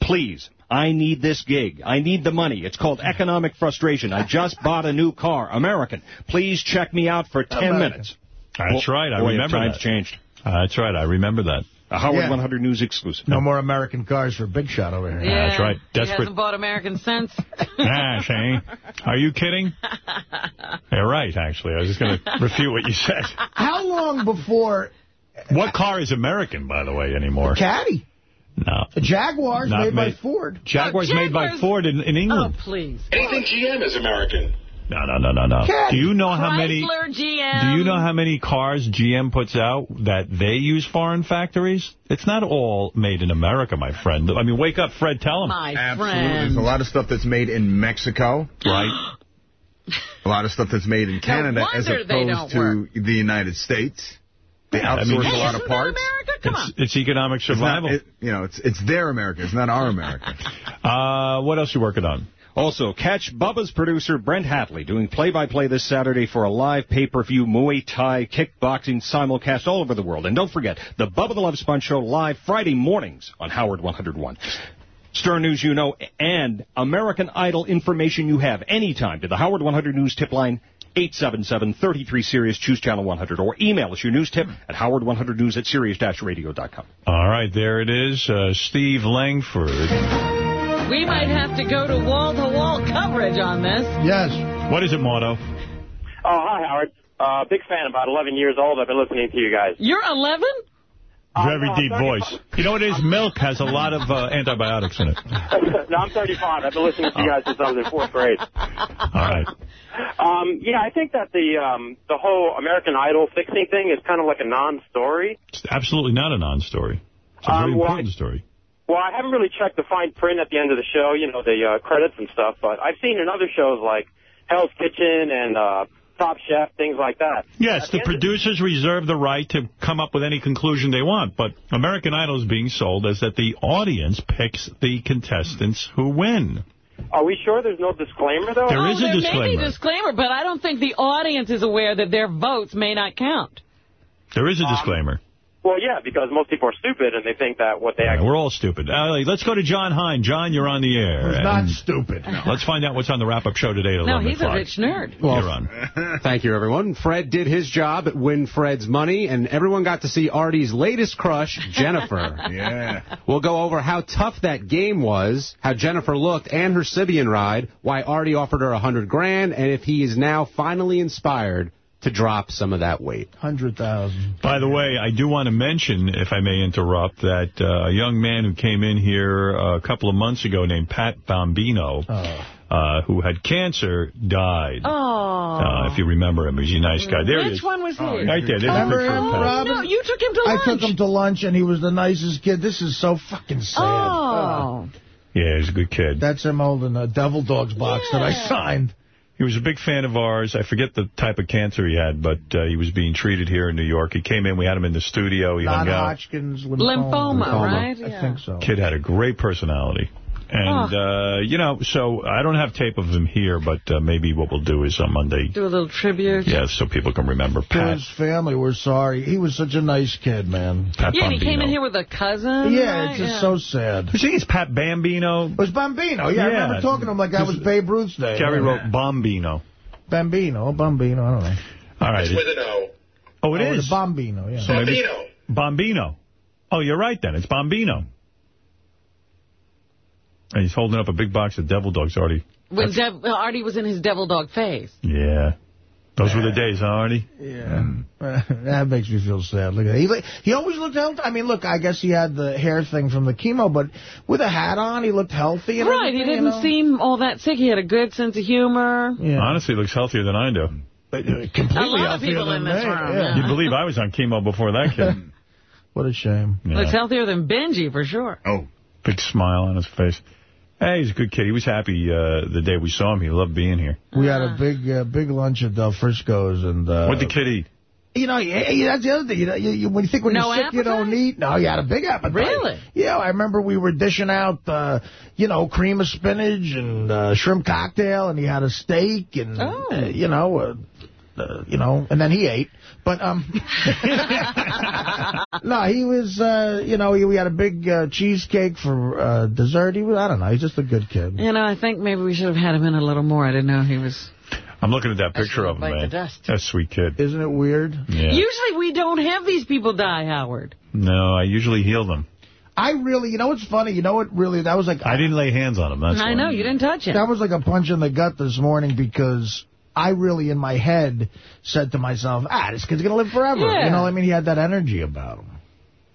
please, I need this gig. I need the money. It's called economic frustration. I just bought a new car. American. Please check me out for 10 American. minutes. That's Boy- right. I boy, have remember times that. changed. Uh, that's right. I remember that. A Howard Yeah. 100 News exclusive. No more American cars for Big Shot over here. Yeah, That's right. He Desperate. hasn't bought American since. Ah, Shane. Are you kidding? You're right, actually. I was just going to refute what you said. How long before What car is American, by the way, anymore? Caddy. No. A Jaguar's Not made by Ford. Jaguar's Oh, made by Ford in, in England. Oh, please. Anything GM is American. No, no, no, no, no. Caddy. Do you know how many... GM. Do you know how many cars GM puts out that they use foreign factories? It's not all made in America, my friend. I mean, wake up, Fred, tell him. My Absolutely. There's a lot of stuff that's made in Mexico. Right. a lot of stuff that's made in Canada as wonder they don't opposed to the United States. They Yeah, I outsource mean- a lot Isn't of that parts. America? Come It's, on. it's economic It's not- survival. it- you know, it's it's their America. It's not our America. Uh, what else you working on? Also, catch Bubba's producer Brent Hatley doing play-by-play this Saturday for a live pay-per-view Muay Thai kickboxing simulcast all over the world. And don't forget, the Bubba the Love Sponge Show live Friday mornings on Howard 101. Stern News you know and American Idol information you have anytime to the Howard 100 News tip line 877-33-SIRIUS, choose channel 100, or email us your news tip at howard100news at sirius-radio.com. All right, there it is. Uh, Steve Langford. We might have to go to wall-to-wall coverage on this. Yes. What is it, Moto? Oh, hi, Howard. Uh, big fan. About 11 years old. I've been listening to you guys. You're 11? Very no, deep 35. voice. You know what it is? Milk has a lot of uh, antibiotics in it. no, I'm 35. I've been listening to you guys since I was in fourth grade. All right. Um, yeah, I think that the um, the whole American Idol fixing thing is kind of like a non-story. It's absolutely not a non-story. It's a Um, very well, important story. Well, I haven't really checked the fine print at the end of the show, you know, the uh, credits and stuff, but I've seen in other shows like Hell's Kitchen and uh, Top Chef, things like that. Yes, At the end of- producers reserve the right to come up with any conclusion they want, but American Idol is being sold as that the audience picks the contestants who win. Are we sure there's no disclaimer, though? There oh, is a there may disclaimer. be disclaimer, but I don't think the audience is aware that their votes may not count. There is a disclaimer. Well, yeah, because most people are stupid and they think that what they Yeah, actually... we're all stupid. Uh, let's go to John Hein. John, you're on the air. Who's not and stupid. Let's find out what's on the wrap-up show today at No, 11 he's a rich nerd. You're on. Thank you, everyone. Fred did his job at Win Fred's Money, and everyone got to see Artie's latest crush, Jennifer. yeah. We'll go over how tough that game was, how Jennifer looked, and her Sybian ride, why Artie offered her a hundred grand, and if he is now finally inspired to drop some of that weight. 100000 By the way, I do want to mention, if I may interrupt, that uh, a young man who came in here uh, a couple of months ago named Pat Bombino, uh, who had cancer, died. Oh. Uh, if you remember him, he's a nice guy. There he Which one was he? Right there. There's Remember him, Pat. Robin? No, you took him to lunch. I took him to lunch, and he was the nicest kid. This is so fucking sad. Oh. Yeah, he's a good kid. That's him holding a Devil Dogs box that I signed. He was a big fan of ours. I forget the type of cancer he had, but uh, he was being treated here in New York. He came in. We had him in the studio. He hung out. Non-Hodgkin's lymphoma. Lymphoma, right? I Yeah. think so. Kid had a great personality. And, uh, you know, so I don't have tape of him here, but uh, maybe what we'll do is on Monday, Do a little tribute. yeah, so people can remember To his family, we're sorry. He was such a nice kid, man. Pat Yeah, and he came in here with a cousin. Yeah, right? it's just Yeah. so sad. You think it's Pat Bambino? It was Bambino. Yeah, I Yeah. remember talking to him like that was Babe Ruth's day. Gary Yeah. wrote Bombino. Bambino, Bambino, I don't know. All right. It's with an O. Oh, it oh, is. The Bambino, yeah. So maybe- Bambino. Bombino. Oh, you're right then. It's Bombino. And he's holding up a big box of devil dogs, Artie. When Dev- uh, Artie was in his devil dog phase. Yeah. Those were the days, huh, Artie? Yeah. that makes me feel sad. Look at that. He, he always looked healthy. I mean, look, I guess he had the hair thing from the chemo, but with a hat on, he looked healthy. And Right, he didn't you know? seem all that sick. He had a good sense of humor. Yeah. Honestly, looks healthier than I do. Completely A lot of healthier people than in this me, room, yeah. yeah. You'd believe I was on chemo before that kid. What a shame. Yeah. Looks healthier than Benjy, for sure. Oh. Big smile on his face. Hey, he's a good kid. He was happy uh, the day we saw him. He loved being here. We had a big uh, big lunch at Del Frisco's. and uh, What'd the kid eat? You know, yeah, yeah, that's the other thing. You know, you, you, when you think when No you're sick, you don't eat. No, you had a big appetite. Really? Yeah, I remember we were dishing out, uh, you know, cream of spinach and uh, shrimp cocktail, and he had a steak, and Oh. uh, you know, uh, uh, you know, and then he ate. But um, no, he was, uh, you know, we had a big uh, cheesecake for uh, dessert. He was, I don't know, he's just a good kid. You know, I think maybe we should have had him in a little more. I didn't know he was... I'm looking at that picture of him, man. dust. That's a sweet kid. Isn't it weird? Yeah. Usually we don't have these people die, Howard. No, I usually heal them. I really, you know what's funny? You know what really, that was like... I didn't lay hands on him. That's I why. know, you didn't touch him. That was like a punch in the gut this morning because I really, in my head, said to myself, ah, this kid's going to live forever. Yeah. You know, I mean, he had that energy about him.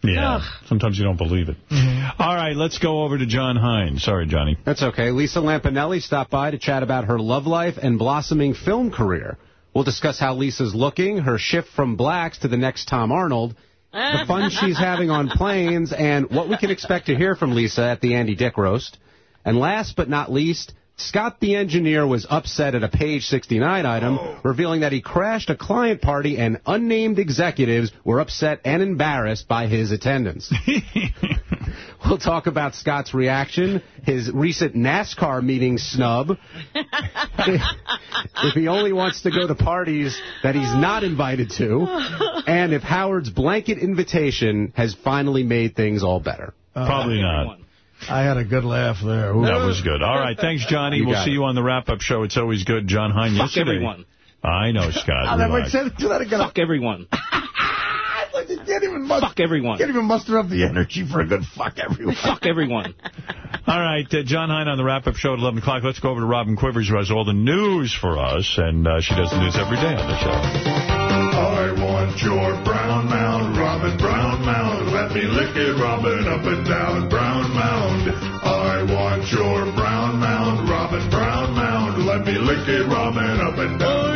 Yeah. Sometimes you don't believe it. Mm-hmm. All right, let's go over to John Hines. Sorry, Johnny. That's okay. Lisa Lampanelli stopped by to chat about her love life and blossoming film career. We'll discuss how Lisa's looking, her shift from blacks to the next Tom Arnold, the fun she's having on planes, and what we can expect to hear from Lisa at the Andy Dick roast. And last but not least, Scott the engineer was upset at a page 69 item, oh. revealing that he crashed a client party and unnamed executives were upset and embarrassed by his attendance. we'll talk about Scott's reaction, his recent NASCAR meeting snub, if he only wants to go to parties that he's not invited to, and if Howard's blanket invitation has finally made things all better. Uh, Probably not. I had a good laugh there. Ooh. That was good. All right, thanks, Johnny. You we'll see it. you on the wrap-up show. It's always good. John Hein Fuck yesterday. everyone. I know, Scott. I'll never relax. say do that again. Fuck everyone. You can't even muster, Fuck everyone. can't even muster up the energy for a good fuck everyone. Fuck everyone. All right, uh, John Hein on the wrap-up show at 11 o'clock. Let's go over to Robin Quivers, who has all the news for us, and uh, she does the news every day on the show. I want your brown mound, Robin Brown Mound. Let me lick it, Robin, up and down Brown Mound. I want your brown mound, Robin Brown Mound. Let me lick it, Robin, up and down.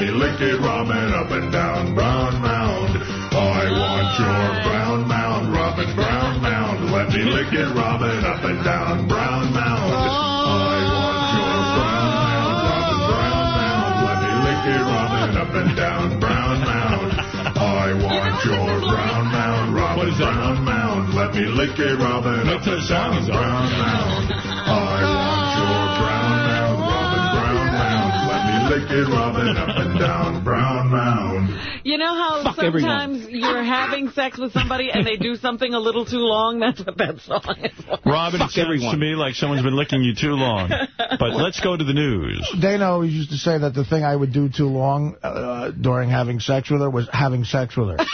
Me lick it, Robin, up and down brown mound. I want your brown mound, Robin, brown mound. Let me lick it, Robin, up and down brown mound. I want your brown mound, Robin, brown mound. Let me lick it, Robin, up and down brown mound. I want your brown mound, Robin, brown mound. Let me lick it, Robin, up and down brown mound. I want Let me lick Robin, up and down brown mound. You know how Fuck sometimes you're having sex with somebody and they do something a little too long? That's what that song is. Robin, Fuck it sounds everyone. to me like someone's been licking you too long. But let's go to the news. Dana always used to say that the thing I would do too long uh, during having sex with her was having sex with her.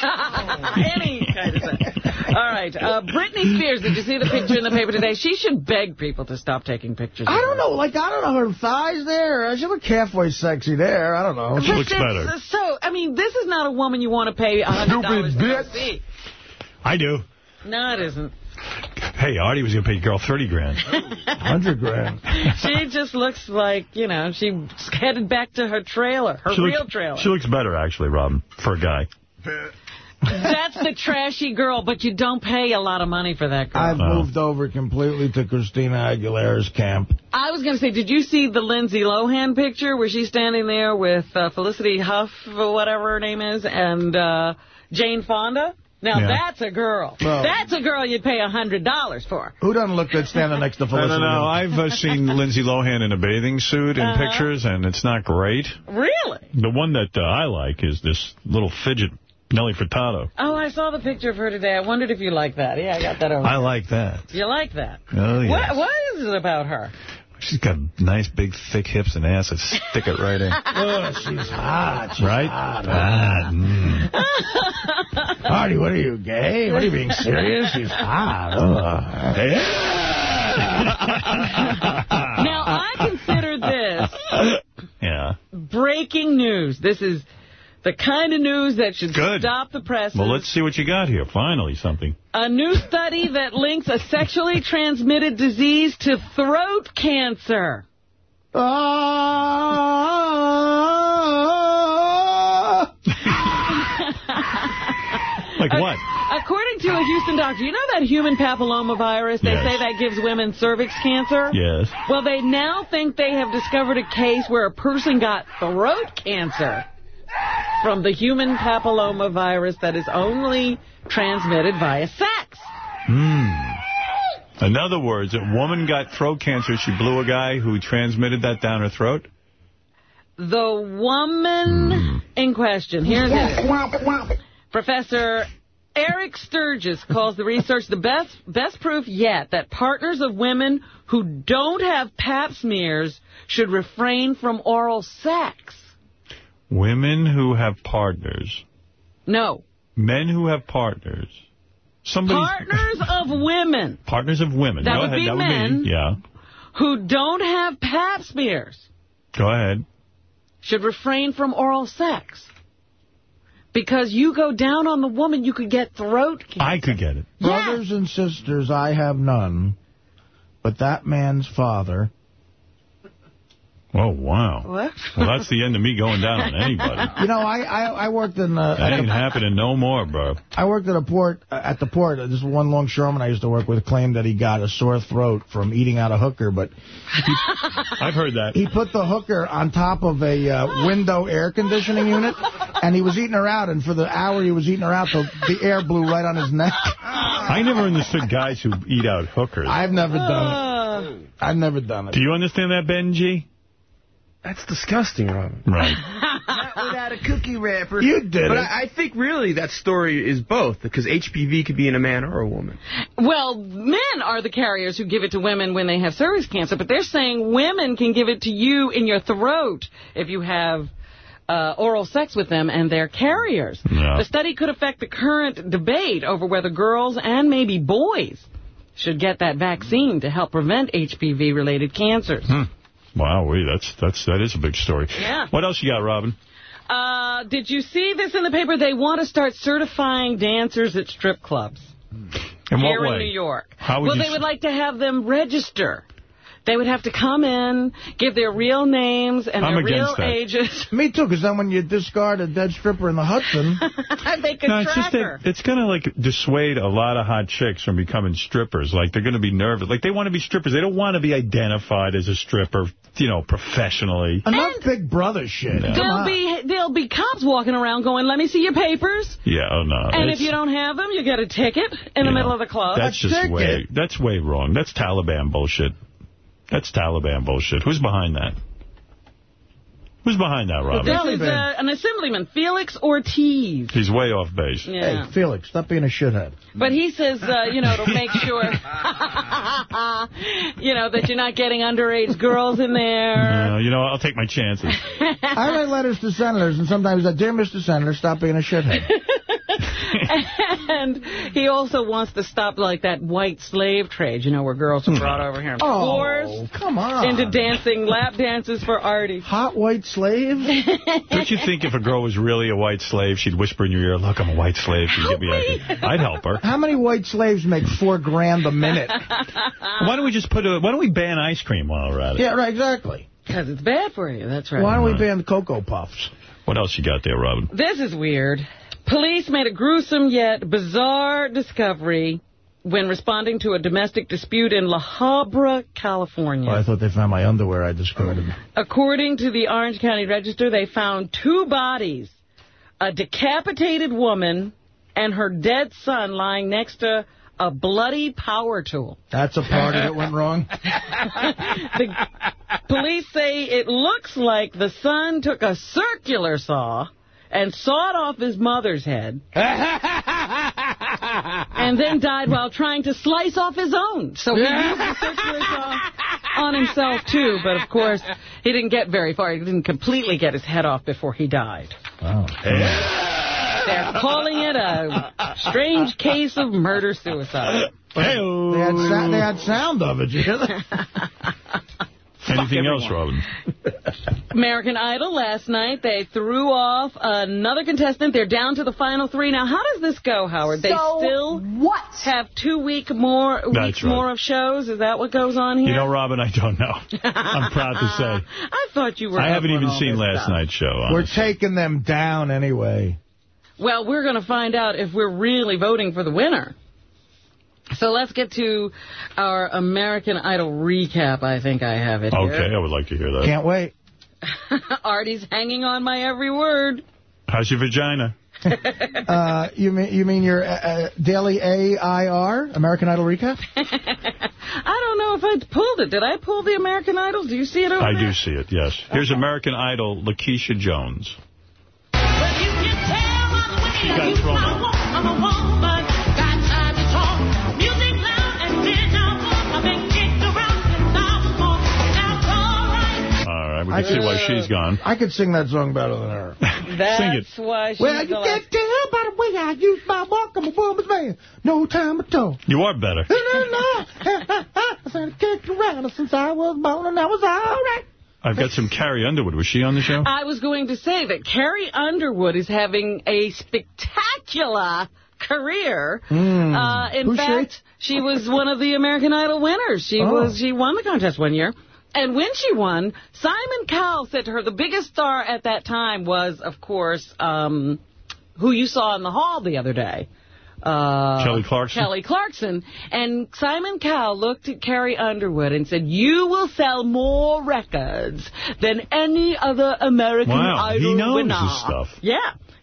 Any kind of sex. All right. Uh, Britney Spears, did you see the picture in the paper today? She should beg people to stop taking pictures. I don't her. know, like, I don't know, her thighs there. She looked halfway sexy there. I don't know. But it's- So, I mean, this is not a woman you want to pay a $100 to bitch. see. I do. No, it isn't. Hey, Artie was going to pay a girl 30 grand. 100 grand. She just looks like, you know, she's headed back to her trailer, her She real looks, trailer. She looks better, actually, Robin, for a guy. That's the trashy girl, but you don't pay a lot of money for that girl. I've moved over completely to Christina Aguilera's camp. I was going to say, did you see the Lindsay Lohan picture where she's standing there with uh, Felicity Huff, or whatever her name is, and uh, Jane Fonda? Now, Yeah. that's a girl. Well- that's a girl you'd pay a $100 for. Who doesn't look good standing next to I Felicity? don't know. I've uh, seen Lindsay Lohan in a bathing suit in Uh-huh. pictures, and it's not great. Really? The one that uh, I like is this little fidget, Nelly Furtado. Oh, I saw the picture of her today. I wondered if you like that. Yeah, I got that over. I like that. You like that? Oh, yeah. What, what is it about her? She's got nice, big, thick hips and ass that stick it right in. Oh, she's hot. She's right? hot. Ah, mm. Artie, what are you, gay? What are you being serious? She's hot. Ugh. now, I consider this Yeah. breaking news. This is the kind of news that should Good. stop the press. Well, let's see what you got here. Finally, something. A new study that links a sexually transmitted disease to throat cancer. Ah! Like what? According to a Houston doctor, you know that human papillomavirus? They Yes. say that gives women cervix cancer? Yes. Well, they now think they have discovered a case where a person got throat cancer from the human papillomavirus that is only transmitted via sex. Hmm. In other words, a woman got throat cancer. She blew a guy who transmitted that down her throat. The woman in question, here's it. Professor Erich Sturgis calls the research the best best proof yet that partners of women who don't have pap smears should refrain from oral sex. Women who have partners. No. Men who have partners. Somebody. Partners of women Partners of women. That Go would ahead. be that men. would be Yeah. who don't have pap smears Go ahead. should refrain from oral sex. Because you go down on the woman, you could get throat cancer. I could get it. Brothers and sisters, I have none. But that man's father. Oh, wow. What? Well, that's the end of me going down on anybody. You know, I, I, I worked in... Uh, That ain't happening no more, bro. I worked at a port, uh, at the port. This one longshoreman I used to work with claimed that he got a sore throat from eating out a hooker, but I've heard that. he put the hooker on top of a uh, window air conditioning unit, and he was eating her out, and for the hour he was eating her out, the, the air blew right on his neck. I never understood guys who eat out hookers. I've never done it. I've never done it. Do you understand that, Benjy? That's disgusting, Robin. Right. Not without a cookie wrapper. You did But it. I, I think really that story is both, because HPV could be in a man or a woman. Well, men are the carriers who give it to women when they have cervix cancer, but they're saying women can give it to you in your throat if you have uh, oral sex with them and they're carriers. Yeah. The study could affect the current debate over whether girls and maybe boys should get that vaccine to help prevent HPV-related cancers. Hmm. Wow, wait, that's that's that is a big story. Yeah. What else you got, Robin? Uh, did you see this in the paper? They want to start certifying dancers at strip clubs. In here way? in New York. How would well, they would like to have them register. They would have to come in, give their real names and I'm their real against that. ages. Me too, because then when you discard a dead stripper in the Hudson... they could No, it's track just her. that it's going to like dissuade a lot of hot chicks from becoming strippers. Like they're going to be nervous. Like they want to be strippers. They don't want to be identified as a stripper, you know, professionally. Enough Big Brother shit. Come There'll be there'll be cops walking around going, "Let me see your papers." Yeah, oh no. and It's- if you don't have them, you get a ticket in the middle of the club. That's just way, that's way wrong. That's Taliban bullshit. That's Taliban bullshit. Who's behind that? Who's behind that, Robin? This is uh, an assemblyman, Felix Ortiz. He's way off base. Yeah. Hey, Felix, stop being a shithead. But he says, uh, you know, to make sure, you know, that you're not getting underage girls in there. Uh, you know, I'll take my chances. I write letters to senators, and sometimes I dear Mr. Senator, stop being a shithead. and he also wants to stop, like, that white slave trade, you know, where girls are brought hmm. over here and Oh, forced come on. into dancing lap dances for Artie. Hot white slave? Don't you think if a girl was really a white slave, she'd whisper in your ear, look, I'm a white slave. She'd give me a- I'd help her. How many white slaves make four grand a minute? Why don't we just put a, why don't we ban ice cream while we're at it? Yeah, right, exactly. Because it's bad for you, that's right. Why don't we ban the Cocoa Puffs? What else you got there, Robin? This is weird. Police made a gruesome yet bizarre discovery when responding to a domestic dispute in La Habra, California. Oh, I thought they found my underwear I discarded. According to the Orange County Register, they found two bodies, a decapitated woman and her dead son lying next to a bloody power tool. That's a party that went wrong. The police say it looks like the son took a circular saw and sawed off his mother's head and then died while trying to slice off his own. So he used the circular saw on himself, too. But, of course, he didn't get very far. He didn't completely get his head off before he died. Wow. They're calling it a strange case of murder-suicide. They had, they had sound of it, you hear that? Anything else, Robin? American Idol last night, they threw off another contestant. They're down to the final three. Now, how does this go, Howard? They So still what? have two week more weeks right. more of shows? Is that what goes on here? You know, Robin, I don't know. I'm proud to say. I thought you were I haven't even seen last stuff. night's show. We're taking them down anyway. Well, we're going to find out if we're really voting for the winner. So let's get to our American Idol recap. I think I have it here. Okay, I would like to hear that. Can't wait. Artie's hanging on my every word. How's your vagina? uh, you mean you mean your uh, uh, daily AIR, American Idol recap? I don't know if I pulled it. Did I pull the American Idol? Do you see it over I there? do see it, yes. Here's American Idol, LaKisha Jones. She All right, we can see why she's gone. I could sing that song better than her. That's Sing it. why she's Well, you the can't tell by the way I use my walk. I'm a woman's man. No time at all. You are better. I said I kicked around since I was born, and I was all right. I've got some Carrie Underwood. Was she on the show? I was going to say that Carrie Underwood is having a spectacular career. Hmm. Uh, in Who's she? fact, she? was one of the American Idol winners. She Oh. was she won the contest one year. And when she won, Simon Cowell said to her the biggest star at that time was, of course, um, who you saw in the hall the other day. Uh, Kelly Clarkson? Kelly Clarkson. And Simon Cowell looked at Carrie Underwood and said, you will sell more records than any other American Wow, he Idol knows winner. his stuff. Yeah.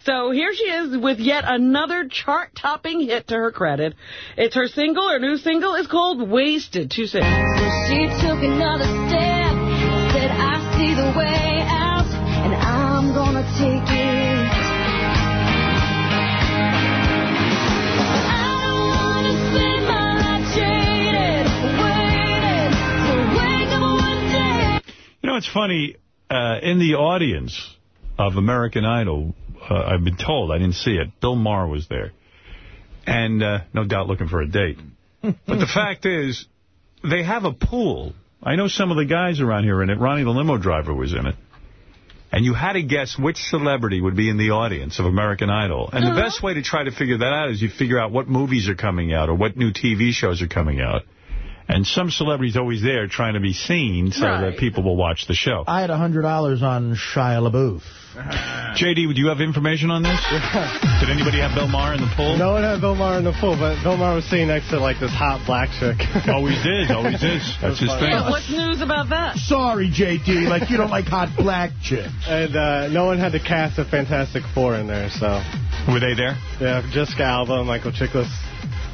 So here she is with yet another chart-topping hit to her credit. It's her single, her new single is called Wasted. Two seconds. She took another step, said, I see the way out, and I'm gonna take it. I don't wanna spend my life jaded, waiting to wake up one day. You know, it's funny. Uh, in the audience of American Idol, uh, I've been told, I didn't see it, Bill Maher was there. And uh, no doubt looking for a date. but the fact is, they have a pool. I know some of the guys around here in it. Ronnie the limo driver was in it. And you had to guess which celebrity would be in the audience of American Idol. And the best way to try to figure that out is you figure out what movies are coming out or what new TV shows are coming out. And some celebrity's always there trying to be seen so Right. that people will watch the show. I had $100 on Shia LaBeouf. JD, do you have information on this? Did anybody have Bill Maher in the pool? No one had Bill Maher in the pool, but Bill Maher was sitting next to like this hot black chick. Always did, always is. That's his thing. But what's news about that? Sorry, JD, like you don't like hot black chicks. And uh, no one had to cast a Fantastic Four in there, so. Were they there? Yeah, Jessica Alba, Michael Chiklis.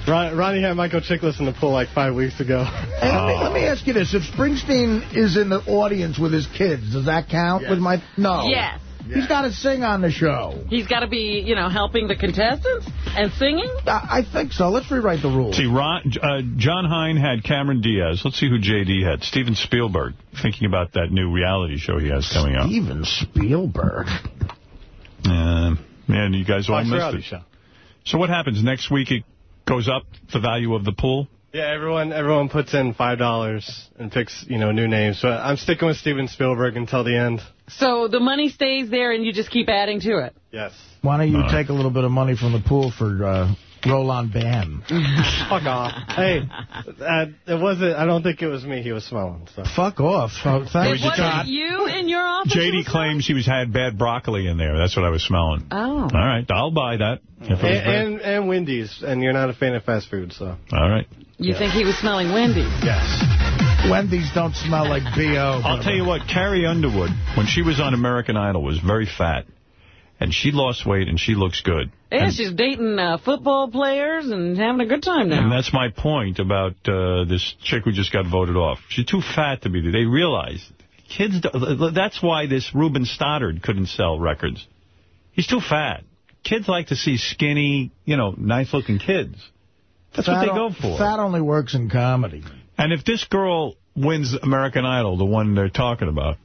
Ron, Ronnie had Michael Chiklis in the pool like five weeks ago. Hey, let, me, let me ask you this. If Springsteen is in the audience with his kids, does that count with my... No. Yes. He's got to sing on the show. He's got to be, you know, helping the contestants and singing? I, I think so. Let's rewrite the rules. See, Ron, uh, John Hein had Cameron Diaz. Let's see who JD had. Steven Spielberg, thinking about that new reality show he has coming out. Steven Spielberg. Uh, man, you guys all Fox missed it. show. So what happens? Next week it goes up, the value of the pool? Yeah, everyone everyone puts in five dollars and picks you know new names. So I'm sticking with Steven Spielberg until the end. So the money stays there and you just keep adding to it? Yes. Why don't you Uh. take a little bit of money from the pool for uh, Roland Bam? Fuck off. Hey, uh, it wasn't. I don't think it was me. He was smelling. So. Fuck off. Oh, It thanks, wasn't you in your office? JD claims he was had bad broccoli in there. That's what I was smelling. Oh. All right, I'll buy that. If And, and and Wendy's, and you're not a fan of fast food, so. All right. You think he was smelling Wendy's? Yes. Wendy's don't smell like B.O. I'll tell you what, Carrie Underwood, when she was on American Idol, was very fat. And she lost weight, and she looks good. Yeah, and, she's dating uh, football players and having a good time now. and that's my point about uh, this chick who just got voted off. She's too fat to be there. They realize. Kids, do- that's why this Ruben Studdard couldn't sell records. He's too fat. Kids like to see skinny, you know, nice-looking kids. That's what they go for. Fat only works in comedy. And if this girl wins American Idol, the one they're talking about,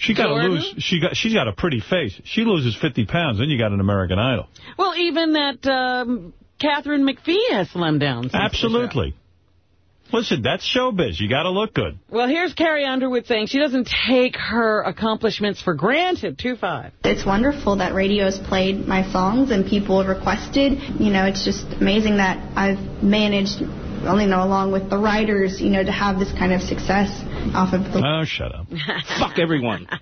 she got to Jordan? lose. She got. She's got a pretty face. She loses 50 pounds, then you got an American Idol. Well, even that um, Katharine McPhee has slimmed down. since Absolutely. Listen, that's showbiz. You got to look good. Well, here's Carrie Underwood saying she doesn't take her accomplishments for granted. 2-5. It's wonderful that radio's played my songs and people have requested. You know, it's just amazing that I've managed, only know, along with the writers, you know, to have this kind of success. off of the... Oh, shut up. Fuck everyone.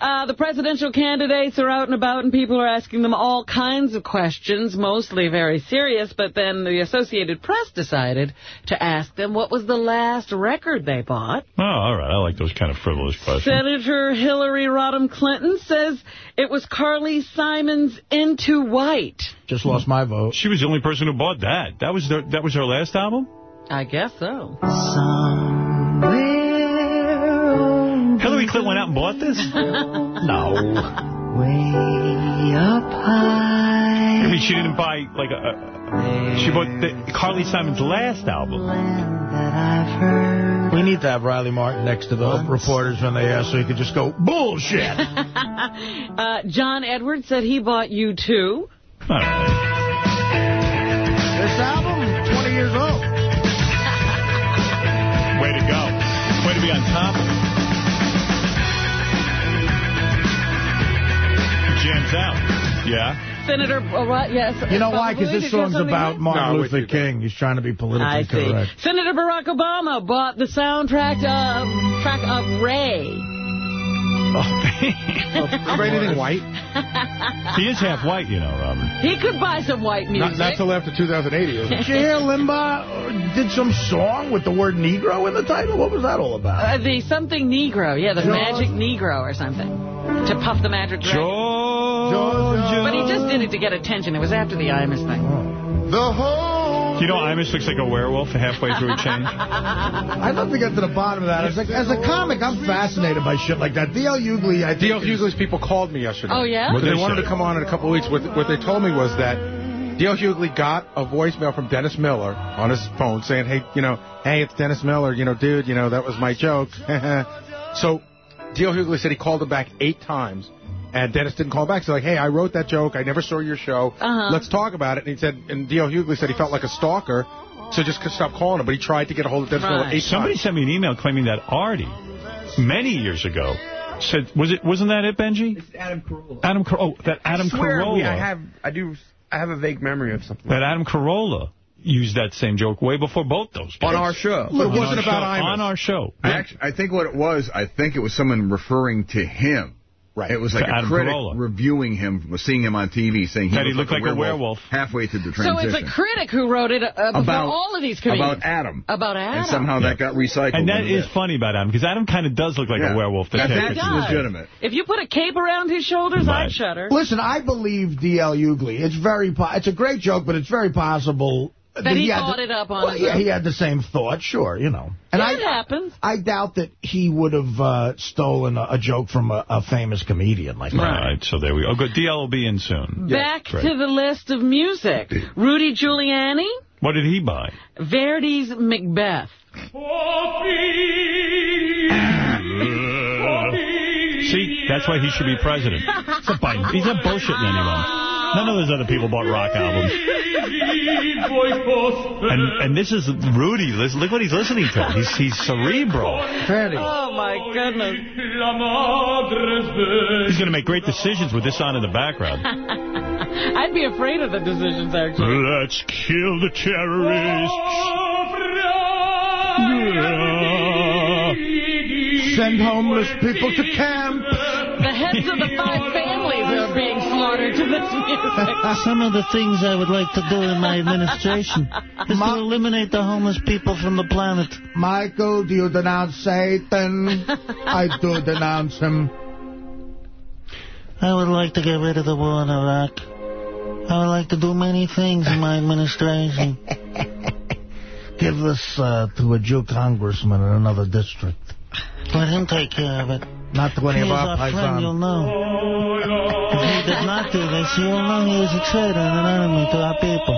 Uh, the presidential candidates are out and about, and people are asking them all kinds of questions, mostly very serious, but then the Associated Press decided to ask them what was the last record they bought. Oh, all right. I like those kind of frivolous questions. Senator Hillary Rodham Clinton says it was Carly Simon's Into White. Just lost my vote. She was the only person who bought that. That was their, that was her last album? I guess so. Hillary Clinton went out and bought this? no. Way up high. I mean, she didn't buy, like, a, a she bought the, Carly Simon's last album. We need to have Riley Martin next to the reporters when they ask so he could just go, bullshit. Uh, John Edwards said he bought U2. This album, 20 years old. Way to go. Way to be on top. Jams out. Yeah. Senator, uh, what? Yes. You know why? Because this song's about? Martin No, Luther King. He's trying to be politically I see. correct. Senator Barack Obama bought the soundtrack of, track of Ray. Ever anything white? He is half white, you know, Robin. He could buy some white music. Not, not till after 2080. Isn't Did you hear Limbaugh did some song with the word Negro in the title? What was that all about? Uh, the something Negro, yeah, the George- magic Negro or something. To puff the magic dragon. Georgia. But he just did it to get attention. It was after the Imus thing. The whole... You know, Imus looks like a werewolf halfway through a change. I'd love to get to the bottom of that. As a, as a comic, I'm fascinated by shit like that. D.L. Hughley, I think... D.L. is- Hughley's people called me yesterday. Oh, yeah? What'd They they wanted to come on in a couple of weeks. What, what they told me was that D.L. Hughley got a voicemail from Dennis Miller on his phone saying, hey, you know, hey, it's Dennis Miller. You know, dude, you know, that was my joke. so D.L. Hughley said he called him back eight times. And Dennis didn't call back. So like, hey, I wrote that joke. I never saw your show. Uh-huh. Let's talk about it. And he said, and D.L. Hughley said he felt like a stalker. So just stop calling him. But he tried to get a hold of Dennis Miller Right. eight Somebody times. sent me an email claiming that Artie, many years ago, said, was it, wasn't that it, Benji? It's Adam Carolla. Adam, Car- oh, that Adam I swear, Carolla. we- I have, I do, I have a vague memory of something. that Adam Carolla used that same joke way before both those guys. On our show. But it On wasn't our about show, Imus. On our show. I, actually, I think what it was, I think it was someone referring to him. Right. It was like a Adam critic Carolla. reviewing him, seeing him on TV, saying he That he looked, looked like a werewolf. halfway through the transition. So it's a critic who wrote it uh, About- all of these comedians. about Adam. About Adam. And somehow that got recycled. And that is into funny about Adam, because Adam kind of does look like Yeah. a werewolf. That- That that's legitimate. If you put a cape around his shoulders, Right. I'd shudder. Listen, I believe D.L. Hughley. It's very, po- it's a great joke, but it's very possible That he had thought the- it up on Well, his yeah, own. he had the same thought, sure, you know. And Yeah, I, it happens. I doubt that he would have uh, stolen a, a joke from a, a famous comedian like All that. right, so there we go. Oh, good. DL will be in soon. Back Great. to the list of music. Rudy Giuliani, What did he buy? Verdi's Macbeth. See, that's why he should be president. He's not, buying, he's not bullshitting anyone. None of those other people bought rock albums. And and this is Rudy. Listen, look what he's listening to. He's he's cerebral. Oh, my goodness. He's going to make great decisions with this on in the background. I'd be afraid of the decisions, actually. Let's kill the terrorists. Send homeless people to camp. The heads of the five families are being to this music. Some of the things I would like to do in my administration is to eliminate the homeless people from the planet. Michael, do you denounce Satan? I do denounce him. I would like to get rid of the war in Iraq. I would like to do many things in my administration. Give this uh, to a Jew congressman in another district. Let him take care of it. Not to any He of is our our friend, you'll paisans. know. Did not do this, you'll know he is a traitor and an enemy to our people.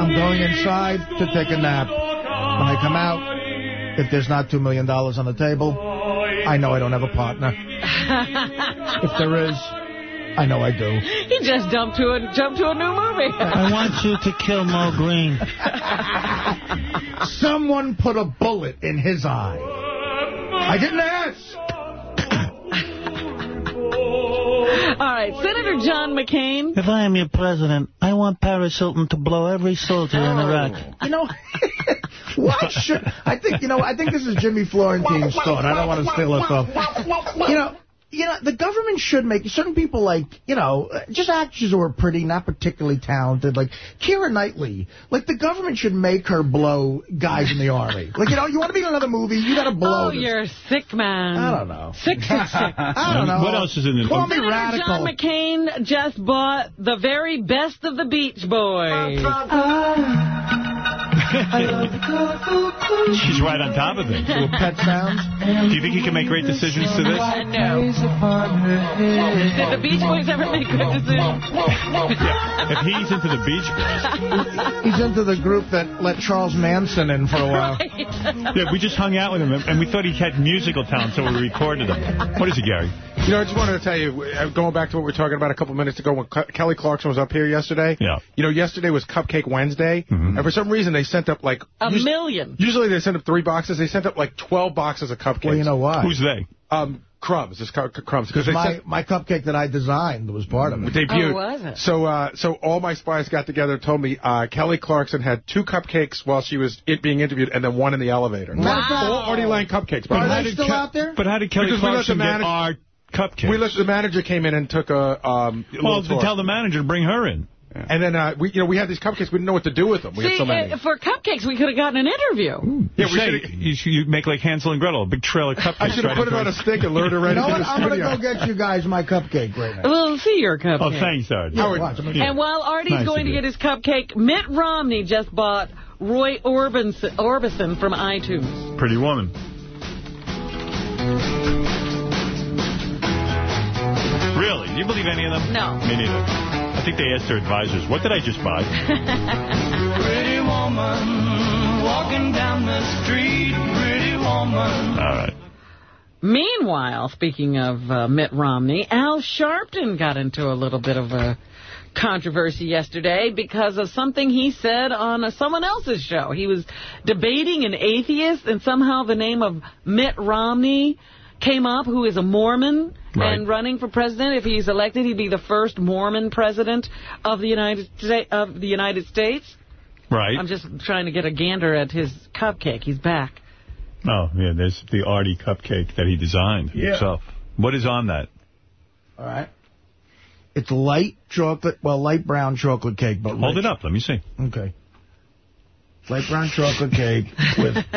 I'm going inside to take a nap. When I come out, if there's not $2 million on the table, I know I don't have a partner. If there is, I know I do. He just jumped to a jumped to a new movie. I want you to kill Mo Green. Someone put a bullet in his eye. I didn't ask. All right, Senator John McCain. If I am your president, I want Paris Hilton to blow every soldier in Iraq. You know, what should I think you know? I think this is Jimmy Florentine's thought. I don't want to steal it from. You know. You know, the government should make certain people like, you know, uh, just actors who are pretty, not particularly talented, like Keira Knightley. Like, the government should make her blow guys in the army. Like, you know, you want to be in another movie, you got to blow Oh, this. you're a sick man. I don't know. Sick, sick, sick. I don't know. What else is in the Call me Senator radical. John McCain just bought the very best of the Beach Boys. Ah. She's right on top of things. Little pet sounds. Do you think he can make great decisions to this? No. Did the Beach Boys ever make good decisions? Yeah. If he's into the Beach Boys. He's into the group that let Charles Manson in for a while. Yeah, we just hung out with him, and we thought he had musical talent, so we recorded him. What is it, Gary? You know, I just wanted to tell you, uh, going back to what we were talking about a couple minutes ago when Ke- Kelly Clarkson was up here yesterday. Yeah. You know, yesterday was Cupcake Wednesday, Mm-hmm. and for some reason they sent up like A million. Usually they send up three boxes. They sent up like 12 boxes of cupcakes. Well, you know why? Who's they? Um, crumbs. It's cu- cu- crumbs because my, sent, my cupcake that I designed was part of it. debuted. Oh, was it? So, uh, so all my spies got together and told me uh, Kelly Clarkson had two cupcakes while she was it being interviewed, and then one in the elevator. Wow. All Artie Lange cupcakes. by the Are way. they still out there? But how did Kelly Because Clarkson the get our cupcakes? We let the manager came in and took a um. well, little to tell the manager to bring her in. And then uh, we, you know, we had these cupcakes. We didn't know what to do with them. We See, had so many. uh, for cupcakes, we could have gotten an interview. Yeah, we we say should've- you, should- you make like Hansel and Gretel, a big trail of cupcakes. I should have right put it on a stick and lured her right You know into what? the I'm going to go get you guys my cupcake right now. We'll see your cupcake. Oh, thanks, Artie. Yeah, watch, I'm Yeah. And while Artie's Nice going of to get his cupcake, Mitt Romney just bought Roy Orbison, Orbison from iTunes. Pretty woman. Really? Do you believe any of them? No. Me neither. I think they asked their advisors, what did I just buy? Pretty woman walking down the street, pretty woman. All right. Meanwhile, speaking of uh, Mitt Romney, Al Sharpton got into a little bit of a controversy yesterday because of something he said on uh, someone else's show. He was debating an atheist, and somehow the name of Mitt Romney came up, who is a Mormon Right. and running for president. If he's elected, he'd be the first Mormon president of the United States. Of the United States. Right. I'm just trying to get a gander at his cupcake. He's back. Oh, yeah, there's the Artie cupcake that he designed Yeah. himself. What is on that? All right. It's light chocolate, well, light brown chocolate cake, but Hold rich. it up. Let me see. Okay. Light brown chocolate cake with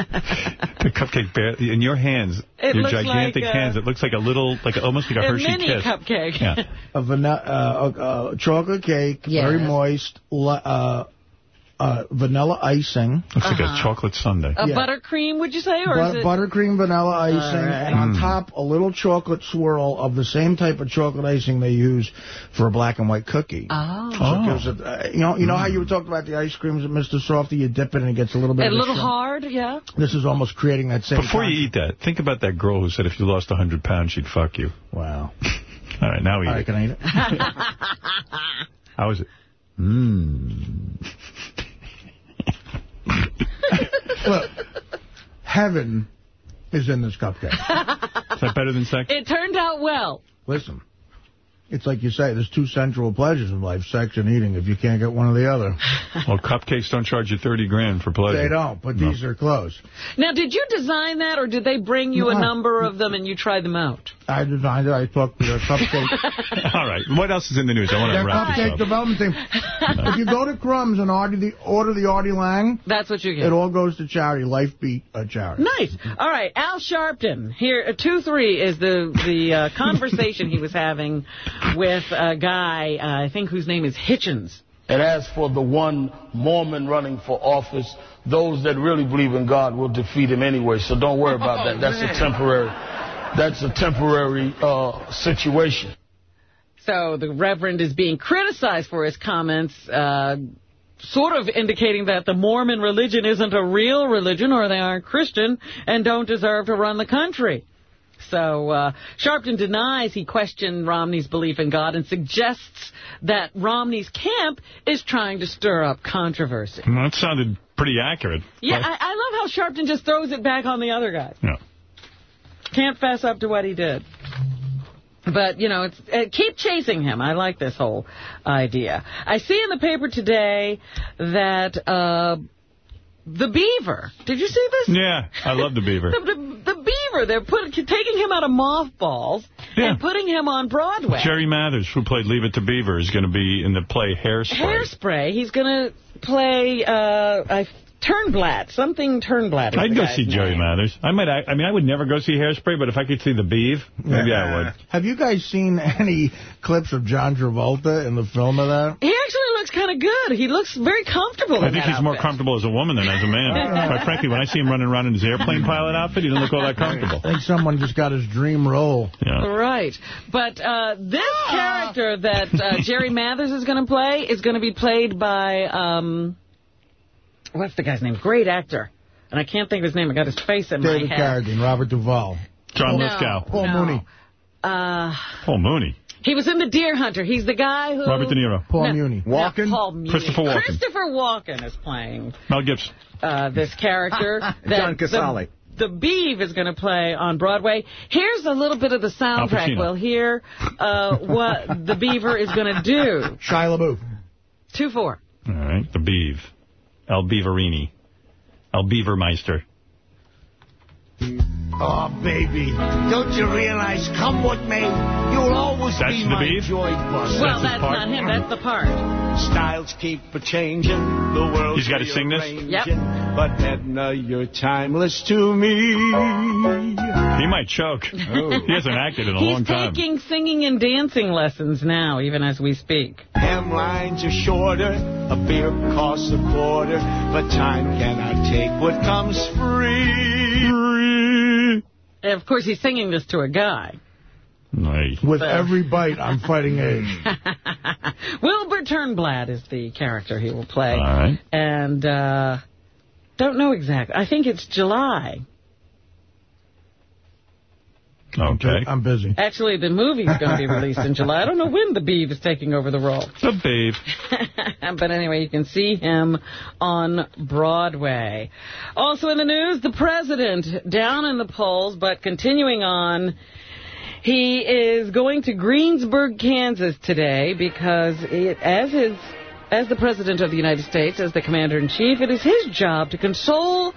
The cupcake bear, in your hands, It your gigantic like, uh, hands, it looks like a little, like almost like a A Hershey mini kiss. cupcake. Yeah. a vanilla, uh, uh, uh, chocolate cake, Yes. very moist, uh, uh, vanilla icing, Looks like Uh-huh. a chocolate sundae. A Yeah. buttercream, would you say? Or but- is it... buttercream vanilla icing, right. and on Mm. top a little chocolate swirl of the same type of chocolate icing they use for a black and white cookie. Oh. So it gives it, uh, you know, you know how you were talking about the ice creams at Mr. Softy, you dip it and it gets a little bit A little shrimp. hard, yeah. This is almost creating that same. Before you eat that, think about that girl who said if you lost 100 pounds, she'd fuck you. Wow. All right, now eat All right, it. can I eat it? How is it? Mmm. Look, heaven is in this cupcake. Is that better than sex? It turned out well. Listen, it's like you say, there's two central pleasures in life, sex and eating, if you can't get one or the other. Well, cupcakes don't charge you 30 grand for pleasure. They don't, but No. these are close. Now, did you design that, or did they bring you a No. number of them and you tried them out? I designed it. I talked to the cupcake, All right. What else is in the news? I want their to wrap this cupcake development team. if you go to Crumbs and order the, order the Artie Lange, That's what you get. it all goes to charity, Life Beat uh, charity. Nice. All right, Al Sharpton. Here, uh, 2-3 is the, the uh, conversation he was having with a guy, uh, I think whose name is Hitchens. And as for the one Mormon running for office, those that really believe in God will defeat him anyway. So don't worry about that. That's a temporary, that's a temporary uh, situation. So the Reverend is being criticized for his comments, uh, sort of indicating that the Mormon religion isn't a real religion or they aren't Christian and don't deserve to run the country. So uh, Sharpton denies he questioned Romney's belief in God and suggests that Romney's camp is trying to stir up controversy. Well, that sounded pretty accurate. Yeah, I, I love how Sharpton just throws it back on the other guy. Yeah. Can't fess up to what he did. But, you know, it's uh, keep chasing him. I like this whole idea. I see in the paper today that uh, the Beaver, did you see this? Yeah, I love the Beaver. The, the, the They're put, taking him out of mothballs and putting him on Broadway. Jerry Mathers, who played Leave It to Beaver, is going to be in the play Hairspray. Hairspray. He's going to play uh, I, Turnblad, something Turnblad. is I'd go see Jerry name. Mathers. I might. I, I mean, I would never go see Hairspray, but if I could see the Beav, maybe I would. Have you guys seen any clips of John Travolta in the film of that? He actually looks kind of good. He looks very comfortable I in think that he's more comfortable as a woman than as a man. Quite frankly, when I see him running around in his airplane pilot outfit, he doesn't look all that comfortable. I think someone just got his dream role. Yeah. Right. But uh, this character that uh, Jerry Mathers is going to play is going to be played by, um, what's the guy's name? Great actor. And I can't think of his name. I got his face in David my head. David Carradine, Robert Duvall. John No, Lithgow. Paul no. Mooney. Uh, Paul Mooney. he was in The Deer Hunter. He's the guy who... Robert De Niro. Paul No. Muni. No, Paul Muni. Christopher Walken. Christopher Walken is playing Mel Gibson. uh, this character. that John Cazale. The, the Beeve is going to play on Broadway. Here's a little bit of the soundtrack. Pacino. We'll hear uh, what the Beaver is going to do. Shia LaBeouf. 2-4. All right, the Beav. El Beaverini. El Oh, baby, don't you realize, come with me, you'll always That's be the my beef? joy bus. Well, that's not him. That's the part. Styles keep a-changing, the world He's gotta sing this? Yep. But Edna, you're timeless to me. He might choke. Oh. He hasn't acted in a He's long time. He's taking singing and dancing lessons now, even as we speak. Hemlines are shorter, a beer costs a quarter, but time cannot take what comes free. And of course, he's singing this to a guy. Nice. With So- every bite, I'm fighting age. Wilbur Turnblad is the character he will play. All right. And uh, don't know exactly. I think it's July. Okay. I'm busy. Actually, the movie's going to be released in July. I don't know when the Beeve is taking over the role. The Beav. but anyway, you can see him on Broadway. Also in the news, the president down in the polls, but continuing on. He is going to Greensburg, Kansas today because it, as his as the president of the United States, as the commander in chief, it is his job to console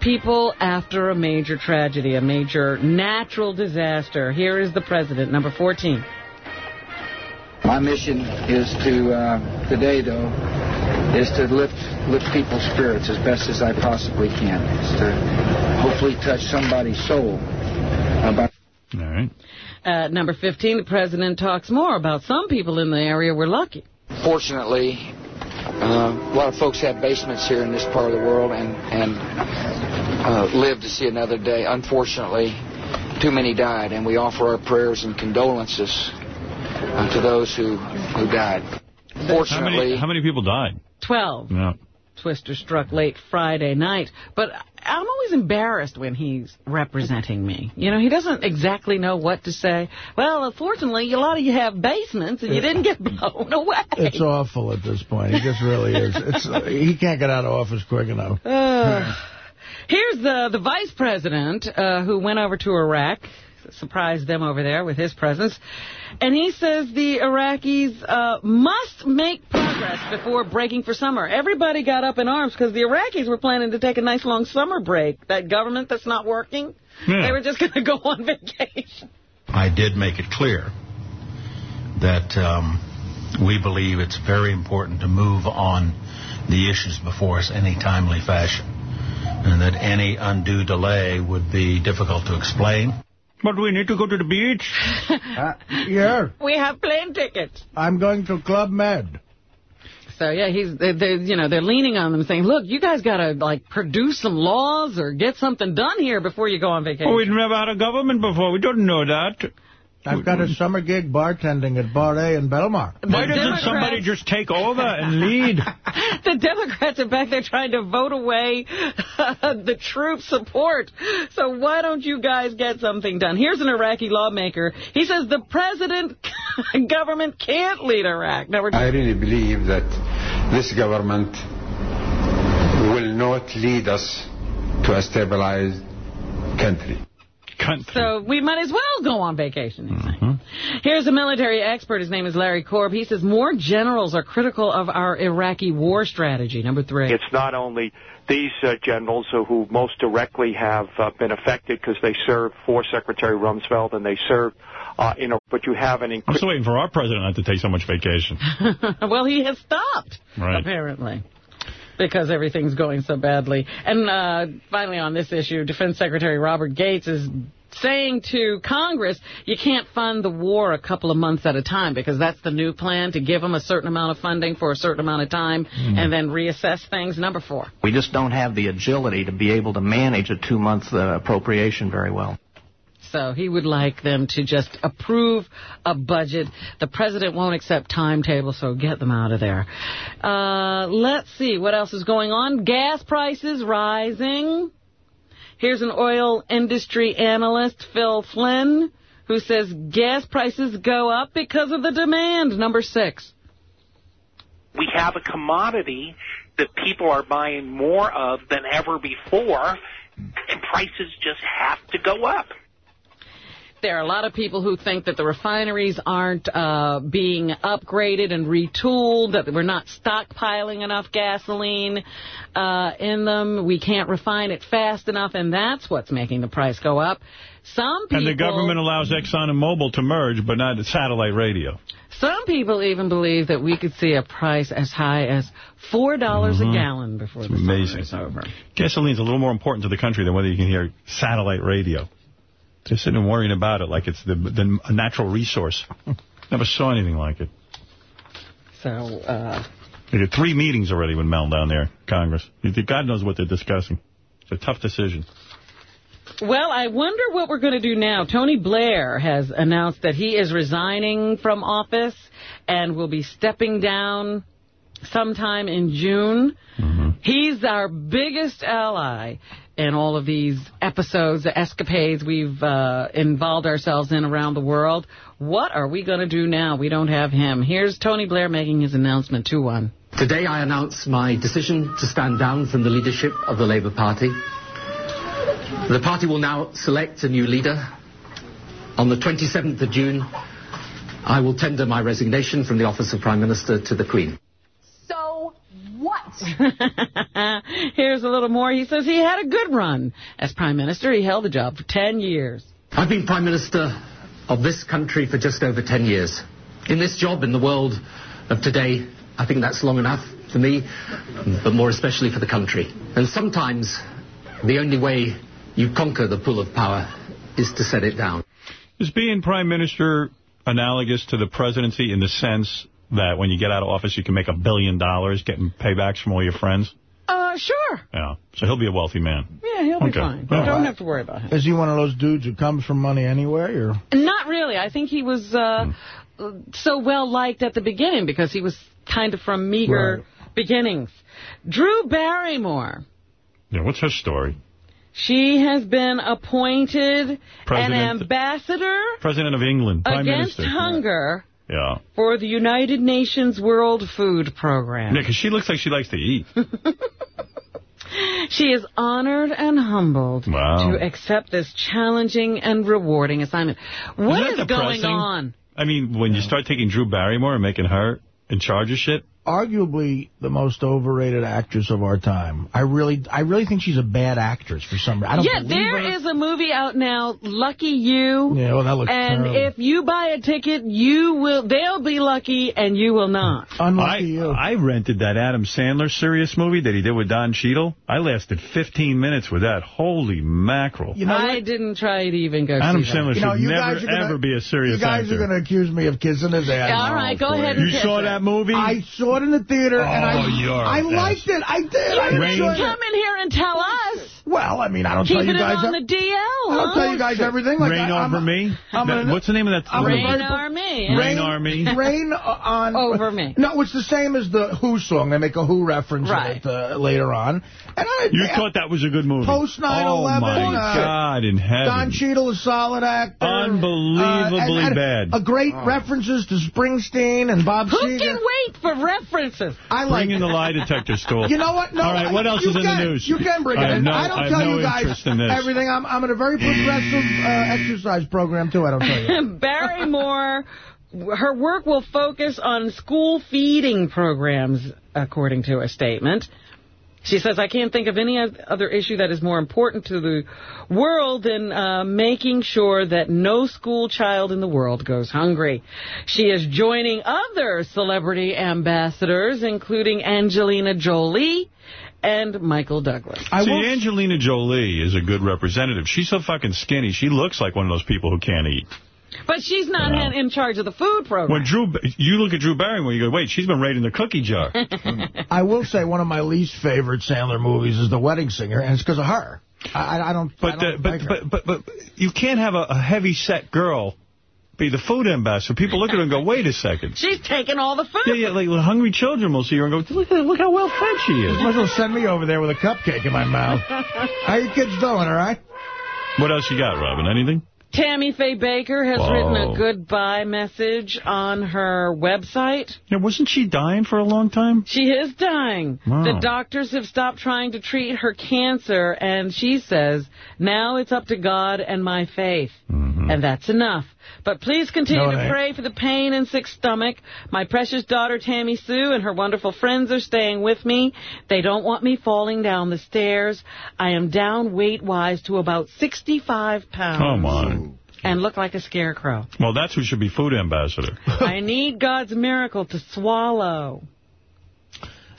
people after a major tragedy, a major natural disaster. Here is the president, number 14. My mission is to, uh, today though, is to lift lift people's spirits as best as I possibly can. Is to hopefully touch somebody's soul. About All right. At number 15, the president talks more about some people in the area were lucky. Fortunately, uh, a lot of folks have basements here in this part of the world and and uh, live to see another day. Unfortunately, too many died, and we offer our prayers and condolences uh, to those who who died. How many, Fortunately, how many people died? 12. Yeah. Twister struck late Friday night. But I'm always embarrassed when he's representing me. You know, he doesn't exactly know what to say. Well, unfortunately, a lot of you have basements and you didn't get blown away. It's awful at this point. He just really is. It's He can't get out of office quick enough. Uh, here's the, the vice president uh, who went over to Iraq, surprised them over there with his presence. And he says the Iraqis uh, must make progress before breaking for summer. Everybody got up in arms because the Iraqis were planning to take a nice long summer break. That government that's not working, Yeah. they were just going to go on vacation. I did make it clear that um, we believe it's very important to move on the issues before us in a timely fashion, and that any undue delay would be difficult to explain. But we need to go to the beach. Uh, yeah, We have plane tickets. I'm going to Club Med. So yeah, he's they they you know they're leaning on them saying, look, you guys got to like produce some laws or get something done here before you go on vacation. Oh, we've never had a government before. We don't know that. I've got a summer gig bartending at Bar A in Belmar. Why doesn't somebody just take over and lead? the Democrats are back there trying to vote away the troop support. So why don't you guys get something done? Here's an Iraqi lawmaker. He says the president government can't lead Iraq. Now we're I really believe that this government will not lead us to a stabilized country. Country. So we might as well go on vacation. he's saying. Here's a military expert. His name is Larry Korb. He says more generals are critical of our Iraqi war strategy. Number three. It's not only these uh, generals who, who most directly have uh, been affected because they served for Secretary Rumsfeld and they served, uh, you know, but you have an I'm increase. still waiting for our president not to take so much vacation. well, he has stopped, Right. apparently, because everything's going so badly. And uh, finally, on this issue, Defense Secretary Robert Gates is saying to Congress, you can't fund the war a couple of months at a time because that's the new plan, to give them a certain amount of funding for a certain amount of time and then reassess things. Number four. We just don't have the agility to be able to manage a two-month uh, appropriation very well. So he would like them to just approve a budget. The president won't accept timetables, so get them out of there. Uh, let's see what else is going on. Gas prices rising. Here's an oil industry analyst, Phil Flynn, who says gas prices go up because of the demand. Number six. we have a commodity that people are buying more of than ever before, and prices just have to go up. There are a lot of people who think that the refineries aren't uh, being upgraded and retooled, that we're not stockpiling enough gasoline uh, in them. We can't refine it fast enough, and that's what's making the price go up. Some people... And the government allows Exxon and Mobil to merge, but not satellite radio. Some people even believe that we could see a price as high as $4 a gallon before the summer Amazing. is over. Gasoline's a little more important to the country than whether you can hear satellite radio. They're sitting and worrying about it like it's the, the a natural resource. Never saw anything like it. So, uh, They did three meetings already with Mel down there, Congress. God knows what they're discussing. It's a tough decision. Well, I wonder what we're going to do now. Tony Blair has announced that he is resigning from office and will be stepping down sometime in June. He's our biggest ally in all of these episodes, the escapades we've uh, involved ourselves in around the world. What are we going to do now? We don't have him. Here's Tony Blair making his announcement 2-1. Today I announce my decision to stand down from the leadership of the Labour Party. The party will now select a new leader. On the 27th of June, I will tender my resignation from the office of Prime Minister to the Queen. So? Here's a little more. He says he had a good run as Prime Minister. He held the job for 10 years. I've been Prime Minister of this country for just over 10 years. In this job, in the world of today, I think that's long enough for me, but more especially for the country. And sometimes the only way you conquer the pull of power is to set it down. Is being prime minister analogous to the presidency in the sense that when you get out of office, you can make a billion dollars getting paybacks from all your friends? Uh, sure. Yeah. So he'll be a wealthy man. Yeah, he'll be Okay. fine. All Don't have to worry about him. Is he one of those dudes who comes from money anyway, or? Not really. I think he was uh, so well liked at the beginning because he was kind of from meager beginnings. Drew Barrymore. Yeah, what's her story? She has been appointed President- an ambassador President of England, prime against minister. hunger Yeah. for the United Nations World Food Program. Yeah, because she looks like she likes to eat. She is honored and humbled Wow. to accept this challenging and rewarding assignment. What is that going on? I mean, when you start taking Drew Barrymore and making her in charge of shit, Arguably the most overrated actress of our time. I really, I really think she's a bad actress for some reason. Yeah, believe there her. is a movie out now, Lucky You. Yeah, well, that looks And terrible. if you buy a ticket, you will. They'll be lucky, and you will not. Unlucky I, I rented that Adam Sandler serious movie that he did with Don Cheadle. I lasted 15 minutes with that. Holy mackerel. I didn't try to even go Adam see that. Sandler You know, you never, guys are gonna- ever be a serious actor. You guys actor. are going to accuse me of kissing his ass. All right, go oh, ahead and You saw it. that movie? I saw it in the theater, and oh, I, Oh, you're a I bastard. liked it. I did. I You Rain- didn't enjoyed come it. in here and tell us. Well, I mean, I don't tell you guys. it on the DL, I don't tell you guys everything. Like Rain I, I'm Over Me? I'm That- an- what's the name of that? I'm a Rain very- Army. Rain Army. Rain on Over me. No, it's the same as the Who song. They make a Who reference Right. it, uh, later on. And I, You thought that was a good movie? Post 9/11, Oh, my uh, God in heaven. Don Cheadle, a solid actor. Unbelievably Uh, and- and bad. A great Oh. references to Springsteen and Bob Who Seger. can wait for references? I like Bring in the lie detector stool. You know what? No, All right, what else is in the news? You can bring it in. I don't don't I have tell no you guys interest in this. everything. I'm, I'm in a very progressive uh, exercise program, too. I don't tell you. Barrymore, her work will focus on school feeding programs, according to a statement. She says, I can't think of any other issue that is more important to the world than uh, making sure that no school child in the world goes hungry. She is joining other celebrity ambassadors, including Angelina Jolie and Michael Douglas. See, Angelina Jolie is a good representative. She's so fucking skinny. She looks like one of those people who can't eat. But she's not in, in charge of the food program. When Drew, you look at Drew Barrymore, you go, wait, she's been raiding the cookie jar. I will say one of my least favorite Sandler movies is The Wedding Singer, and it's because of her. I, I don't. But, I don't uh, but, like her. but, but, but you can't have a, a heavy-set girl be the food ambassador. People look at her and go, wait a second. She's taking all the food. Yeah, yeah, like hungry children will see her and go, look, look how well fed she is. Might as well send me over there with a cupcake in my mouth. How you kids doing, all right? What else you got, Robin? Anything? Tammy Faye Bakker has Whoa. written a goodbye message on her website. Yeah, wasn't she dying for a long time? She is dying. Wow. The doctors have stopped trying to treat her cancer, and she says, now it's up to God and my faith. Hmm. Mm. And that's enough. But please continue No, to pray for the pain and sick stomach. My precious daughter, Tammy Sue, and her wonderful friends are staying with me. They don't want me falling down the stairs. I am down weight-wise to about 65 pounds. Come on. And look like a scarecrow. Well, that's who should be food ambassador. I need God's miracle to swallow.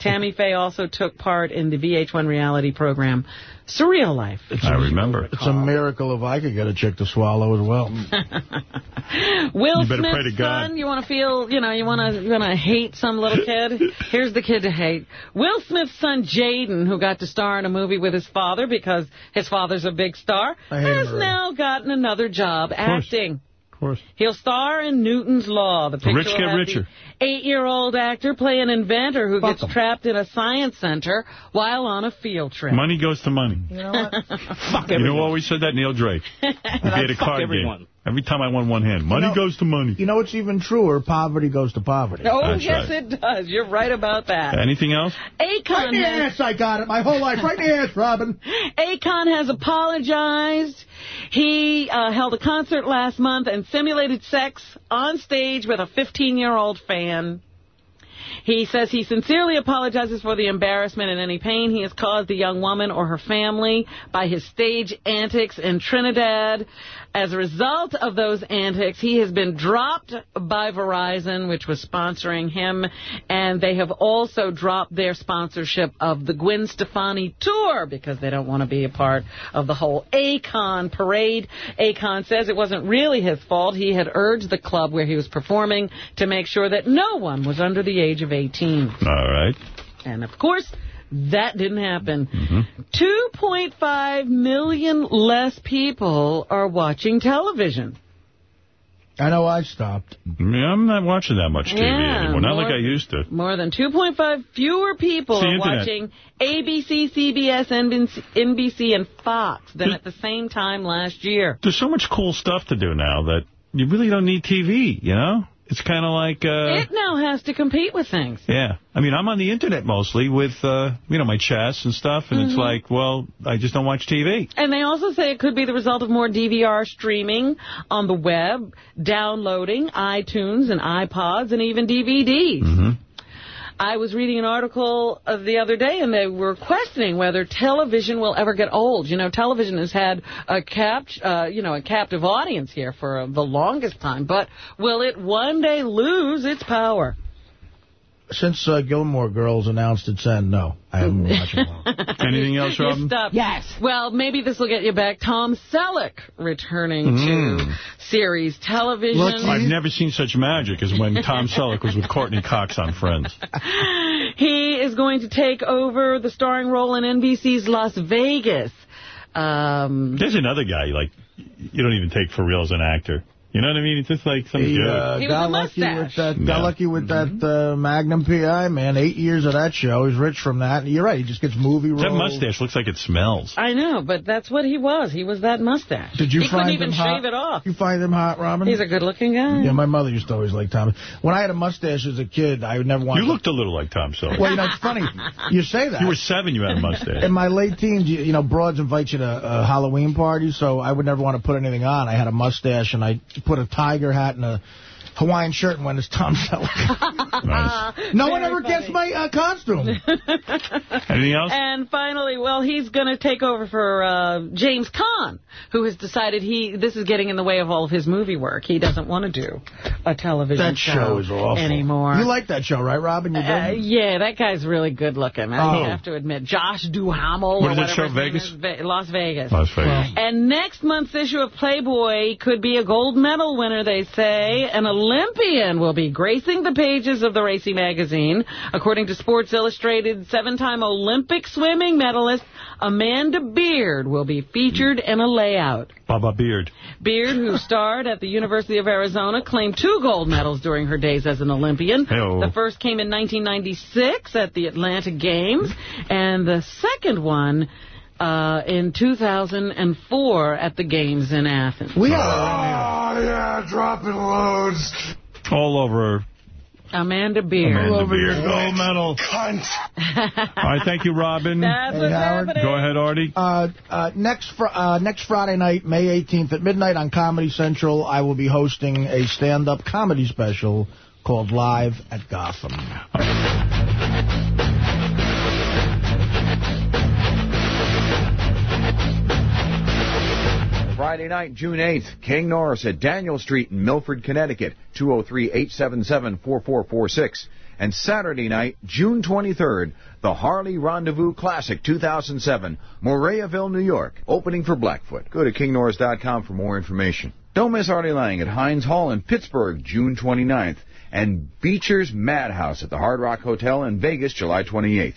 Tammy Faye also took part in the VH1 reality program Surreal Life. It's I remember. It's a miracle if I could get a chick to swallow as well. Will You better pray Smith's to God. son, you want to feel, you know, you want to you want to hate some little kid? Here's the kid to hate. Will Smith's son, Jaden, who got to star in a movie with his father because his father's a big star, I hate him has already. now gotten another job acting. Of course. He'll star in Newton's Law. The The picture rich get the richer. Eight-year-old actor play an inventor who Fuck gets him. trapped in a science center while on a field trip. Money goes to money. You know what? Fuck You know who always said that? Neil Drake. He had a card everyone. game. Every time I won one hand. Money know- goes to money. You know what's even truer? Poverty goes to poverty. Oh, That's yes, right. it does. You're right about that. Anything else? Right in the has, ass, I got it. My whole life. Right in the ass, Robin. Akon has apologized. He uh, held a concert last month and simulated sex on stage with a 15-year-old fan. He says he sincerely apologizes for the embarrassment and any pain he has caused the young woman or her family by his stage antics in Trinidad. As a result of those antics, he has been dropped by Verizon, which was sponsoring him, and they have also dropped their sponsorship of the Gwen Stefani tour because they don't want to be a part of the whole Akon parade. Akon says it wasn't really his fault. He had urged the club where he was performing to make sure that no one was under the age of 18. All right. And of course, that didn't happen. Mm-hmm. 2.5 million less people are watching television. I know I stopped. I mean, I'm not watching that much TV Yeah, anymore. Not more- like I used to. More than 2.5 fewer people are watching ABC, CBS, NBC, NBC, and Fox than at the same time last year. There's so much cool stuff to do now that you really don't need TV, you know? It's kind of like... Uh, it now has to compete with things. Yeah. I mean, I'm on the internet mostly with, uh, you know, my chess and stuff, and it's Mhm. like, well, I just don't watch TV. And they also say it could be the result of more DVR streaming on the web, downloading iTunes and iPods and even DVDs. Mm-hmm. I was reading an article the other day, and they were questioning whether television will ever get old. You know, television has had a cap, uh, you know, a captive audience here for uh, the longest time, but will it one day lose its power? Since uh, Gilmore Girls announced its end, no. I haven't been watching it. Anything else, You Robin? stopped. Yes. Well, maybe this will get you back. Tom Selleck returning to Mm. series television. I've never seen such magic as when Tom Selleck was with Courteney Cox on Friends. He is going to take over the starring role in NBC's Las Vegas. Um, There's another guy, like, you don't even take for real as an actor. You know what I mean? It's just like some He, joke. uh, got lucky with that. Got Yeah. lucky with that uh, Magnum PI, man. Eight years of that show. He's rich from that. You're right. He just gets movie roles. That mustache looks like it smells. I know, but that's what he was. He was that mustache. Did you he find couldn't even him hot? shave it off. You find him hot, Robin? He's a good-looking guy. Yeah, my mother used to always like Tom. When I had a mustache as a kid, I would never want. You to... looked a little like Tom Selleck. Well, you know, it's funny. You say that. You were seven, you had a mustache. In my late teens, you, you know, broads invite you to uh, Halloween parties, so I would never want to put anything on. I had a mustache, and I put a tiger hat and a Hawaiian shirt and went as Tom Selleck. No one Very ever guessed my uh, costume. Anything else? And finally, well, he's going to take over for uh, James Caan, who has decided he this is getting in the way of all of his movie work. He doesn't want to do a television That show is awful. anymore. You like that show, right, Robin? You Uh, yeah, that guy's really good looking. I Oh. have to admit. Josh Duhamel. Where or did that whatever show, his name Vegas? is, Ve- Las Vegas. Las Vegas. And next month's issue of Playboy could be a gold medal winner, they say. An Olympian will be gracing the pages of the Racy magazine. According to Sports Illustrated, seven-time Olympic swimming medalist Amanda Beard will be featured in a layout. Baba Beard. Beard, who starred at the University of Arizona, claimed two gold medals during her days as an Olympian. Hey-o. The first came in 1996 at the Atlanta Games, and the second one uh, in 2004 at the Games in Athens. We have Oh, yeah, dropping loads. All over. Amanda Beard. Amanda Beard. gold medal. Cunt. All right, thank you, Robin. That's Hey, what's Howard. happening. Go ahead, Artie. Uh, uh, next fr uh, next Friday night, May 18th at midnight on Comedy Central, I will be hosting a stand-up comedy special called Live at Gotham. Friday night, June 8th, King Norris at Daniel Street in Milford, Connecticut, 203-877-4446. And Saturday night, June 23rd, the Harley Rendezvous Classic 2007, Mariaville, New York, opening for Blackfoot. Go to kingnorris.com for more information. Don't miss Artie Lange at Heinz Hall in Pittsburgh, June 29th, and Beecher's Madhouse at the Hard Rock Hotel in Vegas, July 28th.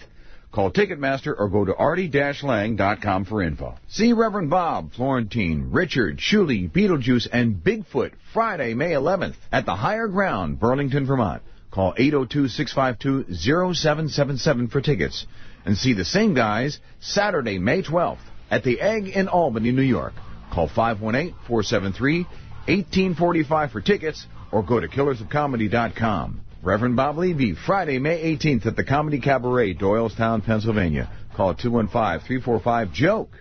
Call Ticketmaster or go to artie-lang.com for info. See Reverend Bob, Florentine, Richard, Shuli, Beetlejuice, and Bigfoot Friday, May 11th at the Higher Ground, Burlington, Vermont. Call 802-652-0777 for tickets. And see the same guys Saturday, May 12th at the Egg in Albany, New York. Call 518-473-1845 for tickets or go to killersofcomedy.com. Reverend Bob Levy, Friday, May 18th at the Comedy Cabaret, Doylestown, Pennsylvania. Call 215-345-JOKE.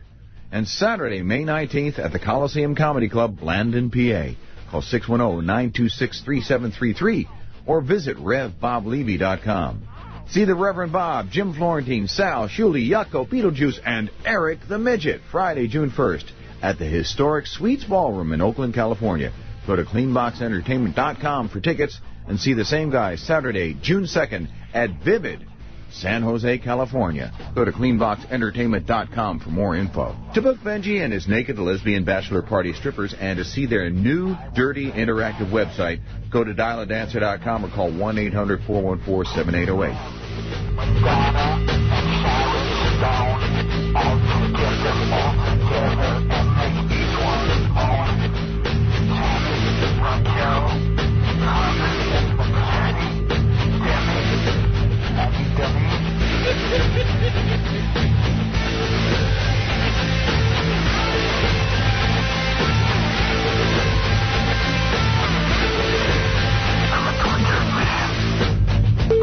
And Saturday, May 19th at the Coliseum Comedy Club, Blandon, PA. Call 610-926-3733 or visit RevBobLevy.com. See the Reverend Bob, Jim Florentine, Sal, Shuli, Yucko, Beetlejuice, and Eric the Midget, Friday, June 1st at the historic Sweets Ballroom in Oakland, California. Go to cleanboxentertainment.com for tickets and see the same guy Saturday, June 2nd at Vivid, San Jose, California. Go to cleanboxentertainment.com for more info. To book Benji and his naked lesbian bachelor party strippers and to see their new, dirty, interactive website, go to dialadancer.com or call 1-800-414-7808.